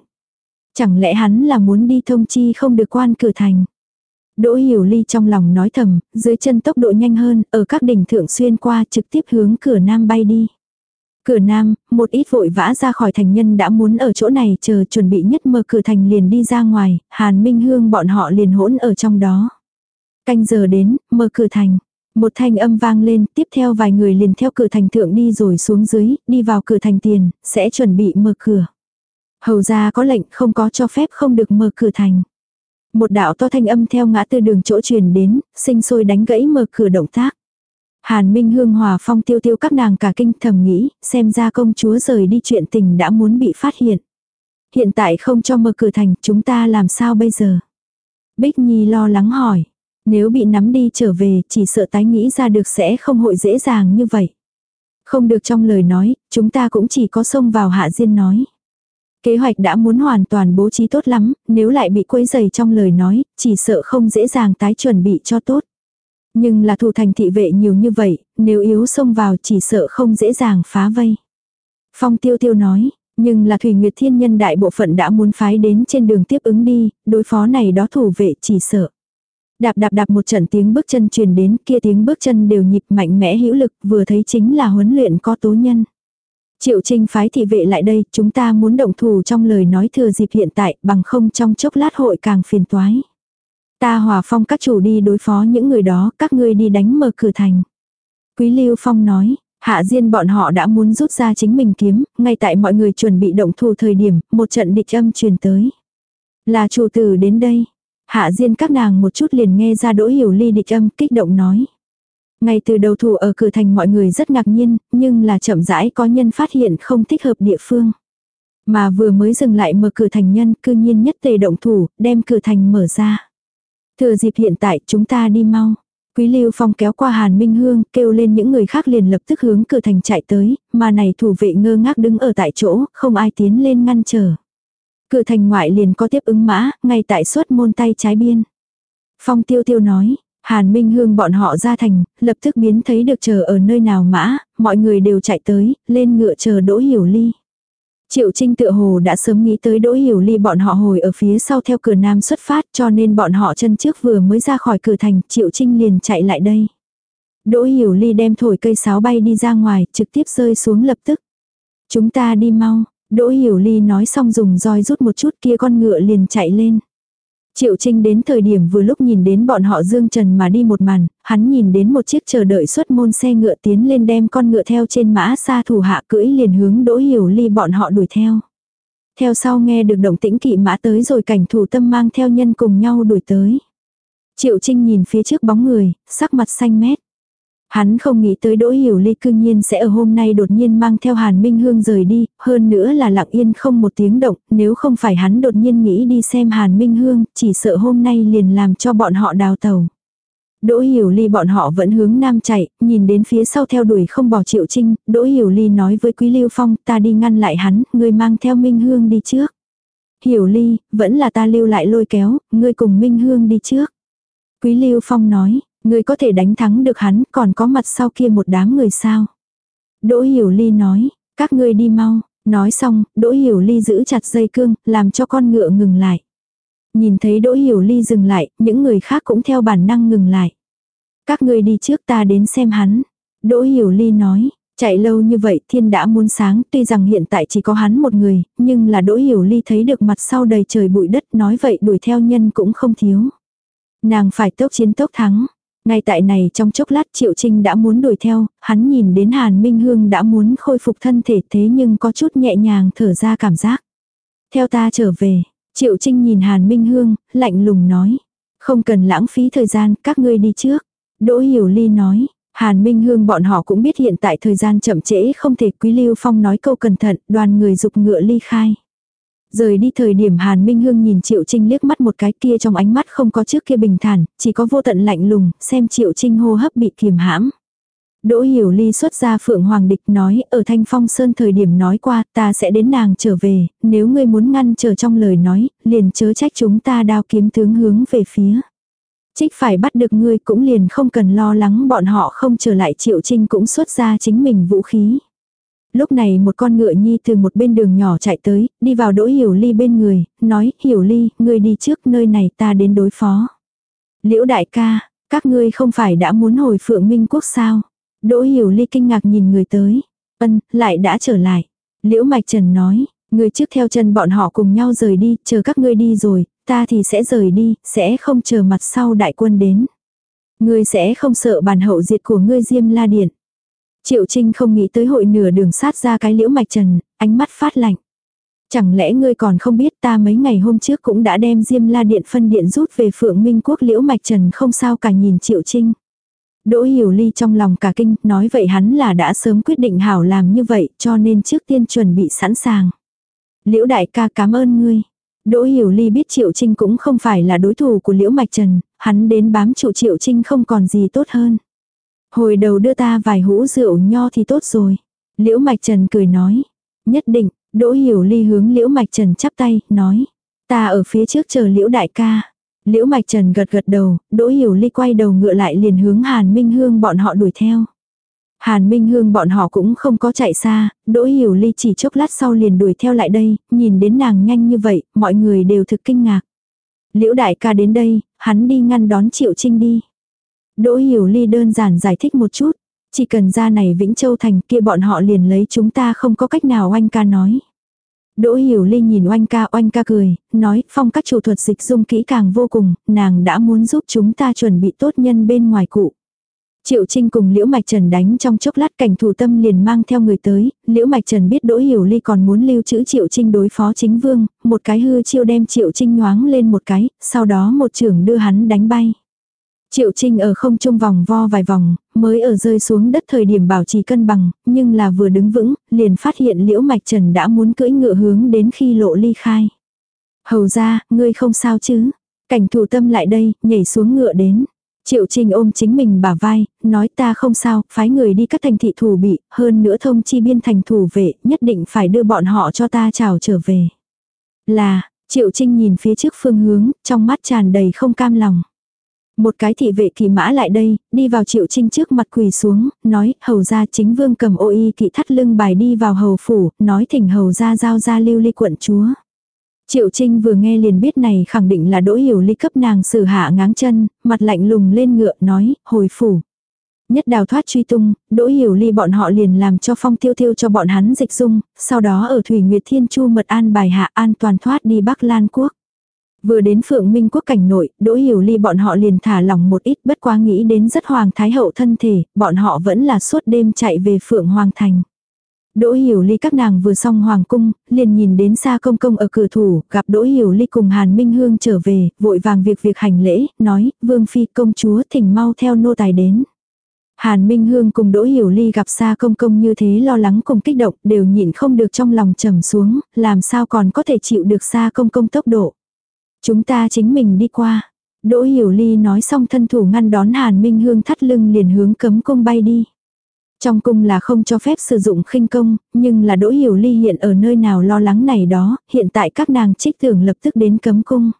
Chẳng lẽ hắn là muốn đi thông chi không được quan cửa thành. Đỗ Hiểu Ly trong lòng nói thầm, dưới chân tốc độ nhanh hơn, ở các đỉnh thượng xuyên qua trực tiếp hướng cửa nam bay đi. Cửa nam, một ít vội vã ra khỏi thành nhân đã muốn ở chỗ này chờ chuẩn bị nhất mở cửa thành liền đi ra ngoài, Hàn Minh Hương bọn họ liền hỗn ở trong đó. Canh giờ đến, mở cửa thành. Một thanh âm vang lên, tiếp theo vài người liền theo cửa thành thượng đi rồi xuống dưới, đi vào cửa thành tiền, sẽ chuẩn bị mở cửa. Hầu ra có lệnh không có cho phép không được mở cửa thành. Một đạo to thanh âm theo ngã tư đường chỗ truyền đến, sinh sôi đánh gãy mở cửa động tác. Hàn Minh Hương Hòa Phong tiêu tiêu các nàng cả kinh thầm nghĩ, xem ra công chúa rời đi chuyện tình đã muốn bị phát hiện. Hiện tại không cho mở cửa thành, chúng ta làm sao bây giờ? Bích Nhi lo lắng hỏi. Nếu bị nắm đi trở về, chỉ sợ tái nghĩ ra được sẽ không hội dễ dàng như vậy. Không được trong lời nói, chúng ta cũng chỉ có xông vào hạ diên nói. Kế hoạch đã muốn hoàn toàn bố trí tốt lắm, nếu lại bị quấy dày trong lời nói, chỉ sợ không dễ dàng tái chuẩn bị cho tốt. Nhưng là thủ thành thị vệ nhiều như vậy, nếu yếu xông vào chỉ sợ không dễ dàng phá vây. Phong tiêu tiêu nói, nhưng là Thủy Nguyệt Thiên Nhân đại bộ phận đã muốn phái đến trên đường tiếp ứng đi, đối phó này đó thủ vệ chỉ sợ. Đạp đạp đạp một trận tiếng bước chân truyền đến, kia tiếng bước chân đều nhịp mạnh mẽ hữu lực, vừa thấy chính là huấn luyện có tố nhân. Triệu Trinh phái thị vệ lại đây, chúng ta muốn động thủ trong lời nói thừa dịp hiện tại, bằng không trong chốc lát hội càng phiền toái. Ta hòa phong các chủ đi đối phó những người đó, các ngươi đi đánh mở cửa thành. Quý Lưu Phong nói, Hạ Diên bọn họ đã muốn rút ra chính mình kiếm, ngay tại mọi người chuẩn bị động thủ thời điểm, một trận địch âm truyền tới. Là chủ tử đến đây. Hạ Diên các nàng một chút liền nghe ra đỗ hiểu ly địch âm kích động nói. Ngay từ đầu thủ ở cửa thành mọi người rất ngạc nhiên, nhưng là chậm rãi có nhân phát hiện không thích hợp địa phương. Mà vừa mới dừng lại mở cửa thành nhân cư nhiên nhất tề động thủ, đem cửa thành mở ra. Thừa dịp hiện tại chúng ta đi mau. Quý Lưu Phong kéo qua Hàn Minh Hương, kêu lên những người khác liền lập tức hướng cửa thành chạy tới, mà này thủ vệ ngơ ngác đứng ở tại chỗ, không ai tiến lên ngăn trở. Cửa thành ngoại liền có tiếp ứng mã, ngay tại suốt môn tay trái biên. Phong tiêu tiêu nói, Hàn Minh Hương bọn họ ra thành, lập tức biến thấy được chờ ở nơi nào mã, mọi người đều chạy tới, lên ngựa chờ Đỗ Hiểu Ly. Triệu Trinh tựa hồ đã sớm nghĩ tới Đỗ Hiểu Ly bọn họ hồi ở phía sau theo cửa nam xuất phát cho nên bọn họ chân trước vừa mới ra khỏi cửa thành, Triệu Trinh liền chạy lại đây. Đỗ Hiểu Ly đem thổi cây sáo bay đi ra ngoài, trực tiếp rơi xuống lập tức. Chúng ta đi mau, Đỗ Hiểu Ly nói xong dùng roi rút một chút kia con ngựa liền chạy lên. Triệu Trinh đến thời điểm vừa lúc nhìn đến bọn họ dương trần mà đi một màn, hắn nhìn đến một chiếc chờ đợi xuất môn xe ngựa tiến lên đem con ngựa theo trên mã xa thủ hạ cưỡi liền hướng Đỗ Hiểu Ly bọn họ đuổi theo. Theo sau nghe được động tĩnh kỵ mã tới rồi cảnh thủ tâm mang theo nhân cùng nhau đuổi tới. Triệu Trinh nhìn phía trước bóng người, sắc mặt xanh mét. Hắn không nghĩ tới Đỗ Hiểu Ly cương nhiên sẽ ở hôm nay đột nhiên mang theo Hàn Minh Hương rời đi, hơn nữa là lặng yên không một tiếng động, nếu không phải hắn đột nhiên nghĩ đi xem Hàn Minh Hương, chỉ sợ hôm nay liền làm cho bọn họ đào tàu. Đỗ Hiểu Ly bọn họ vẫn hướng nam chạy, nhìn đến phía sau theo đuổi không bỏ Triệu Trinh, Đỗ Hiểu Ly nói với Quý Lưu Phong, ta đi ngăn lại hắn, ngươi mang theo Minh Hương đi trước. Hiểu Ly, vẫn là ta lưu lại lôi kéo, ngươi cùng Minh Hương đi trước. Quý Lưu Phong nói, Ngươi có thể đánh thắng được hắn, còn có mặt sau kia một đám người sao. Đỗ Hiểu Ly nói, các ngươi đi mau, nói xong, Đỗ Hiểu Ly giữ chặt dây cương, làm cho con ngựa ngừng lại. Nhìn thấy Đỗ Hiểu Ly dừng lại, những người khác cũng theo bản năng ngừng lại. Các ngươi đi trước ta đến xem hắn. Đỗ Hiểu Ly nói, chạy lâu như vậy thiên đã muốn sáng, tuy rằng hiện tại chỉ có hắn một người, nhưng là Đỗ Hiểu Ly thấy được mặt sau đầy trời bụi đất nói vậy đuổi theo nhân cũng không thiếu. Nàng phải tốc chiến tốc thắng. Ngay tại này trong chốc lát Triệu Trinh đã muốn đuổi theo, hắn nhìn đến Hàn Minh Hương đã muốn khôi phục thân thể thế nhưng có chút nhẹ nhàng thở ra cảm giác. Theo ta trở về, Triệu Trinh nhìn Hàn Minh Hương, lạnh lùng nói. Không cần lãng phí thời gian, các ngươi đi trước. Đỗ Hiểu Ly nói, Hàn Minh Hương bọn họ cũng biết hiện tại thời gian chậm trễ không thể Quý Lưu Phong nói câu cẩn thận, đoàn người dục ngựa ly khai. Rời đi thời điểm Hàn Minh Hương nhìn Triệu Trinh liếc mắt một cái kia trong ánh mắt không có trước kia bình thản, chỉ có vô tận lạnh lùng, xem Triệu Trinh hô hấp bị kiềm hãm. Đỗ Hiểu Ly xuất ra Phượng Hoàng Địch nói ở Thanh Phong Sơn thời điểm nói qua ta sẽ đến nàng trở về, nếu ngươi muốn ngăn trở trong lời nói, liền chớ trách chúng ta đao kiếm tướng hướng về phía. Trích phải bắt được ngươi cũng liền không cần lo lắng bọn họ không trở lại Triệu Trinh cũng xuất ra chính mình vũ khí. Lúc này một con ngựa nhi từ một bên đường nhỏ chạy tới, đi vào đỗ hiểu ly bên người, nói, hiểu ly, ngươi đi trước nơi này ta đến đối phó. Liễu đại ca, các ngươi không phải đã muốn hồi phượng minh quốc sao? Đỗ hiểu ly kinh ngạc nhìn người tới. Ân, lại đã trở lại. Liễu mạch trần nói, người trước theo chân bọn họ cùng nhau rời đi, chờ các ngươi đi rồi, ta thì sẽ rời đi, sẽ không chờ mặt sau đại quân đến. Ngươi sẽ không sợ bàn hậu diệt của ngươi diêm la điện. Triệu Trinh không nghĩ tới hội nửa đường sát ra cái liễu mạch trần, ánh mắt phát lạnh. Chẳng lẽ ngươi còn không biết ta mấy ngày hôm trước cũng đã đem Diêm La Điện phân điện rút về Phượng Minh Quốc liễu mạch trần không sao cả nhìn Triệu Trinh. Đỗ Hiểu Ly trong lòng cả kinh, nói vậy hắn là đã sớm quyết định hảo làm như vậy, cho nên trước tiên chuẩn bị sẵn sàng. Liễu đại ca cảm ơn ngươi. Đỗ Hiểu Ly biết Triệu Trinh cũng không phải là đối thủ của Liễu Mạch Trần, hắn đến bám trụ Triệu Trinh không còn gì tốt hơn. Hồi đầu đưa ta vài hũ rượu nho thì tốt rồi. Liễu Mạch Trần cười nói. Nhất định, Đỗ Hiểu Ly hướng Liễu Mạch Trần chắp tay, nói. Ta ở phía trước chờ Liễu Đại ca. Liễu Mạch Trần gật gật đầu, Đỗ Hiểu Ly quay đầu ngựa lại liền hướng Hàn Minh Hương bọn họ đuổi theo. Hàn Minh Hương bọn họ cũng không có chạy xa, Đỗ Hiểu Ly chỉ chốc lát sau liền đuổi theo lại đây, nhìn đến nàng nhanh như vậy, mọi người đều thực kinh ngạc. Liễu đại ca đến đây, hắn đi ngăn đón Triệu Trinh đi. Đỗ Hiểu Ly đơn giản giải thích một chút. Chỉ cần ra này Vĩnh Châu Thành kia bọn họ liền lấy chúng ta không có cách nào oanh ca nói. Đỗ Hiểu Ly nhìn oanh ca oanh ca cười, nói phong các chủ thuật dịch dung kỹ càng vô cùng, nàng đã muốn giúp chúng ta chuẩn bị tốt nhân bên ngoài cụ. Triệu Trinh cùng Liễu Mạch Trần đánh trong chốc lát cảnh thủ tâm liền mang theo người tới, Liễu Mạch Trần biết Đỗ Hiểu Ly còn muốn lưu trữ Triệu Trinh đối phó chính vương, một cái hư chiêu đem Triệu Trinh nhoáng lên một cái, sau đó một trưởng đưa hắn đánh bay. Triệu Trinh ở không trung vòng vo vài vòng, mới ở rơi xuống đất thời điểm bảo trì cân bằng, nhưng là vừa đứng vững, liền phát hiện Liễu Mạch Trần đã muốn cưỡi ngựa hướng đến khi lộ ly khai. Hầu ra, ngươi không sao chứ? Cảnh thủ tâm lại đây, nhảy xuống ngựa đến. Triệu Trinh ôm chính mình bả vai, nói ta không sao, phái người đi các thành thị thủ bị, hơn nữa thông chi biên thành thủ vệ, nhất định phải đưa bọn họ cho ta chào trở về. Là, Triệu Trinh nhìn phía trước phương hướng, trong mắt tràn đầy không cam lòng. Một cái thị vệ kỳ mã lại đây, đi vào triệu trinh trước mặt quỳ xuống, nói, hầu ra chính vương cầm ô y kỵ thắt lưng bài đi vào hầu phủ, nói thỉnh hầu ra giao ra lưu ly quận chúa. Triệu Trinh vừa nghe liền biết này khẳng định là đỗ hiểu ly cấp nàng xử hạ ngáng chân, mặt lạnh lùng lên ngựa nói, hồi phủ. Nhất đào thoát truy tung, đỗ hiểu ly bọn họ liền làm cho phong tiêu tiêu cho bọn hắn dịch dung, sau đó ở Thủy Nguyệt Thiên Chu mật an bài hạ an toàn thoát đi Bắc Lan Quốc. Vừa đến Phượng Minh Quốc cảnh nội, Đỗ Hiểu Ly bọn họ liền thả lòng một ít bất quá nghĩ đến rất hoàng thái hậu thân thể, bọn họ vẫn là suốt đêm chạy về Phượng Hoàng Thành. Đỗ Hiểu Ly các nàng vừa xong hoàng cung, liền nhìn đến xa công công ở cửa thủ, gặp Đỗ Hiểu Ly cùng Hàn Minh Hương trở về, vội vàng việc việc hành lễ, nói, Vương Phi công chúa thỉnh mau theo nô tài đến. Hàn Minh Hương cùng Đỗ Hiểu Ly gặp xa công công như thế lo lắng cùng kích động, đều nhịn không được trong lòng trầm xuống, làm sao còn có thể chịu được xa công công tốc độ. Chúng ta chính mình đi qua. Đỗ Hiểu Ly nói xong thân thủ ngăn đón Hàn Minh Hương thắt lưng liền hướng cấm cung bay đi. Trong cung là không cho phép sử dụng khinh công, nhưng là Đỗ Hiểu Ly hiện ở nơi nào lo lắng này đó, hiện tại các nàng trích tưởng lập tức đến cấm cung.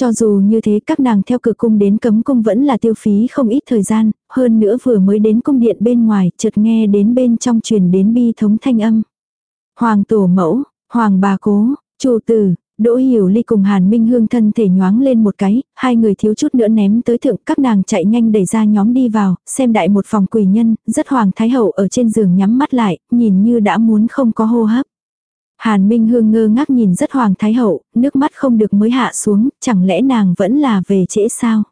Cho dù như thế các nàng theo cửa cung đến cấm cung vẫn là tiêu phí không ít thời gian, hơn nữa vừa mới đến cung điện bên ngoài, chợt nghe đến bên trong truyền đến bi thống thanh âm. Hoàng tổ mẫu, hoàng bà cố, chủ tử, Đỗ Hiểu Ly cùng Hàn Minh Hương thân thể nhoáng lên một cái, hai người thiếu chút nữa ném tới thượng, các nàng chạy nhanh đẩy ra nhóm đi vào, xem đại một phòng quỷ nhân, rất hoàng thái hậu ở trên giường nhắm mắt lại, nhìn như đã muốn không có hô hấp. Hàn Minh Hương ngơ ngác nhìn rất hoàng thái hậu, nước mắt không được mới hạ xuống, chẳng lẽ nàng vẫn là về trễ sao?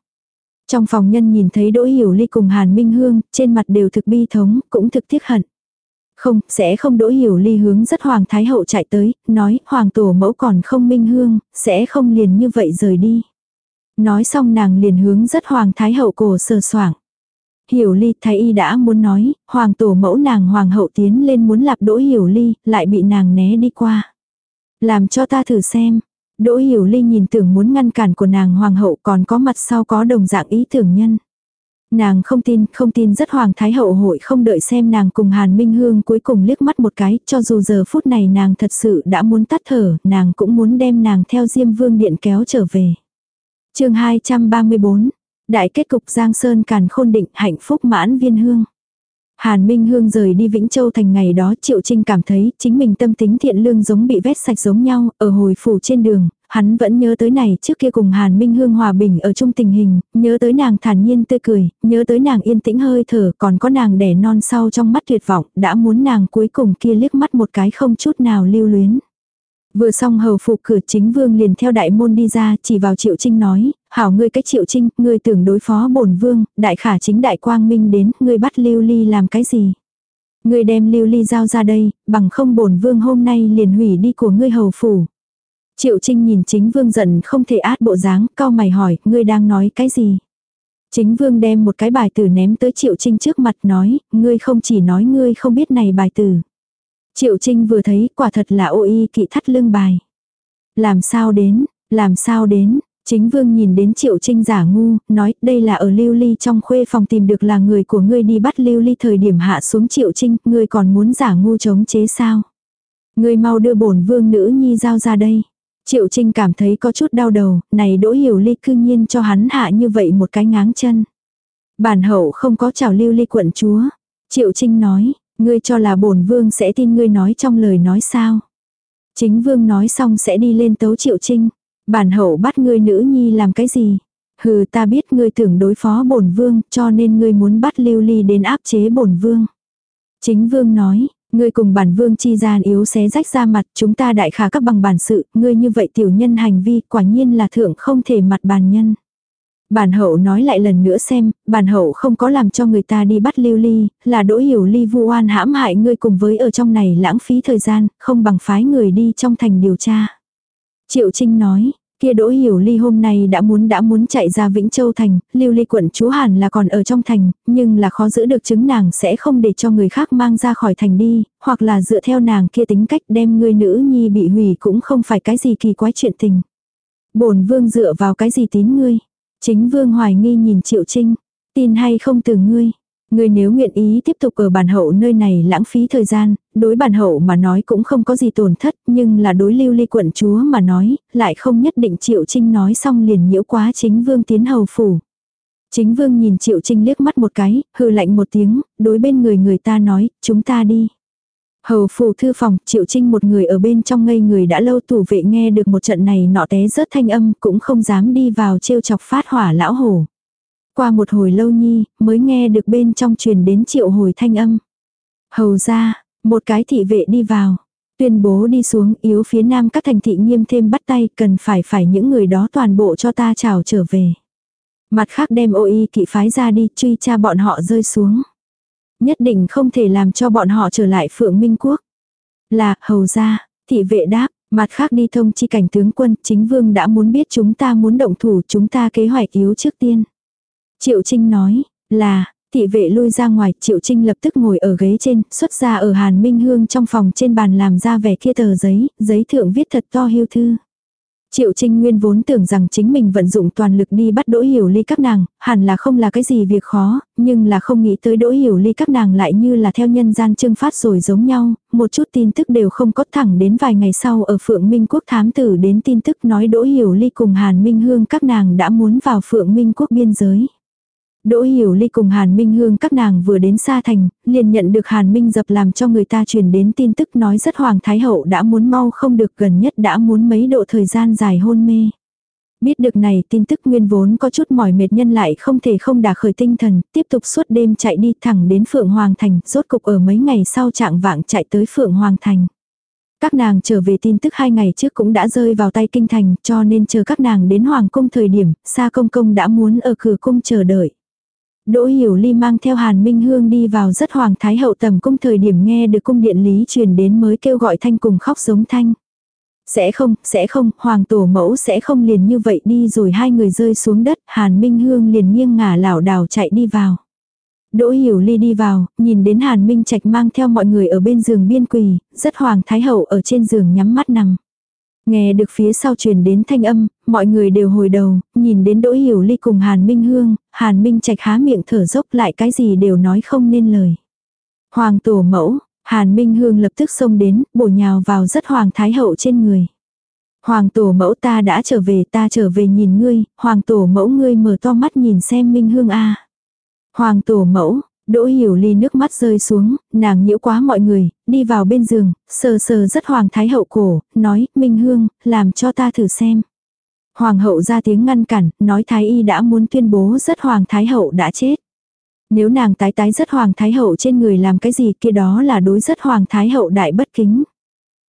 Trong phòng nhân nhìn thấy Đỗ Hiểu Ly cùng Hàn Minh Hương, trên mặt đều thực bi thống, cũng thực tiếc hận. Không, sẽ không đỗ hiểu ly hướng rất hoàng thái hậu chạy tới, nói hoàng tổ mẫu còn không minh hương, sẽ không liền như vậy rời đi. Nói xong nàng liền hướng rất hoàng thái hậu cổ sờ soảng. Hiểu ly thái y đã muốn nói, hoàng tổ mẫu nàng hoàng hậu tiến lên muốn lạp đỗ hiểu ly, lại bị nàng né đi qua. Làm cho ta thử xem. Đỗ hiểu ly nhìn tưởng muốn ngăn cản của nàng hoàng hậu còn có mặt sau có đồng dạng ý tưởng nhân. Nàng không tin, không tin rất hoàng thái hậu hội không đợi xem nàng cùng Hàn Minh Hương cuối cùng liếc mắt một cái, cho dù giờ phút này nàng thật sự đã muốn tắt thở, nàng cũng muốn đem nàng theo Diêm Vương Điện kéo trở về. chương 234, Đại kết cục Giang Sơn càn khôn định hạnh phúc mãn viên hương. Hàn Minh Hương rời đi Vĩnh Châu thành ngày đó Triệu Trinh cảm thấy chính mình tâm tính thiện lương giống bị vét sạch giống nhau, ở hồi phủ trên đường, hắn vẫn nhớ tới này trước kia cùng Hàn Minh Hương hòa bình ở chung tình hình, nhớ tới nàng thản nhiên tươi cười, nhớ tới nàng yên tĩnh hơi thở, còn có nàng đẻ non sau trong mắt tuyệt vọng, đã muốn nàng cuối cùng kia liếc mắt một cái không chút nào lưu luyến. Vừa xong hầu phục cửa chính vương liền theo đại môn đi ra chỉ vào triệu trinh nói, hảo ngươi cách triệu trinh, ngươi tưởng đối phó bổn vương, đại khả chính đại quang minh đến, ngươi bắt lưu ly làm cái gì. Ngươi đem lưu ly giao ra đây, bằng không bổn vương hôm nay liền hủy đi của ngươi hầu phủ. Triệu Trinh nhìn chính vương giận không thể át bộ dáng, cao mày hỏi, ngươi đang nói cái gì? Chính vương đem một cái bài tử ném tới Triệu Trinh trước mặt nói, ngươi không chỉ nói ngươi không biết này bài tử. Triệu Trinh vừa thấy quả thật là ô y kỵ thắt lưng bài. Làm sao đến, làm sao đến, chính vương nhìn đến Triệu Trinh giả ngu, nói đây là ở lưu ly trong khuê phòng tìm được là người của ngươi đi bắt lưu ly thời điểm hạ xuống Triệu Trinh, ngươi còn muốn giả ngu chống chế sao? Ngươi mau đưa bổn vương nữ nhi giao ra đây. Triệu Trinh cảm thấy có chút đau đầu, này đỗ hiểu ly cư nhiên cho hắn hạ như vậy một cái ngáng chân. Bản hậu không có chào lưu ly quận chúa. Triệu Trinh nói, ngươi cho là bổn vương sẽ tin ngươi nói trong lời nói sao. Chính vương nói xong sẽ đi lên tấu Triệu Trinh. Bản hậu bắt ngươi nữ nhi làm cái gì? Hừ ta biết ngươi tưởng đối phó bổn vương cho nên ngươi muốn bắt lưu ly đến áp chế bổn vương. Chính vương nói, ngươi cùng bản vương chi gian yếu xé rách ra mặt chúng ta đại khả các bằng bản sự, ngươi như vậy tiểu nhân hành vi quả nhiên là thượng không thể mặt bàn nhân. Bản hậu nói lại lần nữa xem, bản hậu không có làm cho người ta đi bắt lưu ly, là đỗ hiểu ly vu oan hãm hại ngươi cùng với ở trong này lãng phí thời gian, không bằng phái người đi trong thành điều tra. Triệu Trinh nói, kia đỗ hiểu ly hôm nay đã muốn đã muốn chạy ra Vĩnh Châu Thành, lưu ly quận chú Hàn là còn ở trong thành, nhưng là khó giữ được chứng nàng sẽ không để cho người khác mang ra khỏi thành đi, hoặc là dựa theo nàng kia tính cách đem người nữ nhi bị hủy cũng không phải cái gì kỳ quái chuyện tình. bổn vương dựa vào cái gì tín ngươi? Chính vương hoài nghi nhìn Triệu Trinh, tin hay không từ ngươi. Ngươi nếu nguyện ý tiếp tục ở bản hậu nơi này lãng phí thời gian, đối bản hậu mà nói cũng không có gì tổn thất, nhưng là đối lưu ly quận chúa mà nói, lại không nhất định Triệu Trinh nói xong liền nhiễu quá chính vương tiến hầu phủ. Chính vương nhìn Triệu Trinh liếc mắt một cái, hừ lạnh một tiếng, đối bên người người ta nói, chúng ta đi. Hầu phủ thư phòng, Triệu Trinh một người ở bên trong ngây người đã lâu tủ vệ nghe được một trận này nọ té rớt thanh âm cũng không dám đi vào trêu chọc phát hỏa lão hổ. Qua một hồi lâu nhi, mới nghe được bên trong truyền đến triệu hồi thanh âm. Hầu ra, một cái thị vệ đi vào. Tuyên bố đi xuống yếu phía nam các thành thị nghiêm thêm bắt tay cần phải phải những người đó toàn bộ cho ta chào trở về. Mặt khác đem ô y kỵ phái ra đi truy tra bọn họ rơi xuống. Nhất định không thể làm cho bọn họ trở lại phượng minh quốc. Là, hầu ra, thị vệ đáp, mặt khác đi thông chi cảnh tướng quân, chính vương đã muốn biết chúng ta muốn động thủ chúng ta kế hoạch yếu trước tiên. Triệu Trinh nói, là, thị vệ lui ra ngoài, Triệu Trinh lập tức ngồi ở ghế trên, xuất ra ở Hàn Minh Hương trong phòng trên bàn làm ra vẻ kia tờ giấy, giấy thượng viết thật to hiêu thư. Triệu Trinh Nguyên vốn tưởng rằng chính mình vận dụng toàn lực đi bắt Đỗ Hiểu Ly các nàng, hẳn là không là cái gì việc khó, nhưng là không nghĩ tới Đỗ Hiểu Ly các nàng lại như là theo nhân gian trưng phát rồi giống nhau, một chút tin tức đều không có thẳng đến vài ngày sau ở Phượng Minh Quốc thám tử đến tin tức nói Đỗ Hiểu Ly cùng Hàn Minh Hương các nàng đã muốn vào Phượng Minh Quốc biên giới. Đỗ Hiểu Ly cùng Hàn Minh Hương các nàng vừa đến xa thành, liền nhận được Hàn Minh dập làm cho người ta truyền đến tin tức nói rất Hoàng Thái Hậu đã muốn mau không được gần nhất đã muốn mấy độ thời gian dài hôn mê. Biết được này tin tức nguyên vốn có chút mỏi mệt nhân lại không thể không đả khởi tinh thần, tiếp tục suốt đêm chạy đi thẳng đến Phượng Hoàng Thành, rốt cục ở mấy ngày sau trạng vạng chạy tới Phượng Hoàng Thành. Các nàng trở về tin tức hai ngày trước cũng đã rơi vào tay kinh thành cho nên chờ các nàng đến Hoàng cung thời điểm, Sa Công Công đã muốn ở cửa cung chờ đợi. Đỗ Hiểu Ly mang theo Hàn Minh Hương đi vào rất hoàng thái hậu tầm cung thời điểm nghe được cung điện lý truyền đến mới kêu gọi thanh cùng khóc giống thanh. Sẽ không, sẽ không, hoàng tổ mẫu sẽ không liền như vậy đi rồi hai người rơi xuống đất, Hàn Minh Hương liền nghiêng ngả lảo đảo chạy đi vào. Đỗ Hiểu Ly đi vào, nhìn đến Hàn Minh Trạch mang theo mọi người ở bên giường biên quỳ, rất hoàng thái hậu ở trên giường nhắm mắt nằm. Nghe được phía sau truyền đến thanh âm, mọi người đều hồi đầu, nhìn đến Đỗ Hiểu Ly cùng Hàn Minh Hương, Hàn Minh Trạch há miệng thở dốc lại cái gì đều nói không nên lời. Hoàng tổ mẫu, Hàn Minh Hương lập tức xông đến, bổ nhào vào rất hoàng thái hậu trên người. Hoàng tổ mẫu ta đã trở về ta trở về nhìn ngươi, hoàng tổ mẫu ngươi mở to mắt nhìn xem Minh Hương a Hoàng tổ mẫu, Đỗ hiểu ly nước mắt rơi xuống, nàng nhiễu quá mọi người, đi vào bên giường, sờ sờ rất hoàng thái hậu cổ, nói, Minh Hương, làm cho ta thử xem. Hoàng hậu ra tiếng ngăn cản, nói thái y đã muốn tuyên bố rất hoàng thái hậu đã chết. Nếu nàng tái tái rất hoàng thái hậu trên người làm cái gì kia đó là đối rất hoàng thái hậu đại bất kính.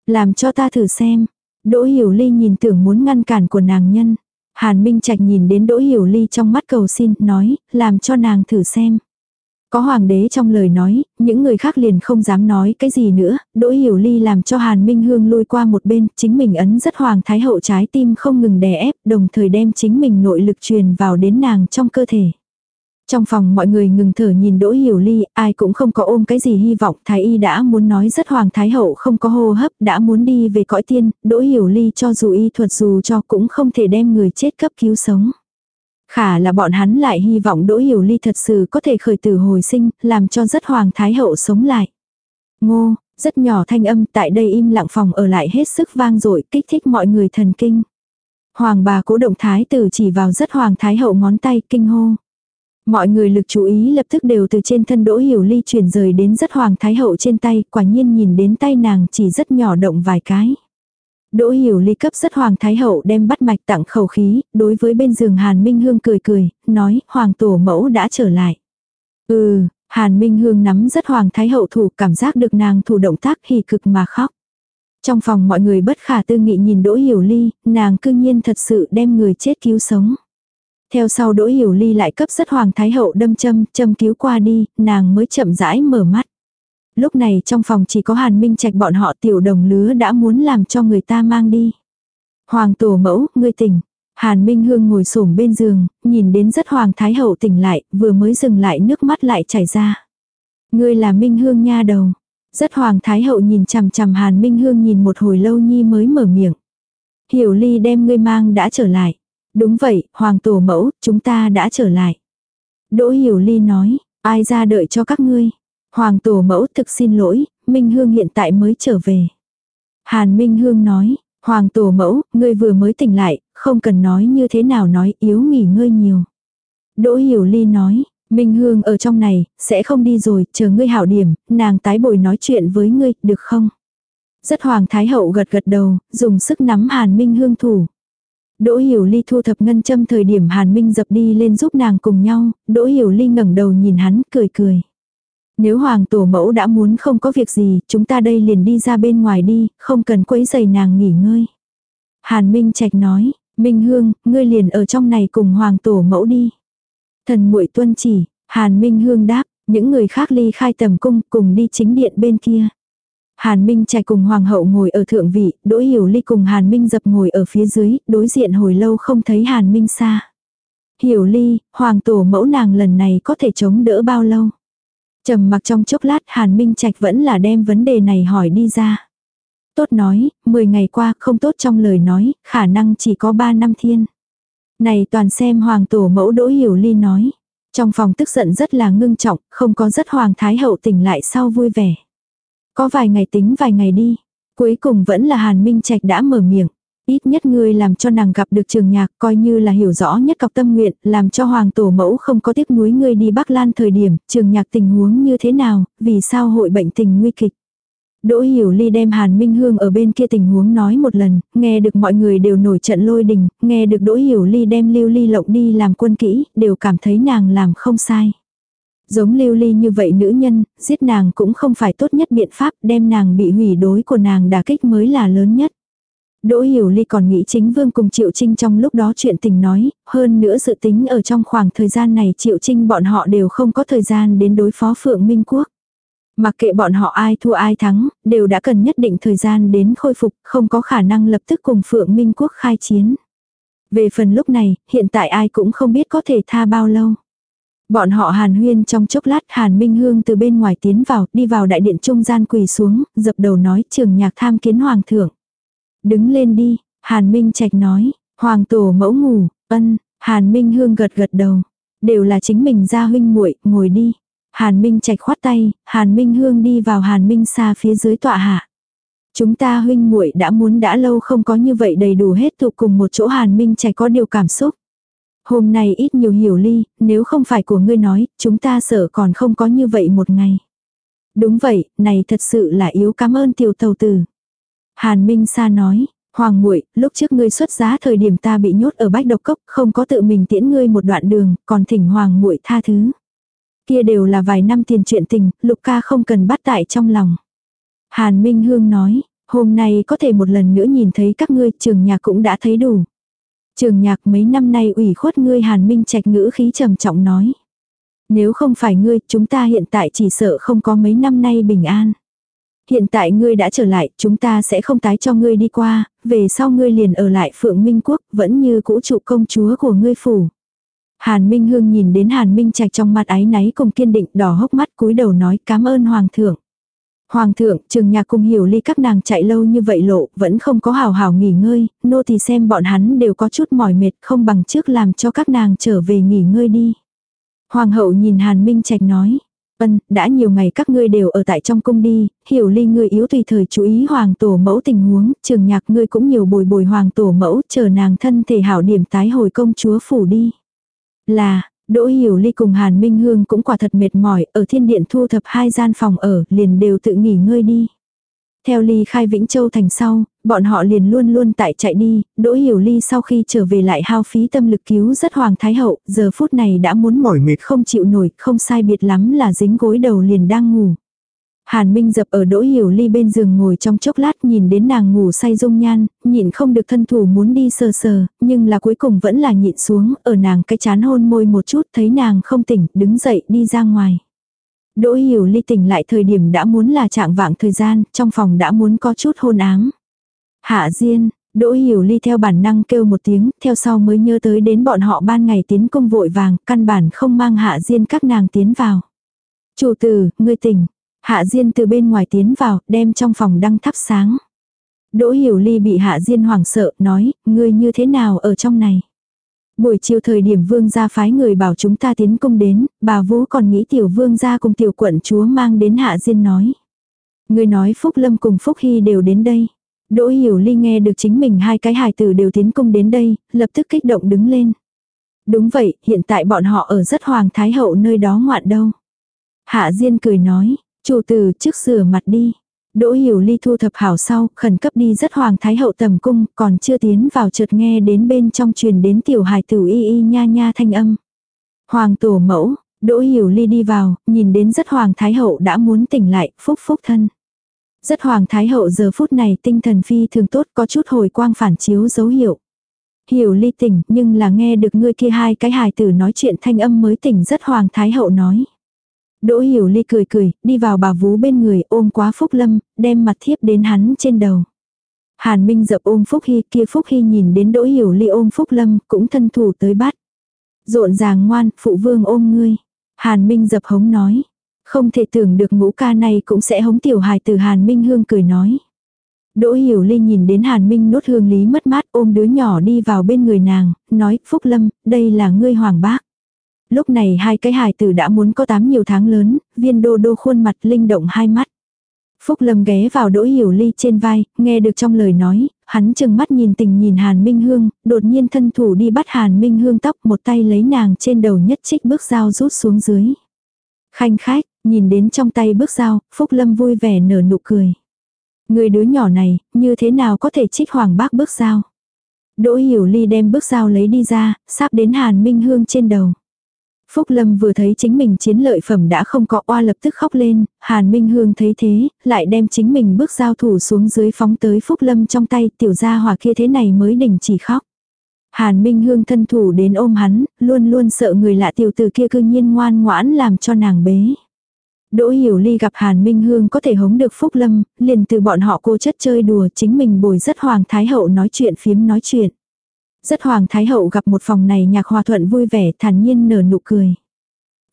Làm cho ta thử xem. Đỗ hiểu ly nhìn tưởng muốn ngăn cản của nàng nhân. Hàn Minh Trạch nhìn đến Đỗ Hiểu Ly trong mắt cầu xin, nói, làm cho nàng thử xem. Có hoàng đế trong lời nói, những người khác liền không dám nói cái gì nữa, Đỗ Hiểu Ly làm cho Hàn Minh Hương lui qua một bên, chính mình ấn rất hoàng thái hậu trái tim không ngừng đè ép, đồng thời đem chính mình nội lực truyền vào đến nàng trong cơ thể. Trong phòng mọi người ngừng thở nhìn Đỗ Hiểu Ly, ai cũng không có ôm cái gì hy vọng, Thái Y đã muốn nói rất Hoàng Thái Hậu không có hô hấp, đã muốn đi về cõi tiên, Đỗ Hiểu Ly cho dù y thuật dù cho cũng không thể đem người chết cấp cứu sống. Khả là bọn hắn lại hy vọng Đỗ Hiểu Ly thật sự có thể khởi tử hồi sinh, làm cho rất Hoàng Thái Hậu sống lại. Ngô, rất nhỏ thanh âm tại đây im lặng phòng ở lại hết sức vang dội kích thích mọi người thần kinh. Hoàng bà cố động thái tử chỉ vào rất Hoàng Thái Hậu ngón tay kinh hô. Mọi người lực chú ý lập tức đều từ trên thân Đỗ Hiểu Ly chuyển rời đến rất Hoàng Thái Hậu trên tay, quả nhiên nhìn đến tay nàng chỉ rất nhỏ động vài cái. Đỗ Hiểu Ly cấp rất Hoàng Thái Hậu đem bắt mạch tặng khẩu khí, đối với bên giường Hàn Minh Hương cười cười, nói Hoàng Tổ Mẫu đã trở lại. Ừ, Hàn Minh Hương nắm rất Hoàng Thái Hậu thủ cảm giác được nàng thủ động tác hỉ cực mà khóc. Trong phòng mọi người bất khả tư nghị nhìn Đỗ Hiểu Ly, nàng cương nhiên thật sự đem người chết cứu sống. Theo sau Đỗ Hiểu Ly lại cấp rất Hoàng Thái Hậu đâm châm, châm cứu qua đi, nàng mới chậm rãi mở mắt. Lúc này trong phòng chỉ có Hàn Minh Trạch bọn họ tiểu đồng lứa đã muốn làm cho người ta mang đi. Hoàng tổ mẫu, ngươi tỉnh. Hàn Minh Hương ngồi xổm bên giường, nhìn đến rất Hoàng Thái Hậu tỉnh lại, vừa mới dừng lại nước mắt lại chảy ra. Ngươi là Minh Hương nha đầu. Rất Hoàng Thái Hậu nhìn chằm chằm Hàn Minh Hương nhìn một hồi lâu nhi mới mở miệng. Hiểu ly đem ngươi mang đã trở lại. Đúng vậy, Hoàng Tổ Mẫu, chúng ta đã trở lại. Đỗ Hiểu ly nói, ai ra đợi cho các ngươi. Hoàng Tổ Mẫu thực xin lỗi, Minh Hương hiện tại mới trở về. Hàn Minh Hương nói, Hoàng Tổ Mẫu, ngươi vừa mới tỉnh lại, không cần nói như thế nào nói yếu nghỉ ngơi nhiều. Đỗ Hiểu ly nói, Minh Hương ở trong này, sẽ không đi rồi, chờ ngươi hảo điểm, nàng tái bồi nói chuyện với ngươi, được không? Rất Hoàng Thái Hậu gật gật đầu, dùng sức nắm Hàn Minh Hương thủ. Đỗ Hiểu Ly thu thập ngân châm thời điểm Hàn Minh dập đi lên giúp nàng cùng nhau, Đỗ Hiểu Ly ngẩng đầu nhìn hắn, cười cười. Nếu Hoàng Tổ Mẫu đã muốn không có việc gì, chúng ta đây liền đi ra bên ngoài đi, không cần quấy giày nàng nghỉ ngơi. Hàn Minh Trạch nói, Minh Hương, ngươi liền ở trong này cùng Hoàng Tổ Mẫu đi. Thần muội tuân chỉ, Hàn Minh Hương đáp, những người khác ly khai tầm cung cùng đi chính điện bên kia. Hàn Minh Trạch cùng Hoàng hậu ngồi ở thượng vị, Đỗ Hiểu Ly cùng Hàn Minh dập ngồi ở phía dưới, đối diện hồi lâu không thấy Hàn Minh xa. Hiểu Ly, Hoàng tổ mẫu nàng lần này có thể chống đỡ bao lâu? Trầm mặc trong chốc lát Hàn Minh Trạch vẫn là đem vấn đề này hỏi đi ra. Tốt nói, 10 ngày qua không tốt trong lời nói, khả năng chỉ có 3 năm thiên. Này toàn xem hoàng tổ mẫu đỗ hiểu ly nói. Trong phòng tức giận rất là ngưng trọng, không có rất hoàng thái hậu tỉnh lại sau vui vẻ. Có vài ngày tính vài ngày đi. Cuối cùng vẫn là Hàn Minh Trạch đã mở miệng. Ít nhất ngươi làm cho nàng gặp được trường nhạc coi như là hiểu rõ nhất cọc tâm nguyện, làm cho hoàng tổ mẫu không có tiếc nuối ngươi đi Bắc Lan thời điểm, trường nhạc tình huống như thế nào, vì sao hội bệnh tình nguy kịch. Đỗ Hiểu Ly đem Hàn Minh Hương ở bên kia tình huống nói một lần, nghe được mọi người đều nổi trận lôi đình, nghe được Đỗ Hiểu Ly đem Lưu Ly lộng đi làm quân kỹ, đều cảm thấy nàng làm không sai. Giống Lưu Ly như vậy nữ nhân, giết nàng cũng không phải tốt nhất biện pháp, đem nàng bị hủy đối của nàng đả kích mới là lớn nhất. Đỗ Hiểu Ly còn nghĩ chính vương cùng Triệu Trinh trong lúc đó chuyện tình nói, hơn nữa dự tính ở trong khoảng thời gian này Triệu Trinh bọn họ đều không có thời gian đến đối phó Phượng Minh Quốc. Mặc kệ bọn họ ai thua ai thắng, đều đã cần nhất định thời gian đến khôi phục, không có khả năng lập tức cùng Phượng Minh Quốc khai chiến. Về phần lúc này, hiện tại ai cũng không biết có thể tha bao lâu. Bọn họ hàn huyên trong chốc lát hàn minh hương từ bên ngoài tiến vào, đi vào đại điện trung gian quỳ xuống, dập đầu nói trường nhạc tham kiến hoàng thượng. Đứng lên đi, hàn minh trạch nói, hoàng tổ mẫu ngủ, ân, hàn minh hương gật gật đầu. Đều là chính mình ra huynh muội ngồi đi. Hàn Minh Trạch khoát tay, Hàn Minh Hương đi vào Hàn Minh xa phía dưới tọa hạ. Chúng ta huynh muội đã muốn đã lâu không có như vậy đầy đủ hết tụ cùng một chỗ Hàn Minh Trạch có điều cảm xúc. Hôm nay ít nhiều hiểu ly, nếu không phải của ngươi nói, chúng ta sợ còn không có như vậy một ngày. Đúng vậy, này thật sự là yếu cảm ơn tiểu tàu tử. Hàn Minh Sa nói, Hoàng muội, lúc trước ngươi xuất giá thời điểm ta bị nhốt ở bách độc cốc, không có tự mình tiễn ngươi một đoạn đường, còn thỉnh Hoàng muội tha thứ. Kia đều là vài năm tiền chuyện tình, Lục ca không cần bắt tại trong lòng. Hàn Minh Hương nói, hôm nay có thể một lần nữa nhìn thấy các ngươi, trường nhạc cũng đã thấy đủ. Trường nhạc mấy năm nay ủy khuất ngươi Hàn Minh trạch ngữ khí trầm trọng nói. Nếu không phải ngươi, chúng ta hiện tại chỉ sợ không có mấy năm nay bình an. Hiện tại ngươi đã trở lại, chúng ta sẽ không tái cho ngươi đi qua, về sau ngươi liền ở lại Phượng Minh Quốc, vẫn như cũ trụ công chúa của ngươi phủ. Hàn Minh Hương nhìn đến Hàn Minh Trạch trong mặt ái náy cùng kiên định đỏ hốc mắt cúi đầu nói cảm ơn Hoàng thượng. Hoàng thượng, trường nhà cùng hiểu ly các nàng chạy lâu như vậy lộ, vẫn không có hào hào nghỉ ngơi, nô thì xem bọn hắn đều có chút mỏi mệt không bằng trước làm cho các nàng trở về nghỉ ngơi đi. Hoàng hậu nhìn Hàn Minh Trạch nói, ân, đã nhiều ngày các ngươi đều ở tại trong cung đi, hiểu ly ngươi yếu tùy thời chú ý hoàng tổ mẫu tình huống, trường nhạc ngươi cũng nhiều bồi bồi hoàng tổ mẫu, chờ nàng thân thể hảo điểm tái hồi công chúa phủ đi. Là, Đỗ Hiểu Ly cùng Hàn Minh Hương cũng quả thật mệt mỏi, ở thiên điện thu thập hai gian phòng ở, liền đều tự nghỉ ngơi đi. Theo ly khai Vĩnh Châu thành sau, bọn họ liền luôn luôn tại chạy đi, Đỗ Hiểu Ly sau khi trở về lại hao phí tâm lực cứu rất Hoàng Thái Hậu, giờ phút này đã muốn mỏi mệt không chịu nổi, không sai biệt lắm là dính gối đầu liền đang ngủ. Hàn Minh dập ở Đỗ Hiểu Ly bên giường ngồi trong chốc lát nhìn đến nàng ngủ say dung nhan, nhịn không được thân thủ muốn đi sờ sờ, nhưng là cuối cùng vẫn là nhịn xuống, ở nàng cái chán hôn môi một chút thấy nàng không tỉnh, đứng dậy đi ra ngoài. Đỗ Hiểu Ly tỉnh lại thời điểm đã muốn là trạng vạng thời gian, trong phòng đã muốn có chút hôn ám. Hạ Diên, Đỗ Hiểu Ly theo bản năng kêu một tiếng, theo sau mới nhớ tới đến bọn họ ban ngày tiến công vội vàng, căn bản không mang Hạ Diên các nàng tiến vào. Chủ tử, ngươi tỉnh. Hạ Diên từ bên ngoài tiến vào, đem trong phòng đăng thắp sáng. Đỗ Hiểu Ly bị Hạ Diên hoảng sợ, nói, ngươi như thế nào ở trong này. Buổi chiều thời điểm vương gia phái người bảo chúng ta tiến công đến, bà Vũ còn nghĩ tiểu vương gia cùng tiểu quận chúa mang đến Hạ Diên nói. Người nói Phúc Lâm cùng Phúc Hy đều đến đây. Đỗ Hiểu Ly nghe được chính mình hai cái hài tử đều tiến công đến đây, lập tức kích động đứng lên. Đúng vậy, hiện tại bọn họ ở rất hoàng thái hậu nơi đó ngoạn đâu. Hạ Diên cười nói, chủ tử trước rửa mặt đi. Đỗ Hiểu Ly thu thập hảo sau, khẩn cấp đi rất hoàng thái hậu tầm cung, còn chưa tiến vào chợt nghe đến bên trong truyền đến tiểu hài tử y y nha nha thanh âm. Hoàng tổ mẫu, Đỗ Hiểu Ly đi vào, nhìn đến rất hoàng thái hậu đã muốn tỉnh lại, phúc phúc thân. Rất hoàng thái hậu giờ phút này tinh thần phi thường tốt có chút hồi quang phản chiếu dấu hiệu. Hiểu ly tỉnh nhưng là nghe được ngươi kia hai cái hài tử nói chuyện thanh âm mới tỉnh rất hoàng thái hậu nói. Đỗ hiểu ly cười cười, đi vào bà vú bên người ôm quá Phúc Lâm, đem mặt thiếp đến hắn trên đầu. Hàn Minh dập ôm Phúc Hy kia Phúc Hy nhìn đến Đỗ hiểu ly ôm Phúc Lâm cũng thân thủ tới bắt. Rộn ràng ngoan, phụ vương ôm ngươi. Hàn Minh dập hống nói. Không thể tưởng được ngũ ca này cũng sẽ hống tiểu hài từ Hàn Minh Hương cười nói. Đỗ Hiểu Ly nhìn đến Hàn Minh nốt hương lý mất mát ôm đứa nhỏ đi vào bên người nàng, nói Phúc Lâm, đây là ngươi hoàng bác. Lúc này hai cái hài tử đã muốn có tám nhiều tháng lớn, viên đô đô khuôn mặt linh động hai mắt. Phúc Lâm ghé vào Đỗ Hiểu Ly trên vai, nghe được trong lời nói, hắn chừng mắt nhìn tình nhìn Hàn Minh Hương, đột nhiên thân thủ đi bắt Hàn Minh Hương tóc một tay lấy nàng trên đầu nhất trích bước dao rút xuống dưới. Khanh khách, nhìn đến trong tay bước dao, Phúc Lâm vui vẻ nở nụ cười. Người đứa nhỏ này, như thế nào có thể trích hoàng bác bước dao. Đỗ Hiểu Ly đem bước dao lấy đi ra, sắp đến Hàn Minh Hương trên đầu. Phúc Lâm vừa thấy chính mình chiến lợi phẩm đã không có oa lập tức khóc lên, Hàn Minh Hương thấy thế, lại đem chính mình bước giao thủ xuống dưới phóng tới Phúc Lâm trong tay tiểu gia hỏa kia thế này mới đình chỉ khóc. Hàn Minh Hương thân thủ đến ôm hắn, luôn luôn sợ người lạ tiểu tử kia cư nhiên ngoan ngoãn làm cho nàng bế. Đỗ Hiểu Ly gặp Hàn Minh Hương có thể hống được Phúc Lâm, liền từ bọn họ cô chất chơi đùa chính mình bồi rất Hoàng Thái Hậu nói chuyện phiếm nói chuyện. Rất Hoàng Thái Hậu gặp một phòng này nhạc hòa thuận vui vẻ thản nhiên nở nụ cười.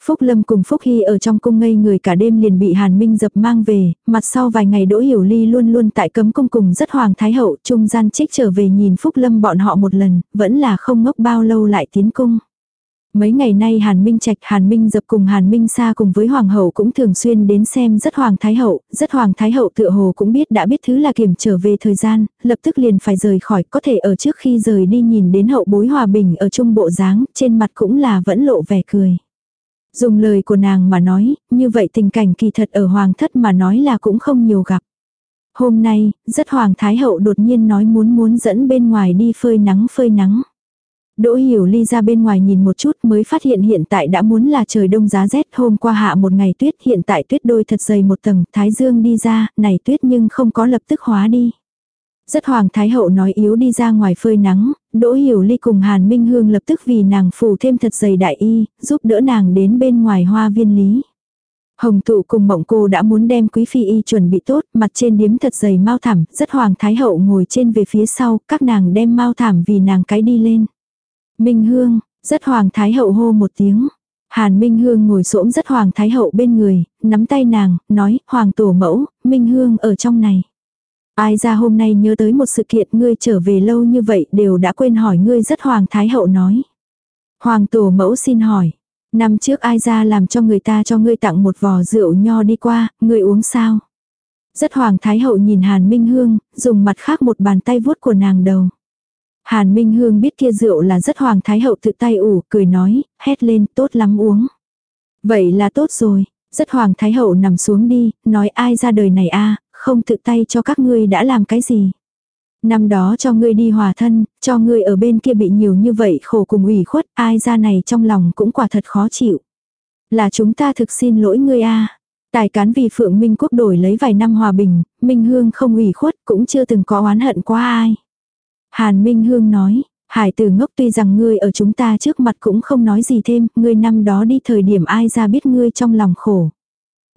Phúc Lâm cùng Phúc Hy ở trong cung ngây người cả đêm liền bị Hàn Minh dập mang về, mặt sau vài ngày Đỗ Hiểu Ly luôn luôn tại cấm cung cùng rất Hoàng Thái Hậu trung gian trích trở về nhìn Phúc Lâm bọn họ một lần, vẫn là không ngốc bao lâu lại tiến cung. Mấy ngày nay Hàn Minh Trạch, Hàn Minh dập cùng Hàn Minh Sa cùng với Hoàng hậu cũng thường xuyên đến xem rất Hoàng Thái hậu, rất Hoàng Thái hậu tựa hồ cũng biết đã biết thứ là kiểm trở về thời gian, lập tức liền phải rời khỏi, có thể ở trước khi rời đi nhìn đến hậu bối hòa bình ở trung bộ dáng, trên mặt cũng là vẫn lộ vẻ cười. Dùng lời của nàng mà nói, như vậy tình cảnh kỳ thật ở Hoàng thất mà nói là cũng không nhiều gặp. Hôm nay, rất Hoàng Thái hậu đột nhiên nói muốn muốn dẫn bên ngoài đi phơi nắng phơi nắng. Đỗ Hiểu Ly ra bên ngoài nhìn một chút mới phát hiện hiện tại đã muốn là trời đông giá rét hôm qua hạ một ngày tuyết hiện tại tuyết đôi thật dày một tầng thái dương đi ra này tuyết nhưng không có lập tức hóa đi. Rất hoàng thái hậu nói yếu đi ra ngoài phơi nắng, Đỗ Hiểu Ly cùng Hàn Minh Hương lập tức vì nàng phủ thêm thật dày đại y, giúp đỡ nàng đến bên ngoài hoa viên lý. Hồng tụ cùng mộng cô đã muốn đem quý phi y chuẩn bị tốt, mặt trên điếm thật dày mau thảm, rất hoàng thái hậu ngồi trên về phía sau, các nàng đem mau thảm vì nàng cái đi lên. Minh Hương, rất hoàng thái hậu hô một tiếng. Hàn Minh Hương ngồi xổm rất hoàng thái hậu bên người, nắm tay nàng, nói, hoàng tổ mẫu, Minh Hương ở trong này. Ai ra hôm nay nhớ tới một sự kiện ngươi trở về lâu như vậy đều đã quên hỏi ngươi rất hoàng thái hậu nói. Hoàng tổ mẫu xin hỏi. Năm trước ai ra làm cho người ta cho ngươi tặng một vò rượu nho đi qua, ngươi uống sao? Rất hoàng thái hậu nhìn Hàn Minh Hương, dùng mặt khác một bàn tay vuốt của nàng đầu. Hàn Minh Hương biết kia rượu là rất hoàng thái hậu tự tay ủ, cười nói, hét lên, tốt lắm uống. Vậy là tốt rồi, rất hoàng thái hậu nằm xuống đi, nói ai ra đời này a không tự tay cho các ngươi đã làm cái gì. Năm đó cho ngươi đi hòa thân, cho ngươi ở bên kia bị nhiều như vậy khổ cùng ủy khuất, ai ra này trong lòng cũng quả thật khó chịu. Là chúng ta thực xin lỗi ngươi a Tài cán vì Phượng Minh Quốc đổi lấy vài năm hòa bình, Minh Hương không ủy khuất cũng chưa từng có oán hận qua ai. Hàn Minh Hương nói, Hải tử ngốc tuy rằng ngươi ở chúng ta trước mặt cũng không nói gì thêm, ngươi năm đó đi thời điểm ai ra biết ngươi trong lòng khổ.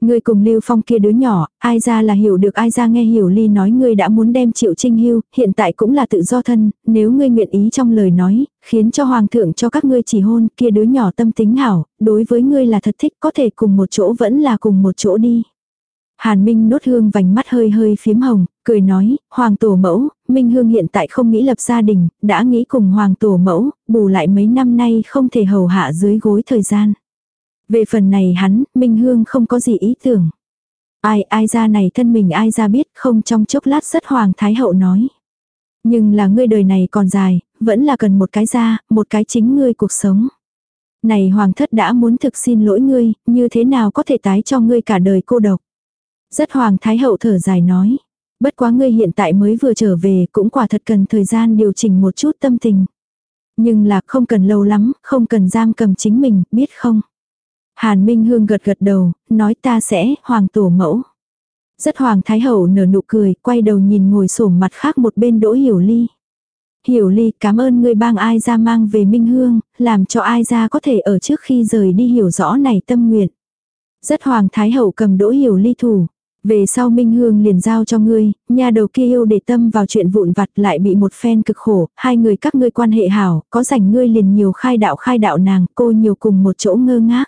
Ngươi cùng Lưu Phong kia đứa nhỏ, ai ra là hiểu được ai ra nghe hiểu ly nói ngươi đã muốn đem triệu trinh hưu, hiện tại cũng là tự do thân, nếu ngươi nguyện ý trong lời nói, khiến cho hoàng thượng cho các ngươi chỉ hôn, kia đứa nhỏ tâm tính hảo, đối với ngươi là thật thích có thể cùng một chỗ vẫn là cùng một chỗ đi. Hàn Minh nốt hương vành mắt hơi hơi phím hồng, cười nói, Hoàng tổ mẫu, Minh Hương hiện tại không nghĩ lập gia đình, đã nghĩ cùng Hoàng tổ mẫu, bù lại mấy năm nay không thể hầu hạ dưới gối thời gian. Về phần này hắn, Minh Hương không có gì ý tưởng. Ai ai ra này thân mình ai ra biết không trong chốc lát rất Hoàng Thái Hậu nói. Nhưng là ngươi đời này còn dài, vẫn là cần một cái ra, một cái chính ngươi cuộc sống. Này Hoàng thất đã muốn thực xin lỗi ngươi, như thế nào có thể tái cho ngươi cả đời cô độc. Rất Hoàng Thái Hậu thở dài nói. Bất quá ngươi hiện tại mới vừa trở về cũng quả thật cần thời gian điều chỉnh một chút tâm tình. Nhưng là không cần lâu lắm, không cần giam cầm chính mình, biết không? Hàn Minh Hương gật gật đầu, nói ta sẽ, hoàng tổ mẫu. Rất hoàng thái hậu nở nụ cười, quay đầu nhìn ngồi sổm mặt khác một bên đỗ hiểu ly. Hiểu ly cảm ơn ngươi bang ai ra mang về Minh Hương, làm cho ai ra có thể ở trước khi rời đi hiểu rõ này tâm nguyện. Rất hoàng thái hậu cầm đỗ hiểu ly thủ. Về sau Minh Hương liền giao cho ngươi, nhà đầu kia yêu để tâm vào chuyện vụn vặt lại bị một phen cực khổ, hai người các ngươi quan hệ hảo, có rảnh ngươi liền nhiều khai đạo khai đạo nàng, cô nhiều cùng một chỗ ngơ ngác.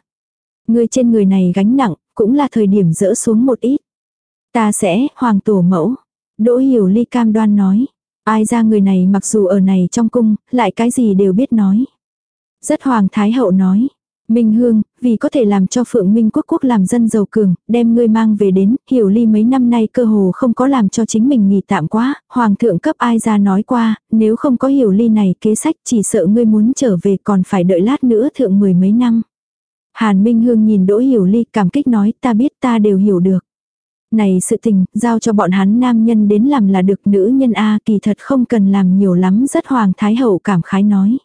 Ngươi trên người này gánh nặng, cũng là thời điểm dỡ xuống một ít. Ta sẽ, hoàng tổ mẫu. Đỗ hiểu ly cam đoan nói. Ai ra người này mặc dù ở này trong cung, lại cái gì đều biết nói. Rất hoàng thái hậu nói. Minh Hương, vì có thể làm cho Phượng Minh Quốc Quốc làm dân giàu cường, đem ngươi mang về đến, hiểu ly mấy năm nay cơ hồ không có làm cho chính mình nghỉ tạm quá, Hoàng thượng cấp ai ra nói qua, nếu không có hiểu ly này kế sách chỉ sợ ngươi muốn trở về còn phải đợi lát nữa thượng mười mấy năm. Hàn Minh Hương nhìn Đỗ Hiểu Ly cảm kích nói ta biết ta đều hiểu được. Này sự tình, giao cho bọn hắn nam nhân đến làm là được nữ nhân A kỳ thật không cần làm nhiều lắm rất Hoàng Thái Hậu cảm khái nói.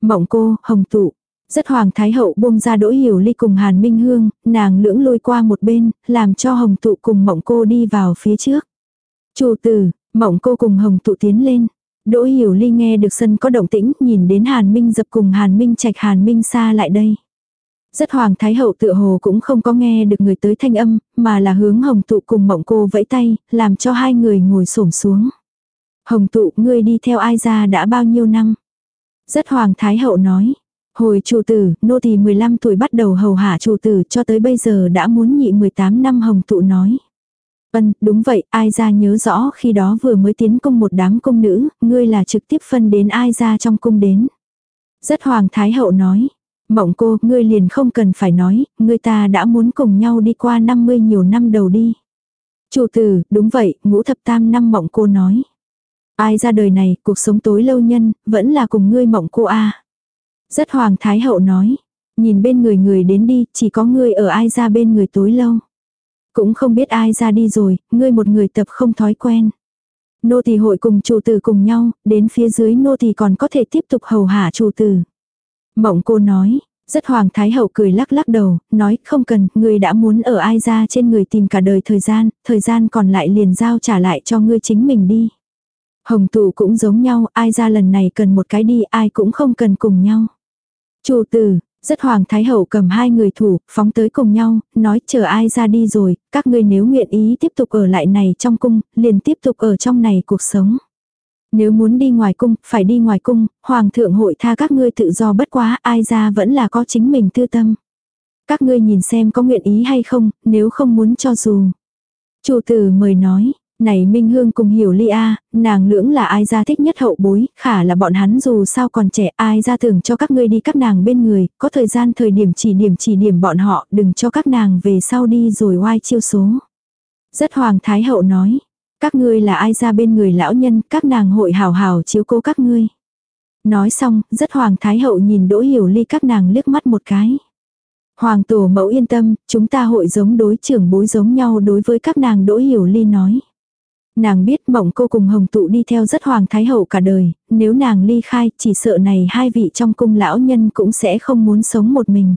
Mộng cô, hồng tụ. Rất Hoàng Thái Hậu buông ra Đỗ Hiểu Ly cùng Hàn Minh Hương, nàng lưỡng lôi qua một bên, làm cho hồng tụ cùng mộng cô đi vào phía trước. Chủ tử, mộng cô cùng hồng tụ tiến lên. Đỗ Hiểu Ly nghe được sân có động tĩnh, nhìn đến Hàn Minh dập cùng Hàn Minh trạch Hàn Minh xa lại đây. Rất hoàng thái hậu tựa hồ cũng không có nghe được người tới thanh âm, mà là hướng hồng tụ cùng mộng cô vẫy tay, làm cho hai người ngồi xổm xuống. Hồng tụ, ngươi đi theo ai ra đã bao nhiêu năm? Rất hoàng thái hậu nói. Hồi chủ tử, nô tỳ 15 tuổi bắt đầu hầu hạ chủ tử cho tới bây giờ đã muốn nhị 18 năm hồng tụ nói. Vân, đúng vậy, ai ra nhớ rõ khi đó vừa mới tiến cung một đám cung nữ, ngươi là trực tiếp phân đến ai ra trong cung đến. Rất hoàng thái hậu nói, Mộng cô, ngươi liền không cần phải nói, ngươi ta đã muốn cùng nhau đi qua 50 nhiều năm đầu đi. Chủ tử, đúng vậy, ngũ thập tam năm mộng cô nói. Ai ra đời này, cuộc sống tối lâu nhân, vẫn là cùng ngươi mộng cô a rất hoàng thái hậu nói. Nhìn bên người người đến đi, chỉ có ngươi ở ai ra bên người tối lâu. Cũng không biết ai ra đi rồi, ngươi một người tập không thói quen. Nô tỳ hội cùng chủ tử cùng nhau, đến phía dưới nô tỳ còn có thể tiếp tục hầu hạ chủ tử. Mộng cô nói, rất hoàng thái hậu cười lắc lắc đầu, nói không cần, ngươi đã muốn ở ai ra trên người tìm cả đời thời gian, thời gian còn lại liền giao trả lại cho ngươi chính mình đi. Hồng tụ cũng giống nhau, ai ra lần này cần một cái đi, ai cũng không cần cùng nhau. Chủ tử, rất hoàng thái hậu cầm hai người thủ, phóng tới cùng nhau, nói chờ ai ra đi rồi, các ngươi nếu nguyện ý tiếp tục ở lại này trong cung, liền tiếp tục ở trong này cuộc sống. Nếu muốn đi ngoài cung, phải đi ngoài cung, hoàng thượng hội tha các ngươi tự do bất quá, ai ra vẫn là có chính mình tư tâm. Các ngươi nhìn xem có nguyện ý hay không, nếu không muốn cho dù. Chủ tử mời nói, này Minh Hương cùng hiểu ly a, nàng lưỡng là ai ra thích nhất hậu bối, khả là bọn hắn dù sao còn trẻ ai ra tưởng cho các ngươi đi các nàng bên người, có thời gian thời điểm chỉ điểm chỉ điểm bọn họ, đừng cho các nàng về sau đi rồi oai chiêu số. Rất hoàng thái hậu nói, các ngươi là ai ra bên người lão nhân, các nàng hội hào hào chiếu cố các ngươi. Nói xong, rất hoàng thái hậu nhìn đỗ hiểu ly các nàng liếc mắt một cái. Hoàng tổ mẫu yên tâm, chúng ta hội giống đối trưởng bối giống nhau đối với các nàng đỗ hiểu ly nói. Nàng biết mộng cô cùng hồng tụ đi theo rất hoàng thái hậu cả đời, nếu nàng ly khai chỉ sợ này hai vị trong cung lão nhân cũng sẽ không muốn sống một mình.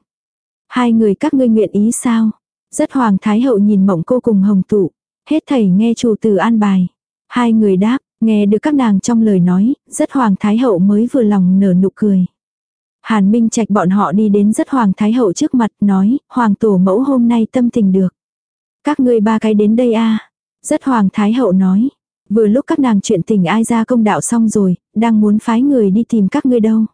Hai người các ngươi nguyện ý sao? Rất hoàng thái hậu nhìn mộng cô cùng hồng tụ, hết thầy nghe chủ từ an bài. Hai người đáp, nghe được các nàng trong lời nói, rất hoàng thái hậu mới vừa lòng nở nụ cười. Hàn Minh Trạch bọn họ đi đến rất Hoàng Thái Hậu trước mặt nói, Hoàng Tổ mẫu hôm nay tâm tình được. Các ngươi ba cái đến đây a rất Hoàng Thái Hậu nói, vừa lúc các nàng chuyện tình ai ra công đạo xong rồi, đang muốn phái người đi tìm các ngươi đâu.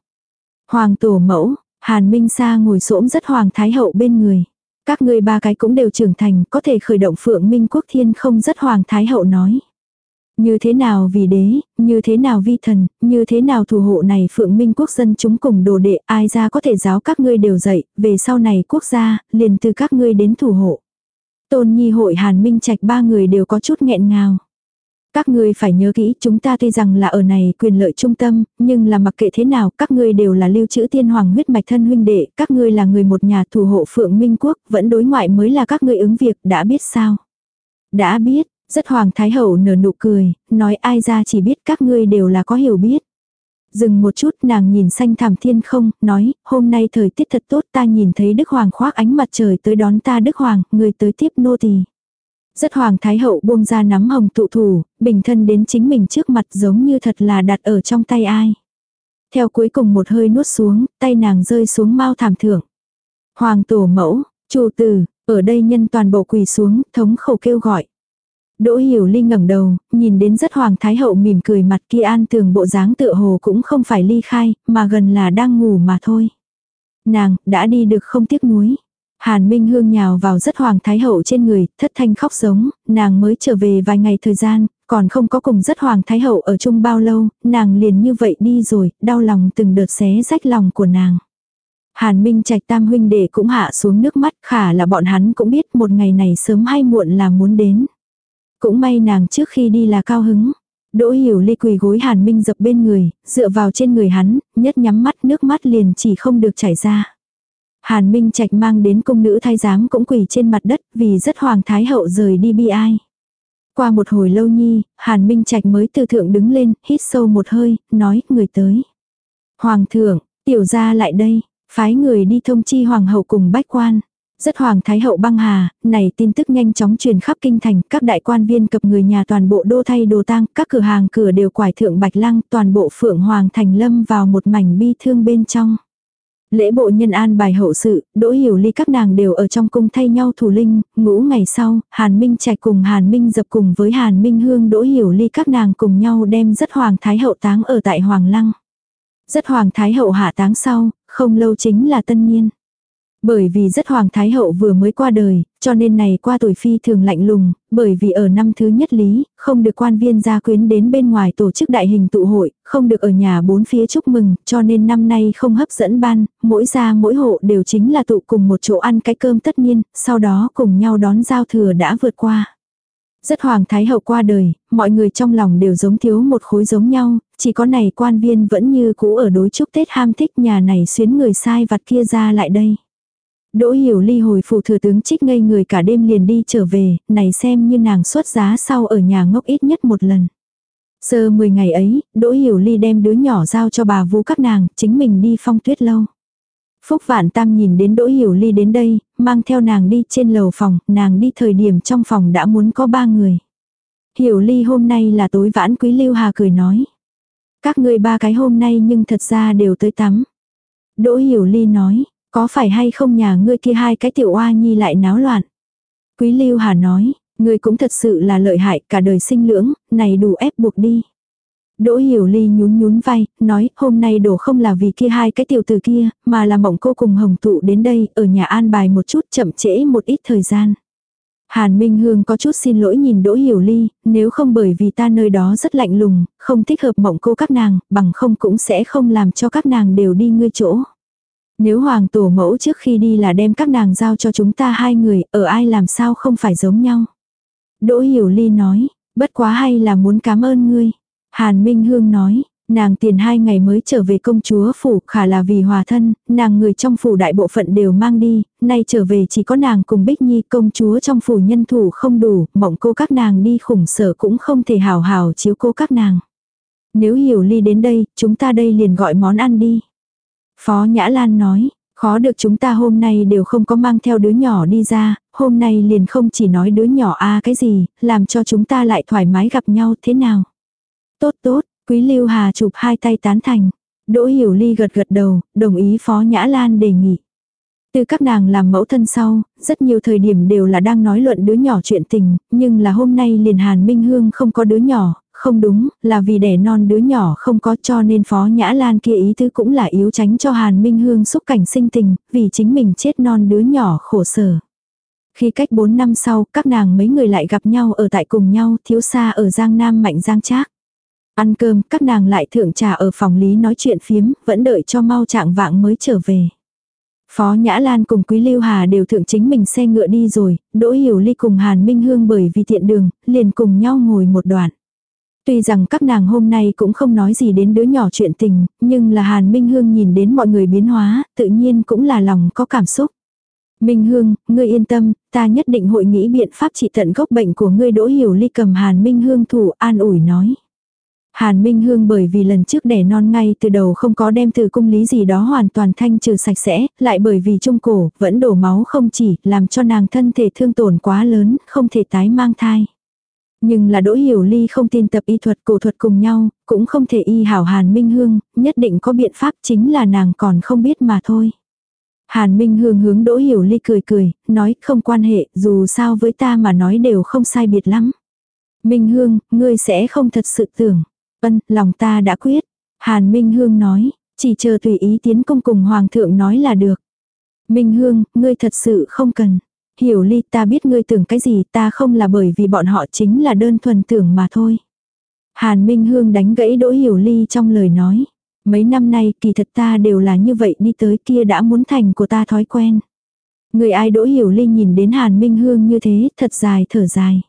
Hoàng Tổ mẫu, Hàn Minh Sa ngồi xổm rất Hoàng Thái Hậu bên người. Các ngươi ba cái cũng đều trưởng thành, có thể khởi động Phượng Minh Quốc Thiên không rất Hoàng Thái Hậu nói. Như thế nào vì đế, như thế nào vi thần, như thế nào thủ hộ này phượng minh quốc dân chúng cùng đồ đệ, ai ra có thể giáo các ngươi đều dạy, về sau này quốc gia, liền từ các ngươi đến thủ hộ. Tôn nhi hội hàn minh trạch ba người đều có chút nghẹn ngào. Các ngươi phải nhớ kỹ, chúng ta tuy rằng là ở này quyền lợi trung tâm, nhưng là mặc kệ thế nào, các ngươi đều là lưu trữ tiên hoàng huyết mạch thân huynh đệ, các ngươi là người một nhà thủ hộ phượng minh quốc, vẫn đối ngoại mới là các ngươi ứng việc, đã biết sao? Đã biết, rất hoàng thái hậu nở nụ cười, nói ai ra chỉ biết các ngươi đều là có hiểu biết. Dừng một chút nàng nhìn xanh thảm thiên không, nói, hôm nay thời tiết thật tốt ta nhìn thấy Đức Hoàng khoác ánh mặt trời tới đón ta Đức Hoàng, người tới tiếp nô tỳ. Rất Hoàng Thái Hậu buông ra nắm hồng tụ thủ, bình thân đến chính mình trước mặt giống như thật là đặt ở trong tay ai. Theo cuối cùng một hơi nuốt xuống, tay nàng rơi xuống mau thảm thượng. Hoàng tổ mẫu, chủ tử, ở đây nhân toàn bộ quỳ xuống, thống khẩu kêu gọi. Đỗ Hiểu Ly ngẩng đầu, nhìn đến rất hoàng thái hậu mỉm cười mặt kia an tường bộ dáng tựa hồ cũng không phải ly khai, mà gần là đang ngủ mà thôi. Nàng, đã đi được không tiếc nuối. Hàn Minh Hương nhào vào rất hoàng thái hậu trên người, thất thanh khóc giống, nàng mới trở về vài ngày thời gian, còn không có cùng rất hoàng thái hậu ở chung bao lâu, nàng liền như vậy đi rồi, đau lòng từng đợt xé rách lòng của nàng. Hàn Minh Trạch tam huynh đệ cũng hạ xuống nước mắt, khả là bọn hắn cũng biết một ngày này sớm hay muộn là muốn đến. Cũng may nàng trước khi đi là cao hứng. Đỗ hiểu ly quỳ gối hàn minh dập bên người, dựa vào trên người hắn, nhất nhắm mắt nước mắt liền chỉ không được chảy ra. Hàn minh trạch mang đến công nữ thái giám cũng quỳ trên mặt đất vì rất hoàng thái hậu rời đi bi ai. Qua một hồi lâu nhi, hàn minh trạch mới từ thượng đứng lên, hít sâu một hơi, nói, người tới. Hoàng thượng, tiểu gia lại đây, phái người đi thông chi hoàng hậu cùng bách quan. Rất hoàng thái hậu băng hà, này tin tức nhanh chóng truyền khắp kinh thành, các đại quan viên cập người nhà toàn bộ đô thay đồ tang, các cửa hàng cửa đều quải thượng bạch lăng, toàn bộ phượng hoàng thành lâm vào một mảnh bi thương bên trong. Lễ bộ nhân an bài hậu sự, đỗ hiểu ly các nàng đều ở trong cung thay nhau thủ linh, ngũ ngày sau, Hàn Minh chạy cùng Hàn Minh dập cùng với Hàn Minh Hương đỗ hiểu ly các nàng cùng nhau đem rất hoàng thái hậu táng ở tại Hoàng Lăng. Rất hoàng thái hậu hạ táng sau, không lâu chính là tân niên. Bởi vì rất hoàng thái hậu vừa mới qua đời, cho nên này qua tuổi phi thường lạnh lùng, bởi vì ở năm thứ nhất lý, không được quan viên gia quyến đến bên ngoài tổ chức đại hình tụ hội, không được ở nhà bốn phía chúc mừng, cho nên năm nay không hấp dẫn ban, mỗi gia mỗi hộ đều chính là tụ cùng một chỗ ăn cái cơm tất nhiên, sau đó cùng nhau đón giao thừa đã vượt qua. Rất hoàng thái hậu qua đời, mọi người trong lòng đều giống thiếu một khối giống nhau, chỉ có này quan viên vẫn như cũ ở đối chúc Tết ham thích nhà này xuyến người sai vặt kia ra lại đây. Đỗ hiểu ly hồi phủ thừa tướng trích ngây người cả đêm liền đi trở về, này xem như nàng xuất giá sau ở nhà ngốc ít nhất một lần. Sơ 10 ngày ấy, Đỗ Hiểu Ly đem đứa nhỏ giao cho bà vú các nàng, chính mình đi phong tuyết lâu. Phúc Vạn Tam nhìn đến Đỗ Hiểu Ly đến đây, mang theo nàng đi trên lầu phòng, nàng đi thời điểm trong phòng đã muốn có ba người. Hiểu Ly hôm nay là tối vãn Quý Lưu Hà cười nói. Các người ba cái hôm nay nhưng thật ra đều tới tắm. Đỗ Hiểu Ly nói, có phải hay không nhà ngươi kia hai cái tiểu oa nhi lại náo loạn? Quý Lưu Hà nói, ngươi cũng thật sự là lợi hại cả đời sinh lưỡng, này đủ ép buộc đi. Đỗ Hiểu Ly nhún nhún vai, nói hôm nay đổ không là vì kia hai cái tiểu tử kia, mà là mộng cô cùng hồng tụ đến đây, ở nhà an bài một chút chậm trễ một ít thời gian. Hàn Minh Hương có chút xin lỗi nhìn Đỗ Hiểu Ly, nếu không bởi vì ta nơi đó rất lạnh lùng, không thích hợp mộng cô các nàng, bằng không cũng sẽ không làm cho các nàng đều đi ngươi chỗ. Nếu hoàng tổ mẫu trước khi đi là đem các nàng giao cho chúng ta hai người, ở ai làm sao không phải giống nhau. Đỗ Hiểu Ly nói, bất quá hay là muốn cảm ơn ngươi. Hàn Minh Hương nói, Nàng tiền hai ngày mới trở về công chúa phủ, khả là vì hòa thân, nàng người trong phủ đại bộ phận đều mang đi, nay trở về chỉ có nàng cùng Bích Nhi công chúa trong phủ nhân thủ không đủ, mộng cô các nàng đi khủng sở cũng không thể hào hào chiếu cô các nàng. Nếu hiểu ly đến đây, chúng ta đây liền gọi món ăn đi. Phó Nhã Lan nói, khó được chúng ta hôm nay đều không có mang theo đứa nhỏ đi ra, hôm nay liền không chỉ nói đứa nhỏ a à cái gì, làm cho chúng ta lại thoải mái gặp nhau thế nào. Tốt tốt, Quý Lưu Hà chụp hai tay tán thành. Đỗ Hiểu Ly gật gật đầu, đồng ý Phó Nhã Lan đề nghị. Từ các nàng làm mẫu thân sau, rất nhiều thời điểm đều là đang nói luận đứa nhỏ chuyện tình, nhưng là hôm nay liền Hàn Minh Hương không có đứa nhỏ, không đúng, là vì đẻ non đứa nhỏ không có cho nên Phó Nhã Lan kia ý tứ cũng là yếu tránh cho Hàn Minh Hương xúc cảnh sinh tình, vì chính mình chết non đứa nhỏ khổ sở. Khi cách 4 năm sau, các nàng mấy người lại gặp nhau ở tại cùng nhau, thiếu xa ở Giang Nam Mạnh Giang Trác. Ăn cơm, các nàng lại thượng trà ở phòng lý nói chuyện phiếm, vẫn đợi cho mau trạng vạng mới trở về. Phó Nhã Lan cùng Quý Lưu Hà đều thượng chính mình xe ngựa đi rồi, Đỗ Hiểu Ly cùng Hàn Minh Hương bởi vì tiện đường, liền cùng nhau ngồi một đoạn. Tuy rằng các nàng hôm nay cũng không nói gì đến đứa nhỏ chuyện tình, nhưng là Hàn Minh Hương nhìn đến mọi người biến hóa, tự nhiên cũng là lòng có cảm xúc. Minh Hương, ngươi yên tâm, ta nhất định hội nghĩ biện pháp trị tận gốc bệnh của ngươi Đỗ Hiểu Ly cầm Hàn Minh Hương thủ an ủi nói. Hàn Minh Hương bởi vì lần trước đẻ non ngay từ đầu không có đem từ cung lý gì đó hoàn toàn thanh trừ sạch sẽ, lại bởi vì trung cổ, vẫn đổ máu không chỉ, làm cho nàng thân thể thương tổn quá lớn, không thể tái mang thai. Nhưng là Đỗ Hiểu Ly không tin tập y thuật cổ thuật cùng nhau, cũng không thể y hảo Hàn Minh Hương, nhất định có biện pháp chính là nàng còn không biết mà thôi. Hàn Minh Hương hướng Đỗ Hiểu Ly cười cười, nói không quan hệ, dù sao với ta mà nói đều không sai biệt lắm. Minh Hương, ngươi sẽ không thật sự tưởng. Ân, lòng ta đã quyết. Hàn Minh Hương nói, chỉ chờ tùy ý tiến công cùng Hoàng thượng nói là được. Minh Hương, ngươi thật sự không cần. Hiểu ly, ta biết ngươi tưởng cái gì, ta không là bởi vì bọn họ chính là đơn thuần tưởng mà thôi. Hàn Minh Hương đánh gãy đỗ hiểu ly trong lời nói. Mấy năm nay, kỳ thật ta đều là như vậy, đi tới kia đã muốn thành của ta thói quen. Người ai đỗ hiểu ly nhìn đến Hàn Minh Hương như thế, thật dài, thở dài.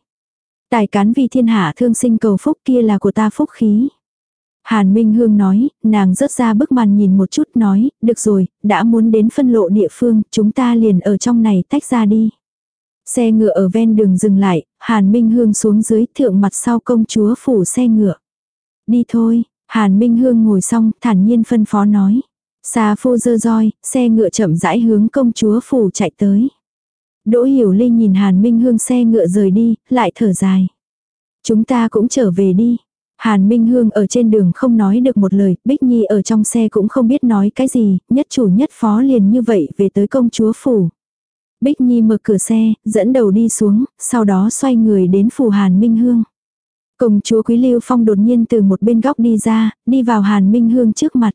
Tài cán vì thiên hạ thương sinh cầu phúc kia là của ta phúc khí. Hàn Minh Hương nói, nàng rớt ra bức màn nhìn một chút nói, được rồi, đã muốn đến phân lộ địa phương, chúng ta liền ở trong này tách ra đi. Xe ngựa ở ven đường dừng lại, Hàn Minh Hương xuống dưới thượng mặt sau công chúa phủ xe ngựa. Đi thôi, Hàn Minh Hương ngồi xong, thản nhiên phân phó nói. Xa phu dơ roi, xe ngựa chậm rãi hướng công chúa phủ chạy tới. Đỗ Hiểu Linh nhìn Hàn Minh Hương xe ngựa rời đi, lại thở dài. Chúng ta cũng trở về đi. Hàn Minh Hương ở trên đường không nói được một lời, Bích Nhi ở trong xe cũng không biết nói cái gì, nhất chủ nhất phó liền như vậy về tới công chúa phủ. Bích Nhi mở cửa xe, dẫn đầu đi xuống, sau đó xoay người đến phủ Hàn Minh Hương. Công chúa Quý Lưu Phong đột nhiên từ một bên góc đi ra, đi vào Hàn Minh Hương trước mặt.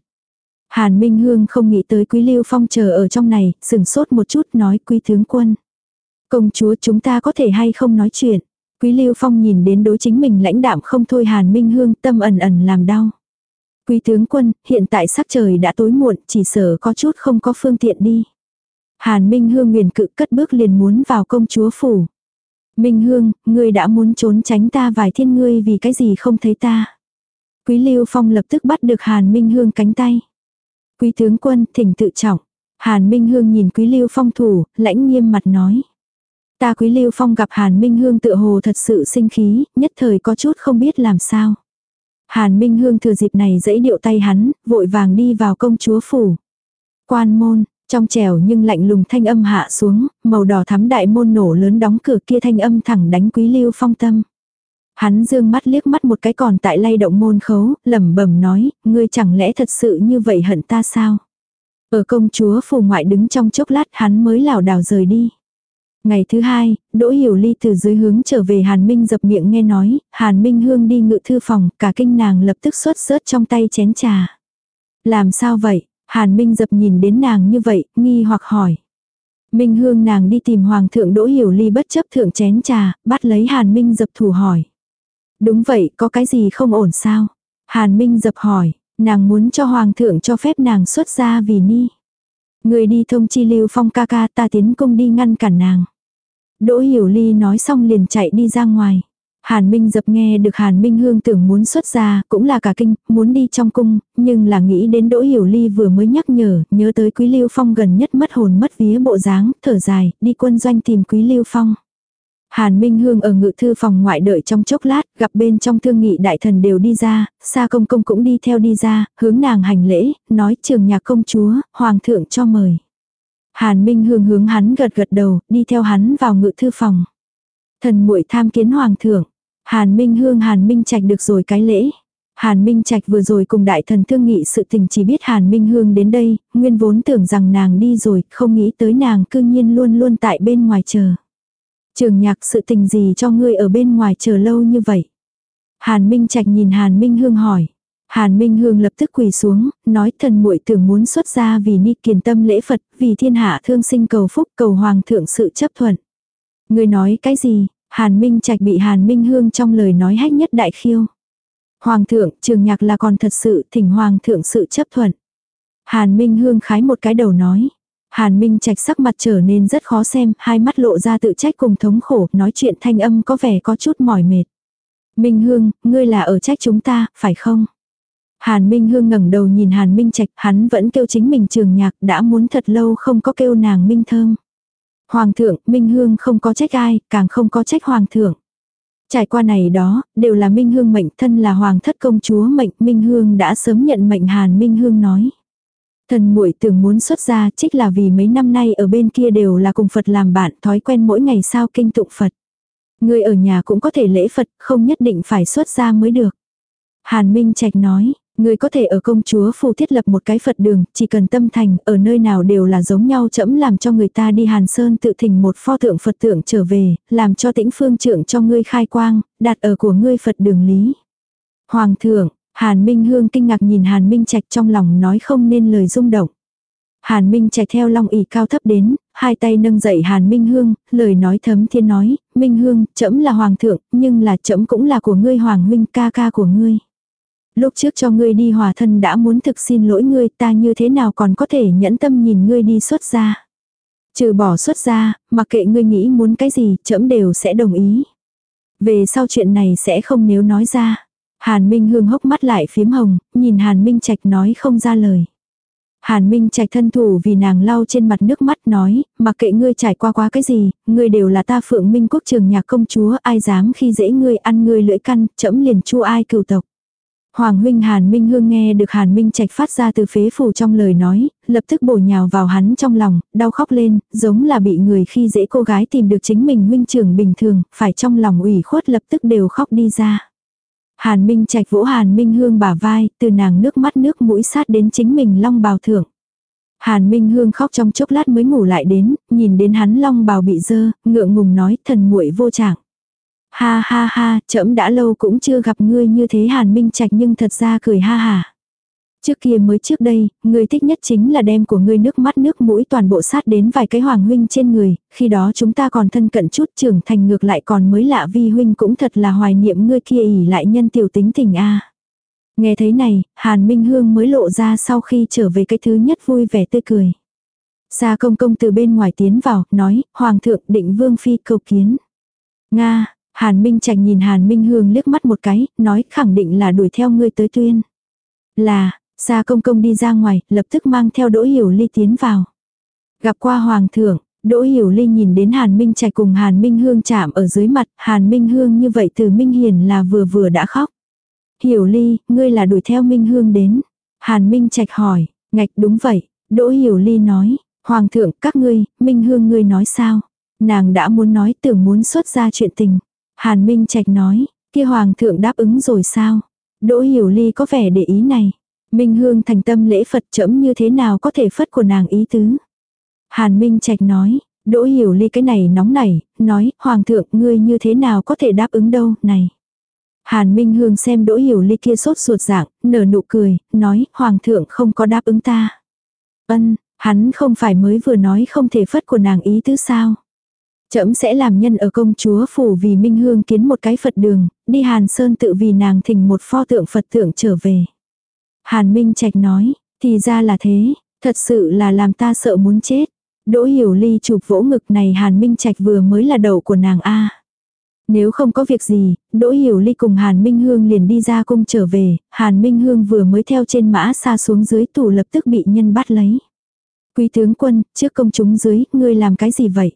Hàn Minh Hương không nghĩ tới Quý Lưu Phong chờ ở trong này, sừng sốt một chút nói Quý tướng quân. Công chúa chúng ta có thể hay không nói chuyện. Quý Lưu Phong nhìn đến đối chính mình lãnh đạm không thôi Hàn Minh Hương tâm ẩn ẩn làm đau. Quý tướng quân, hiện tại sắc trời đã tối muộn, chỉ sợ có chút không có phương tiện đi. Hàn Minh Hương nguyền cự cất bước liền muốn vào công chúa phủ. Minh Hương, ngươi đã muốn trốn tránh ta vài thiên ngươi vì cái gì không thấy ta. Quý Lưu Phong lập tức bắt được Hàn Minh Hương cánh tay. Quý tướng quân, thỉnh tự trọng. Hàn Minh Hương nhìn Quý Lưu Phong thủ, lãnh nghiêm mặt nói. Ta Quý Lưu Phong gặp Hàn Minh Hương tựa hồ thật sự sinh khí, nhất thời có chút không biết làm sao. Hàn Minh Hương thừa dịp này dẫy điệu tay hắn, vội vàng đi vào công chúa phủ. Quan môn, trong trèo nhưng lạnh lùng thanh âm hạ xuống, màu đỏ thắm đại môn nổ lớn đóng cửa kia thanh âm thẳng đánh Quý Lưu Phong tâm. Hắn dương mắt liếc mắt một cái còn tại lay động môn khấu, lẩm bẩm nói, ngươi chẳng lẽ thật sự như vậy hận ta sao? Ở công chúa phủ ngoại đứng trong chốc lát hắn mới lảo đảo rời đi. Ngày thứ hai, Đỗ Hiểu Ly từ dưới hướng trở về Hàn Minh dập miệng nghe nói, Hàn Minh Hương đi ngự thư phòng, cả kinh nàng lập tức xuất rớt trong tay chén trà. Làm sao vậy? Hàn Minh dập nhìn đến nàng như vậy, nghi hoặc hỏi. Minh Hương nàng đi tìm Hoàng thượng Đỗ Hiểu Ly bất chấp thượng chén trà, bắt lấy Hàn Minh dập thủ hỏi. Đúng vậy, có cái gì không ổn sao? Hàn Minh dập hỏi, nàng muốn cho Hoàng thượng cho phép nàng xuất ra vì ni. Người đi thông chi lưu phong ca ca ta tiến công đi ngăn cản nàng. Đỗ Hiểu Ly nói xong liền chạy đi ra ngoài. Hàn Minh dập nghe được Hàn Minh Hương tưởng muốn xuất ra cũng là cả kinh, muốn đi trong cung, nhưng là nghĩ đến Đỗ Hiểu Ly vừa mới nhắc nhở, nhớ tới Quý Lưu Phong gần nhất mất hồn mất vía bộ dáng, thở dài, đi quân doanh tìm Quý Lưu Phong. Hàn Minh Hương ở ngự thư phòng ngoại đợi trong chốc lát, gặp bên trong thương nghị đại thần đều đi ra, Sa công công cũng đi theo đi ra, hướng nàng hành lễ, nói trường nhà công chúa, hoàng thượng cho mời. Hàn Minh Hương hướng hắn gật gật đầu, đi theo hắn vào ngự thư phòng. Thần muội tham kiến hoàng thượng. Hàn Minh Hương Hàn Minh Trạch được rồi cái lễ. Hàn Minh Trạch vừa rồi cùng đại thần thương nghị sự tình chỉ biết Hàn Minh Hương đến đây, nguyên vốn tưởng rằng nàng đi rồi, không nghĩ tới nàng cư nhiên luôn luôn tại bên ngoài chờ. Trường nhạc sự tình gì cho ngươi ở bên ngoài chờ lâu như vậy? Hàn Minh Trạch nhìn Hàn Minh Hương hỏi. Hàn Minh Hương lập tức quỳ xuống, nói thần muội tưởng muốn xuất gia vì ni kiền tâm lễ Phật, vì thiên hạ thương sinh cầu phúc cầu hoàng thượng sự chấp thuận. Ngươi nói cái gì? Hàn Minh Trạch bị Hàn Minh Hương trong lời nói hách nhất đại khiêu. Hoàng thượng, trường nhạc là còn thật sự thỉnh hoàng thượng sự chấp thuận. Hàn Minh Hương khái một cái đầu nói. Hàn Minh Trạch sắc mặt trở nên rất khó xem, hai mắt lộ ra tự trách cùng thống khổ, nói chuyện thanh âm có vẻ có chút mỏi mệt. Minh Hương, ngươi là ở trách chúng ta, phải không? Hàn Minh Hương ngẩng đầu nhìn Hàn Minh Trạch, hắn vẫn kêu chính mình trường nhạc, đã muốn thật lâu không có kêu nàng Minh Thơm. Hoàng thượng, Minh Hương không có trách ai, càng không có trách Hoàng thượng. Trải qua này đó, đều là Minh Hương mệnh thân là Hoàng thất công chúa mệnh, Minh Hương đã sớm nhận mệnh Hàn Minh Hương nói. Thần muội tưởng muốn xuất gia trích là vì mấy năm nay ở bên kia đều là cùng Phật làm bạn thói quen mỗi ngày sao kinh tụng Phật. Người ở nhà cũng có thể lễ Phật, không nhất định phải xuất gia mới được. Hàn Minh Trạch nói, Người có thể ở công chúa phù thiết lập một cái Phật đường, chỉ cần tâm thành, ở nơi nào đều là giống nhau chẫm làm cho người ta đi Hàn Sơn tự thỉnh một pho tượng Phật tượng trở về, làm cho tĩnh phương trưởng cho ngươi khai quang, đặt ở của ngươi Phật đường lý. Hoàng thượng, Hàn Minh Hương kinh ngạc nhìn Hàn Minh Trạch trong lòng nói không nên lời rung động. Hàn Minh Trạch theo long ỷ cao thấp đến, hai tay nâng dậy Hàn Minh Hương, lời nói thấm thiên nói, Minh Hương, trẫm là hoàng thượng, nhưng là trẫm cũng là của ngươi hoàng huynh ca ca của ngươi. Lúc trước cho ngươi đi hòa thân đã muốn thực xin lỗi ngươi ta như thế nào còn có thể nhẫn tâm nhìn ngươi đi xuất ra. Trừ bỏ xuất ra, mặc kệ ngươi nghĩ muốn cái gì, trẫm đều sẽ đồng ý. Về sau chuyện này sẽ không nếu nói ra. Hàn Minh Hương hốc mắt lại phím hồng, nhìn Hàn Minh Trạch nói không ra lời. Hàn Minh Trạch thân thủ vì nàng lau trên mặt nước mắt nói, mặc kệ ngươi trải qua quá cái gì, ngươi đều là ta phượng minh quốc trường nhạc công chúa, ai dám khi dễ ngươi ăn ngươi lưỡi căn, chẫm liền chu ai cừu tộc. Hoàng huynh Hàn Minh Hương nghe được Hàn Minh Trạch phát ra từ phế phủ trong lời nói, lập tức bổ nhào vào hắn trong lòng, đau khóc lên, giống là bị người khi dễ cô gái tìm được chính mình huynh trưởng bình thường, phải trong lòng ủy khuất lập tức đều khóc đi ra. Hàn Minh Trạch vỗ Hàn Minh Hương bả vai, từ nàng nước mắt nước mũi sát đến chính mình long bào thượng. Hàn Minh Hương khóc trong chốc lát mới ngủ lại đến, nhìn đến hắn long bào bị dơ, ngượng ngùng nói thần muội vô trạng. Ha ha ha, trẫm đã lâu cũng chưa gặp ngươi như thế Hàn Minh Trạch nhưng thật ra cười ha hà. Trước kia mới trước đây, người thích nhất chính là đem của ngươi nước mắt nước mũi toàn bộ sát đến vài cái hoàng huynh trên người, khi đó chúng ta còn thân cận chút trưởng thành ngược lại còn mới lạ vi huynh cũng thật là hoài niệm ngươi kia ỉ lại nhân tiểu tính tình a. Nghe thấy này, Hàn Minh Hương mới lộ ra sau khi trở về cái thứ nhất vui vẻ tươi cười. Sa công công từ bên ngoài tiến vào, nói, Hoàng thượng định vương phi cầu kiến. Nga, Hàn Minh Trạch nhìn Hàn Minh Hương liếc mắt một cái, nói khẳng định là đuổi theo ngươi tới tuyên. Là, Sa công công đi ra ngoài, lập tức mang theo Đỗ Hiểu Ly tiến vào. Gặp qua Hoàng thượng, Đỗ Hiểu Ly nhìn đến Hàn Minh Trạch cùng Hàn Minh Hương chạm ở dưới mặt, Hàn Minh Hương như vậy từ Minh Hiền là vừa vừa đã khóc. Hiểu Ly, ngươi là đuổi theo Minh Hương đến. Hàn Minh Trạch hỏi, ngạch đúng vậy, Đỗ Hiểu Ly nói, Hoàng thượng, các ngươi, Minh Hương ngươi nói sao? Nàng đã muốn nói tưởng muốn xuất ra chuyện tình. Hàn Minh Trạch nói, kia hoàng thượng đáp ứng rồi sao? Đỗ Hiểu Ly có vẻ để ý này. Minh Hương thành tâm lễ Phật chấm như thế nào có thể phất của nàng ý tứ. Hàn Minh Trạch nói, Đỗ Hiểu Ly cái này nóng nảy, nói, Hoàng thượng ngươi như thế nào có thể đáp ứng đâu, này. Hàn Minh Hương xem Đỗ Hiểu Ly kia sốt ruột dạng, nở nụ cười, nói, Hoàng thượng không có đáp ứng ta. Ân, hắn không phải mới vừa nói không thể phất của nàng ý tứ sao. chậm sẽ làm nhân ở công chúa phủ vì Minh Hương kiến một cái Phật đường, đi Hàn Sơn tự vì nàng thỉnh một pho tượng Phật tượng trở về. Hàn Minh Trạch nói, thì ra là thế, thật sự là làm ta sợ muốn chết. Đỗ Hiểu Ly chụp vỗ ngực này Hàn Minh Trạch vừa mới là đầu của nàng A. Nếu không có việc gì, Đỗ Hiểu Ly cùng Hàn Minh Hương liền đi ra cung trở về, Hàn Minh Hương vừa mới theo trên mã xa xuống dưới tủ lập tức bị nhân bắt lấy. Quý tướng quân, trước công chúng dưới, ngươi làm cái gì vậy?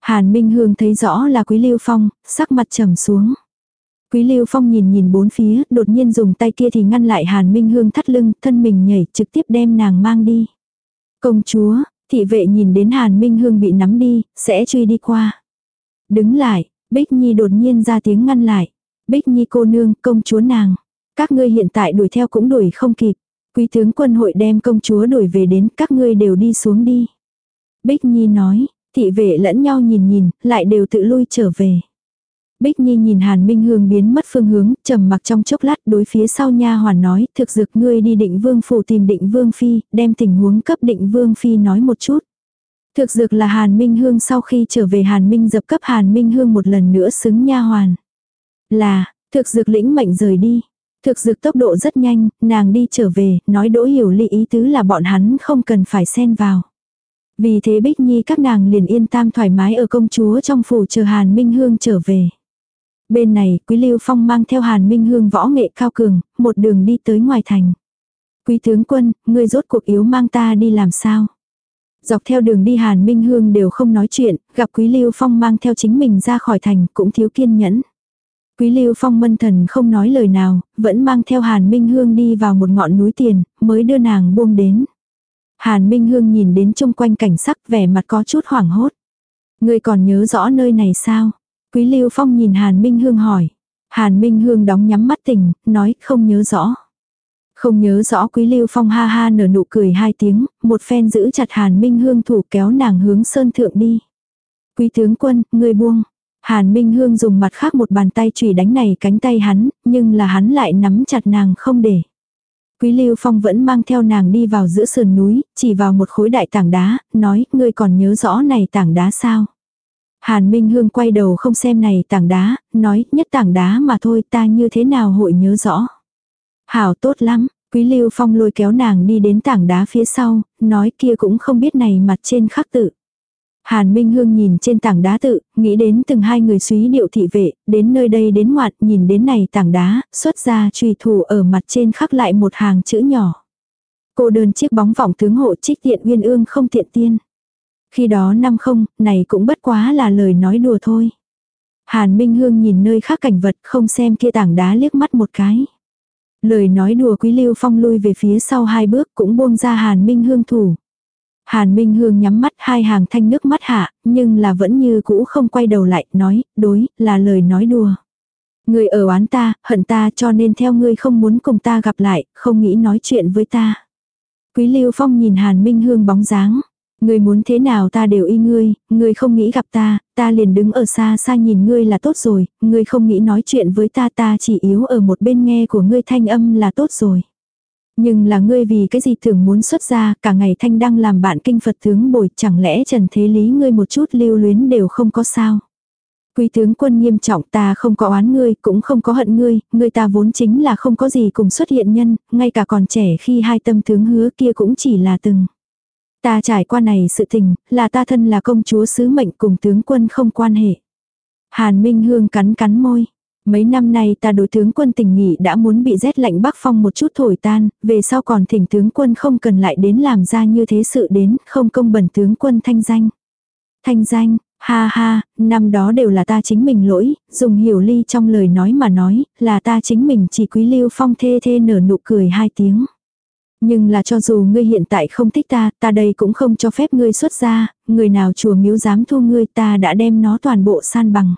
Hàn Minh Hương thấy rõ là Quý Lưu Phong, sắc mặt trầm xuống. Quý Lưu Phong nhìn nhìn bốn phía, đột nhiên dùng tay kia thì ngăn lại Hàn Minh Hương thắt lưng, thân mình nhảy trực tiếp đem nàng mang đi. Công chúa, thị vệ nhìn đến Hàn Minh Hương bị nắm đi, sẽ truy đi qua. Đứng lại, Bích Nhi đột nhiên ra tiếng ngăn lại. Bích Nhi cô nương, công chúa nàng. Các ngươi hiện tại đuổi theo cũng đuổi không kịp. Quý tướng quân hội đem công chúa đuổi về đến các ngươi đều đi xuống đi. Bích Nhi nói, thị vệ lẫn nhau nhìn nhìn, lại đều tự lui trở về. Bích Nhi nhìn Hàn Minh Hương biến mất phương hướng, trầm mặc trong chốc lát đối phía sau nha hoàn nói, thực dực ngươi đi định vương phủ tìm định vương phi, đem tình huống cấp định vương phi nói một chút. Thực dực là Hàn Minh Hương sau khi trở về Hàn Minh dập cấp Hàn Minh Hương một lần nữa xứng nha hoàn. Là, thực dực lĩnh mệnh rời đi. Thực dực tốc độ rất nhanh, nàng đi trở về, nói đỗ hiểu ly ý tứ là bọn hắn không cần phải xen vào. Vì thế Bích Nhi các nàng liền yên tam thoải mái ở công chúa trong phủ chờ Hàn Minh Hương trở về. Bên này, Quý Lưu Phong mang theo Hàn Minh Hương võ nghệ cao cường, một đường đi tới ngoài thành. Quý tướng quân, ngươi rốt cuộc yếu mang ta đi làm sao? Dọc theo đường đi Hàn Minh Hương đều không nói chuyện, gặp Quý Lưu Phong mang theo chính mình ra khỏi thành cũng thiếu kiên nhẫn. Quý Lưu Phong mân thần không nói lời nào, vẫn mang theo Hàn Minh Hương đi vào một ngọn núi tiền, mới đưa nàng buông đến. Hàn Minh Hương nhìn đến chung quanh cảnh sắc vẻ mặt có chút hoảng hốt. ngươi còn nhớ rõ nơi này sao? Quý Lưu Phong nhìn Hàn Minh Hương hỏi. Hàn Minh Hương đóng nhắm mắt tỉnh, nói không nhớ rõ. Không nhớ rõ Quý Lưu Phong ha ha nở nụ cười hai tiếng, một phen giữ chặt Hàn Minh Hương thủ kéo nàng hướng sơn thượng đi. Quý tướng quân, người buông. Hàn Minh Hương dùng mặt khác một bàn tay chùy đánh này cánh tay hắn, nhưng là hắn lại nắm chặt nàng không để. Quý Lưu Phong vẫn mang theo nàng đi vào giữa sườn núi, chỉ vào một khối đại tảng đá, nói, ngươi còn nhớ rõ này tảng đá sao? Hàn Minh Hương quay đầu không xem này tảng đá, nói, nhất tảng đá mà thôi ta như thế nào hội nhớ rõ. Hảo tốt lắm, Quý Lưu Phong lôi kéo nàng đi đến tảng đá phía sau, nói kia cũng không biết này mặt trên khắc tự. Hàn Minh Hương nhìn trên tảng đá tự, nghĩ đến từng hai người suý điệu thị vệ, đến nơi đây đến ngoạn nhìn đến này tảng đá, xuất ra trùy thủ ở mặt trên khắc lại một hàng chữ nhỏ. Cô đơn chiếc bóng vọng tướng hộ trích tiện uyên ương không tiện tiên. Khi đó năm không, này cũng bất quá là lời nói đùa thôi. Hàn Minh Hương nhìn nơi khác cảnh vật không xem kia tảng đá liếc mắt một cái. Lời nói đùa Quý Lưu Phong lui về phía sau hai bước cũng buông ra Hàn Minh Hương thủ. Hàn Minh Hương nhắm mắt hai hàng thanh nước mắt hạ, nhưng là vẫn như cũ không quay đầu lại, nói, đối, là lời nói đùa. Người ở oán ta, hận ta cho nên theo ngươi không muốn cùng ta gặp lại, không nghĩ nói chuyện với ta. Quý Lưu Phong nhìn Hàn Minh Hương bóng dáng. Ngươi muốn thế nào ta đều y ngươi, ngươi không nghĩ gặp ta, ta liền đứng ở xa xa nhìn ngươi là tốt rồi, ngươi không nghĩ nói chuyện với ta ta chỉ yếu ở một bên nghe của ngươi thanh âm là tốt rồi. Nhưng là ngươi vì cái gì thường muốn xuất ra, cả ngày thanh đang làm bạn kinh Phật tướng bồi, chẳng lẽ trần thế lý ngươi một chút lưu luyến đều không có sao. Quý tướng quân nghiêm trọng ta không có oán ngươi, cũng không có hận ngươi, ngươi ta vốn chính là không có gì cùng xuất hiện nhân, ngay cả còn trẻ khi hai tâm tướng hứa kia cũng chỉ là từng. Ta trải qua này sự tình, là ta thân là công chúa sứ mệnh cùng tướng quân không quan hệ. Hàn Minh Hương cắn cắn môi. Mấy năm nay ta đối tướng quân tình nghị đã muốn bị rét lạnh bắc phong một chút thổi tan, về sau còn thỉnh tướng quân không cần lại đến làm ra như thế sự đến, không công bẩn tướng quân thanh danh. Thanh danh, ha ha, năm đó đều là ta chính mình lỗi, dùng hiểu ly trong lời nói mà nói, là ta chính mình chỉ quý lưu phong thê thê nở nụ cười hai tiếng. Nhưng là cho dù ngươi hiện tại không thích ta, ta đây cũng không cho phép ngươi xuất ra, người nào chùa miếu dám thu ngươi ta đã đem nó toàn bộ san bằng.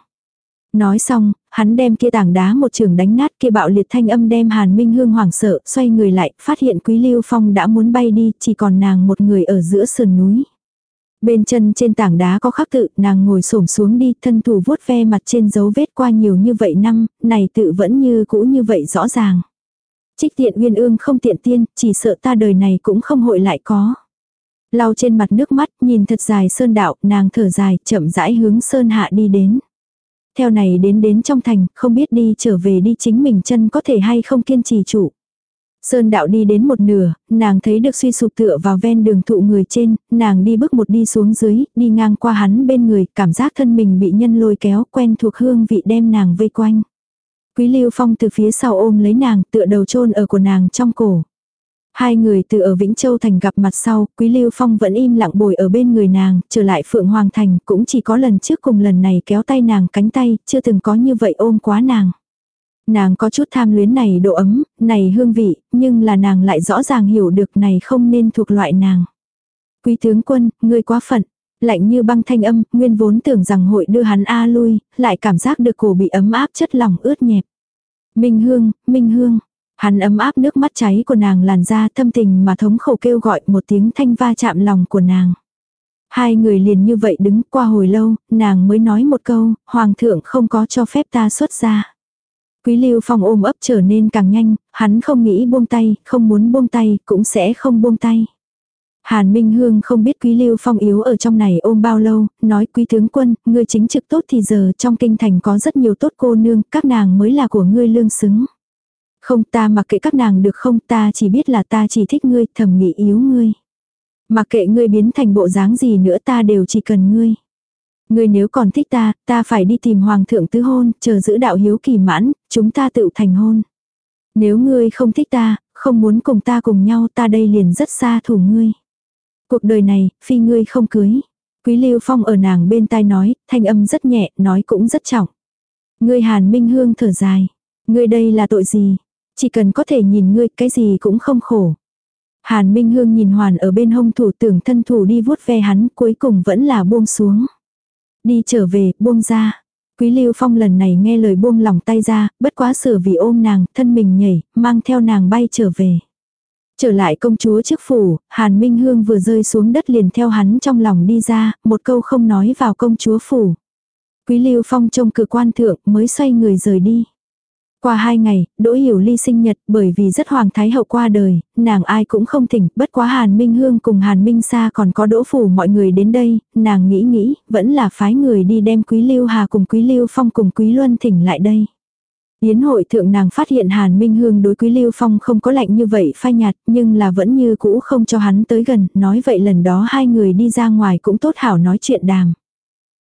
Nói xong, hắn đem kia tảng đá một trường đánh nát kia bạo liệt thanh âm đem Hàn Minh Hương hoảng sợ, xoay người lại, phát hiện Quý Lưu Phong đã muốn bay đi, chỉ còn nàng một người ở giữa sườn núi. Bên chân trên tảng đá có khắc tự, nàng ngồi xổm xuống đi, thân thủ vuốt ve mặt trên dấu vết qua nhiều như vậy năm, này tự vẫn như cũ như vậy rõ ràng. Trích tiện uyên ương không tiện tiên, chỉ sợ ta đời này cũng không hội lại có. Lau trên mặt nước mắt, nhìn thật dài sơn đạo, nàng thở dài, chậm rãi hướng sơn hạ đi đến. Theo này đến đến trong thành, không biết đi trở về đi chính mình chân có thể hay không kiên trì chủ. Sơn đạo đi đến một nửa, nàng thấy được suy sụp tựa vào ven đường thụ người trên, nàng đi bước một đi xuống dưới, đi ngang qua hắn bên người, cảm giác thân mình bị nhân lôi kéo, quen thuộc hương vị đem nàng vây quanh. Quý Lưu Phong từ phía sau ôm lấy nàng, tựa đầu chôn ở của nàng trong cổ. Hai người từ ở Vĩnh Châu Thành gặp mặt sau, Quý Lưu Phong vẫn im lặng bồi ở bên người nàng, trở lại Phượng Hoàng Thành, cũng chỉ có lần trước cùng lần này kéo tay nàng cánh tay, chưa từng có như vậy ôm quá nàng. Nàng có chút tham luyến này độ ấm, này hương vị, nhưng là nàng lại rõ ràng hiểu được này không nên thuộc loại nàng. Quý tướng quân, ngươi quá phận. Lạnh như băng thanh âm, nguyên vốn tưởng rằng hội đưa hắn A lui, lại cảm giác được cổ bị ấm áp chất lỏng ướt nhẹp. Minh hương, minh hương. Hắn ấm áp nước mắt cháy của nàng làn ra thâm tình mà thống khổ kêu gọi một tiếng thanh va chạm lòng của nàng. Hai người liền như vậy đứng qua hồi lâu, nàng mới nói một câu, hoàng thượng không có cho phép ta xuất ra. Quý Lưu Phong ôm ấp trở nên càng nhanh, hắn không nghĩ buông tay, không muốn buông tay, cũng sẽ không buông tay. Hàn Minh Hương không biết Quý Lưu Phong yếu ở trong này ôm bao lâu, nói Quý tướng quân, ngươi chính trực tốt thì giờ trong kinh thành có rất nhiều tốt cô nương, các nàng mới là của ngươi lương xứng. Không ta mặc kệ các nàng được không ta chỉ biết là ta chỉ thích ngươi, thầm nghĩ yếu ngươi. Mặc kệ ngươi biến thành bộ dáng gì nữa ta đều chỉ cần ngươi. Ngươi nếu còn thích ta, ta phải đi tìm hoàng thượng tứ hôn, chờ giữ đạo hiếu kỳ mãn, chúng ta tự thành hôn. Nếu ngươi không thích ta, không muốn cùng ta cùng nhau ta đây liền rất xa thủ ngươi. Cuộc đời này, phi ngươi không cưới. Quý Lưu Phong ở nàng bên tai nói, thanh âm rất nhẹ, nói cũng rất trọng. Ngươi Hàn Minh Hương thở dài. Ngươi đây là tội gì? Chỉ cần có thể nhìn ngươi, cái gì cũng không khổ. Hàn Minh Hương nhìn Hoàn ở bên hông thủ tưởng thân thủ đi vuốt ve hắn, cuối cùng vẫn là buông xuống. Đi trở về, buông ra. Quý Lưu Phong lần này nghe lời buông lòng tay ra, bất quá sửa vì ôm nàng, thân mình nhảy, mang theo nàng bay trở về. Trở lại công chúa trước phủ, Hàn Minh Hương vừa rơi xuống đất liền theo hắn trong lòng đi ra, một câu không nói vào công chúa phủ. Quý Lưu Phong trông cử quan thượng mới xoay người rời đi. Qua hai ngày, Đỗ Hiểu Ly sinh nhật bởi vì rất hoàng thái hậu qua đời, nàng ai cũng không thỉnh, bất quá Hàn Minh Hương cùng Hàn Minh Sa còn có Đỗ Phủ mọi người đến đây, nàng nghĩ nghĩ, vẫn là phái người đi đem Quý Lưu Hà cùng Quý Lưu Phong cùng Quý Luân thỉnh lại đây. Yến hội thượng nàng phát hiện Hàn Minh Hương đối Quý Lưu Phong không có lạnh như vậy phai nhạt, nhưng là vẫn như cũ không cho hắn tới gần, nói vậy lần đó hai người đi ra ngoài cũng tốt hảo nói chuyện đàm.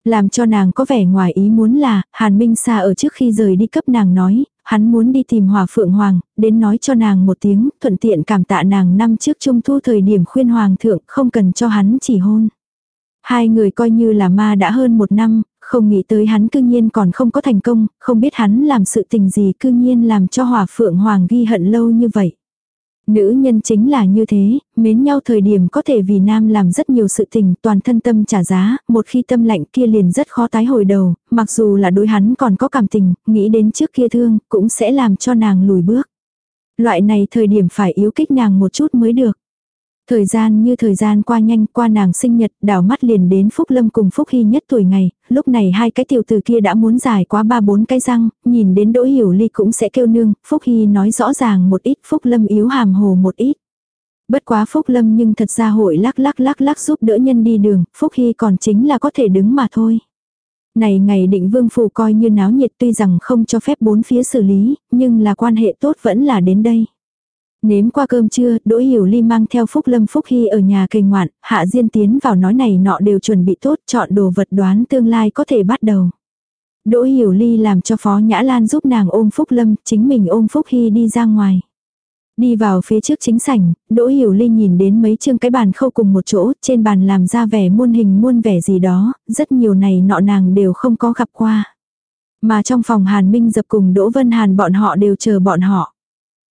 Làm cho nàng có vẻ ngoài ý muốn là, Hàn Minh Sa ở trước khi rời đi cấp nàng nói, hắn muốn đi tìm Hòa Phượng Hoàng, đến nói cho nàng một tiếng, thuận tiện cảm tạ nàng năm trước trung thu thời điểm khuyên Hoàng thượng không cần cho hắn chỉ hôn. Hai người coi như là ma đã hơn một năm, không nghĩ tới hắn cư nhiên còn không có thành công, không biết hắn làm sự tình gì cư nhiên làm cho Hòa Phượng Hoàng ghi hận lâu như vậy. Nữ nhân chính là như thế, mến nhau thời điểm có thể vì nam làm rất nhiều sự tình, toàn thân tâm trả giá, một khi tâm lạnh kia liền rất khó tái hồi đầu, mặc dù là đối hắn còn có cảm tình, nghĩ đến trước kia thương, cũng sẽ làm cho nàng lùi bước. Loại này thời điểm phải yếu kích nàng một chút mới được. Thời gian như thời gian qua nhanh qua nàng sinh nhật, đảo mắt liền đến Phúc Lâm cùng Phúc Hy nhất tuổi ngày, lúc này hai cái tiểu tử kia đã muốn dài quá ba bốn cái răng, nhìn đến Đỗ Hiểu Ly cũng sẽ kêu nương, Phúc Hy nói rõ ràng một ít, Phúc Lâm yếu hàm hồ một ít. Bất quá Phúc Lâm nhưng thật ra hội lắc lắc lắc lắc giúp đỡ nhân đi đường, Phúc Hy còn chính là có thể đứng mà thôi. Này ngày định vương phủ coi như náo nhiệt tuy rằng không cho phép bốn phía xử lý, nhưng là quan hệ tốt vẫn là đến đây. Nếm qua cơm trưa, Đỗ Hiểu Ly mang theo Phúc Lâm Phúc Hy ở nhà kề ngoạn, Hạ Diên tiến vào nói này nọ đều chuẩn bị tốt, chọn đồ vật đoán tương lai có thể bắt đầu. Đỗ Hiểu Ly làm cho Phó Nhã Lan giúp nàng ôm Phúc Lâm, chính mình ôm Phúc Hy đi ra ngoài. Đi vào phía trước chính sảnh, Đỗ Hiểu Ly nhìn đến mấy chương cái bàn khâu cùng một chỗ, trên bàn làm ra vẻ muôn hình muôn vẻ gì đó, rất nhiều này nọ nàng đều không có gặp qua. Mà trong phòng Hàn Minh dập cùng Đỗ Vân Hàn bọn họ đều chờ bọn họ.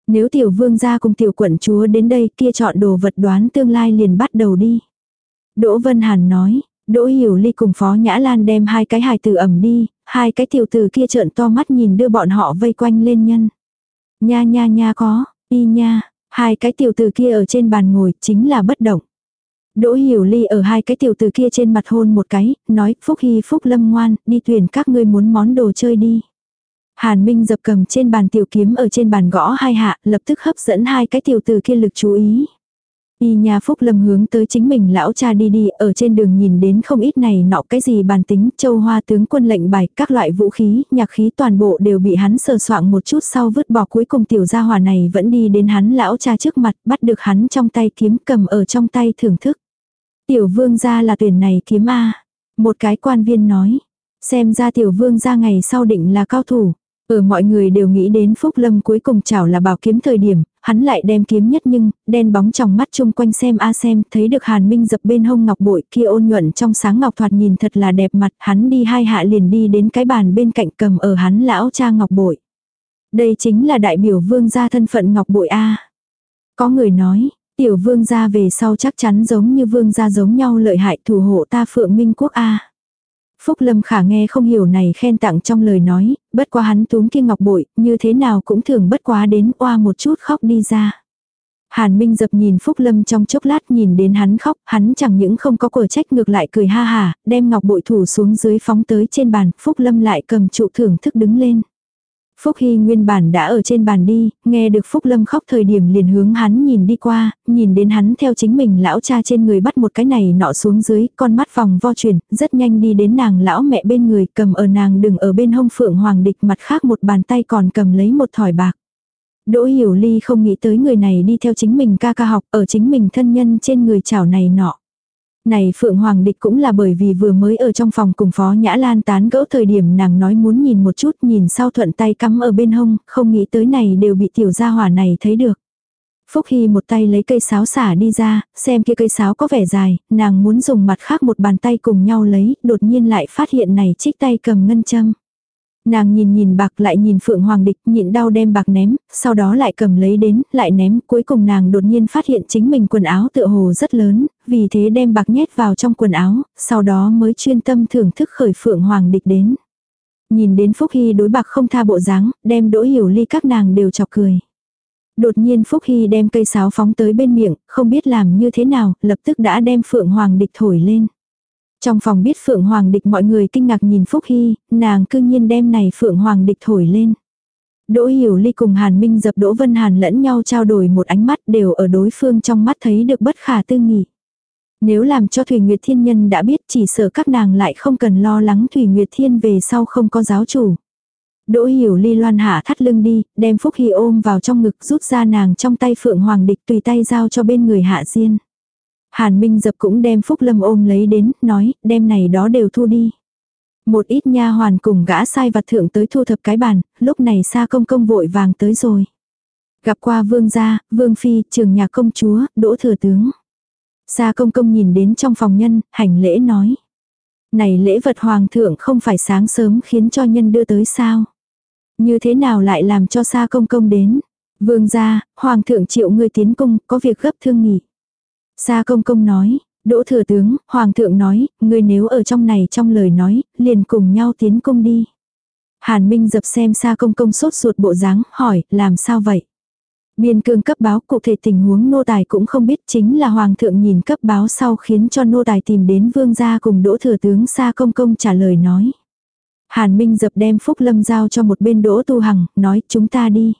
Nếu tiểu vương gia cùng tiểu quận chúa đến đây kia chọn đồ vật đoán tương lai liền bắt đầu đi. Đỗ Vân Hàn nói, Đỗ Hiểu Ly cùng Phó Nhã Lan đem hai cái hài tử ẩm đi, hai cái tiểu tử kia trợn to mắt nhìn đưa bọn họ vây quanh lên nhân. Nha nha nha có, y nha, hai cái tiểu tử kia ở trên bàn ngồi chính là bất động. Đỗ Hiểu Ly ở hai cái tiểu tử kia trên mặt hôn một cái, nói Phúc Hy Phúc Lâm ngoan, đi thuyền các ngươi muốn món đồ chơi đi. Hàn Minh dập cầm trên bàn tiểu kiếm ở trên bàn gõ hai hạ, lập tức hấp dẫn hai cái tiểu tử kia lực chú ý. Y nhà Phúc Lâm hướng tới chính mình lão cha đi đi, ở trên đường nhìn đến không ít này nọ cái gì bàn tính, châu hoa tướng quân lệnh bài, các loại vũ khí, nhạc khí toàn bộ đều bị hắn sờ soạn một chút sau vứt bỏ cuối cùng tiểu gia hỏa này vẫn đi đến hắn lão cha trước mặt, bắt được hắn trong tay kiếm cầm ở trong tay thưởng thức. Tiểu vương gia là tuyển này kiếm A. Một cái quan viên nói, xem ra tiểu vương gia ngày sau định là cao thủ. Ở mọi người đều nghĩ đến Phúc Lâm cuối cùng chảo là bảo kiếm thời điểm, hắn lại đem kiếm nhất nhưng, đen bóng trong mắt chung quanh xem a xem, thấy được Hàn Minh dập bên hông ngọc bội kia ôn nhuận trong sáng ngọc thoạt nhìn thật là đẹp mặt, hắn đi hai hạ liền đi đến cái bàn bên cạnh cầm ở hắn lão cha ngọc bội. Đây chính là đại biểu vương gia thân phận ngọc bội A. Có người nói, tiểu vương gia về sau chắc chắn giống như vương gia giống nhau lợi hại thủ hộ ta phượng minh quốc A. Phúc Lâm Khả nghe không hiểu này khen tặng trong lời nói, bất quá hắn túm kia ngọc bội, như thế nào cũng thường bất quá đến oa một chút khóc đi ra. Hàn Minh dập nhìn Phúc Lâm trong chốc lát nhìn đến hắn khóc, hắn chẳng những không có cổ trách ngược lại cười ha hà, đem ngọc bội thủ xuống dưới phóng tới trên bàn, Phúc Lâm lại cầm trụ thưởng thức đứng lên. Phúc Hy nguyên bản đã ở trên bàn đi, nghe được Phúc Lâm khóc thời điểm liền hướng hắn nhìn đi qua, nhìn đến hắn theo chính mình lão cha trên người bắt một cái này nọ xuống dưới, con mắt vòng vo chuyển, rất nhanh đi đến nàng lão mẹ bên người, cầm ở nàng đừng ở bên hông phượng hoàng địch mặt khác một bàn tay còn cầm lấy một thỏi bạc. Đỗ Hiểu Ly không nghĩ tới người này đi theo chính mình ca ca học ở chính mình thân nhân trên người chảo này nọ. Này Phượng Hoàng Địch cũng là bởi vì vừa mới ở trong phòng cùng Phó Nhã Lan tán gẫu thời điểm nàng nói muốn nhìn một chút nhìn sau thuận tay cắm ở bên hông, không nghĩ tới này đều bị tiểu gia hỏa này thấy được. Phúc Hy một tay lấy cây sáo xả đi ra, xem kia cây sáo có vẻ dài, nàng muốn dùng mặt khác một bàn tay cùng nhau lấy, đột nhiên lại phát hiện này trích tay cầm ngân châm. Nàng nhìn nhìn bạc lại nhìn Phượng Hoàng Địch nhịn đau đem bạc ném, sau đó lại cầm lấy đến, lại ném, cuối cùng nàng đột nhiên phát hiện chính mình quần áo tựa hồ rất lớn, vì thế đem bạc nhét vào trong quần áo, sau đó mới chuyên tâm thưởng thức khởi Phượng Hoàng Địch đến. Nhìn đến Phúc Hy đối bạc không tha bộ dáng, đem đỗ hiểu ly các nàng đều chọc cười. Đột nhiên Phúc Hy đem cây sáo phóng tới bên miệng, không biết làm như thế nào, lập tức đã đem Phượng Hoàng Địch thổi lên. Trong phòng biết Phượng Hoàng địch mọi người kinh ngạc nhìn Phúc Hy, nàng cư nhiên đem này Phượng Hoàng địch thổi lên. Đỗ Hiểu Ly cùng Hàn Minh dập Đỗ Vân Hàn lẫn nhau trao đổi một ánh mắt đều ở đối phương trong mắt thấy được bất khả tư nghị. Nếu làm cho Thủy Nguyệt Thiên Nhân đã biết chỉ sợ các nàng lại không cần lo lắng Thủy Nguyệt Thiên về sau không có giáo chủ. Đỗ Hiểu Ly loan hạ thắt lưng đi, đem Phúc Hy ôm vào trong ngực rút ra nàng trong tay Phượng Hoàng địch tùy tay giao cho bên người Hạ Diên. Hàn Minh Dập cũng đem Phúc Lâm ôm lấy đến, nói, đem này đó đều thu đi. Một ít nha hoàn cùng gã sai vặt thượng tới thu thập cái bàn, lúc này xa công công vội vàng tới rồi. Gặp qua vương gia, vương phi, trường nhà công chúa, đỗ thừa tướng. Sa công công nhìn đến trong phòng nhân, hành lễ nói. Này lễ vật hoàng thượng không phải sáng sớm khiến cho nhân đưa tới sao? Như thế nào lại làm cho sa công công đến? Vương gia, hoàng thượng triệu người tiến cung, có việc gấp thương nghỉ. Sa công công nói, đỗ thừa tướng, hoàng thượng nói, ngươi nếu ở trong này trong lời nói, liền cùng nhau tiến cung đi. Hàn Minh dập xem Sa công công sốt ruột bộ dáng, hỏi, làm sao vậy? Biên cương cấp báo cụ thể tình huống nô tài cũng không biết chính là hoàng thượng nhìn cấp báo sau khiến cho nô tài tìm đến vương gia cùng đỗ thừa tướng Sa công công trả lời nói. Hàn Minh dập đem Phúc Lâm giao cho một bên đỗ tu hằng, nói chúng ta đi.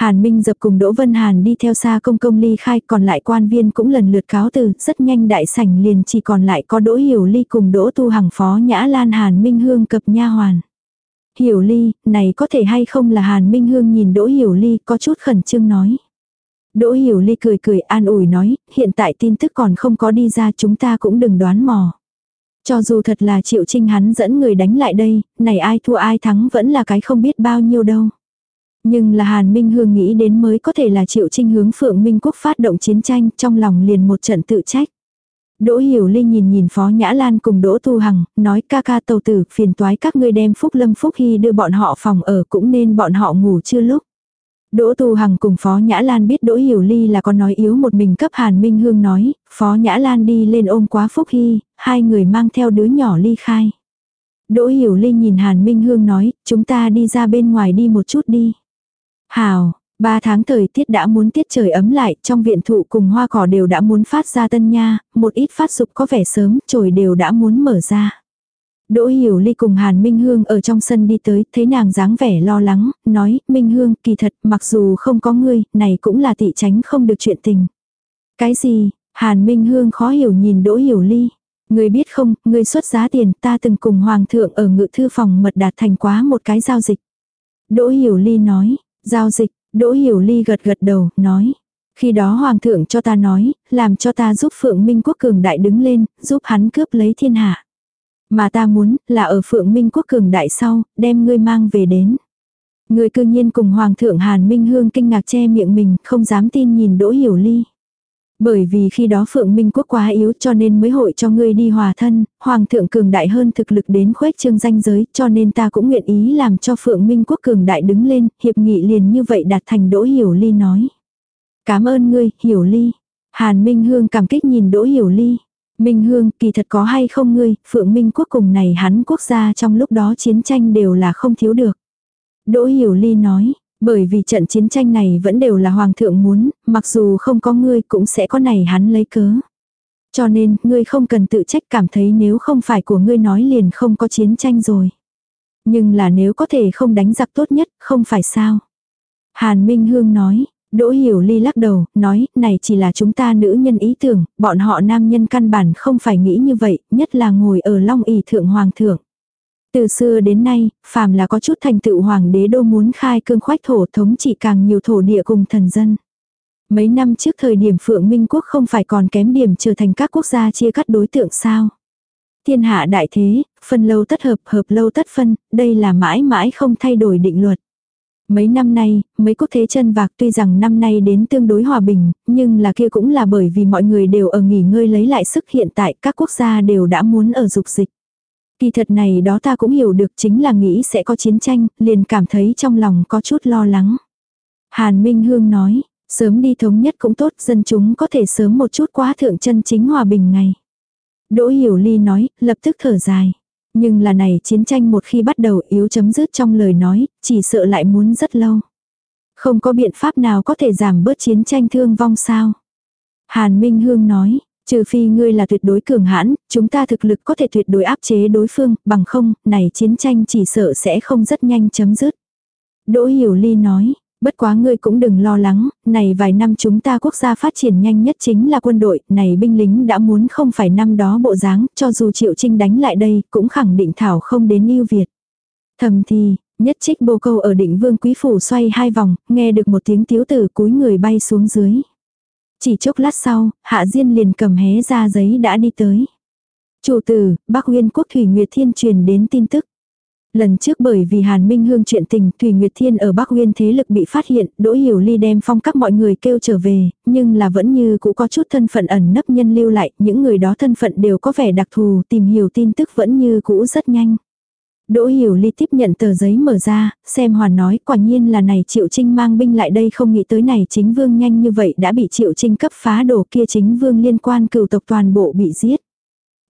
Hàn Minh dập cùng Đỗ Vân Hàn đi theo xa công công ly khai còn lại quan viên cũng lần lượt cáo từ, rất nhanh đại sảnh liền chỉ còn lại có Đỗ Hiểu Ly cùng Đỗ Tu Hằng phó Nhã Lan Hàn Minh Hương cập nha hoàn. Hiểu Ly, này có thể hay không là Hàn Minh Hương nhìn Đỗ Hiểu Ly có chút khẩn trương nói. Đỗ Hiểu Ly cười cười an ủi nói, hiện tại tin tức còn không có đi ra chúng ta cũng đừng đoán mò. Cho dù thật là Triệu Trinh hắn dẫn người đánh lại đây, này ai thua ai thắng vẫn là cái không biết bao nhiêu đâu. Nhưng là Hàn Minh Hương nghĩ đến mới có thể là Triệu Trinh hướng Phượng Minh Quốc phát động chiến tranh trong lòng liền một trận tự trách. Đỗ Hiểu Linh nhìn nhìn Phó Nhã Lan cùng Đỗ Tu Hằng, nói ca ca tàu tử phiền toái các ngươi đem Phúc Lâm Phúc Hy đưa bọn họ phòng ở cũng nên bọn họ ngủ chưa lúc. Đỗ Tu Hằng cùng Phó Nhã Lan biết Đỗ Hiểu Ly là con nói yếu một mình cấp Hàn Minh Hương nói, Phó Nhã Lan đi lên ôm quá Phúc Hy, hai người mang theo đứa nhỏ ly khai. Đỗ Hiểu Ly nhìn Hàn Minh Hương nói, chúng ta đi ra bên ngoài đi một chút đi. Hào, ba tháng thời tiết đã muốn tiết trời ấm lại, trong viện thụ cùng hoa cỏ đều đã muốn phát ra tân nha, một ít phát dục có vẻ sớm, trồi đều đã muốn mở ra. Đỗ Hiểu Ly cùng Hàn Minh Hương ở trong sân đi tới, thấy nàng dáng vẻ lo lắng, nói, Minh Hương, kỳ thật, mặc dù không có ngươi, này cũng là tị tránh không được chuyện tình. Cái gì? Hàn Minh Hương khó hiểu nhìn Đỗ Hiểu Ly. Người biết không, người xuất giá tiền ta từng cùng Hoàng thượng ở ngự thư phòng mật đạt thành quá một cái giao dịch. Đỗ Hiểu Ly nói, giao dịch, Đỗ Hiểu Ly gật gật đầu, nói. Khi đó Hoàng thượng cho ta nói, làm cho ta giúp Phượng Minh Quốc Cường Đại đứng lên, giúp hắn cướp lấy thiên hạ. Mà ta muốn, là ở Phượng Minh Quốc Cường Đại sau, đem ngươi mang về đến. Người cư nhiên cùng Hoàng thượng Hàn Minh Hương kinh ngạc che miệng mình, không dám tin nhìn Đỗ Hiểu Ly. Bởi vì khi đó Phượng Minh Quốc quá yếu cho nên mới hội cho ngươi đi hòa thân, Hoàng thượng cường đại hơn thực lực đến khuếch trương danh giới cho nên ta cũng nguyện ý làm cho Phượng Minh Quốc cường đại đứng lên, hiệp nghị liền như vậy đạt thành Đỗ Hiểu Ly nói. Cảm ơn ngươi, Hiểu Ly. Hàn Minh Hương cảm kích nhìn Đỗ Hiểu Ly. Minh Hương, kỳ thật có hay không ngươi, Phượng Minh Quốc cùng này hắn quốc gia trong lúc đó chiến tranh đều là không thiếu được. Đỗ Hiểu Ly nói, bởi vì trận chiến tranh này vẫn đều là hoàng thượng muốn, mặc dù không có ngươi cũng sẽ có này hắn lấy cớ. Cho nên, ngươi không cần tự trách cảm thấy nếu không phải của ngươi nói liền không có chiến tranh rồi. Nhưng là nếu có thể không đánh giặc tốt nhất, không phải sao. Hàn Minh Hương nói, Đỗ Hiểu Ly lắc đầu, nói, này chỉ là chúng ta nữ nhân ý tưởng, bọn họ nam nhân căn bản không phải nghĩ như vậy, nhất là ngồi ở long ỷ thượng hoàng thượng. Từ xưa đến nay, phàm là có chút thành tựu hoàng đế đô muốn khai cương khoách thổ thống trị càng nhiều thổ địa cùng thần dân. Mấy năm trước thời điểm Phượng Minh Quốc không phải còn kém điểm trở thành các quốc gia chia cắt đối tượng sao. Thiên hạ đại thế, phân lâu tất hợp, hợp lâu tất phân, đây là mãi mãi không thay đổi định luật. Mấy năm nay, mấy quốc thế chân vạc tuy rằng năm nay đến tương đối hòa bình, nhưng là kia cũng là bởi vì mọi người đều ở nghỉ ngơi lấy lại sức hiện tại các quốc gia đều đã muốn ở dục dịch. Kỳ thật này đó ta cũng hiểu được chính là nghĩ sẽ có chiến tranh, liền cảm thấy trong lòng có chút lo lắng. Hàn Minh Hương nói, sớm đi thống nhất cũng tốt, dân chúng có thể sớm một chút quá thượng chân chính hòa bình ngày. Đỗ Hiểu Ly nói, lập tức thở dài. Nhưng là này chiến tranh một khi bắt đầu yếu chấm dứt trong lời nói, chỉ sợ lại muốn rất lâu. Không có biện pháp nào có thể giảm bớt chiến tranh thương vong sao. Hàn Minh Hương nói, Trừ phi ngươi là tuyệt đối cường hãn, chúng ta thực lực có thể tuyệt đối áp chế đối phương, bằng không, này chiến tranh chỉ sợ sẽ không rất nhanh chấm dứt. Đỗ Hiểu Ly nói, bất quá ngươi cũng đừng lo lắng, này vài năm chúng ta quốc gia phát triển nhanh nhất chính là quân đội, này binh lính đã muốn không phải năm đó bộ dáng, cho dù Triệu Trinh đánh lại đây, cũng khẳng định thảo không đến yêu Việt. Thầm thì, nhất trích bô câu ở định vương quý phủ xoay hai vòng, nghe được một tiếng tiếu tử cúi người bay xuống dưới. Chỉ chốc lát sau, Hạ Diên liền cầm hé ra giấy đã đi tới. Chủ tử, Bắc Nguyên Quốc Thủy Nguyệt Thiên truyền đến tin tức. Lần trước bởi vì Hàn Minh Hương chuyện tình Thủy Nguyệt Thiên ở Bắc Nguyên thế lực bị phát hiện, Đỗ Hiểu Ly đem phong các mọi người kêu trở về, nhưng là vẫn như cũ có chút thân phận ẩn nấp nhân lưu lại, những người đó thân phận đều có vẻ đặc thù, tìm hiểu tin tức vẫn như cũ rất nhanh. Đỗ Hiểu Ly tiếp nhận tờ giấy mở ra, xem hoàn nói quả nhiên là này Triệu Trinh mang binh lại đây không nghĩ tới này chính vương nhanh như vậy đã bị Triệu Trinh cấp phá đổ kia chính vương liên quan cửu tộc toàn bộ bị giết.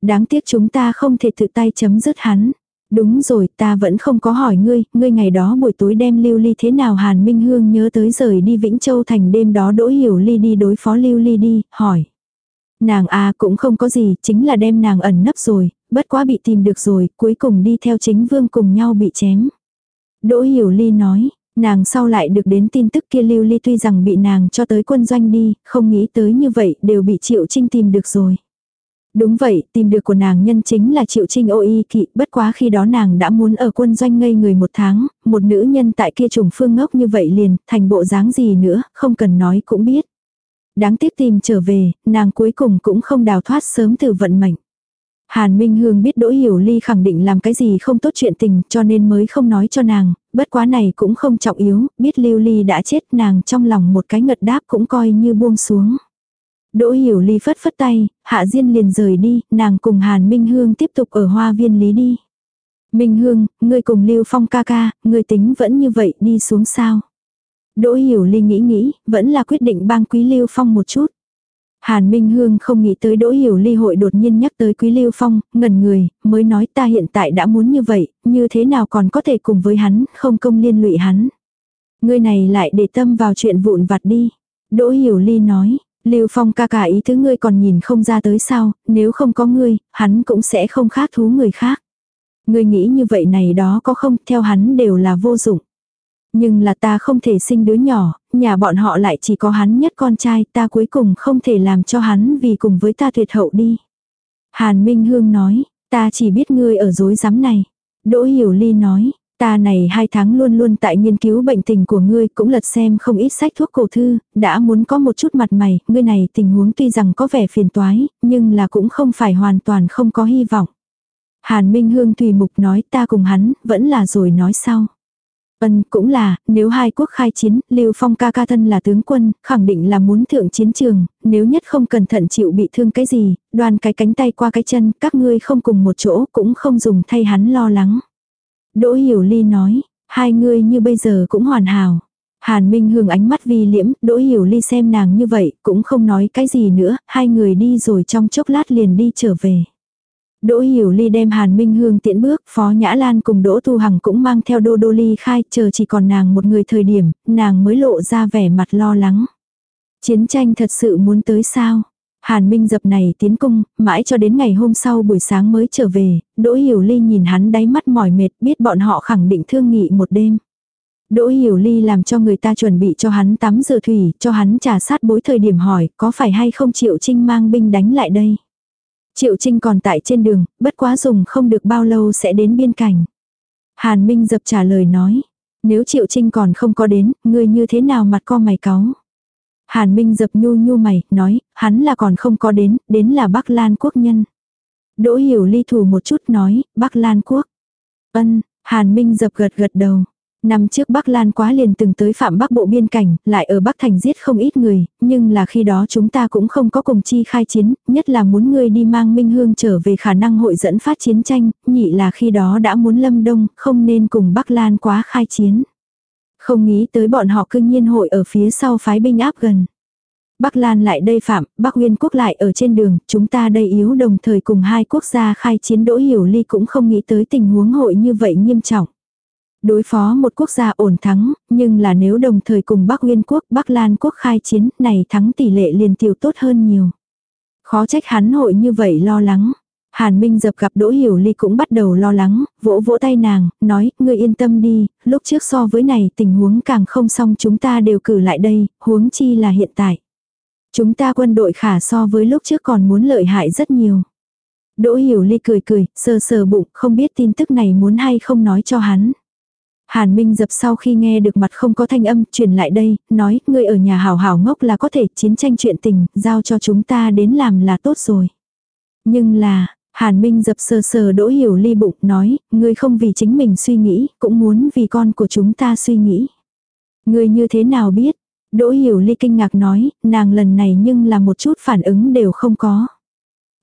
Đáng tiếc chúng ta không thể tự tay chấm dứt hắn. Đúng rồi ta vẫn không có hỏi ngươi, ngươi ngày đó buổi tối đem Lưu Ly thế nào Hàn Minh Hương nhớ tới rời đi Vĩnh Châu thành đêm đó Đỗ Hiểu Ly đi đối phó Lưu Ly đi, hỏi. Nàng a cũng không có gì, chính là đem nàng ẩn nấp rồi, bất quá bị tìm được rồi, cuối cùng đi theo chính vương cùng nhau bị chém. Đỗ Hiểu Ly nói, nàng sau lại được đến tin tức kia Lưu Ly tuy rằng bị nàng cho tới quân doanh đi, không nghĩ tới như vậy đều bị Triệu Trinh tìm được rồi. Đúng vậy, tìm được của nàng nhân chính là Triệu Trinh ô y kỵ, bất quá khi đó nàng đã muốn ở quân doanh ngây người một tháng, một nữ nhân tại kia trùng phương ngốc như vậy liền, thành bộ dáng gì nữa, không cần nói cũng biết. Đáng tiếc tìm trở về, nàng cuối cùng cũng không đào thoát sớm từ vận mệnh. Hàn Minh Hương biết Đỗ Hiểu Ly khẳng định làm cái gì không tốt chuyện tình cho nên mới không nói cho nàng, bất quá này cũng không trọng yếu, biết Lưu Ly đã chết nàng trong lòng một cái ngật đáp cũng coi như buông xuống. Đỗ Hiểu Ly phất phất tay, Hạ Diên liền rời đi, nàng cùng Hàn Minh Hương tiếp tục ở hoa viên lý đi. Minh Hương, ngươi cùng Lưu Phong ca ca, ngươi tính vẫn như vậy đi xuống sao? Đỗ Hiểu Ly nghĩ nghĩ, vẫn là quyết định bang Quý Lưu Phong một chút. Hàn Minh Hương không nghĩ tới Đỗ Hiểu Ly hội đột nhiên nhắc tới Quý Lưu Phong, ngẩn người, mới nói ta hiện tại đã muốn như vậy, như thế nào còn có thể cùng với hắn, không công liên lụy hắn. Ngươi này lại để tâm vào chuyện vụn vặt đi. Đỗ Hiểu Ly nói, Lưu Phong ca ca ý thứ ngươi còn nhìn không ra tới sao, nếu không có ngươi, hắn cũng sẽ không khác thú người khác. Ngươi nghĩ như vậy này đó có không, theo hắn đều là vô dụng. Nhưng là ta không thể sinh đứa nhỏ, nhà bọn họ lại chỉ có hắn nhất con trai, ta cuối cùng không thể làm cho hắn vì cùng với ta tuyệt hậu đi. Hàn Minh Hương nói, ta chỉ biết ngươi ở dối rắm này. Đỗ Hiểu Ly nói, ta này hai tháng luôn luôn tại nghiên cứu bệnh tình của ngươi cũng lật xem không ít sách thuốc cổ thư, đã muốn có một chút mặt mày, ngươi này tình huống tuy rằng có vẻ phiền toái, nhưng là cũng không phải hoàn toàn không có hy vọng. Hàn Minh Hương tùy mục nói ta cùng hắn, vẫn là rồi nói sau. Ân cũng là, nếu hai quốc khai chiến, Lưu Phong ca ca thân là tướng quân, khẳng định là muốn thượng chiến trường, nếu nhất không cẩn thận chịu bị thương cái gì, đoàn cái cánh tay qua cái chân, các ngươi không cùng một chỗ cũng không dùng thay hắn lo lắng. Đỗ Hiểu Ly nói, hai ngươi như bây giờ cũng hoàn hảo. Hàn Minh Hương ánh mắt vi liễm, Đỗ Hiểu Ly xem nàng như vậy, cũng không nói cái gì nữa, hai người đi rồi trong chốc lát liền đi trở về. Đỗ Hiểu Ly đem Hàn Minh Hương tiễn bước, Phó Nhã Lan cùng Đỗ Thu Hằng cũng mang theo Đô Đô Ly khai, chờ chỉ còn nàng một người thời điểm, nàng mới lộ ra vẻ mặt lo lắng. Chiến tranh thật sự muốn tới sao? Hàn Minh dập này tiến cung, mãi cho đến ngày hôm sau buổi sáng mới trở về, Đỗ Hiểu Ly nhìn hắn đáy mắt mỏi mệt, biết bọn họ khẳng định thương nghị một đêm. Đỗ Hiểu Ly làm cho người ta chuẩn bị cho hắn tắm rửa thủy, cho hắn trà sát bối thời điểm hỏi, có phải hay không chịu Trinh mang binh đánh lại đây. Triệu Trinh còn tại trên đường, bất quá dùng không được bao lâu sẽ đến biên cảnh. Hàn Minh dập trả lời nói, nếu Triệu Trinh còn không có đến, ngươi như thế nào mặt co mày cáu. Hàn Minh dập nhu nhu mày, nói, hắn là còn không có đến, đến là Bắc Lan quốc nhân. Đỗ hiểu ly thủ một chút nói, Bắc Lan quốc. Ân, Hàn Minh dập gật gật đầu. Năm trước Bắc Lan quá liền từng tới phạm Bắc bộ biên cảnh, lại ở Bắc Thành giết không ít người, nhưng là khi đó chúng ta cũng không có cùng chi khai chiến, nhất là muốn ngươi đi mang Minh Hương trở về khả năng hội dẫn phát chiến tranh, nhị là khi đó đã muốn lâm đông, không nên cùng Bắc Lan quá khai chiến. Không nghĩ tới bọn họ cương nhiên hội ở phía sau phái binh áp gần. Bắc Lan lại đây phạm, Bắc Nguyên quốc lại ở trên đường, chúng ta đây yếu đồng thời cùng hai quốc gia khai chiến đỗ hiểu ly cũng không nghĩ tới tình huống hội như vậy nghiêm trọng. Đối phó một quốc gia ổn thắng, nhưng là nếu đồng thời cùng Bắc Nguyên quốc, Bắc Lan quốc khai chiến, này thắng tỷ lệ liền tiêu tốt hơn nhiều. Khó trách hắn hội như vậy lo lắng. Hàn Minh dập gặp Đỗ Hiểu Ly cũng bắt đầu lo lắng, vỗ vỗ tay nàng, nói, ngươi yên tâm đi, lúc trước so với này tình huống càng không xong chúng ta đều cử lại đây, huống chi là hiện tại. Chúng ta quân đội khả so với lúc trước còn muốn lợi hại rất nhiều. Đỗ Hiểu Ly cười cười, sờ sờ bụng, không biết tin tức này muốn hay không nói cho hắn. Hàn Minh dập sau khi nghe được mặt không có thanh âm, truyền lại đây, nói, ngươi ở nhà hảo hảo ngốc là có thể chiến tranh chuyện tình, giao cho chúng ta đến làm là tốt rồi. Nhưng là, Hàn Minh dập sờ sờ đỗ hiểu ly bụng, nói, ngươi không vì chính mình suy nghĩ, cũng muốn vì con của chúng ta suy nghĩ. Ngươi như thế nào biết? Đỗ hiểu ly kinh ngạc nói, nàng lần này nhưng là một chút phản ứng đều không có.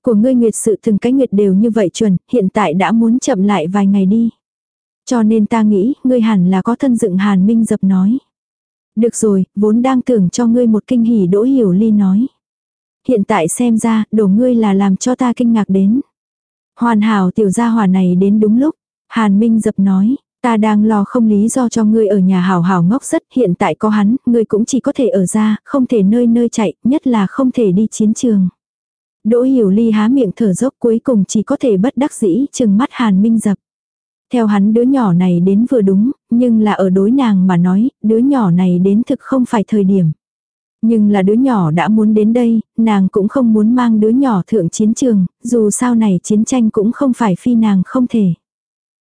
Của ngươi nguyệt sự từng cái nguyệt đều như vậy chuẩn, hiện tại đã muốn chậm lại vài ngày đi. Cho nên ta nghĩ, ngươi hẳn là có thân dựng hàn minh dập nói. Được rồi, vốn đang tưởng cho ngươi một kinh hỉ đỗ hiểu ly nói. Hiện tại xem ra, đổ ngươi là làm cho ta kinh ngạc đến. Hoàn hảo tiểu gia hỏa này đến đúng lúc. Hàn Minh dập nói, ta đang lo không lý do cho ngươi ở nhà hảo hảo ngốc rất, hiện tại có hắn, ngươi cũng chỉ có thể ở ra, không thể nơi nơi chạy, nhất là không thể đi chiến trường. Đỗ hiểu ly há miệng thở dốc cuối cùng chỉ có thể bất đắc dĩ chừng mắt Hàn Minh dập. Theo hắn đứa nhỏ này đến vừa đúng, nhưng là ở đối nàng mà nói, đứa nhỏ này đến thực không phải thời điểm. Nhưng là đứa nhỏ đã muốn đến đây, nàng cũng không muốn mang đứa nhỏ thượng chiến trường, dù sao này chiến tranh cũng không phải phi nàng không thể.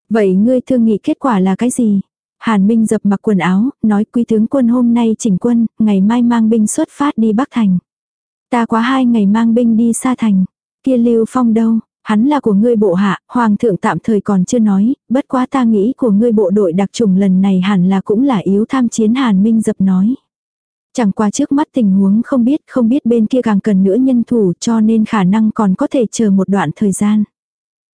Vậy ngươi thương nghị kết quả là cái gì? Hàn Minh dập mặc quần áo, nói quý tướng quân hôm nay chỉnh quân, ngày mai mang binh xuất phát đi Bắc Thành. Ta quá hai ngày mang binh đi xa thành. Kia Lưu Phong đâu? Hắn là của ngươi bộ hạ, hoàng thượng tạm thời còn chưa nói, bất quá ta nghĩ của ngươi bộ đội đặc trùng lần này hẳn là cũng là yếu tham chiến Hàn Minh dập nói. Chẳng qua trước mắt tình huống không biết, không biết bên kia càng cần nữa nhân thủ cho nên khả năng còn có thể chờ một đoạn thời gian.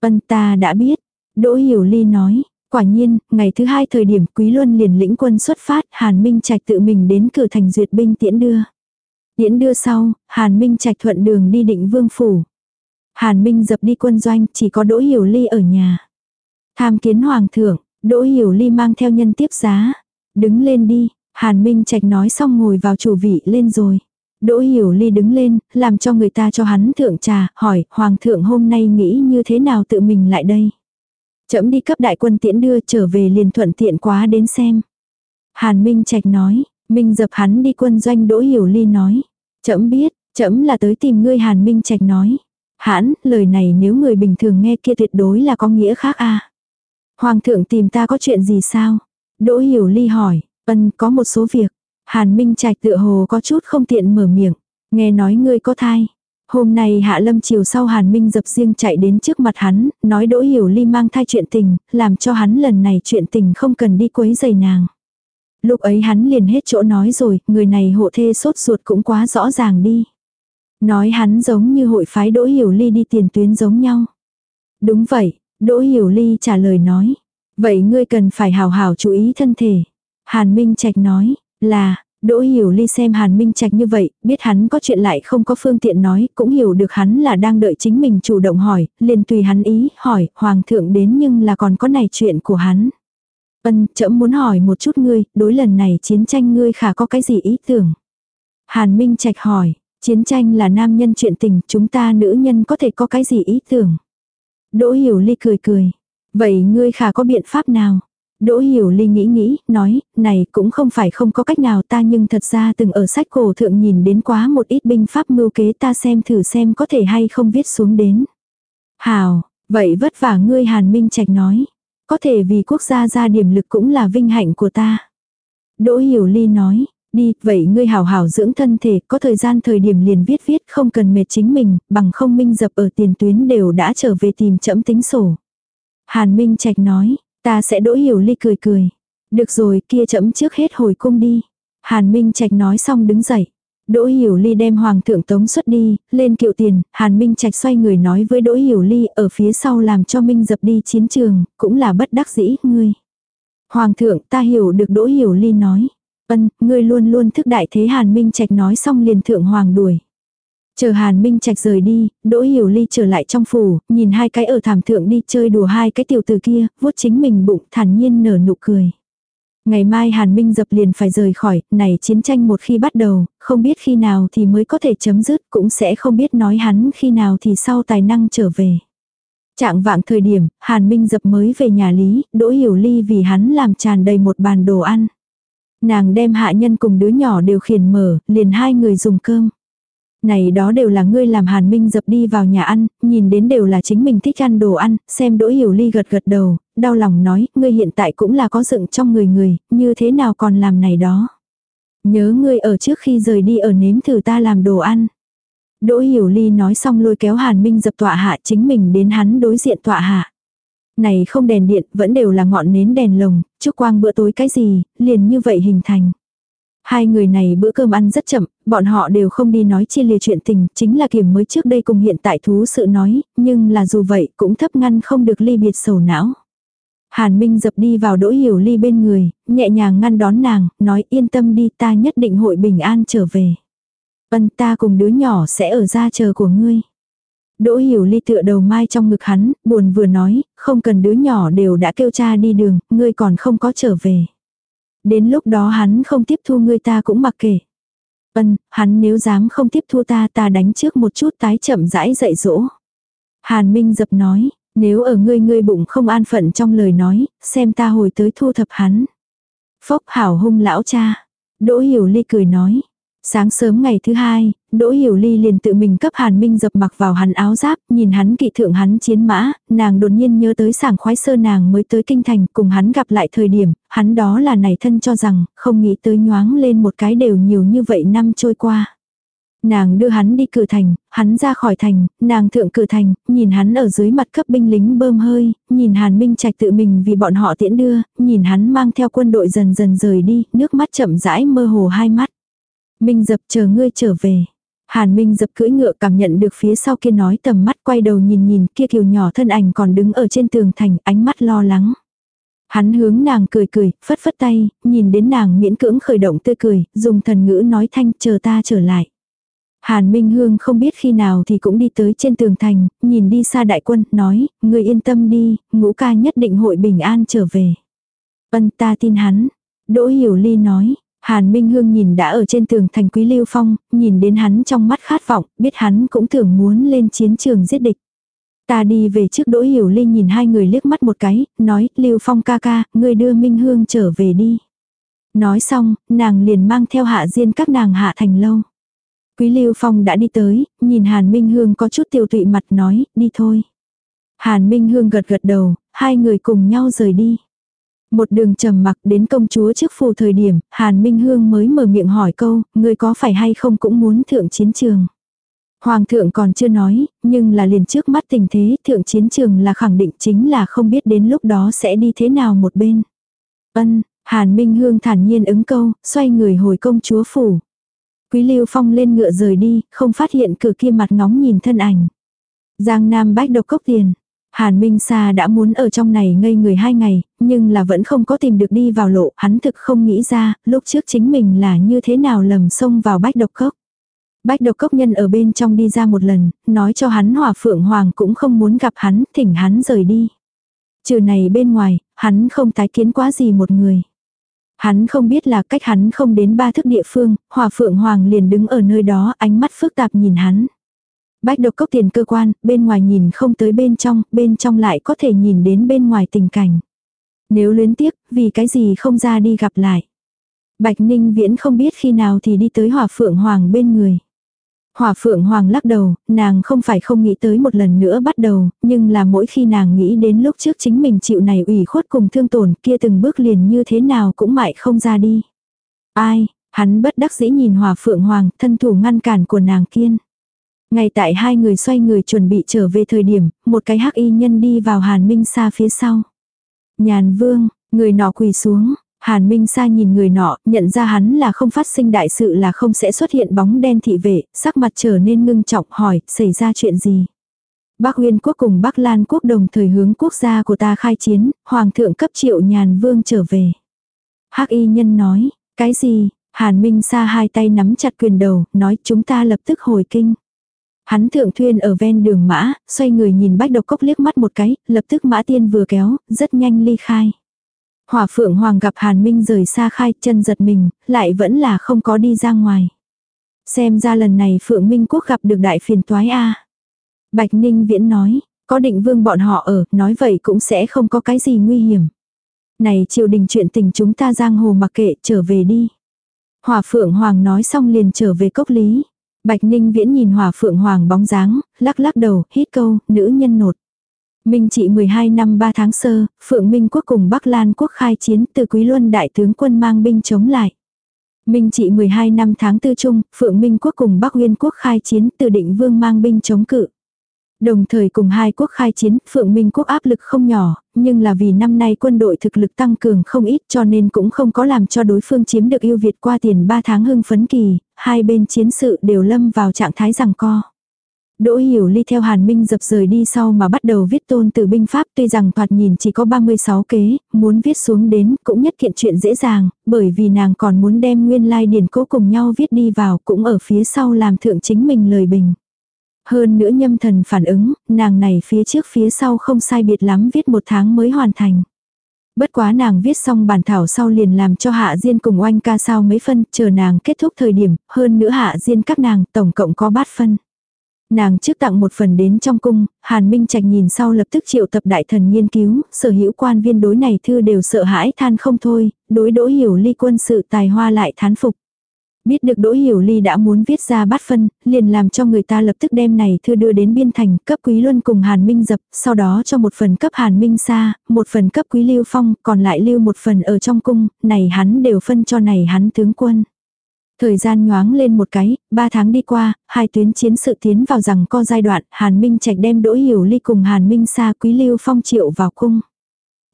Vân ta đã biết. Đỗ Hiểu Ly nói, quả nhiên, ngày thứ hai thời điểm Quý Luân liền lĩnh quân xuất phát, Hàn Minh Trạch tự mình đến cửa thành duyệt binh tiễn đưa. Tiễn đưa sau, Hàn Minh Trạch thuận đường đi định vương phủ. Hàn Minh dập đi quân doanh, chỉ có Đỗ Hiểu Ly ở nhà. Tham kiến hoàng thượng, Đỗ Hiểu Ly mang theo nhân tiếp giá. Đứng lên đi, Hàn Minh Trạch nói xong ngồi vào chủ vị lên rồi. Đỗ Hiểu Ly đứng lên, làm cho người ta cho hắn thượng trà, hỏi, Hoàng thượng hôm nay nghĩ như thế nào tự mình lại đây. Chậm đi cấp đại quân tiễn đưa trở về liền thuận tiện quá đến xem. Hàn Minh Trạch nói, Minh dập hắn đi quân doanh Đỗ Hiểu Ly nói. Chấm biết, chấm là tới tìm ngươi Hàn Minh Trạch nói. Hãn, lời này nếu người bình thường nghe kia tuyệt đối là có nghĩa khác a Hoàng thượng tìm ta có chuyện gì sao? Đỗ Hiểu Ly hỏi, ân có một số việc. Hàn Minh Trạch tựa hồ có chút không tiện mở miệng. Nghe nói ngươi có thai. Hôm nay Hạ Lâm chiều sau Hàn Minh dập riêng chạy đến trước mặt hắn, nói Đỗ Hiểu Ly mang thai chuyện tình, làm cho hắn lần này chuyện tình không cần đi quấy giày nàng. Lúc ấy hắn liền hết chỗ nói rồi, người này hộ thê sốt ruột cũng quá rõ ràng đi. Nói hắn giống như hội phái Đỗ Hiểu Ly đi tiền tuyến giống nhau. Đúng vậy, Đỗ Hiểu Ly trả lời nói. Vậy ngươi cần phải hào hào chú ý thân thể. Hàn Minh Trạch nói, là, Đỗ Hiểu Ly xem Hàn Minh Trạch như vậy, biết hắn có chuyện lại không có phương tiện nói, cũng hiểu được hắn là đang đợi chính mình chủ động hỏi, liền tùy hắn ý, hỏi, Hoàng thượng đến nhưng là còn có này chuyện của hắn. Ân, chậm muốn hỏi một chút ngươi, đối lần này chiến tranh ngươi khả có cái gì ý tưởng? Hàn Minh Trạch hỏi, chiến tranh là nam nhân chuyện tình, chúng ta nữ nhân có thể có cái gì ý tưởng? Đỗ Hiểu Ly cười cười. Vậy ngươi khả có biện pháp nào? Đỗ Hiểu Ly nghĩ nghĩ, nói, này cũng không phải không có cách nào ta nhưng thật ra từng ở sách cổ thượng nhìn đến quá một ít binh pháp mưu kế ta xem thử xem có thể hay không viết xuống đến. Hào, vậy vất vả ngươi Hàn Minh Trạch nói. Có thể vì quốc gia ra điểm lực cũng là vinh hạnh của ta. Đỗ Hiểu Ly nói, đi, vậy ngươi hảo hảo dưỡng thân thể, có thời gian thời điểm liền viết viết, không cần mệt chính mình, bằng không minh dập ở tiền tuyến đều đã trở về tìm chậm tính sổ. Hàn Minh Trạch nói, ta sẽ đỗ hiểu ly cười cười. Được rồi, kia chậm trước hết hồi cung đi. Hàn Minh Trạch nói xong đứng dậy. Đỗ Hiểu Ly đem Hoàng thượng tống xuất đi, lên kiệu tiền, Hàn Minh Trạch xoay người nói với Đỗ Hiểu Ly ở phía sau làm cho Minh dập đi chiến trường, cũng là bất đắc dĩ, ngươi. Hoàng thượng ta hiểu được Đỗ Hiểu Ly nói. Ân, ngươi luôn luôn thức đại thế Hàn Minh Trạch nói xong liền thượng hoàng đuổi. Chờ Hàn Minh Trạch rời đi, Đỗ Hiểu Ly trở lại trong phủ, nhìn hai cái ở thảm thượng đi chơi đùa hai cái tiểu tử kia, vuốt chính mình bụng thản nhiên nở nụ cười. Ngày mai Hàn Minh dập liền phải rời khỏi, này chiến tranh một khi bắt đầu, không biết khi nào thì mới có thể chấm dứt, cũng sẽ không biết nói hắn khi nào thì sau tài năng trở về. Trạng vạng thời điểm, Hàn Minh dập mới về nhà Lý, Đỗ Hiểu Ly vì hắn làm tràn đầy một bàn đồ ăn. Nàng đem hạ nhân cùng đứa nhỏ đều khiển mở, liền hai người dùng cơm. Này đó đều là ngươi làm hàn minh dập đi vào nhà ăn, nhìn đến đều là chính mình thích ăn đồ ăn, xem đỗ hiểu ly gật gật đầu, đau lòng nói, ngươi hiện tại cũng là có dựng trong người người, như thế nào còn làm này đó. Nhớ ngươi ở trước khi rời đi ở nếm thử ta làm đồ ăn. Đỗ hiểu ly nói xong lôi kéo hàn minh dập tọa hạ chính mình đến hắn đối diện tọa hạ. Này không đèn điện, vẫn đều là ngọn nến đèn lồng, chúc quang bữa tối cái gì, liền như vậy hình thành. Hai người này bữa cơm ăn rất chậm, bọn họ đều không đi nói chia lìa chuyện tình, chính là kiểm mới trước đây cùng hiện tại thú sự nói, nhưng là dù vậy cũng thấp ngăn không được ly biệt sầu não. Hàn Minh dập đi vào đỗ hiểu ly bên người, nhẹ nhàng ngăn đón nàng, nói yên tâm đi ta nhất định hội bình an trở về. Vân ta cùng đứa nhỏ sẽ ở ra chờ của ngươi. Đỗ hiểu ly tựa đầu mai trong ngực hắn, buồn vừa nói, không cần đứa nhỏ đều đã kêu cha đi đường, ngươi còn không có trở về. Đến lúc đó hắn không tiếp thu ngươi ta cũng mặc kệ. Ân, hắn nếu dám không tiếp thu ta ta đánh trước một chút tái chậm rãi dạy dỗ. Hàn Minh dập nói, nếu ở ngươi ngươi bụng không an phận trong lời nói, xem ta hồi tới thu thập hắn. Phốc hảo hung lão cha. Đỗ hiểu ly cười nói, Sáng sớm ngày thứ hai, Đỗ Hiểu Ly liền tự mình cấp Hàn Minh dập mặc vào hắn áo giáp, nhìn hắn kỵ thượng hắn chiến mã, nàng đột nhiên nhớ tới sảng khoái sơ nàng mới tới kinh thành, cùng hắn gặp lại thời điểm, hắn đó là này thân cho rằng, không nghĩ tới nhoáng lên một cái đều nhiều như vậy năm trôi qua. Nàng đưa hắn đi cửa thành, hắn ra khỏi thành, nàng thượng cửa thành, nhìn hắn ở dưới mặt cấp binh lính bơm hơi, nhìn Hàn Minh Trạch tự mình vì bọn họ tiễn đưa, nhìn hắn mang theo quân đội dần dần rời đi, nước mắt chậm rãi mơ hồ hai mắt. Minh dập chờ ngươi trở về. Hàn Minh dập cưỡi ngựa cảm nhận được phía sau kia nói tầm mắt quay đầu nhìn nhìn kia kiều nhỏ thân ảnh còn đứng ở trên tường thành ánh mắt lo lắng. Hắn hướng nàng cười cười, phất phất tay, nhìn đến nàng miễn cưỡng khởi động tươi cười, dùng thần ngữ nói thanh chờ ta trở lại. Hàn Minh Hương không biết khi nào thì cũng đi tới trên tường thành, nhìn đi xa đại quân, nói, người yên tâm đi, ngũ ca nhất định hội bình an trở về. Vân ta tin hắn. Đỗ Hiểu Ly nói, Hàn Minh Hương nhìn đã ở trên tường thành Quý Lưu Phong, nhìn đến hắn trong mắt khát vọng, biết hắn cũng thường muốn lên chiến trường giết địch. Ta đi về trước Đỗ Hiểu Linh nhìn hai người liếc mắt một cái, nói, Lưu Phong ca ca, ngươi đưa Minh Hương trở về đi. Nói xong, nàng liền mang theo hạ diên các nàng hạ thành lâu. Quý Lưu Phong đã đi tới, nhìn Hàn Minh Hương có chút tiêu tụy mặt nói, đi thôi. Hàn Minh Hương gật gật đầu, hai người cùng nhau rời đi. Một đường trầm mặc đến công chúa trước phù thời điểm, Hàn Minh Hương mới mở miệng hỏi câu, người có phải hay không cũng muốn thượng chiến trường. Hoàng thượng còn chưa nói, nhưng là liền trước mắt tình thế thượng chiến trường là khẳng định chính là không biết đến lúc đó sẽ đi thế nào một bên. Ân, Hàn Minh Hương thản nhiên ứng câu, xoay người hồi công chúa phủ. Quý Lưu Phong lên ngựa rời đi, không phát hiện cửa kia mặt ngóng nhìn thân ảnh. Giang Nam bách độc cốc tiền. Hàn Minh Sa đã muốn ở trong này ngây người hai ngày, nhưng là vẫn không có tìm được đi vào lộ, hắn thực không nghĩ ra, lúc trước chính mình là như thế nào lầm xông vào bách độc cốc. Bách độc cốc nhân ở bên trong đi ra một lần, nói cho hắn hỏa phượng hoàng cũng không muốn gặp hắn, thỉnh hắn rời đi. Trừ này bên ngoài, hắn không tái kiến quá gì một người. Hắn không biết là cách hắn không đến ba thức địa phương, hỏa phượng hoàng liền đứng ở nơi đó ánh mắt phức tạp nhìn hắn. Bách độc cốc tiền cơ quan, bên ngoài nhìn không tới bên trong, bên trong lại có thể nhìn đến bên ngoài tình cảnh. Nếu luyến tiếc, vì cái gì không ra đi gặp lại. Bạch Ninh Viễn không biết khi nào thì đi tới hỏa phượng hoàng bên người. Hỏa phượng hoàng lắc đầu, nàng không phải không nghĩ tới một lần nữa bắt đầu, nhưng là mỗi khi nàng nghĩ đến lúc trước chính mình chịu này ủy khuất cùng thương tổn kia từng bước liền như thế nào cũng mãi không ra đi. Ai, hắn bất đắc dĩ nhìn hỏa phượng hoàng, thân thủ ngăn cản của nàng kiên. Ngay tại hai người xoay người chuẩn bị trở về thời điểm, một cái hắc y nhân đi vào hàn minh sa phía sau. Nhàn vương, người nọ quỳ xuống, Hàn Minh Sa nhìn người nọ, nhận ra hắn là không phát sinh đại sự là không sẽ xuất hiện bóng đen thị vệ, sắc mặt trở nên ngưng trọng hỏi, xảy ra chuyện gì. Bắc Uyên quốc cùng Bắc Lan quốc đồng thời hướng quốc gia của ta khai chiến, Hoàng thượng cấp triệu nhàn vương trở về. Hắc y nhân nói, cái gì, Hàn Minh Sa hai tay nắm chặt quyền đầu, nói chúng ta lập tức hồi kinh. Hắn thượng thuyên ở ven đường mã, xoay người nhìn bách độc cốc liếc mắt một cái, lập tức mã tiên vừa kéo, rất nhanh ly khai. Hỏa phượng hoàng gặp Hàn Minh rời xa khai chân giật mình, lại vẫn là không có đi ra ngoài. Xem ra lần này Phượng Minh Quốc gặp được đại phiền toái a Bạch Ninh Viễn nói, có định vương bọn họ ở, nói vậy cũng sẽ không có cái gì nguy hiểm. Này triều đình chuyện tình chúng ta giang hồ mặc kệ, trở về đi. hòa Phượng Hoàng nói xong liền trở về cốc lý. Bạch Ninh Viễn nhìn Hỏa Phượng Hoàng bóng dáng, lắc lắc đầu, hít câu, nữ nhân nột. Minh trị 12 năm 3 tháng sơ, Phượng Minh quốc cùng Bắc Lan quốc khai chiến từ Quý Luân đại tướng quân mang binh chống lại. Minh trị 12 năm tháng tư trung, Phượng Minh quốc cùng Bắc Nguyên quốc khai chiến từ định vương mang binh chống cự. Đồng thời cùng hai quốc khai chiến, Phượng Minh quốc áp lực không nhỏ, nhưng là vì năm nay quân đội thực lực tăng cường không ít cho nên cũng không có làm cho đối phương chiếm được ưu việt qua tiền 3 tháng hưng phấn kỳ, hai bên chiến sự đều lâm vào trạng thái rằng co. Đỗ Hiểu Ly theo Hàn Minh dập rời đi sau mà bắt đầu viết tôn từ binh pháp tuy rằng thoạt nhìn chỉ có 36 kế, muốn viết xuống đến cũng nhất kiện chuyện dễ dàng, bởi vì nàng còn muốn đem nguyên lai điển cố cùng nhau viết đi vào cũng ở phía sau làm thượng chính mình lời bình. Hơn nữa nhâm thần phản ứng, nàng này phía trước phía sau không sai biệt lắm viết một tháng mới hoàn thành. Bất quá nàng viết xong bản thảo sau liền làm cho Hạ Diên cùng oanh ca sao mấy phân, chờ nàng kết thúc thời điểm, hơn nữa Hạ Diên các nàng tổng cộng có bát phân. Nàng trước tặng một phần đến trong cung, Hàn Minh Trạch nhìn sau lập tức triệu tập đại thần nghiên cứu, sở hữu quan viên đối này thư đều sợ hãi than không thôi, đối đỗ hiểu ly quân sự tài hoa lại thán phục. Biết được Đỗ Hiểu Ly đã muốn viết ra bát phân, liền làm cho người ta lập tức đem này thư đưa đến biên thành, cấp Quý Luân cùng Hàn Minh dập, sau đó cho một phần cấp Hàn Minh Sa, một phần cấp Quý Lưu Phong, còn lại lưu một phần ở trong cung, này hắn đều phân cho này hắn tướng quân. Thời gian nhoáng lên một cái, ba tháng đi qua, hai tuyến chiến sự tiến vào rằng co giai đoạn, Hàn Minh Trạch đem Đỗ Hiểu Ly cùng Hàn Minh Sa Quý Lưu Phong triệu vào cung.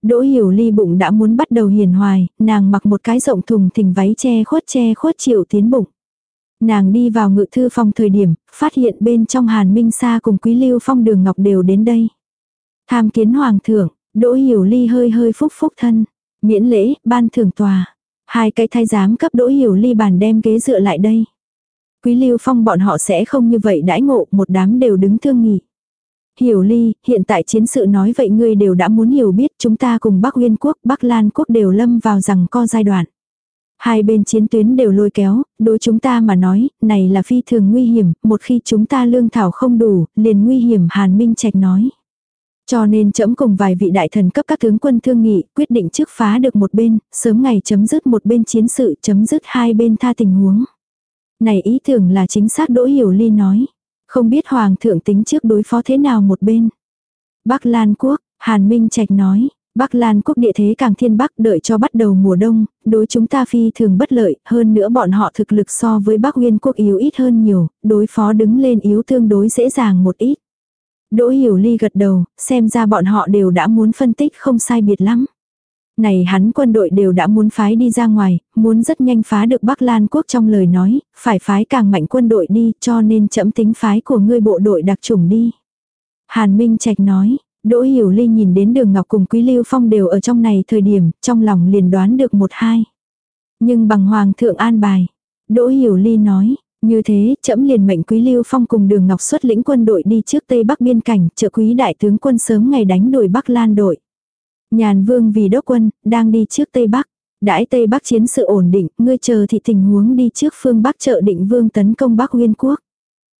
Đỗ Hiểu Ly bụng đã muốn bắt đầu hiền hoài, nàng mặc một cái rộng thùng thình váy che khuất che khuất triệu tiến bụng. Nàng đi vào ngự thư phòng thời điểm, phát hiện bên trong Hàn Minh Sa cùng Quý Lưu Phong đường ngọc đều đến đây. Tham kiến hoàng thượng, Đỗ Hiểu Ly hơi hơi phúc phúc thân, miễn lễ, ban thưởng tòa. Hai cái thái giám cấp đỗ hiểu ly bàn đem ghế dựa lại đây. Quý lưu phong bọn họ sẽ không như vậy đãi ngộ, một đám đều đứng thương nghỉ. Hiểu ly, hiện tại chiến sự nói vậy ngươi đều đã muốn hiểu biết chúng ta cùng Bắc Uyên quốc, Bắc Lan quốc đều lâm vào rằng co giai đoạn. Hai bên chiến tuyến đều lôi kéo, đối chúng ta mà nói, này là phi thường nguy hiểm, một khi chúng ta lương thảo không đủ, liền nguy hiểm Hàn Minh Trạch nói. Cho nên chấm cùng vài vị đại thần cấp các tướng quân thương nghị, quyết định trước phá được một bên, sớm ngày chấm dứt một bên chiến sự, chấm dứt hai bên tha tình huống. Này ý tưởng là chính xác Đỗ Hiểu Ly nói. Không biết Hoàng thượng tính trước đối phó thế nào một bên. Bắc Lan Quốc, Hàn Minh Trạch nói, Bắc Lan quốc địa thế càng thiên bắc đợi cho bắt đầu mùa đông, đối chúng ta phi thường bất lợi, hơn nữa bọn họ thực lực so với Bắc Nguyên quốc yếu ít hơn nhiều, đối phó đứng lên yếu tương đối dễ dàng một ít. Đỗ Hiểu Ly gật đầu, xem ra bọn họ đều đã muốn phân tích không sai biệt lắm. Này hắn quân đội đều đã muốn phái đi ra ngoài, muốn rất nhanh phá được Bắc Lan quốc trong lời nói, phải phái càng mạnh quân đội đi cho nên chậm tính phái của ngươi bộ đội đặc chủng đi. Hàn Minh Trạch nói, Đỗ Hiểu Ly nhìn đến đường Ngọc cùng Quý Lưu Phong đều ở trong này thời điểm, trong lòng liền đoán được một hai. Nhưng bằng Hoàng thượng an bài, Đỗ Hiểu Ly nói, như thế, trẫm liền mệnh Quý Lưu Phong cùng đường Ngọc xuất lĩnh quân đội đi trước Tây Bắc biên cảnh, trợ Quý đại tướng quân sớm ngày đánh đuổi Bắc Lan đội. Nhàn Vương vì đốc quân, đang đi trước Tây Bắc. Đãi Tây Bắc chiến sự ổn định, ngươi chờ thì tình huống đi trước phương Bắc trợ định Vương tấn công Bắc Nguyên quốc.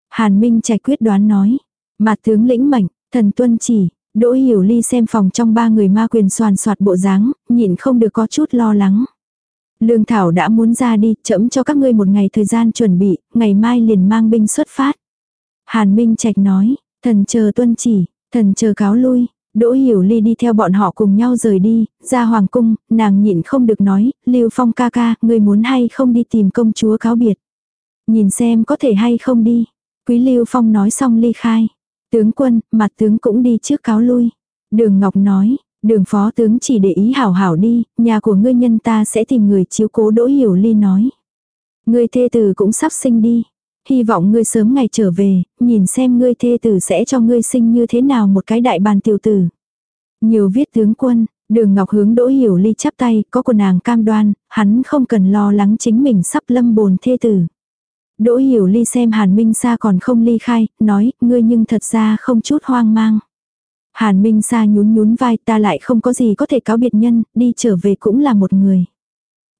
Hàn Minh trạch quyết đoán nói, mà tướng lĩnh mạnh, thần tuân chỉ, Đỗ Hiểu Ly xem phòng trong ba người ma quyền soàn soạt bộ dáng, nhìn không được có chút lo lắng. Lương Thảo đã muốn ra đi, chậm cho các ngươi một ngày thời gian chuẩn bị, ngày mai liền mang binh xuất phát. Hàn Minh Trạch nói, thần chờ tuân chỉ, thần chờ cáo lui. Đỗ Hiểu Ly đi theo bọn họ cùng nhau rời đi, ra hoàng cung, nàng nhịn không được nói, Lưu Phong ca ca, ngươi muốn hay không đi tìm công chúa cáo biệt. Nhìn xem có thể hay không đi. Quý Lưu Phong nói xong ly khai. Tướng quân, mặt tướng cũng đi trước cáo lui. Đường Ngọc nói, đường phó tướng chỉ để ý hảo hảo đi, nhà của ngươi nhân ta sẽ tìm người chiếu cố đỗ hiểu ly nói. người thê tử cũng sắp sinh đi. Hy vọng ngươi sớm ngày trở về, nhìn xem ngươi thê tử sẽ cho ngươi sinh như thế nào một cái đại bàn tiểu tử. Nhiều viết tướng quân, đường ngọc hướng đỗ hiểu ly chắp tay, có của nàng cam đoan, hắn không cần lo lắng chính mình sắp lâm bồn thê tử. Đỗ hiểu ly xem Hàn Minh Sa còn không ly khai, nói, ngươi nhưng thật ra không chút hoang mang. Hàn Minh Sa nhún nhún vai ta lại không có gì có thể cáo biệt nhân, đi trở về cũng là một người.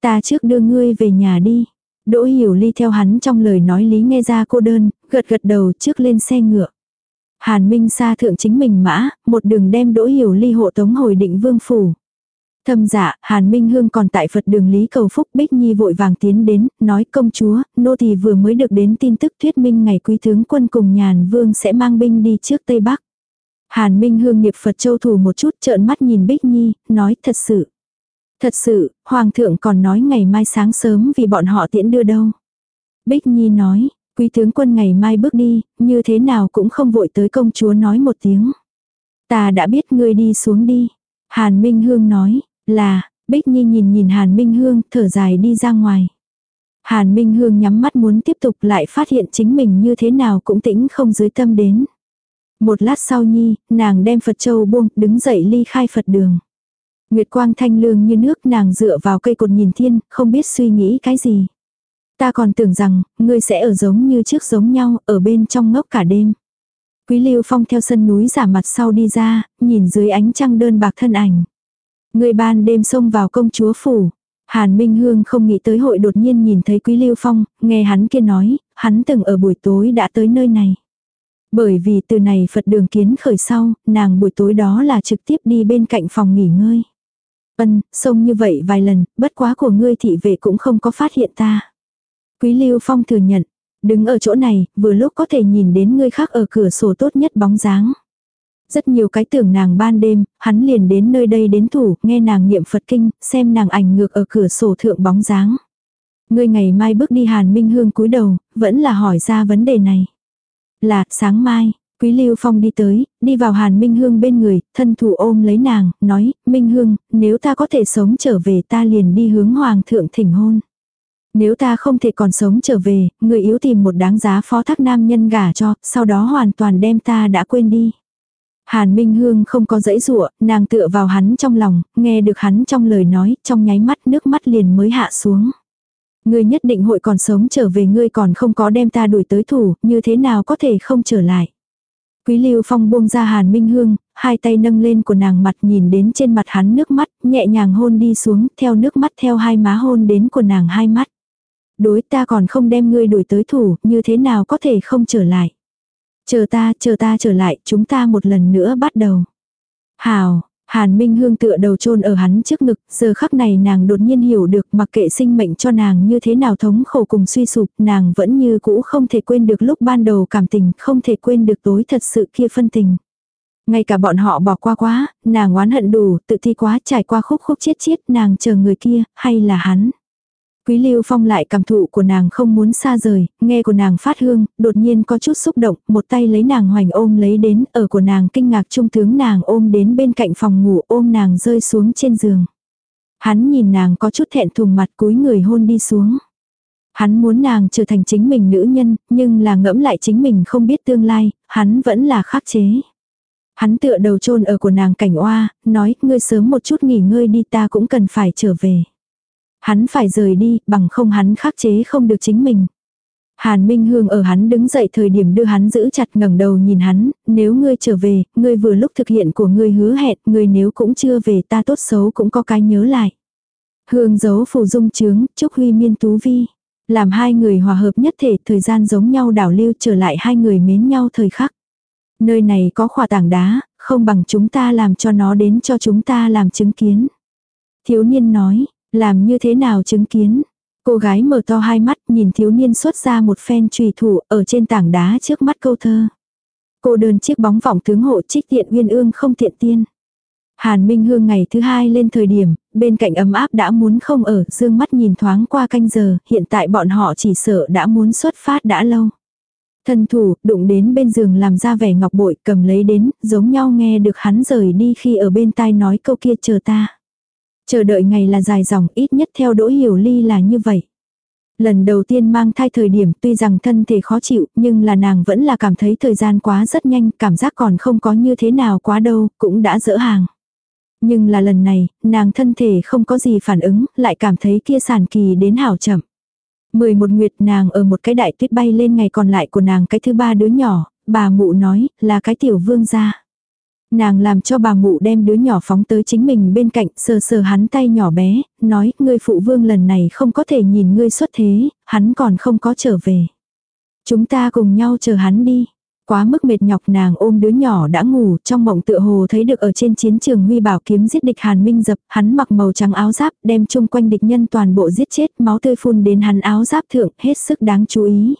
Ta trước đưa ngươi về nhà đi. Đỗ hiểu ly theo hắn trong lời nói lý nghe ra cô đơn, gật gật đầu trước lên xe ngựa. Hàn Minh Sa thượng chính mình mã, một đường đem đỗ hiểu ly hộ tống hồi định vương phủ. Thâm dạ, Hàn Minh Hương còn tại Phật đường Lý Cầu Phúc Bích Nhi vội vàng tiến đến, nói công chúa, nô tỳ vừa mới được đến tin tức thuyết minh ngày quý tướng quân cùng nhàn vương sẽ mang binh đi trước Tây Bắc. Hàn Minh Hương nghiệp Phật châu thủ một chút trợn mắt nhìn Bích Nhi, nói thật sự. Thật sự, Hoàng thượng còn nói ngày mai sáng sớm vì bọn họ tiễn đưa đâu. Bích Nhi nói, quý tướng quân ngày mai bước đi, như thế nào cũng không vội tới công chúa nói một tiếng. Ta đã biết ngươi đi xuống đi. Hàn Minh Hương nói, là, Bích Nhi nhìn nhìn Hàn Minh Hương, thở dài đi ra ngoài. Hàn Minh Hương nhắm mắt muốn tiếp tục lại phát hiện chính mình như thế nào cũng tĩnh không dưới tâm đến. Một lát sau Nhi, nàng đem Phật Châu buông, đứng dậy ly khai Phật đường. Nguyệt quang thanh lương như nước nàng dựa vào cây cột nhìn thiên, không biết suy nghĩ cái gì. Ta còn tưởng rằng, ngươi sẽ ở giống như trước giống nhau, ở bên trong ngốc cả đêm. Quý Lưu Phong theo sân núi giả mặt sau đi ra, nhìn dưới ánh trăng đơn bạc thân ảnh. Người ban đêm xông vào công chúa phủ. Hàn Minh Hương không nghĩ tới hội đột nhiên nhìn thấy Quý Lưu Phong, nghe hắn kia nói, hắn từng ở buổi tối đã tới nơi này. Bởi vì từ này Phật đường kiến khởi sau, nàng buổi tối đó là trực tiếp đi bên cạnh phòng nghỉ ngơi. Ân, xông như vậy vài lần, bất quá của ngươi thị vệ cũng không có phát hiện ta. Quý Lưu Phong thừa nhận, đứng ở chỗ này, vừa lúc có thể nhìn đến ngươi khác ở cửa sổ tốt nhất bóng dáng. Rất nhiều cái tưởng nàng ban đêm, hắn liền đến nơi đây đến thủ, nghe nàng niệm Phật kinh, xem nàng ảnh ngược ở cửa sổ thượng bóng dáng. Ngươi ngày mai bước đi Hàn Minh Hương cúi đầu, vẫn là hỏi ra vấn đề này. Là, sáng mai, Quý Lưu Phong đi tới, đi vào Hàn Minh Hương bên người, thân thủ ôm lấy nàng, nói, Minh Hương, nếu ta có thể sống trở về ta liền đi hướng Hoàng thượng thỉnh hôn. Nếu ta không thể còn sống trở về, người yếu tìm một đáng giá phó thác nam nhân gả cho, sau đó hoàn toàn đem ta đã quên đi. Hàn Minh Hương không có dãy dụa, nàng tựa vào hắn trong lòng, nghe được hắn trong lời nói, trong nháy mắt nước mắt liền mới hạ xuống. Ngươi nhất định hội còn sống trở về ngươi còn không có đem ta đuổi tới thủ, như thế nào có thể không trở lại. Quý Lưu Phong buông ra Hàn Minh Hương, hai tay nâng lên của nàng mặt nhìn đến trên mặt hắn nước mắt, nhẹ nhàng hôn đi xuống, theo nước mắt theo hai má hôn đến của nàng hai mắt. Đối ta còn không đem ngươi đuổi tới thủ, như thế nào có thể không trở lại. Chờ ta, chờ ta trở lại, chúng ta một lần nữa bắt đầu. Hào, Hàn Minh Hương tựa đầu chôn ở hắn trước ngực, giờ khắc này nàng đột nhiên hiểu được mặc kệ sinh mệnh cho nàng như thế nào thống khổ cùng suy sụp, nàng vẫn như cũ không thể quên được lúc ban đầu cảm tình, không thể quên được tối thật sự kia phân tình. Ngay cả bọn họ bỏ qua quá, nàng oán hận đủ, tự thi quá trải qua khúc khúc chiết chiết, nàng chờ người kia, hay là hắn. Quý Lưu Phong lại cảm thụ của nàng không muốn xa rời, nghe của nàng phát hương, đột nhiên có chút xúc động, một tay lấy nàng hoành ôm lấy đến, ở của nàng kinh ngạc trung tướng nàng ôm đến bên cạnh phòng ngủ ôm nàng rơi xuống trên giường. Hắn nhìn nàng có chút thẹn thùng mặt cúi người hôn đi xuống. Hắn muốn nàng trở thành chính mình nữ nhân, nhưng là ngẫm lại chính mình không biết tương lai, hắn vẫn là khắc chế. Hắn tựa đầu chôn ở của nàng cảnh oa, nói, ngươi sớm một chút nghỉ ngơi đi ta cũng cần phải trở về. Hắn phải rời đi, bằng không hắn khắc chế không được chính mình. Hàn Minh Hương ở hắn đứng dậy thời điểm đưa hắn giữ chặt ngẩng đầu nhìn hắn, nếu ngươi trở về, ngươi vừa lúc thực hiện của ngươi hứa hẹn, ngươi nếu cũng chưa về ta tốt xấu cũng có cái nhớ lại. Hương giấu phù dung trướng, chúc huy miên tú vi. Làm hai người hòa hợp nhất thể thời gian giống nhau đảo lưu trở lại hai người mến nhau thời khắc. Nơi này có khỏa tảng đá, không bằng chúng ta làm cho nó đến cho chúng ta làm chứng kiến. Thiếu niên nói, làm như thế nào chứng kiến? Cô gái mở to hai mắt nhìn thiếu niên xuất ra một phen trùy thủ ở trên tảng đá trước mắt câu thơ. Cô đơn chiếc bóng vòng tướng hộ trích tiện uyên ương không tiện tiên. Hàn Minh Hương ngày thứ hai lên thời điểm, bên cạnh ấm áp đã muốn không ở, dương mắt nhìn thoáng qua canh giờ, hiện tại bọn họ chỉ sợ đã muốn xuất phát đã lâu. Thân thủ, đụng đến bên giường làm ra vẻ ngọc bội, cầm lấy đến, giống nhau nghe được hắn rời đi khi ở bên tai nói câu kia chờ ta. Chờ đợi ngày là dài dòng, ít nhất theo Đỗ Hiểu Ly là như vậy. Lần đầu tiên mang thai thời điểm tuy rằng thân thể khó chịu, nhưng là nàng vẫn là cảm thấy thời gian quá rất nhanh, cảm giác còn không có như thế nào quá đâu, cũng đã dỡ hàng. Nhưng là lần này, nàng thân thể không có gì phản ứng, lại cảm thấy kia sản kỳ đến hảo chậm. 11 nguyệt nàng ở một cái đại tuyết bay lên ngày còn lại của nàng cái thứ ba đứa nhỏ, bà mụ nói là cái tiểu vương gia. Nàng làm cho bà mụ đem đứa nhỏ phóng tới chính mình bên cạnh sờ sờ hắn tay nhỏ bé, nói ngươi phụ vương lần này không có thể nhìn ngươi xuất thế, hắn còn không có trở về. Chúng ta cùng nhau chờ hắn đi. Quá mức mệt nhọc nàng ôm đứa nhỏ đã ngủ trong mộng tựa hồ thấy được ở trên chiến trường huy bảo kiếm giết địch Hàn Minh dập, hắn mặc màu trắng áo giáp đem chung quanh địch nhân toàn bộ giết chết máu tươi phun đến hắn áo giáp thượng hết sức đáng chú ý.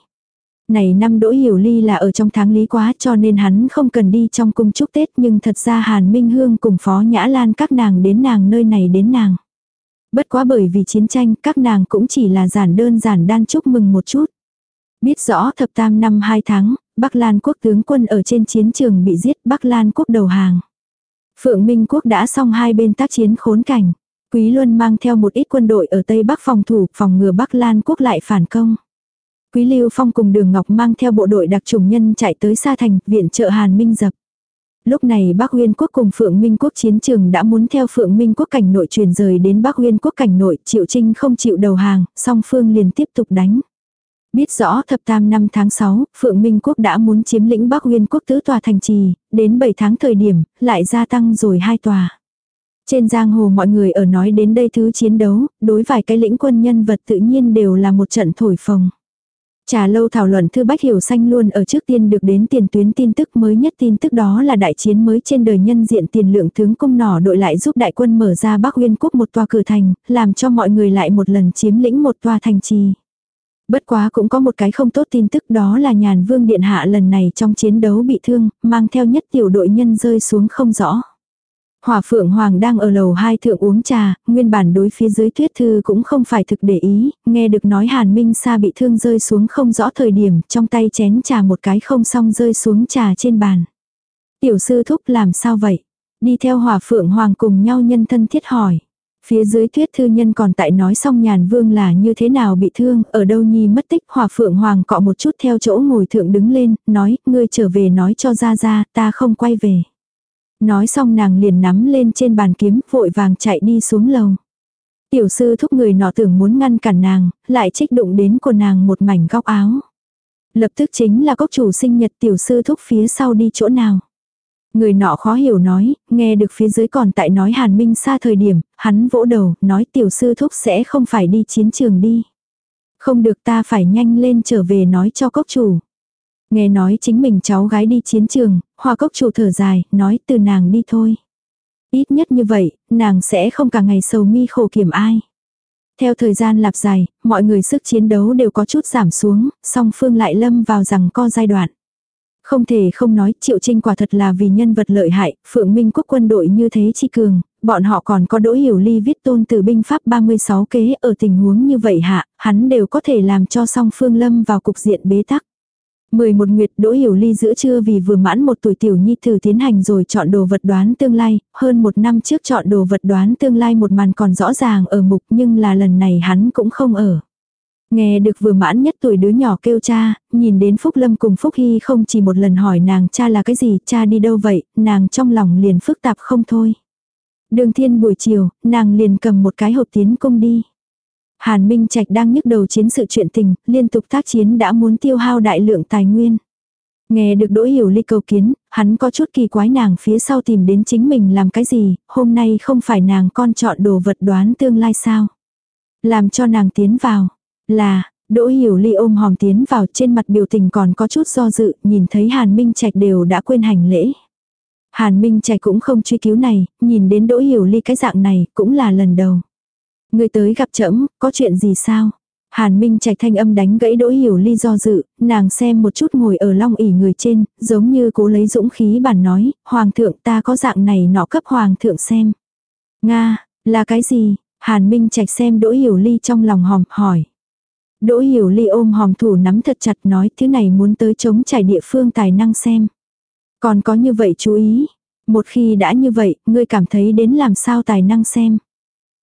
Này năm đỗ hiểu ly là ở trong tháng lý quá cho nên hắn không cần đi trong cung chúc Tết nhưng thật ra Hàn Minh Hương cùng Phó Nhã Lan các nàng đến nàng nơi này đến nàng. Bất quá bởi vì chiến tranh các nàng cũng chỉ là giản đơn giản đan chúc mừng một chút. Biết rõ thập tam năm hai tháng, Bắc Lan quốc tướng quân ở trên chiến trường bị giết Bắc Lan quốc đầu hàng. Phượng Minh quốc đã xong hai bên tác chiến khốn cảnh. Quý Luân mang theo một ít quân đội ở Tây Bắc phòng thủ, phòng ngừa Bắc Lan quốc lại phản công. Quý Lưu Phong cùng Đường Ngọc mang theo bộ đội đặc trùng nhân chạy tới Sa Thành, viện trợ Hàn Minh dập. Lúc này Bắc Uyên quốc cùng Phượng Minh quốc chiến trường đã muốn theo Phượng Minh quốc cảnh nội truyền rời đến Bắc Uyên quốc cảnh nội, Triệu Trinh không chịu đầu hàng, song phương liền tiếp tục đánh. Biết rõ thập tam năm tháng 6, Phượng Minh quốc đã muốn chiếm lĩnh Bắc Uyên quốc tứ tòa thành trì, đến 7 tháng thời điểm, lại gia tăng rồi hai tòa. Trên giang hồ mọi người ở nói đến đây thứ chiến đấu, đối vài cái lĩnh quân nhân vật tự nhiên đều là một trận thổi phồng. Trà lâu thảo luận thư Bách Hiểu Xanh luôn ở trước tiên được đến tiền tuyến tin tức mới nhất tin tức đó là đại chiến mới trên đời nhân diện tiền lượng tướng cung nỏ đội lại giúp đại quân mở ra Bắc Uyên quốc một tòa cửa thành, làm cho mọi người lại một lần chiếm lĩnh một tòa thành trì. Bất quá cũng có một cái không tốt tin tức đó là nhàn vương điện hạ lần này trong chiến đấu bị thương, mang theo nhất tiểu đội nhân rơi xuống không rõ. Hỏa phượng hoàng đang ở lầu hai thượng uống trà, nguyên bản đối phía dưới tuyết thư cũng không phải thực để ý, nghe được nói hàn minh sa bị thương rơi xuống không rõ thời điểm, trong tay chén trà một cái không xong rơi xuống trà trên bàn. Tiểu sư thúc làm sao vậy? Đi theo hỏa phượng hoàng cùng nhau nhân thân thiết hỏi. Phía dưới tuyết thư nhân còn tại nói xong nhàn vương là như thế nào bị thương, ở đâu nhi mất tích hòa phượng hoàng cọ một chút theo chỗ ngồi thượng đứng lên, nói, ngươi trở về nói cho ra ra, ta không quay về. Nói xong nàng liền nắm lên trên bàn kiếm, vội vàng chạy đi xuống lầu. Tiểu sư thúc người nọ tưởng muốn ngăn cản nàng, lại trích đụng đến của nàng một mảnh góc áo. Lập tức chính là cốc chủ sinh nhật tiểu sư thúc phía sau đi chỗ nào. Người nọ khó hiểu nói, nghe được phía dưới còn tại nói Hàn Minh xa thời điểm, hắn vỗ đầu, nói tiểu sư thúc sẽ không phải đi chiến trường đi. Không được ta phải nhanh lên trở về nói cho cốc chủ. Nghe nói chính mình cháu gái đi chiến trường, hoa cốc chủ thở dài, nói từ nàng đi thôi. Ít nhất như vậy, nàng sẽ không cả ngày sầu mi khổ kiểm ai. Theo thời gian lặp dài, mọi người sức chiến đấu đều có chút giảm xuống, song phương lại lâm vào rằng co giai đoạn. Không thể không nói Triệu Trinh quả thật là vì nhân vật lợi hại, Phượng Minh quốc quân đội như thế chi cường, bọn họ còn có đỗ hiểu ly viết tôn từ binh pháp 36 kế ở tình huống như vậy hạ, hắn đều có thể làm cho song phương lâm vào cục diện bế tắc. 11 nguyệt đỗ hiểu ly giữa trưa vì vừa mãn một tuổi tiểu nhi thử tiến hành rồi chọn đồ vật đoán tương lai, hơn một năm trước chọn đồ vật đoán tương lai một màn còn rõ ràng ở mục nhưng là lần này hắn cũng không ở. Nghe được vừa mãn nhất tuổi đứa nhỏ kêu cha, nhìn đến Phúc Lâm cùng Phúc Hy không chỉ một lần hỏi nàng cha là cái gì, cha đi đâu vậy, nàng trong lòng liền phức tạp không thôi. Đường thiên buổi chiều, nàng liền cầm một cái hộp tiến cung đi. Hàn Minh Trạch đang nhức đầu chiến sự chuyện tình, liên tục tác chiến đã muốn tiêu hao đại lượng tài nguyên. Nghe được Đỗ Hiểu Ly cầu kiến, hắn có chút kỳ quái nàng phía sau tìm đến chính mình làm cái gì, hôm nay không phải nàng con chọn đồ vật đoán tương lai sao. Làm cho nàng tiến vào, là, Đỗ Hiểu Ly ôm hòm tiến vào trên mặt biểu tình còn có chút do dự, nhìn thấy Hàn Minh Trạch đều đã quên hành lễ. Hàn Minh Trạch cũng không truy cứu này, nhìn đến Đỗ Hiểu Ly cái dạng này cũng là lần đầu. Người tới gặp trẫm có chuyện gì sao? Hàn Minh Trạch thanh âm đánh gãy Đỗ Hiểu Ly do dự, nàng xem một chút ngồi ở long ỉ người trên, giống như cố lấy dũng khí bản nói, Hoàng thượng ta có dạng này nọ cấp Hoàng thượng xem. Nga, là cái gì? Hàn Minh Trạch xem Đỗ Hiểu Ly trong lòng hòm hỏi. Đỗ Hiểu Ly ôm hòm thủ nắm thật chặt nói thứ này muốn tới chống trải địa phương tài năng xem. Còn có như vậy chú ý. Một khi đã như vậy, ngươi cảm thấy đến làm sao tài năng xem.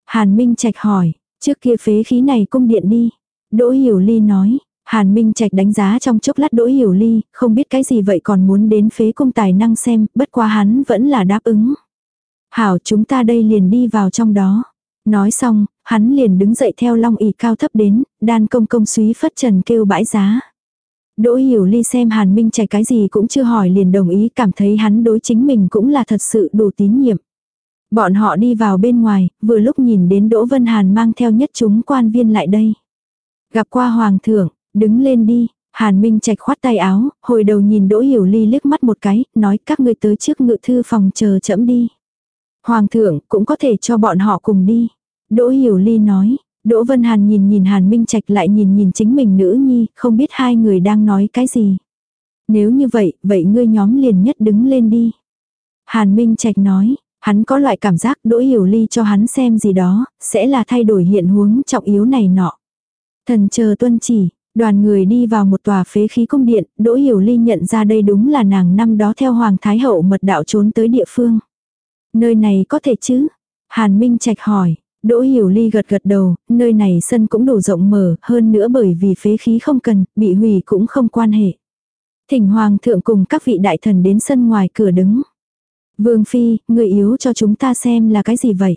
Hàn Minh Trạch hỏi, trước kia phế khí này cung điện đi. Đỗ Hiểu Ly nói, Hàn Minh Trạch đánh giá trong chốc lát Đỗ Hiểu Ly, không biết cái gì vậy còn muốn đến phế cung tài năng xem, bất quá hắn vẫn là đáp ứng. Hảo chúng ta đây liền đi vào trong đó. Nói xong, hắn liền đứng dậy theo long ỷ cao thấp đến, đan công công suý phất trần kêu bãi giá. Đỗ hiểu ly xem Hàn Minh Trạch cái gì cũng chưa hỏi liền đồng ý cảm thấy hắn đối chính mình cũng là thật sự đủ tín nhiệm. Bọn họ đi vào bên ngoài, vừa lúc nhìn đến Đỗ Vân Hàn mang theo nhất chúng quan viên lại đây. Gặp qua Hoàng thượng, đứng lên đi, Hàn Minh Trạch khoát tay áo, hồi đầu nhìn Đỗ Hiểu Ly liếc mắt một cái, nói các ngươi tới trước ngự thư phòng chờ chậm đi. Hoàng thượng cũng có thể cho bọn họ cùng đi. Đỗ Hiểu Ly nói, Đỗ Vân Hàn nhìn nhìn Hàn Minh Trạch lại nhìn nhìn chính mình nữ nhi, không biết hai người đang nói cái gì. Nếu như vậy, vậy ngươi nhóm liền nhất đứng lên đi. Hàn Minh Trạch nói, hắn có loại cảm giác Đỗ Hiểu Ly cho hắn xem gì đó, sẽ là thay đổi hiện huống trọng yếu này nọ. Thần chờ tuân chỉ, đoàn người đi vào một tòa phế khí cung điện, Đỗ Hiểu Ly nhận ra đây đúng là nàng năm đó theo Hoàng Thái Hậu mật đạo trốn tới địa phương. Nơi này có thể chứ? Hàn Minh Trạch hỏi, Đỗ Hiểu Ly gật gật đầu, nơi này sân cũng đủ rộng mở, hơn nữa bởi vì phế khí không cần, bị hủy cũng không quan hệ. Thỉnh Hoàng thượng cùng các vị đại thần đến sân ngoài cửa đứng. Vương Phi, người yếu cho chúng ta xem là cái gì vậy?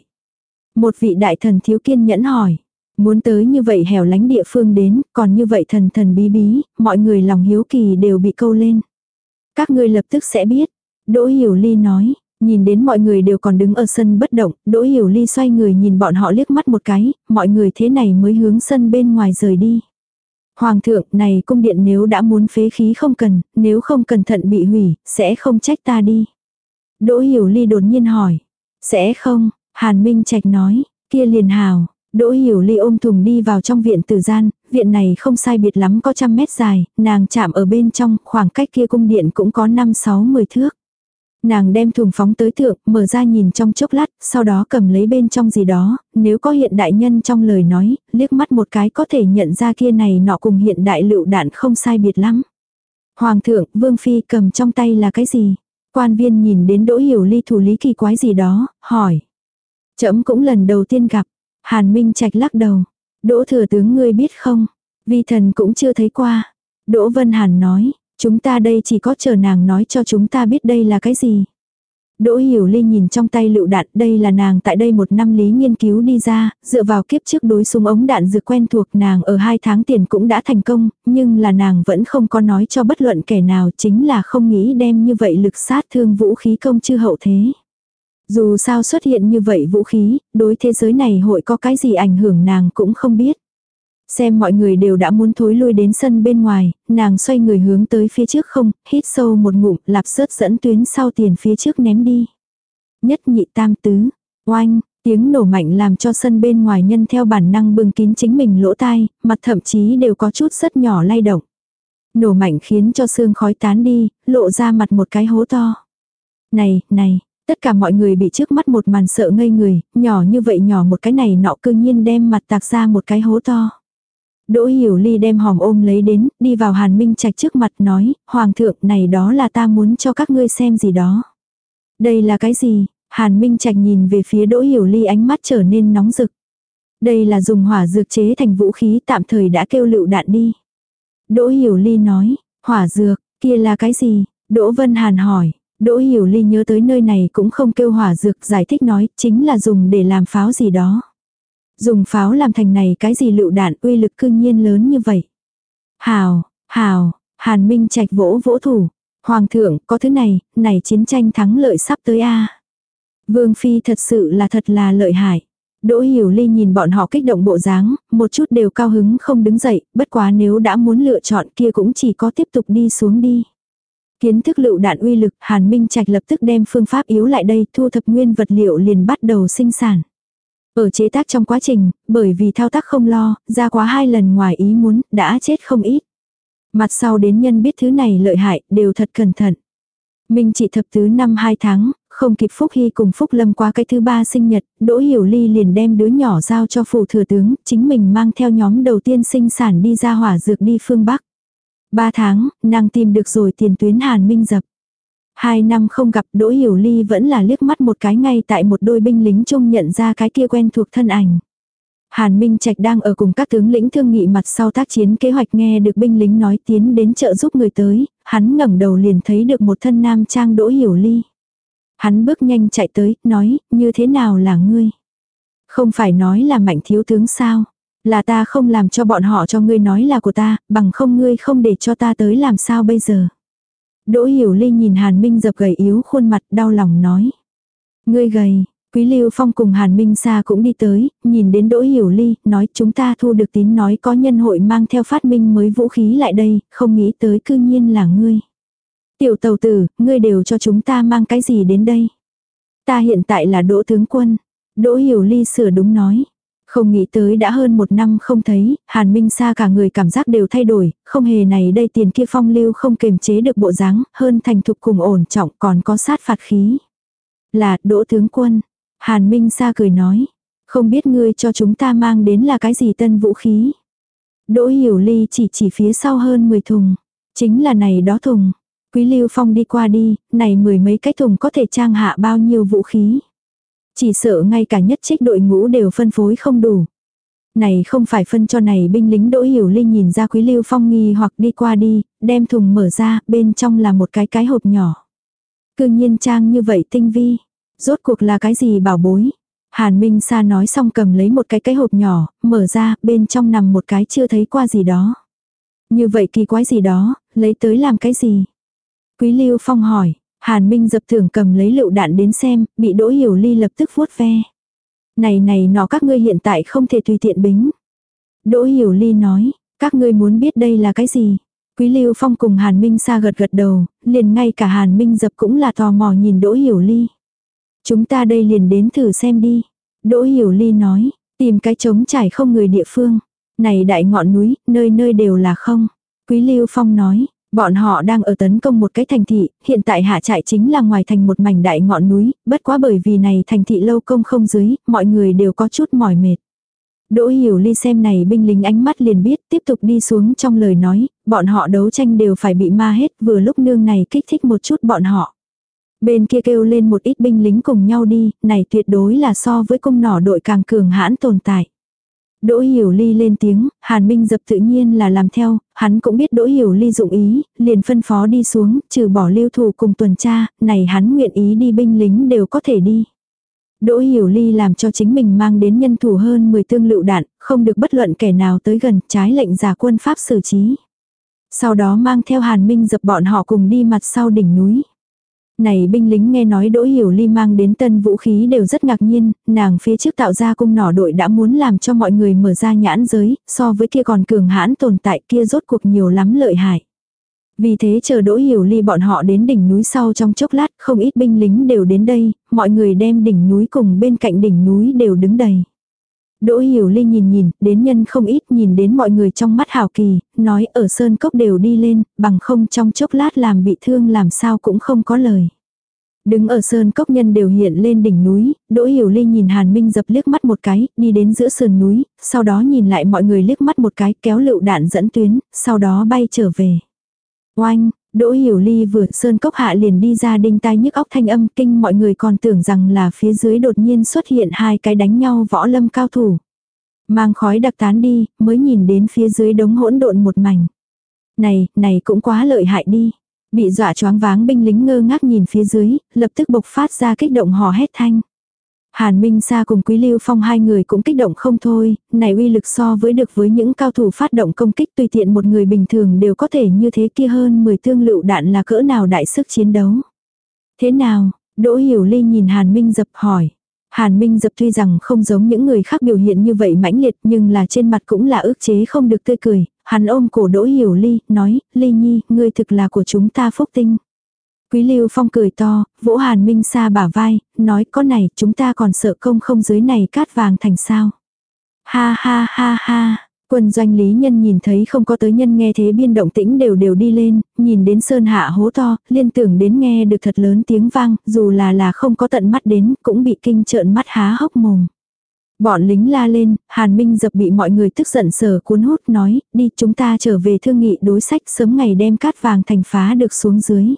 Một vị đại thần thiếu kiên nhẫn hỏi. Muốn tới như vậy hẻo lánh địa phương đến, còn như vậy thần thần bí bí, mọi người lòng hiếu kỳ đều bị câu lên. Các ngươi lập tức sẽ biết. Đỗ Hiểu Ly nói, Nhìn đến mọi người đều còn đứng ở sân bất động, Đỗ Hiểu Ly xoay người nhìn bọn họ liếc mắt một cái, mọi người thế này mới hướng sân bên ngoài rời đi. Hoàng thượng, này cung điện nếu đã muốn phế khí không cần, nếu không cẩn thận bị hủy, sẽ không trách ta đi. Đỗ Hiểu Ly đột nhiên hỏi. Sẽ không, Hàn Minh Trạch nói, kia liền hào. Đỗ Hiểu Ly ôm thùng đi vào trong viện tử gian, viện này không sai biệt lắm có trăm mét dài, nàng chạm ở bên trong, khoảng cách kia cung điện cũng có 5-6-10 thước. Nàng đem thùng phóng tới thượng, mở ra nhìn trong chốc lát, sau đó cầm lấy bên trong gì đó, nếu có hiện đại nhân trong lời nói, liếc mắt một cái có thể nhận ra kia này nọ cùng hiện đại lựu đạn không sai biệt lắm. Hoàng thượng, Vương Phi cầm trong tay là cái gì? Quan viên nhìn đến đỗ hiểu ly thủ lý kỳ quái gì đó, hỏi. Chấm cũng lần đầu tiên gặp. Hàn Minh Trạch lắc đầu. Đỗ thừa tướng ngươi biết không? Vi thần cũng chưa thấy qua. Đỗ Vân Hàn nói, Chúng ta đây chỉ có chờ nàng nói cho chúng ta biết đây là cái gì. Đỗ Hiểu Ly nhìn trong tay lựu đạn, đây là nàng tại đây một năm lý nghiên cứu đi ra, dựa vào kiếp trước đối súng ống đạn dược quen thuộc nàng ở hai tháng tiền cũng đã thành công, nhưng là nàng vẫn không có nói cho bất luận kẻ nào chính là không nghĩ đem như vậy lực sát thương vũ khí công chư hậu thế. Dù sao xuất hiện như vậy vũ khí, đối thế giới này hội có cái gì ảnh hưởng nàng cũng không biết. Xem mọi người đều đã muốn thối lui đến sân bên ngoài, nàng xoay người hướng tới phía trước không, hít sâu một ngụm, lạp sớt dẫn tuyến sau tiền phía trước ném đi. Nhất nhị tam tứ. Oanh, tiếng nổ mạnh làm cho sân bên ngoài nhân theo bản năng bưng kín chính mình lỗ tai, mặt thậm chí đều có chút rất nhỏ lay động. Nổ mạnh khiến cho xương khói tán đi, lộ ra mặt một cái hố to. Này, này, tất cả mọi người bị trước mắt một màn sợ ngây người, nhỏ như vậy nhỏ một cái này nọ cương nhiên đem mặt tạc ra một cái hố to. Đỗ Hiểu Ly đem hòm ôm lấy đến, đi vào Hàn Minh Trạch trước mặt nói, Hoàng thượng này đó là ta muốn cho các ngươi xem gì đó. Đây là cái gì? Hàn Minh Trạch nhìn về phía Đỗ Hiểu Ly ánh mắt trở nên nóng rực. Đây là dùng hỏa dược chế thành vũ khí tạm thời đã kêu lựu đạn đi. Đỗ Hiểu Ly nói, hỏa dược, kia là cái gì? Đỗ Vân Hàn hỏi, Đỗ Hiểu Ly nhớ tới nơi này cũng không kêu hỏa dược giải thích nói chính là dùng để làm pháo gì đó. Dùng pháo làm thành này cái gì lựu đạn uy lực cương nhiên lớn như vậy. Hào, hào, Hàn Minh Trạch vỗ vỗ thủ. Hoàng thượng, có thứ này, này chiến tranh thắng lợi sắp tới a. Vương Phi thật sự là thật là lợi hại. Đỗ Hiểu Ly nhìn bọn họ kích động bộ dáng, một chút đều cao hứng không đứng dậy, bất quá nếu đã muốn lựa chọn kia cũng chỉ có tiếp tục đi xuống đi. Kiến thức lựu đạn uy lực, Hàn Minh Trạch lập tức đem phương pháp yếu lại đây, thu thập nguyên vật liệu liền bắt đầu sinh sản. Ở chế tác trong quá trình, bởi vì thao tác không lo, ra quá hai lần ngoài ý muốn, đã chết không ít. Mặt sau đến nhân biết thứ này lợi hại, đều thật cẩn thận. mình chỉ thập tứ năm hai tháng, không kịp Phúc Hy cùng Phúc Lâm qua cái thứ ba sinh nhật, Đỗ Hiểu Ly liền đem đứa nhỏ giao cho phủ thừa tướng, chính mình mang theo nhóm đầu tiên sinh sản đi ra hỏa dược đi phương Bắc. Ba tháng, nàng tìm được rồi tiền tuyến Hàn Minh dập. Hai năm không gặp Đỗ Hiểu Ly vẫn là liếc mắt một cái ngay tại một đôi binh lính chung nhận ra cái kia quen thuộc thân ảnh. Hàn Minh Trạch đang ở cùng các tướng lĩnh thương nghị mặt sau tác chiến kế hoạch nghe được binh lính nói tiến đến trợ giúp người tới, hắn ngẩng đầu liền thấy được một thân nam trang Đỗ Hiểu Ly. Hắn bước nhanh chạy tới, nói, như thế nào là ngươi? Không phải nói là mạnh thiếu tướng sao? Là ta không làm cho bọn họ cho ngươi nói là của ta, bằng không ngươi không để cho ta tới làm sao bây giờ? Đỗ Hiểu Ly nhìn Hàn Minh dập gầy yếu khuôn mặt đau lòng nói. Ngươi gầy, Quý Lưu Phong cùng Hàn Minh Sa cũng đi tới, nhìn đến Đỗ Hiểu Ly, nói chúng ta thu được tín nói có nhân hội mang theo phát minh mới vũ khí lại đây, không nghĩ tới cư nhiên là ngươi. Tiểu tàu tử, ngươi đều cho chúng ta mang cái gì đến đây? Ta hiện tại là Đỗ Tướng Quân. Đỗ Hiểu Ly sửa đúng nói. Không nghĩ tới đã hơn một năm không thấy, Hàn Minh Sa cả người cảm giác đều thay đổi, không hề này đây tiền kia phong lưu không kềm chế được bộ dáng, hơn thành thục cùng ổn trọng còn có sát phạt khí. Là, Đỗ Tướng Quân. Hàn Minh Sa cười nói. Không biết ngươi cho chúng ta mang đến là cái gì tân vũ khí. Đỗ Hiểu Ly chỉ chỉ phía sau hơn 10 thùng. Chính là này đó thùng. Quý Lưu Phong đi qua đi, này mười mấy cái thùng có thể trang hạ bao nhiêu vũ khí. Chỉ sợ ngay cả nhất trích đội ngũ đều phân phối không đủ. Này không phải phân cho này binh lính Đỗ Hiểu Linh nhìn ra Quý Lưu Phong nghi hoặc đi qua đi, đem thùng mở ra, bên trong là một cái cái hộp nhỏ. Cư nhiên trang như vậy tinh vi. Rốt cuộc là cái gì bảo bối. Hàn Minh Sa nói xong cầm lấy một cái cái hộp nhỏ, mở ra, bên trong nằm một cái chưa thấy qua gì đó. Như vậy kỳ quái gì đó, lấy tới làm cái gì? Quý Lưu Phong hỏi, Hàn Minh dập thưởng cầm lấy lựu đạn đến xem, bị Đỗ Hiểu Ly lập tức vuốt ve. Này này nó các ngươi hiện tại không thể tùy tiện bính. Đỗ Hiểu Ly nói, các ngươi muốn biết đây là cái gì? Quý Lưu Phong cùng Hàn Minh xa gật gật đầu, liền ngay cả Hàn Minh dập cũng là tò mò nhìn Đỗ Hiểu Ly. Chúng ta đây liền đến thử xem đi. Đỗ Hiểu Ly nói, tìm cái trống trải không người địa phương. Này đại ngọn núi, nơi nơi đều là không. Quý Lưu Phong nói, Bọn họ đang ở tấn công một cái thành thị, hiện tại hạ trại chính là ngoài thành một mảnh đại ngọn núi, bất quá bởi vì này thành thị lâu công không dưới, mọi người đều có chút mỏi mệt. Đỗ hiểu ly xem này binh lính ánh mắt liền biết tiếp tục đi xuống trong lời nói, bọn họ đấu tranh đều phải bị ma hết vừa lúc nương này kích thích một chút bọn họ. Bên kia kêu lên một ít binh lính cùng nhau đi, này tuyệt đối là so với cung nỏ đội càng cường hãn tồn tại. Đỗ Hiểu Ly lên tiếng, Hàn Minh dập tự nhiên là làm theo, hắn cũng biết Đỗ Hiểu Ly dụng ý, liền phân phó đi xuống, trừ bỏ lưu thủ cùng tuần tra, này hắn nguyện ý đi binh lính đều có thể đi. Đỗ Hiểu Ly làm cho chính mình mang đến nhân thủ hơn 10 tương lựu đạn, không được bất luận kẻ nào tới gần, trái lệnh giả quân pháp xử trí. Sau đó mang theo Hàn Minh dập bọn họ cùng đi mặt sau đỉnh núi. Này binh lính nghe nói Đỗ Hiểu Ly mang đến tân vũ khí đều rất ngạc nhiên, nàng phía trước tạo ra cung nỏ đội đã muốn làm cho mọi người mở ra nhãn giới, so với kia còn cường hãn tồn tại kia rốt cuộc nhiều lắm lợi hại. Vì thế chờ Đỗ Hiểu Ly bọn họ đến đỉnh núi sau trong chốc lát, không ít binh lính đều đến đây, mọi người đem đỉnh núi cùng bên cạnh đỉnh núi đều đứng đầy. Đỗ Hiểu Ly nhìn nhìn, đến nhân không ít nhìn đến mọi người trong mắt hào kỳ, nói ở sơn cốc đều đi lên, bằng không trong chốc lát làm bị thương làm sao cũng không có lời. Đứng ở sơn cốc nhân đều hiện lên đỉnh núi, Đỗ Hiểu Ly nhìn Hàn Minh dập liếc mắt một cái, đi đến giữa sườn núi, sau đó nhìn lại mọi người liếc mắt một cái kéo lựu đạn dẫn tuyến, sau đó bay trở về. Oanh, Đỗ Hiểu Ly vừa sơn cốc hạ liền đi ra đinh tai nhức óc thanh âm kinh mọi người còn tưởng rằng là phía dưới đột nhiên xuất hiện hai cái đánh nhau võ lâm cao thủ. Mang khói đặc tán đi, mới nhìn đến phía dưới đống hỗn độn một mảnh. Này, này cũng quá lợi hại đi. Bị dọa choáng váng binh lính ngơ ngác nhìn phía dưới, lập tức bộc phát ra kích động hò hét thanh. Hàn Minh Sa cùng Quý Lưu Phong hai người cũng kích động không thôi, này uy lực so với được với những cao thủ phát động công kích tùy tiện một người bình thường đều có thể như thế kia hơn 10 tương lựu đạn là cỡ nào đại sức chiến đấu. Thế nào, Đỗ Hiểu Ly nhìn Hàn Minh dập hỏi. Hàn Minh dập tuy rằng không giống những người khác biểu hiện như vậy mãnh liệt nhưng là trên mặt cũng là ước chế không được tươi cười, hắn ôm cổ Đỗ Hiểu Ly, nói, Ly Nhi, ngươi thực là của chúng ta phúc tinh. Quý Lưu Phong cười to, vỗ Hàn Minh Sa bả vai, nói có này chúng ta còn sợ công không dưới này cát vàng thành sao. Ha ha ha ha. Quân doanh lý nhân nhìn thấy không có tới nhân nghe thế biên động tĩnh đều đều đi lên, nhìn đến sơn hạ hố to, liên tưởng đến nghe được thật lớn tiếng vang, dù là là không có tận mắt đến, cũng bị kinh trợn mắt há hốc mồm. Bọn lính la lên, Hàn Minh dập bị mọi người tức giận sờ cuốn hút nói, đi chúng ta trở về thương nghị đối sách sớm ngày đem cát vàng thành phá được xuống dưới.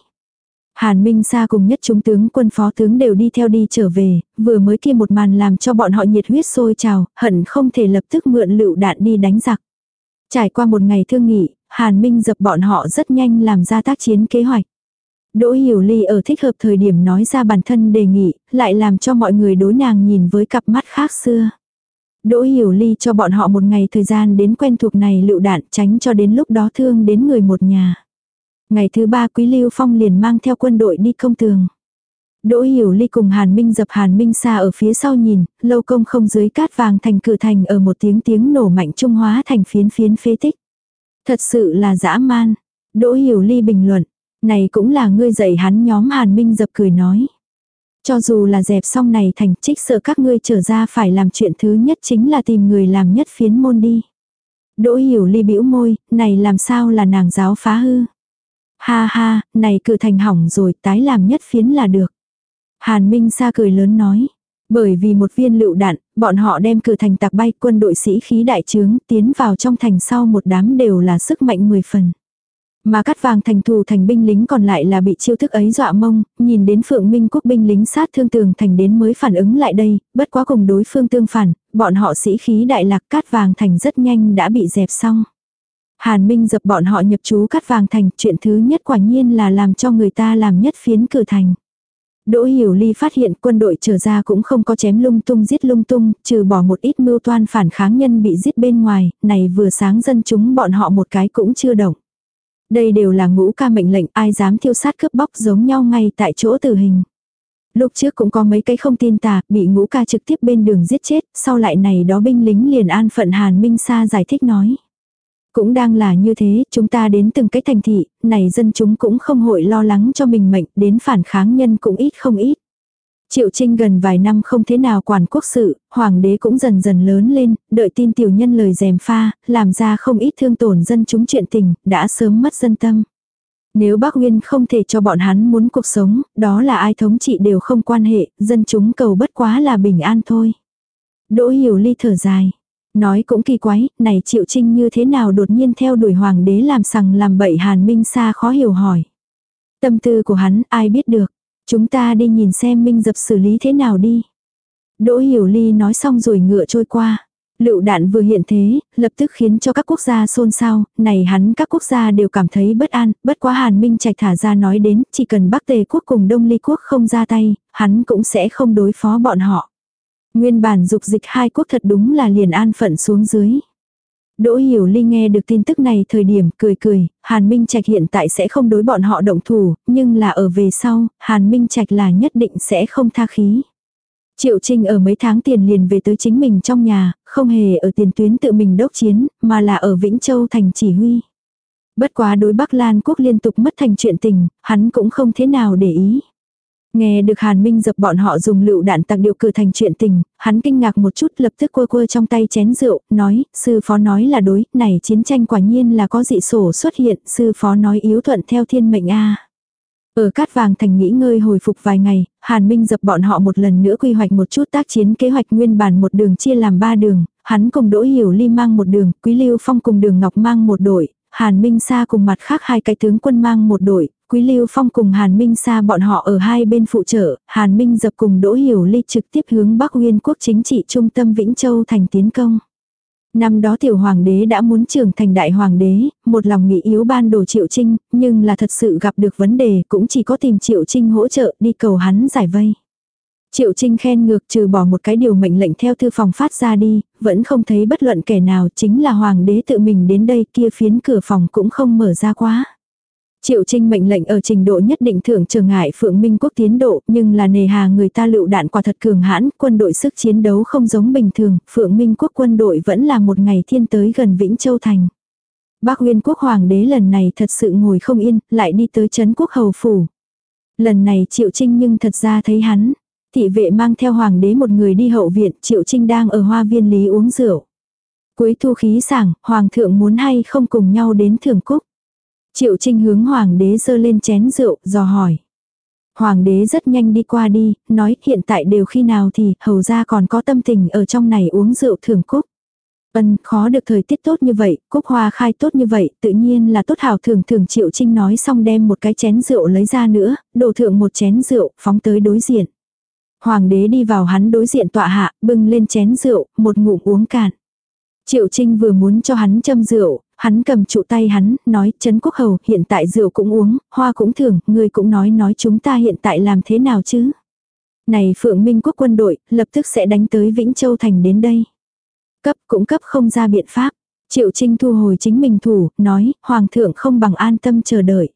Hàn Minh Sa cùng nhất chúng tướng quân phó tướng đều đi theo đi trở về, vừa mới kia một màn làm cho bọn họ nhiệt huyết sôi trào, hận không thể lập tức mượn lựu đạn đi đánh giặc. Trải qua một ngày thương nghị, Hàn Minh dập bọn họ rất nhanh làm ra tác chiến kế hoạch. Đỗ Hiểu Ly ở thích hợp thời điểm nói ra bản thân đề nghị, lại làm cho mọi người đối nàng nhìn với cặp mắt khác xưa. Đỗ Hiểu Ly cho bọn họ một ngày thời gian đến quen thuộc này lựu đạn tránh cho đến lúc đó thương đến người một nhà. Ngày thứ ba Quý Lưu Phong liền mang theo quân đội đi công tường. Đỗ Hiểu Ly cùng Hàn Minh dập Hàn Minh xa ở phía sau nhìn, lâu công không dưới cát vàng thành cử thành ở một tiếng tiếng nổ mạnh trung hóa thành phiến phiến phế tích. Thật sự là dã man. Đỗ Hiểu Ly bình luận, này cũng là ngươi dạy hắn nhóm Hàn Minh dập cười nói. Cho dù là dẹp xong này thành trích sợ các ngươi trở ra phải làm chuyện thứ nhất chính là tìm người làm nhất phiến môn đi. Đỗ Hiểu Ly bĩu môi, này làm sao là nàng giáo phá hư. Ha ha, này cử thành hỏng rồi tái làm nhất phiến là được. Hàn Minh Sa cười lớn nói. Bởi vì một viên lựu đạn, bọn họ đem cử thành tạc bay quân đội sĩ khí đại trướng tiến vào trong thành sau một đám đều là sức mạnh mười phần. Mà cắt vàng thành thù thành binh lính còn lại là bị chiêu thức ấy dọa mông, nhìn đến phượng minh quốc binh lính sát thương tường thành đến mới phản ứng lại đây, bất quá cùng đối phương tương phản, bọn họ sĩ khí đại lạc cát vàng thành rất nhanh đã bị dẹp xong. Hàn Minh dập bọn họ nhập chú cắt vàng thành, chuyện thứ nhất quả nhiên là làm cho người ta làm nhất phiến cử thành. Đỗ Hiểu Ly phát hiện quân đội trở ra cũng không có chém lung tung giết lung tung, trừ bỏ một ít mưu toan phản kháng nhân bị giết bên ngoài, này vừa sáng dân chúng bọn họ một cái cũng chưa động. Đây đều là ngũ ca mệnh lệnh ai dám thiêu sát cướp bóc giống nhau ngay tại chỗ tử hình. Lúc trước cũng có mấy cái không tin tà, bị ngũ ca trực tiếp bên đường giết chết, sau lại này đó binh lính liền an phận Hàn Minh Sa giải thích nói. Cũng đang là như thế, chúng ta đến từng cái thành thị, này dân chúng cũng không hội lo lắng cho mình mệnh, đến phản kháng nhân cũng ít không ít. Triệu Trinh gần vài năm không thế nào quản quốc sự, hoàng đế cũng dần dần lớn lên, đợi tin tiểu nhân lời dèm pha, làm ra không ít thương tổn dân chúng chuyện tình, đã sớm mất dân tâm. Nếu bác Nguyên không thể cho bọn hắn muốn cuộc sống, đó là ai thống trị đều không quan hệ, dân chúng cầu bất quá là bình an thôi. Đỗ Hiểu Ly thở dài. Nói cũng kỳ quái, này Triệu Trinh như thế nào đột nhiên theo đuổi hoàng đế làm sằng làm bậy Hàn Minh Sa khó hiểu hỏi. Tâm tư của hắn ai biết được. Chúng ta đi nhìn xem Minh Dập xử lý thế nào đi. Đỗ Hiểu Ly nói xong rồi ngựa trôi qua. Lựu đạn vừa hiện thế, lập tức khiến cho các quốc gia xôn xao, này hắn các quốc gia đều cảm thấy bất an, bất quá Hàn Minh Trạch thả ra nói đến, chỉ cần Bắc Tề quốc cùng Đông Ly quốc không ra tay, hắn cũng sẽ không đối phó bọn họ. Nguyên bản dục dịch hai quốc thật đúng là liền an phận xuống dưới. Đỗ Hiểu Ly nghe được tin tức này thời điểm cười cười, Hàn Minh Trạch hiện tại sẽ không đối bọn họ động thủ, nhưng là ở về sau, Hàn Minh Trạch là nhất định sẽ không tha khí. Triệu Trinh ở mấy tháng tiền liền về tới chính mình trong nhà, không hề ở tiền tuyến tự mình đốc chiến, mà là ở Vĩnh Châu thành chỉ huy. Bất quá đối Bắc Lan quốc liên tục mất thành chuyện tình, hắn cũng không thế nào để ý. Nghe được Hàn Minh dập bọn họ dùng lựu đạn tặc điệu cử thành chuyện tình, hắn kinh ngạc một chút lập tức quơ quơ trong tay chén rượu, nói, sư phó nói là đối, này chiến tranh quả nhiên là có dị sổ xuất hiện, sư phó nói yếu thuận theo thiên mệnh a. Ở cát vàng thành nghỉ ngơi hồi phục vài ngày, Hàn Minh dập bọn họ một lần nữa quy hoạch một chút tác chiến kế hoạch nguyên bản một đường chia làm ba đường, hắn cùng Đỗ Hiểu Ly mang một đường, Quý Lưu Phong cùng đường Ngọc mang một đội, Hàn Minh Sa cùng mặt khác hai cái tướng quân mang một đội, Quý Lưu Phong cùng Hàn Minh Sa bọn họ ở hai bên phụ trợ, Hàn Minh dập cùng Đỗ Hiểu Ly trực tiếp hướng Bắc Nguyên quốc chính trị trung tâm Vĩnh Châu thành tiến công. Năm đó tiểu hoàng đế đã muốn trưởng thành đại hoàng đế, một lòng nghĩ yếu ban đồ triệu trinh, nhưng là thật sự gặp được vấn đề cũng chỉ có tìm triệu trinh hỗ trợ đi cầu hắn giải vây. Triệu Trinh khen ngược trừ bỏ một cái điều mệnh lệnh theo thư phòng phát ra đi, vẫn không thấy bất luận kẻ nào chính là hoàng đế tự mình đến đây kia phiến cửa phòng cũng không mở ra quá. Triệu Trinh mệnh lệnh ở trình độ nhất định thưởng trở ngại Phượng Minh Quốc tiến độ, nhưng là nề hà người ta lựu đạn quả thật cường hãn, quân đội sức chiến đấu không giống bình thường, Phượng Minh Quốc quân đội vẫn là một ngày thiên tới gần Vĩnh Châu Thành. Bác Nguyên Quốc Hoàng đế lần này thật sự ngồi không yên, lại đi tới chấn quốc hầu phủ. Lần này Triệu Trinh nhưng thật ra thấy hắn. Thị vệ mang theo Hoàng đế một người đi hậu viện, Triệu Trinh đang ở hoa viên lý uống rượu. Cuối thu khí sảng, Hoàng thượng muốn hay không cùng nhau đến thưởng cúc. Triệu Trinh hướng hoàng đế dơ lên chén rượu, dò hỏi. Hoàng đế rất nhanh đi qua đi, nói hiện tại đều khi nào thì hầu ra còn có tâm tình ở trong này uống rượu thưởng cúc. Ân, khó được thời tiết tốt như vậy, cúc hoa khai tốt như vậy, tự nhiên là tốt hảo thường thường Triệu Trinh nói xong đem một cái chén rượu lấy ra nữa, đổ thượng một chén rượu, phóng tới đối diện. Hoàng đế đi vào hắn đối diện tọa hạ, bưng lên chén rượu, một ngụm uống cạn. Triệu Trinh vừa muốn cho hắn châm rượu, hắn cầm trụ tay hắn, nói, Trấn Quốc Hầu, hiện tại rượu cũng uống, hoa cũng thưởng, người cũng nói nói chúng ta hiện tại làm thế nào chứ. Này Phượng Minh Quốc quân đội, lập tức sẽ đánh tới Vĩnh Châu Thành đến đây. Cấp cũng cấp không ra biện pháp. Triệu Trinh thu hồi chính mình thủ, nói, Hoàng thượng không bằng an tâm chờ đợi.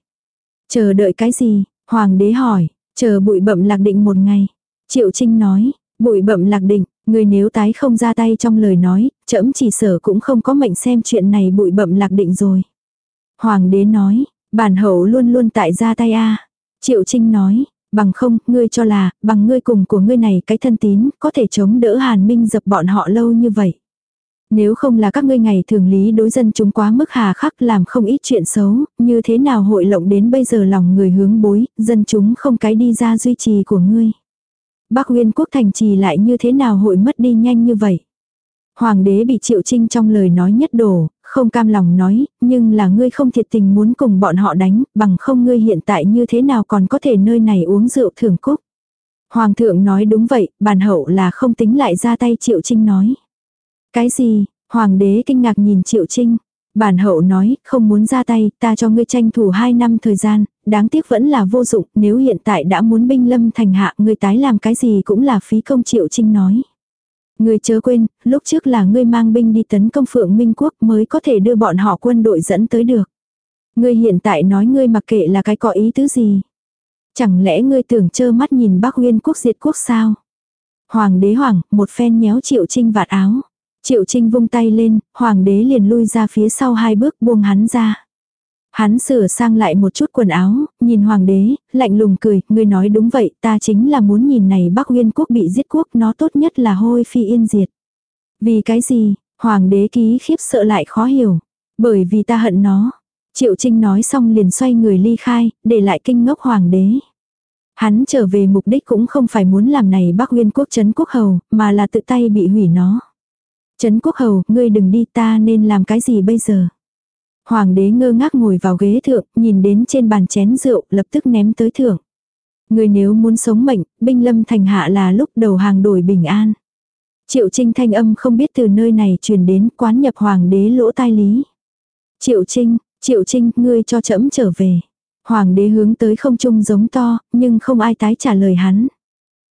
Chờ đợi cái gì? Hoàng đế hỏi, chờ bụi bậm lạc định một ngày. Triệu Trinh nói, bụi bậm lạc định, người nếu tái không ra tay trong lời nói, trẫm chỉ sở cũng không có mệnh xem chuyện này bụi bậm lạc định rồi. Hoàng đế nói, bản hậu luôn luôn tại ra tay a Triệu Trinh nói, bằng không, ngươi cho là, bằng ngươi cùng của ngươi này cái thân tín, có thể chống đỡ hàn minh dập bọn họ lâu như vậy. Nếu không là các ngươi ngày thường lý đối dân chúng quá mức hà khắc làm không ít chuyện xấu, như thế nào hội lộng đến bây giờ lòng người hướng bối, dân chúng không cái đi ra duy trì của ngươi. Bắc Nguyên quốc thành trì lại như thế nào hội mất đi nhanh như vậy. Hoàng đế bị Triệu Trinh trong lời nói nhất đổ, không cam lòng nói, nhưng là ngươi không thiệt tình muốn cùng bọn họ đánh, bằng không ngươi hiện tại như thế nào còn có thể nơi này uống rượu thưởng cúc. Hoàng thượng nói đúng vậy, bàn hậu là không tính lại ra tay Triệu Trinh nói. Cái gì? Hoàng đế kinh ngạc nhìn Triệu Trinh. Bản hậu nói, không muốn ra tay, ta cho ngươi tranh thủ 2 năm thời gian, đáng tiếc vẫn là vô dụng, nếu hiện tại đã muốn binh lâm thành hạ, người tái làm cái gì cũng là phí công Triệu Trinh nói. người chớ quên, lúc trước là ngươi mang binh đi tấn công Phượng Minh Quốc mới có thể đưa bọn họ quân đội dẫn tới được. Ngươi hiện tại nói ngươi mặc kệ là cái có ý tứ gì. Chẳng lẽ ngươi tưởng trơ mắt nhìn Bắc huyên quốc diệt quốc sao? Hoàng đế hoàng, một phen nhéo Triệu Trinh vạt áo. Triệu Trinh vung tay lên, hoàng đế liền lui ra phía sau hai bước buông hắn ra. Hắn sửa sang lại một chút quần áo, nhìn hoàng đế, lạnh lùng cười, ngươi nói đúng vậy, ta chính là muốn nhìn này Bắc Nguyên quốc bị giết quốc, nó tốt nhất là hôi phi yên diệt. Vì cái gì? Hoàng đế ký khiếp sợ lại khó hiểu. Bởi vì ta hận nó. Triệu Trinh nói xong liền xoay người ly khai, để lại kinh ngốc hoàng đế. Hắn trở về mục đích cũng không phải muốn làm này Bắc Nguyên quốc chấn quốc hầu, mà là tự tay bị hủy nó. Trấn quốc hầu, ngươi đừng đi ta nên làm cái gì bây giờ? Hoàng đế ngơ ngác ngồi vào ghế thượng, nhìn đến trên bàn chén rượu, lập tức ném tới thượng. Người nếu muốn sống mệnh, binh lâm thành hạ là lúc đầu hàng đổi bình an. Triệu Trinh thanh âm không biết từ nơi này truyền đến quán nhập hoàng đế lỗ tai lý. Triệu Trinh, Triệu Trinh, ngươi cho trẫm trở về. Hoàng đế hướng tới không trung giống to, nhưng không ai tái trả lời hắn.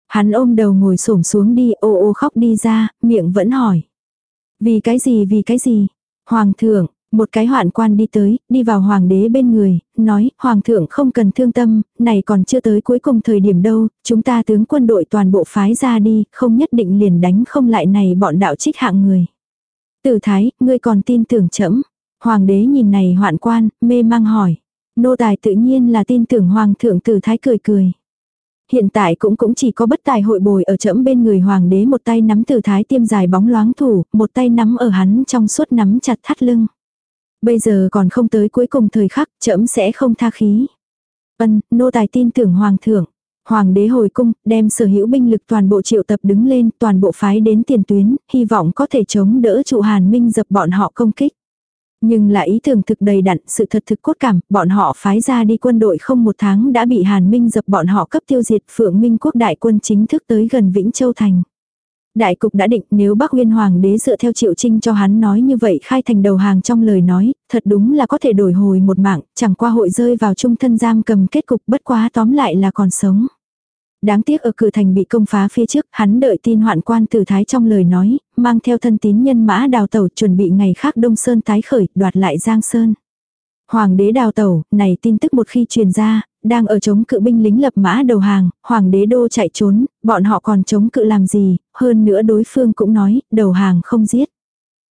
Hắn ôm đầu ngồi xổm xuống đi ô ô khóc đi ra, miệng vẫn hỏi. Vì cái gì vì cái gì? Hoàng thượng, một cái hoạn quan đi tới, đi vào hoàng đế bên người, nói, hoàng thượng không cần thương tâm, này còn chưa tới cuối cùng thời điểm đâu, chúng ta tướng quân đội toàn bộ phái ra đi, không nhất định liền đánh không lại này bọn đạo trích hạng người. Tử thái, ngươi còn tin tưởng chẫm? Hoàng đế nhìn này hoạn quan, mê mang hỏi. Nô tài tự nhiên là tin tưởng hoàng thượng tử thái cười cười. Hiện tại cũng cũng chỉ có bất tài hội bồi ở trẫm bên người hoàng đế một tay nắm tử thái tiêm dài bóng loáng thủ, một tay nắm ở hắn trong suốt nắm chặt thắt lưng. Bây giờ còn không tới cuối cùng thời khắc, trẫm sẽ không tha khí. Ân, nô tài tin tưởng hoàng thượng. Hoàng đế hồi cung, đem sở hữu binh lực toàn bộ triệu tập đứng lên, toàn bộ phái đến tiền tuyến, hy vọng có thể chống đỡ trụ Hàn Minh dập bọn họ công kích. Nhưng là ý tưởng thực đầy đặn, sự thật thực cốt cảm, bọn họ phái ra đi quân đội không một tháng đã bị Hàn Minh dập bọn họ cấp tiêu diệt Phượng Minh quốc đại quân chính thức tới gần Vĩnh Châu Thành. Đại cục đã định nếu Bắc huyên Hoàng đế dựa theo triệu trinh cho hắn nói như vậy khai thành đầu hàng trong lời nói, thật đúng là có thể đổi hồi một mạng, chẳng qua hội rơi vào trung thân giam cầm kết cục bất quá tóm lại là còn sống. Đáng tiếc ở cửa thành bị công phá phía trước, hắn đợi tin hoạn quan tử thái trong lời nói, mang theo thân tín nhân mã đào tẩu chuẩn bị ngày khác Đông Sơn tái khởi, đoạt lại Giang Sơn. Hoàng đế đào tẩu, này tin tức một khi truyền ra, đang ở chống cự binh lính lập mã đầu hàng, hoàng đế đô chạy trốn, bọn họ còn chống cự làm gì, hơn nữa đối phương cũng nói, đầu hàng không giết.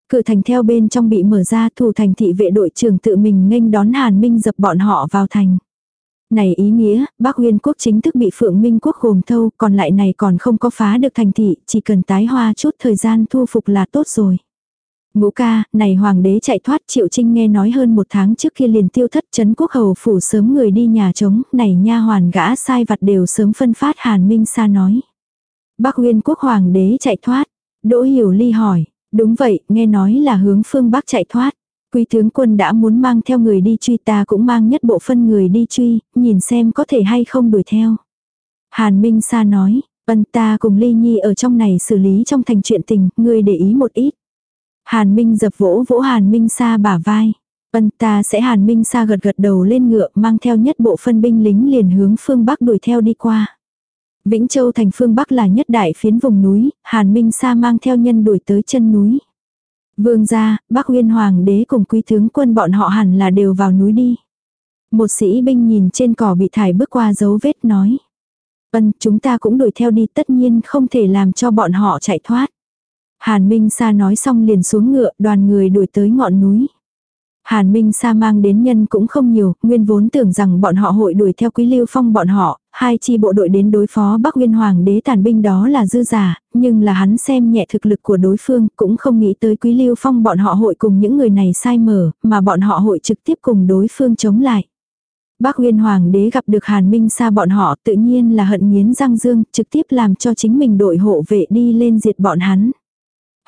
Cự thành theo bên trong bị mở ra thủ thành thị vệ đội trưởng tự mình nghênh đón Hàn Minh dập bọn họ vào thành. Này ý nghĩa, Bắc Huyên quốc chính thức bị Phượng Minh quốc gồm thâu, còn lại này còn không có phá được thành thị, chỉ cần tái hoa chút thời gian thu phục là tốt rồi. Ngũ ca, này hoàng đế chạy thoát triệu trinh nghe nói hơn một tháng trước kia liền tiêu thất chấn quốc hầu phủ sớm người đi nhà trống, này nha hoàn gã sai vặt đều sớm phân phát hàn minh sa nói. Bắc Nguyên quốc hoàng đế chạy thoát, Đỗ Hiểu Ly hỏi, đúng vậy, nghe nói là hướng phương Bắc chạy thoát. Quý tướng quân đã muốn mang theo người đi truy ta cũng mang nhất bộ phân người đi truy, nhìn xem có thể hay không đuổi theo. Hàn Minh Sa nói, vân ta cùng Ly Nhi ở trong này xử lý trong thành chuyện tình, ngươi để ý một ít. Hàn Minh dập vỗ vỗ Hàn Minh Sa bả vai. Vân ta sẽ Hàn Minh Sa gật gật đầu lên ngựa mang theo nhất bộ phân binh lính liền hướng phương Bắc đuổi theo đi qua. Vĩnh Châu thành phương Bắc là nhất đại phiến vùng núi, Hàn Minh Sa mang theo nhân đuổi tới chân núi. Vương gia, Bắc Nguyên Hoàng đế cùng quý tướng quân bọn họ hẳn là đều vào núi đi. Một sĩ binh nhìn trên cỏ bị thải bước qua dấu vết nói. Vân, chúng ta cũng đuổi theo đi tất nhiên không thể làm cho bọn họ chạy thoát. Hàn Minh Sa nói xong liền xuống ngựa, đoàn người đuổi tới ngọn núi. Hàn Minh Sa mang đến nhân cũng không nhiều, nguyên vốn tưởng rằng bọn họ hội đuổi theo Quý Lưu Phong bọn họ, hai chi bộ đội đến đối phó Bắc Nguyên Hoàng đế tàn binh đó là dư giả, nhưng là hắn xem nhẹ thực lực của đối phương, cũng không nghĩ tới Quý Lưu Phong bọn họ hội cùng những người này sai mở, mà bọn họ hội trực tiếp cùng đối phương chống lại. Bắc Nguyên Hoàng đế gặp được Hàn Minh Sa bọn họ tự nhiên là hận nghiến răng dương, trực tiếp làm cho chính mình đội hộ vệ đi lên diệt bọn hắn.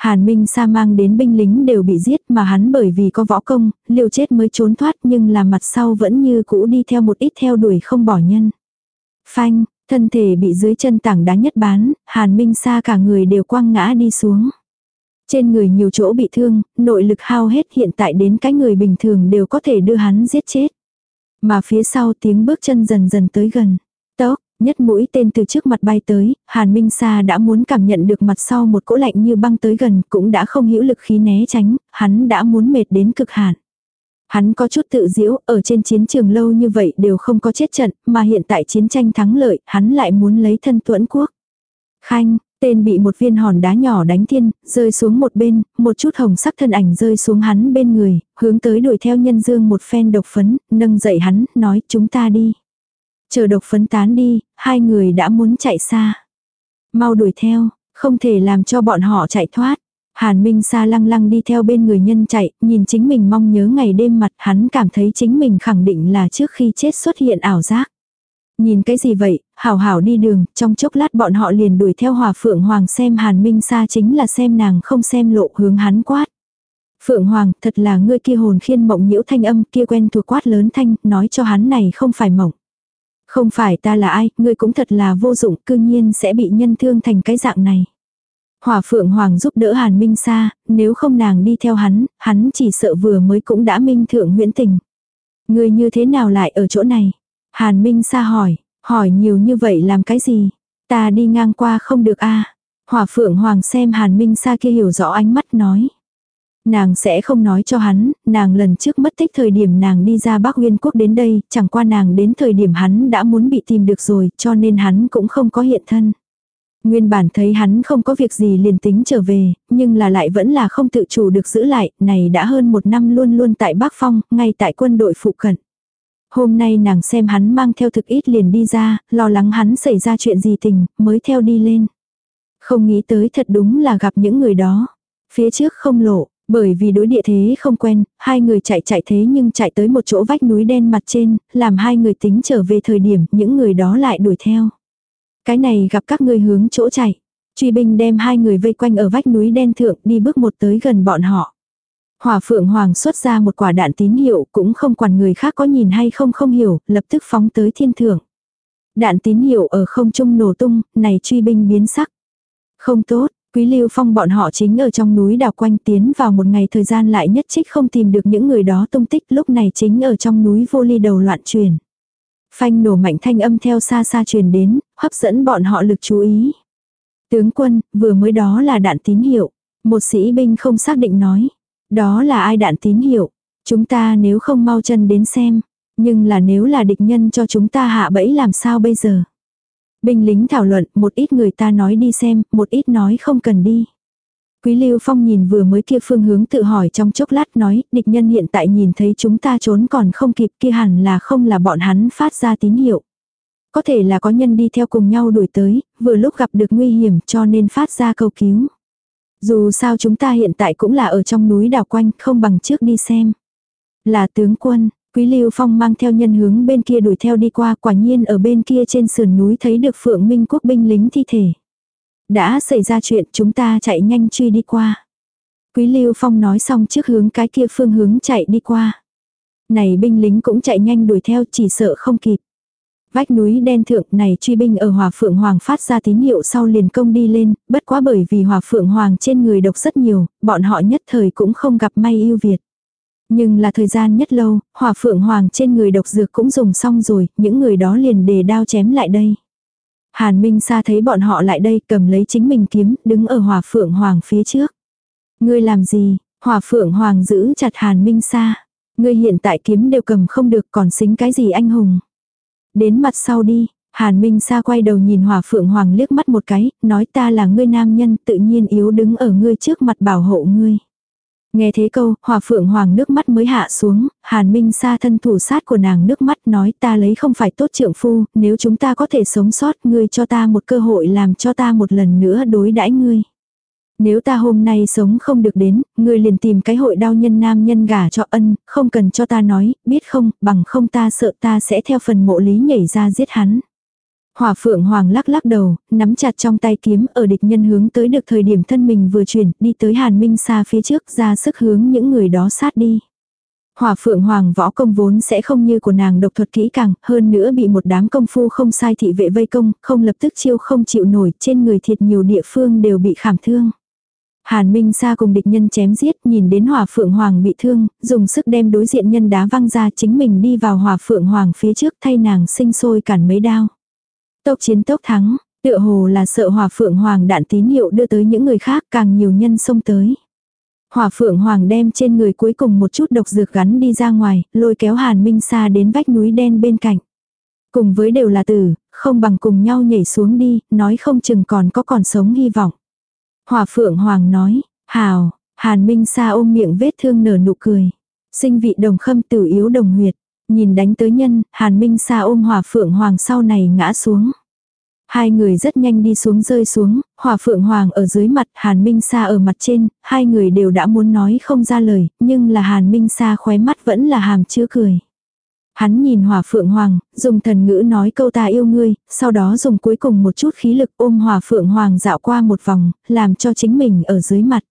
Hàn Minh Sa mang đến binh lính đều bị giết mà hắn bởi vì có võ công, liều chết mới trốn thoát nhưng là mặt sau vẫn như cũ đi theo một ít theo đuổi không bỏ nhân. Phanh, thân thể bị dưới chân tảng đá nhất bán, Hàn Minh Sa cả người đều quăng ngã đi xuống. Trên người nhiều chỗ bị thương, nội lực hao hết hiện tại đến cái người bình thường đều có thể đưa hắn giết chết. Mà phía sau tiếng bước chân dần dần tới gần. Nhất mũi tên từ trước mặt bay tới, Hàn Minh Sa đã muốn cảm nhận được mặt sau một cỗ lạnh như băng tới gần, cũng đã không hữu lực khí né tránh, hắn đã muốn mệt đến cực hạn. Hắn có chút tự diễu, ở trên chiến trường lâu như vậy đều không có chết trận, mà hiện tại chiến tranh thắng lợi, hắn lại muốn lấy thân tuẫn quốc. Khanh, tên bị một viên hòn đá nhỏ đánh thiên, rơi xuống một bên, một chút hồng sắc thân ảnh rơi xuống hắn bên người, hướng tới đuổi theo nhân dương một phen độc phấn, nâng dậy hắn, nói chúng ta đi. Chờ độc phấn tán đi, hai người đã muốn chạy xa. Mau đuổi theo, không thể làm cho bọn họ chạy thoát. Hàn Minh Sa lăng lăng đi theo bên người nhân chạy, nhìn chính mình mong nhớ ngày đêm mặt hắn cảm thấy chính mình khẳng định là trước khi chết xuất hiện ảo giác. Nhìn cái gì vậy, hảo hảo đi đường, trong chốc lát bọn họ liền đuổi theo hòa phượng hoàng xem Hàn Minh Sa chính là xem nàng không xem lộ hướng hắn quát. Phượng Hoàng, thật là ngươi kia hồn khiên mộng nhiễu thanh âm kia quen thuộc quát lớn thanh, nói cho hắn này không phải mộng. Không phải ta là ai, ngươi cũng thật là vô dụng, cư nhiên sẽ bị nhân thương thành cái dạng này. Hỏa Phượng Hoàng giúp đỡ Hàn Minh Sa, nếu không nàng đi theo hắn, hắn chỉ sợ vừa mới cũng đã minh thượng huyễn tình. Ngươi như thế nào lại ở chỗ này? Hàn Minh Sa hỏi, hỏi nhiều như vậy làm cái gì? Ta đi ngang qua không được a à? Hỏa Phượng Hoàng xem Hàn Minh Sa kia hiểu rõ ánh mắt nói. Nàng sẽ không nói cho hắn, nàng lần trước mất tích thời điểm nàng đi ra Bắc Nguyên Quốc đến đây, chẳng qua nàng đến thời điểm hắn đã muốn bị tìm được rồi, cho nên hắn cũng không có hiện thân. Nguyên bản thấy hắn không có việc gì liền tính trở về, nhưng là lại vẫn là không tự chủ được giữ lại, này đã hơn một năm luôn luôn tại Bắc Phong, ngay tại quân đội phụ cận. Hôm nay nàng xem hắn mang theo thực ít liền đi ra, lo lắng hắn xảy ra chuyện gì tình, mới theo đi lên. Không nghĩ tới thật đúng là gặp những người đó. Phía trước không lộ, bởi vì đối địa thế không quen, hai người chạy chạy thế nhưng chạy tới một chỗ vách núi đen mặt trên, làm hai người tính trở về thời điểm những người đó lại đuổi theo. Cái này gặp các ngươi hướng chỗ chạy. Truy binh đem hai người vây quanh ở vách núi đen thượng đi bước một tới gần bọn họ. Hỏa phượng hoàng xuất ra một quả đạn tín hiệu cũng không quản người khác có nhìn hay không không hiểu, lập tức phóng tới thiên thượng. Đạn tín hiệu ở không trung nổ tung, này truy binh biến sắc. Không tốt, Quý Lưu Phong bọn họ chính ở trong núi đào quanh tiến vào một ngày thời gian lại nhất trích không tìm được những người đó tung tích lúc này chính ở trong núi vô ly đầu loạn truyền. Phanh nổ mạnh thanh âm theo xa xa truyền đến, hấp dẫn bọn họ lực chú ý. Tướng quân, vừa mới đó là đạn tín hiệu. Một sĩ binh không xác định nói. Đó là ai đạn tín hiệu. Chúng ta nếu không mau chân đến xem. Nhưng là nếu là địch nhân cho chúng ta hạ bẫy làm sao bây giờ. Binh lính thảo luận, một ít người ta nói đi xem, một ít nói không cần đi. Quý Lưu Phong nhìn vừa mới kia phương hướng tự hỏi trong chốc lát nói, địch nhân hiện tại nhìn thấy chúng ta trốn còn không kịp kia hẳn là không là bọn hắn phát ra tín hiệu. Có thể là có nhân đi theo cùng nhau đuổi tới, vừa lúc gặp được nguy hiểm cho nên phát ra cầu cứu. Dù sao chúng ta hiện tại cũng là ở trong núi đảo quanh, không bằng trước đi xem. Là tướng quân, Quý Lưu Phong mang theo nhân hướng bên kia đuổi theo đi qua, quả nhiên ở bên kia trên sườn núi thấy được Phượng Minh quốc binh lính thi thể. Đã xảy ra chuyện chúng ta chạy nhanh truy đi qua. Quý Lưu Phong nói xong trước hướng cái kia phương hướng chạy đi qua. Này binh lính cũng chạy nhanh đuổi theo chỉ sợ không kịp. Vách núi đen thượng này truy binh ở Hòa Phượng Hoàng phát ra tín hiệu sau liền công đi lên, bất quá bởi vì Hòa Phượng Hoàng trên người độc rất nhiều, bọn họ nhất thời cũng không gặp may yêu Việt. Nhưng là thời gian nhất lâu, Hòa Phượng Hoàng trên người độc dược cũng dùng xong rồi, những người đó liền đề đao chém lại đây. Hàn Minh Sa thấy bọn họ lại đây cầm lấy chính mình kiếm, đứng ở Hòa Phượng Hoàng phía trước. Ngươi làm gì? Hòa Phượng Hoàng giữ chặt Hàn Minh Sa. Ngươi hiện tại kiếm đều cầm không được còn xính cái gì anh hùng. Đến mặt sau đi, Hàn Minh Sa quay đầu nhìn Hòa Phượng Hoàng liếc mắt một cái, nói ta là ngươi nam nhân tự nhiên yếu đứng ở ngươi trước mặt bảo hộ ngươi. Nghe thế câu, Hòa Phượng Hoàng nước mắt mới hạ xuống, Hàn Minh xa thân thủ sát của nàng nước mắt nói ta lấy không phải tốt trượng phu, nếu chúng ta có thể sống sót ngươi cho ta một cơ hội làm cho ta một lần nữa đối đãi ngươi. Nếu ta hôm nay sống không được đến, ngươi liền tìm cái hội đau nhân nam nhân gả cho ân, không cần cho ta nói, biết không, bằng không ta sợ ta sẽ theo phần mộ lý nhảy ra giết hắn. Hỏa phượng hoàng lắc lắc đầu, nắm chặt trong tay kiếm ở địch nhân hướng tới được thời điểm thân mình vừa chuyển, đi tới hàn minh xa phía trước ra sức hướng những người đó sát đi. Hỏa phượng hoàng võ công vốn sẽ không như của nàng độc thuật kỹ càng, hơn nữa bị một đám công phu không sai thị vệ vây công, không lập tức chiêu không chịu nổi, trên người thiệt nhiều địa phương đều bị khảm thương. Hàn Minh Sa cùng địch nhân chém giết, nhìn đến Hỏa Phượng Hoàng bị thương, dùng sức đem đối diện nhân đá văng ra chính mình đi vào Hỏa Phượng Hoàng phía trước thay nàng sinh sôi cản mấy đao. Tốc chiến tốc thắng, tựa hồ là sợ hỏa phượng hoàng đạn tín hiệu đưa tới những người khác càng nhiều nhân xông tới. Hỏa phượng hoàng đem trên người cuối cùng một chút độc dược gắn đi ra ngoài, lôi kéo hàn minh xa đến vách núi đen bên cạnh. Cùng với đều là tử, không bằng cùng nhau nhảy xuống đi, nói không chừng còn có còn sống hy vọng. Hỏa phượng hoàng nói, hào, hàn minh xa ôm miệng vết thương nở nụ cười. Sinh vị đồng khâm tử yếu đồng huyệt. Nhìn đánh tới nhân, Hàn Minh Sa ôm hỏa phượng hoàng sau này ngã xuống. Hai người rất nhanh đi xuống rơi xuống, hỏa phượng hoàng ở dưới mặt, Hàn Minh Sa ở mặt trên, hai người đều đã muốn nói không ra lời, nhưng là Hàn Minh Sa khóe mắt vẫn là hàm chứa cười. Hắn nhìn hỏa phượng hoàng, dùng thần ngữ nói câu ta yêu ngươi, sau đó dùng cuối cùng một chút khí lực ôm hỏa phượng hoàng dạo qua một vòng, làm cho chính mình ở dưới mặt.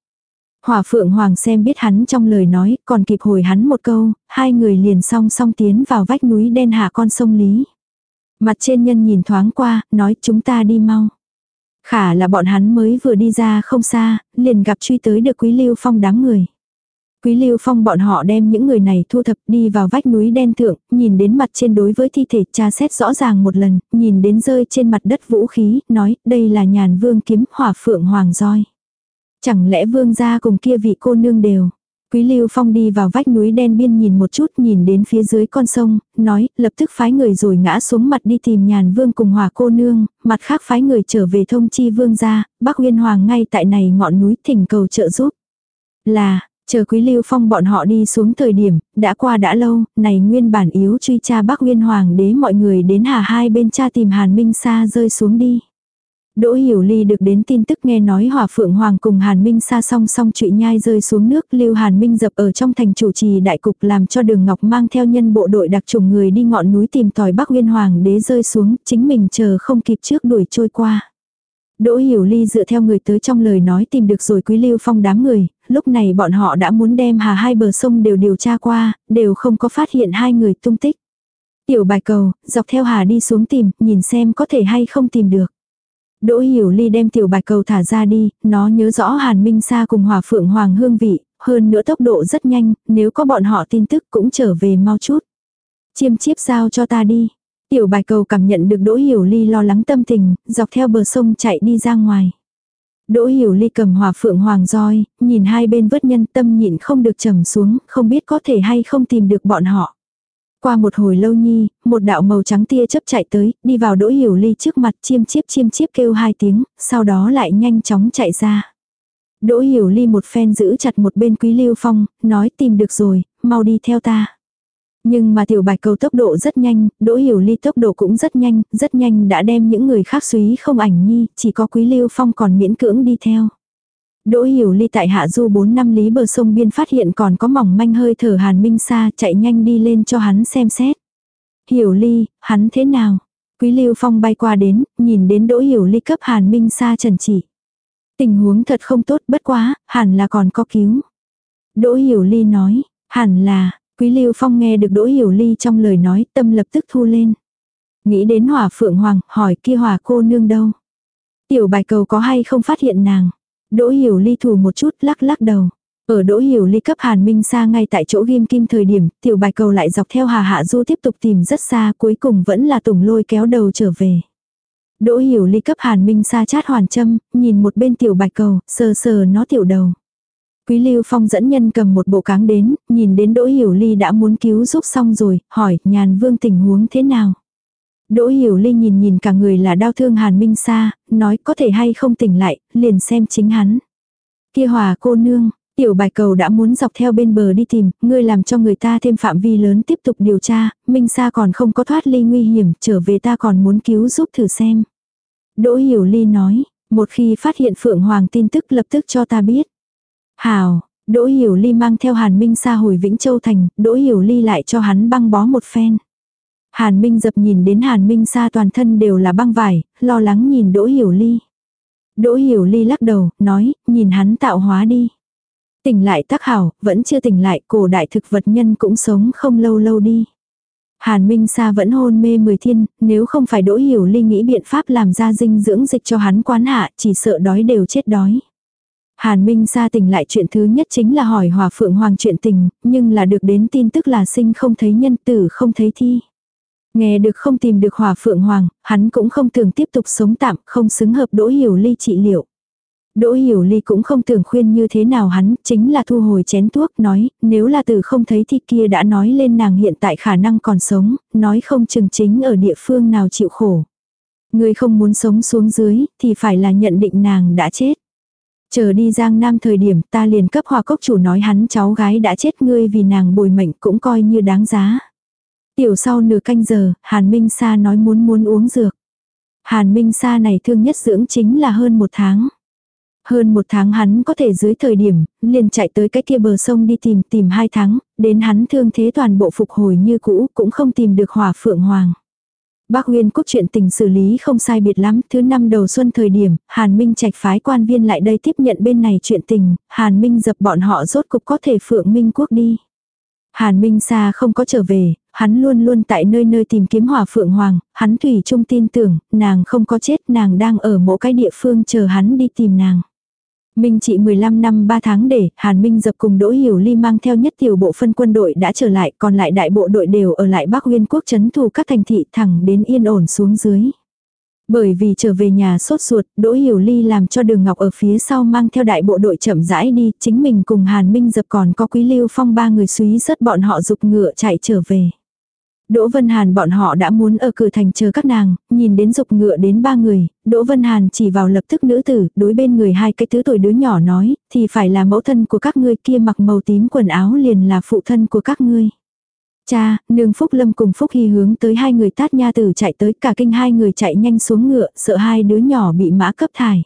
Hỏa phượng hoàng xem biết hắn trong lời nói, còn kịp hồi hắn một câu, hai người liền song song tiến vào vách núi đen hạ con sông Lý. Mặt trên nhân nhìn thoáng qua, nói chúng ta đi mau. Khả là bọn hắn mới vừa đi ra không xa, liền gặp truy tới được quý lưu phong đám người. Quý lưu phong bọn họ đem những người này thu thập đi vào vách núi đen thượng, nhìn đến mặt trên đối với thi thể tra xét rõ ràng một lần, nhìn đến rơi trên mặt đất vũ khí, nói đây là nhàn vương kiếm hỏa phượng hoàng roi. Chẳng lẽ vương gia cùng kia vị cô nương đều. Quý Lưu Phong đi vào vách núi đen biên nhìn một chút nhìn đến phía dưới con sông, nói, lập tức phái người rồi ngã xuống mặt đi tìm nhàn vương cùng hòa cô nương, mặt khác phái người trở về thông chi vương gia Bắc Nguyên Hoàng ngay tại này ngọn núi thỉnh cầu trợ giúp. Là, chờ Quý Lưu Phong bọn họ đi xuống thời điểm, đã qua đã lâu, này nguyên bản yếu truy cha Bắc Nguyên Hoàng đế mọi người đến hà hai bên cha tìm Hàn Minh Sa rơi xuống đi. Đỗ Hiểu Ly được đến tin tức nghe nói Hỏa Phượng Hoàng cùng Hàn Minh xa song song trụy nhai rơi xuống nước, Lưu Hàn Minh dập ở trong thành chủ trì đại cục làm cho Đường Ngọc mang theo nhân bộ đội đặc trùng người đi ngọn núi tìm tòi Bắc Nguyên Hoàng đế rơi xuống, chính mình chờ không kịp trước đuổi trôi qua. Đỗ Hiểu Ly dựa theo người tới trong lời nói tìm được rồi Quý Lưu Phong đám người, lúc này bọn họ đã muốn đem hà hai bờ sông đều điều tra qua, đều không có phát hiện hai người tung tích. Tiểu bài cầu, dọc theo hà đi xuống tìm, nhìn xem có thể hay không tìm được. Đỗ Hiểu Ly đem tiểu bạch cầu thả ra đi, nó nhớ rõ Hàn Minh Sa cùng Hòa Phượng Hoàng hương vị, hơn nữa tốc độ rất nhanh, nếu có bọn họ tin tức cũng trở về mau chút. Chiêm chiếp giao cho ta đi. Tiểu bạch cầu cảm nhận được Đỗ Hiểu Ly lo lắng tâm tình, dọc theo bờ sông chạy đi ra ngoài. Đỗ Hiểu Ly cầm hòa phượng hoàng roi, nhìn hai bên vớt nhân tâm nhịn không được trầm xuống, không biết có thể hay không tìm được bọn họ. Qua một hồi lâu nhi, một đạo màu trắng tia chấp chạy tới, đi vào đỗ hiểu ly trước mặt chiêm chiếp chiêm chiếp kêu hai tiếng, sau đó lại nhanh chóng chạy ra. Đỗ hiểu ly một phen giữ chặt một bên quý lưu phong, nói tìm được rồi, mau đi theo ta. Nhưng mà tiểu bạch cầu tốc độ rất nhanh, đỗ hiểu ly tốc độ cũng rất nhanh, rất nhanh đã đem những người khác suý không ảnh nhi, chỉ có quý lưu phong còn miễn cưỡng đi theo. Đỗ Hiểu Ly tại hạ du 4 năm lý bờ sông biên phát hiện còn có mỏng manh hơi thở Hàn Minh Sa chạy nhanh đi lên cho hắn xem xét. Hiểu Ly, hắn thế nào? Quý Lưu Phong bay qua đến, nhìn đến Đỗ Hiểu Ly cấp Hàn Minh Sa trần chỉ. Tình huống thật không tốt bất quá, hẳn là còn có cứu. Đỗ Hiểu Ly nói, hẳn là, Quý Lưu Phong nghe được Đỗ Hiểu Ly trong lời nói tâm lập tức thu lên. Nghĩ đến hỏa phượng hoàng, hỏi kia hỏa cô nương đâu. Tiểu bài cầu có hay không phát hiện nàng. Đỗ Hiểu Ly thủ một chút lắc lắc đầu. Ở Đỗ Hiểu Ly cấp Hàn Minh xa ngay tại chỗ ghim kim thời điểm, tiểu bài cầu lại dọc theo Hà Hạ Du tiếp tục tìm rất xa cuối cùng vẫn là tùng lôi kéo đầu trở về. Đỗ Hiểu Ly cấp Hàn Minh xa chát hoàn châm, nhìn một bên tiểu bạch cầu, sờ sờ nó tiểu đầu. Quý Lưu Phong dẫn nhân cầm một bộ cáng đến, nhìn đến Đỗ Hiểu Ly đã muốn cứu giúp xong rồi, hỏi nhàn vương tình huống thế nào. Đỗ Hiểu Ly nhìn nhìn cả người là đau thương Hàn Minh Sa, nói có thể hay không tỉnh lại, liền xem chính hắn. Kia hòa cô nương, tiểu bài cầu đã muốn dọc theo bên bờ đi tìm, ngươi làm cho người ta thêm phạm vi lớn tiếp tục điều tra, Minh Sa còn không có thoát ly nguy hiểm, trở về ta còn muốn cứu giúp thử xem. Đỗ Hiểu Ly nói, một khi phát hiện Phượng Hoàng tin tức lập tức cho ta biết. Hào, Đỗ Hiểu Ly mang theo Hàn Minh Sa hồi Vĩnh Châu Thành, Đỗ Hiểu Ly lại cho hắn băng bó một phen. Hàn Minh dập nhìn đến Hàn Minh xa toàn thân đều là băng vải, lo lắng nhìn Đỗ Hiểu Ly. Đỗ Hiểu Ly lắc đầu, nói, nhìn hắn tạo hóa đi. Tỉnh lại tác hảo, vẫn chưa tỉnh lại, cổ đại thực vật nhân cũng sống không lâu lâu đi. Hàn Minh Sa vẫn hôn mê mười thiên, nếu không phải Đỗ Hiểu Ly nghĩ biện pháp làm ra dinh dưỡng dịch cho hắn quán hạ, chỉ sợ đói đều chết đói. Hàn Minh Sa tỉnh lại chuyện thứ nhất chính là hỏi Hòa Phượng Hoàng chuyện tình, nhưng là được đến tin tức là sinh không thấy nhân tử không thấy thi. Nghe được không tìm được hỏa phượng hoàng, hắn cũng không tưởng tiếp tục sống tạm, không xứng hợp Đỗ Hiểu Ly trị liệu. Đỗ Hiểu Ly cũng không tưởng khuyên như thế nào hắn, chính là thu hồi chén thuốc, nói, nếu là từ không thấy thì kia đã nói lên nàng hiện tại khả năng còn sống, nói không chừng chính ở địa phương nào chịu khổ. Người không muốn sống xuống dưới, thì phải là nhận định nàng đã chết. Chờ đi Giang Nam thời điểm ta liền cấp hòa cốc chủ nói hắn cháu gái đã chết ngươi vì nàng bồi mệnh cũng coi như đáng giá. Tiểu sau nửa canh giờ, Hàn Minh Sa nói muốn muốn uống dược. Hàn Minh Sa này thương nhất dưỡng chính là hơn một tháng. Hơn một tháng hắn có thể dưới thời điểm, liền chạy tới cái kia bờ sông đi tìm tìm hai tháng, đến hắn thương thế toàn bộ phục hồi như cũ, cũng không tìm được hỏa phượng hoàng. Bác Nguyên Quốc chuyện tình xử lý không sai biệt lắm, thứ năm đầu xuân thời điểm, Hàn Minh trạch phái quan viên lại đây tiếp nhận bên này chuyện tình, Hàn Minh dập bọn họ rốt cục có thể phượng Minh Quốc đi. Hàn Minh Sa không có trở về, hắn luôn luôn tại nơi nơi tìm kiếm hỏa phượng hoàng, hắn thủy chung tin tưởng, nàng không có chết, nàng đang ở mỗi cái địa phương chờ hắn đi tìm nàng. Minh trị 15 năm 3 tháng để, Hàn Minh dập cùng Đỗ Hiểu Ly mang theo nhất tiểu bộ phân quân đội đã trở lại, còn lại đại bộ đội đều ở lại Bắc Nguyên quốc chấn thủ các thành thị thẳng đến yên ổn xuống dưới. Bởi vì trở về nhà sốt ruột, Đỗ Hiểu Ly làm cho Đường Ngọc ở phía sau mang theo đại bộ đội chậm rãi đi, chính mình cùng Hàn Minh Dập còn có Quý Lưu Phong ba người suý rất bọn họ dục ngựa chạy trở về. Đỗ Vân Hàn bọn họ đã muốn ở cửa thành chờ các nàng, nhìn đến dục ngựa đến ba người, Đỗ Vân Hàn chỉ vào lập tức nữ tử, đối bên người hai cái thứ tuổi đứa nhỏ nói, thì phải là mẫu thân của các ngươi kia mặc màu tím quần áo liền là phụ thân của các ngươi. Cha, nương Phúc Lâm cùng Phúc Hy hướng tới hai người tát nha tử chạy tới cả kinh hai người chạy nhanh xuống ngựa, sợ hai đứa nhỏ bị mã cấp thải.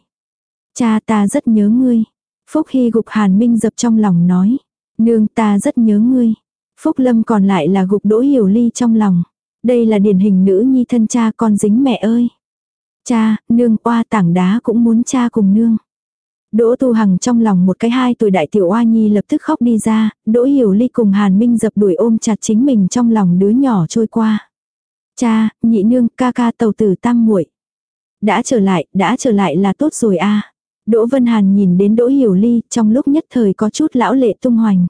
Cha ta rất nhớ ngươi. Phúc Hy gục Hàn Minh dập trong lòng nói. Nương ta rất nhớ ngươi. Phúc Lâm còn lại là gục đỗ hiểu ly trong lòng. Đây là điển hình nữ nhi thân cha con dính mẹ ơi. Cha, nương oa tảng đá cũng muốn cha cùng nương. Đỗ Tu Hằng trong lòng một cái hai tuổi đại tiểu oa nhi lập tức khóc đi ra, Đỗ Hiểu Ly cùng Hàn Minh dập đuổi ôm chặt chính mình trong lòng đứa nhỏ trôi qua. Cha, nhị nương, ca ca tàu tử tam muội Đã trở lại, đã trở lại là tốt rồi a Đỗ Vân Hàn nhìn đến Đỗ Hiểu Ly trong lúc nhất thời có chút lão lệ tung hoành.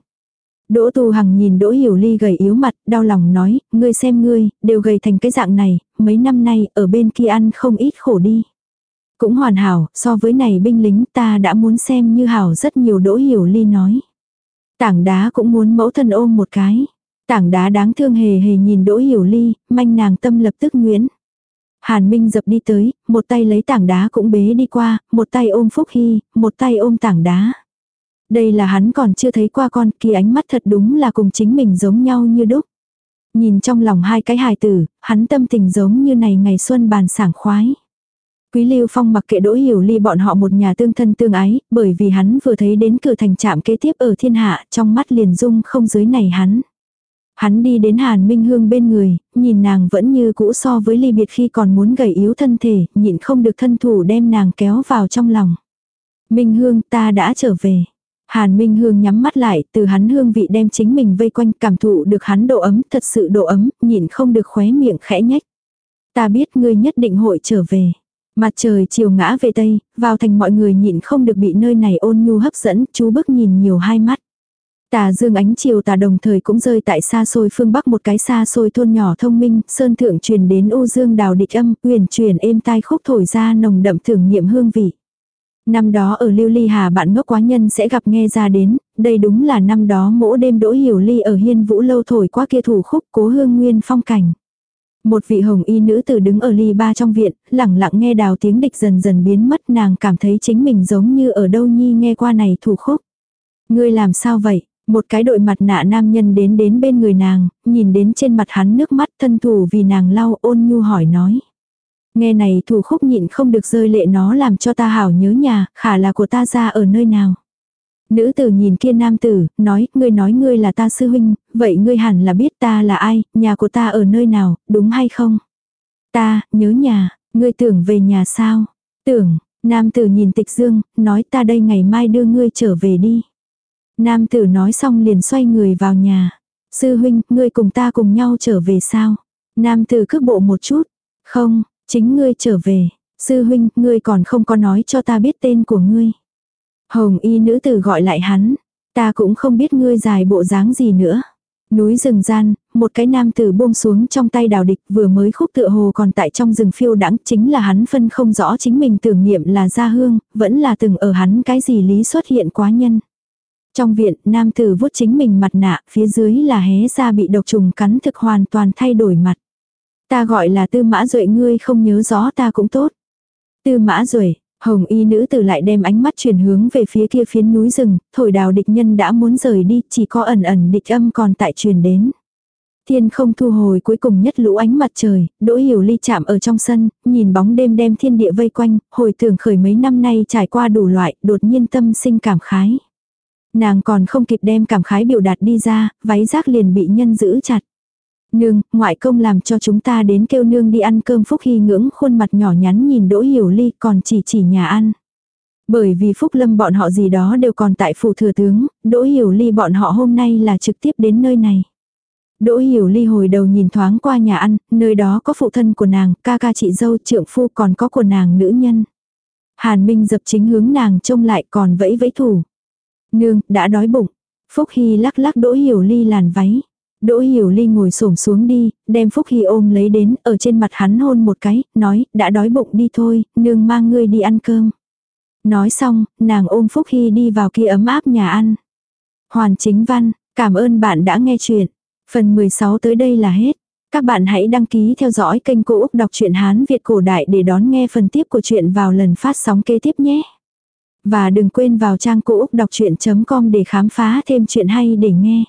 Đỗ Tu Hằng nhìn Đỗ Hiểu Ly gầy yếu mặt, đau lòng nói, ngươi xem ngươi, đều gầy thành cái dạng này, mấy năm nay ở bên kia ăn không ít khổ đi. Cũng hoàn hảo, so với này binh lính ta đã muốn xem như hảo rất nhiều Đỗ Hiểu Ly nói. Tảng đá cũng muốn mẫu thân ôm một cái. Tảng đá đáng thương hề hề nhìn Đỗ Hiểu Ly, manh nàng tâm lập tức nguyễn. Hàn Minh dập đi tới, một tay lấy tảng đá cũng bế đi qua, một tay ôm Phúc Hy, một tay ôm tảng đá. Đây là hắn còn chưa thấy qua con kia ánh mắt thật đúng là cùng chính mình giống nhau như đúc. Nhìn trong lòng hai cái hài tử, hắn tâm tình giống như này ngày xuân bàn sảng khoái. Quý Lưu Phong mặc kệ Đỗ Hiểu Ly bọn họ một nhà tương thân tương ái, bởi vì hắn vừa thấy đến cửa thành trạm kế tiếp ở thiên hạ, trong mắt liền dung không dưới này hắn. Hắn đi đến Hàn Minh Hương bên người, nhìn nàng vẫn như cũ so với ly biệt khi còn muốn gầy yếu thân thể, nhịn không được thân thủ đem nàng kéo vào trong lòng. Minh Hương ta đã trở về. Hàn Minh Hương nhắm mắt lại, từ hắn hương vị đem chính mình vây quanh, cảm thụ được hắn độ ấm, thật sự độ ấm, nhịn không được khóe miệng khẽ nhách. Ta biết ngươi nhất định hội trở về. Mặt trời chiều ngã về tây, vào thành mọi người nhịn không được bị nơi này ôn nhu hấp dẫn, chú bức nhìn nhiều hai mắt. Tà dương ánh chiều tà đồng thời cũng rơi tại xa xôi phương bắc một cái xa xôi thôn nhỏ thông minh, sơn thượng truyền đến u dương đào địch âm, huyền truyền êm tai khúc thổi ra nồng đậm thưởng nghiệm hương vị. Năm đó ở Lưu Ly Hà bạn ngốc quá nhân sẽ gặp nghe ra đến, đây đúng là năm đó mỗi đêm đỗ hiểu ly ở hiên vũ lâu thổi qua kia thủ khúc cố hương nguyên phong cảnh. Một vị hồng y nữ tử đứng ở ly ba trong viện, lẳng lặng nghe đào tiếng địch dần dần biến mất nàng cảm thấy chính mình giống như ở đâu nhi nghe qua này thủ khúc. Ngươi làm sao vậy? Một cái đội mặt nạ nam nhân đến đến bên người nàng, nhìn đến trên mặt hắn nước mắt thân thủ vì nàng lau ôn nhu hỏi nói. Nghe này thủ khúc nhịn không được rơi lệ nó làm cho ta hảo nhớ nhà, khả là của ta ra ở nơi nào. Nữ tử nhìn kia nam tử, nói, ngươi nói ngươi là ta sư huynh, vậy ngươi hẳn là biết ta là ai, nhà của ta ở nơi nào, đúng hay không? Ta, nhớ nhà, ngươi tưởng về nhà sao? Tưởng, nam tử nhìn tịch dương, nói ta đây ngày mai đưa ngươi trở về đi. Nam tử nói xong liền xoay người vào nhà. Sư huynh, ngươi cùng ta cùng nhau trở về sao? Nam tử cước bộ một chút. Không, chính ngươi trở về. Sư huynh, ngươi còn không có nói cho ta biết tên của ngươi. Hồng y nữ tử gọi lại hắn. Ta cũng không biết ngươi dài bộ dáng gì nữa. Núi rừng gian, một cái nam tử buông xuống trong tay đào địch vừa mới khúc tựa hồ còn tại trong rừng phiêu đãng chính là hắn phân không rõ chính mình tưởng niệm là gia hương, vẫn là từng ở hắn cái gì lý xuất hiện quá nhân. Trong viện, nam tử vuốt chính mình mặt nạ, phía dưới là hé ra bị độc trùng cắn thực hoàn toàn thay đổi mặt. Ta gọi là tư mã duệ ngươi không nhớ rõ ta cũng tốt. Tư mã duệ hồng y nữ tử lại đem ánh mắt chuyển hướng về phía kia phiến núi rừng, thổi đào địch nhân đã muốn rời đi, chỉ có ẩn ẩn địch âm còn tại truyền đến. Thiên không thu hồi cuối cùng nhất lũ ánh mặt trời, đỗ hiểu ly chạm ở trong sân, nhìn bóng đêm đem thiên địa vây quanh, hồi tưởng khởi mấy năm nay trải qua đủ loại, đột nhiên tâm sinh cảm khái. Nàng còn không kịp đem cảm khái biểu đạt đi ra, váy rác liền bị nhân giữ chặt. Nương, ngoại công làm cho chúng ta đến kêu nương đi ăn cơm Phúc Hy ngưỡng khuôn mặt nhỏ nhắn nhìn Đỗ Hiểu Ly còn chỉ chỉ nhà ăn. Bởi vì Phúc Lâm bọn họ gì đó đều còn tại phủ thừa tướng, Đỗ Hiểu Ly bọn họ hôm nay là trực tiếp đến nơi này. Đỗ Hiểu Ly hồi đầu nhìn thoáng qua nhà ăn, nơi đó có phụ thân của nàng, ca ca chị dâu, trượng phu còn có của nàng nữ nhân. Hàn Minh dập chính hướng nàng trông lại còn vẫy vẫy thủ. Nương, đã đói bụng. Phúc Hy lắc lắc Đỗ Hiểu Ly làn váy. Đỗ Hiểu Ly ngồi xổm xuống đi, đem Phúc Hy ôm lấy đến, ở trên mặt hắn hôn một cái, nói, đã đói bụng đi thôi, nương mang ngươi đi ăn cơm. Nói xong, nàng ôm Phúc Hy đi vào kia ấm áp nhà ăn. Hoàn chính văn, cảm ơn bạn đã nghe chuyện. Phần 16 tới đây là hết. Các bạn hãy đăng ký theo dõi kênh Cô Úc Đọc truyện Hán Việt Cổ Đại để đón nghe phần tiếp của chuyện vào lần phát sóng kế tiếp nhé. Và đừng quên vào trang Cô Úc Đọc Chuyện.com để khám phá thêm chuyện hay để nghe.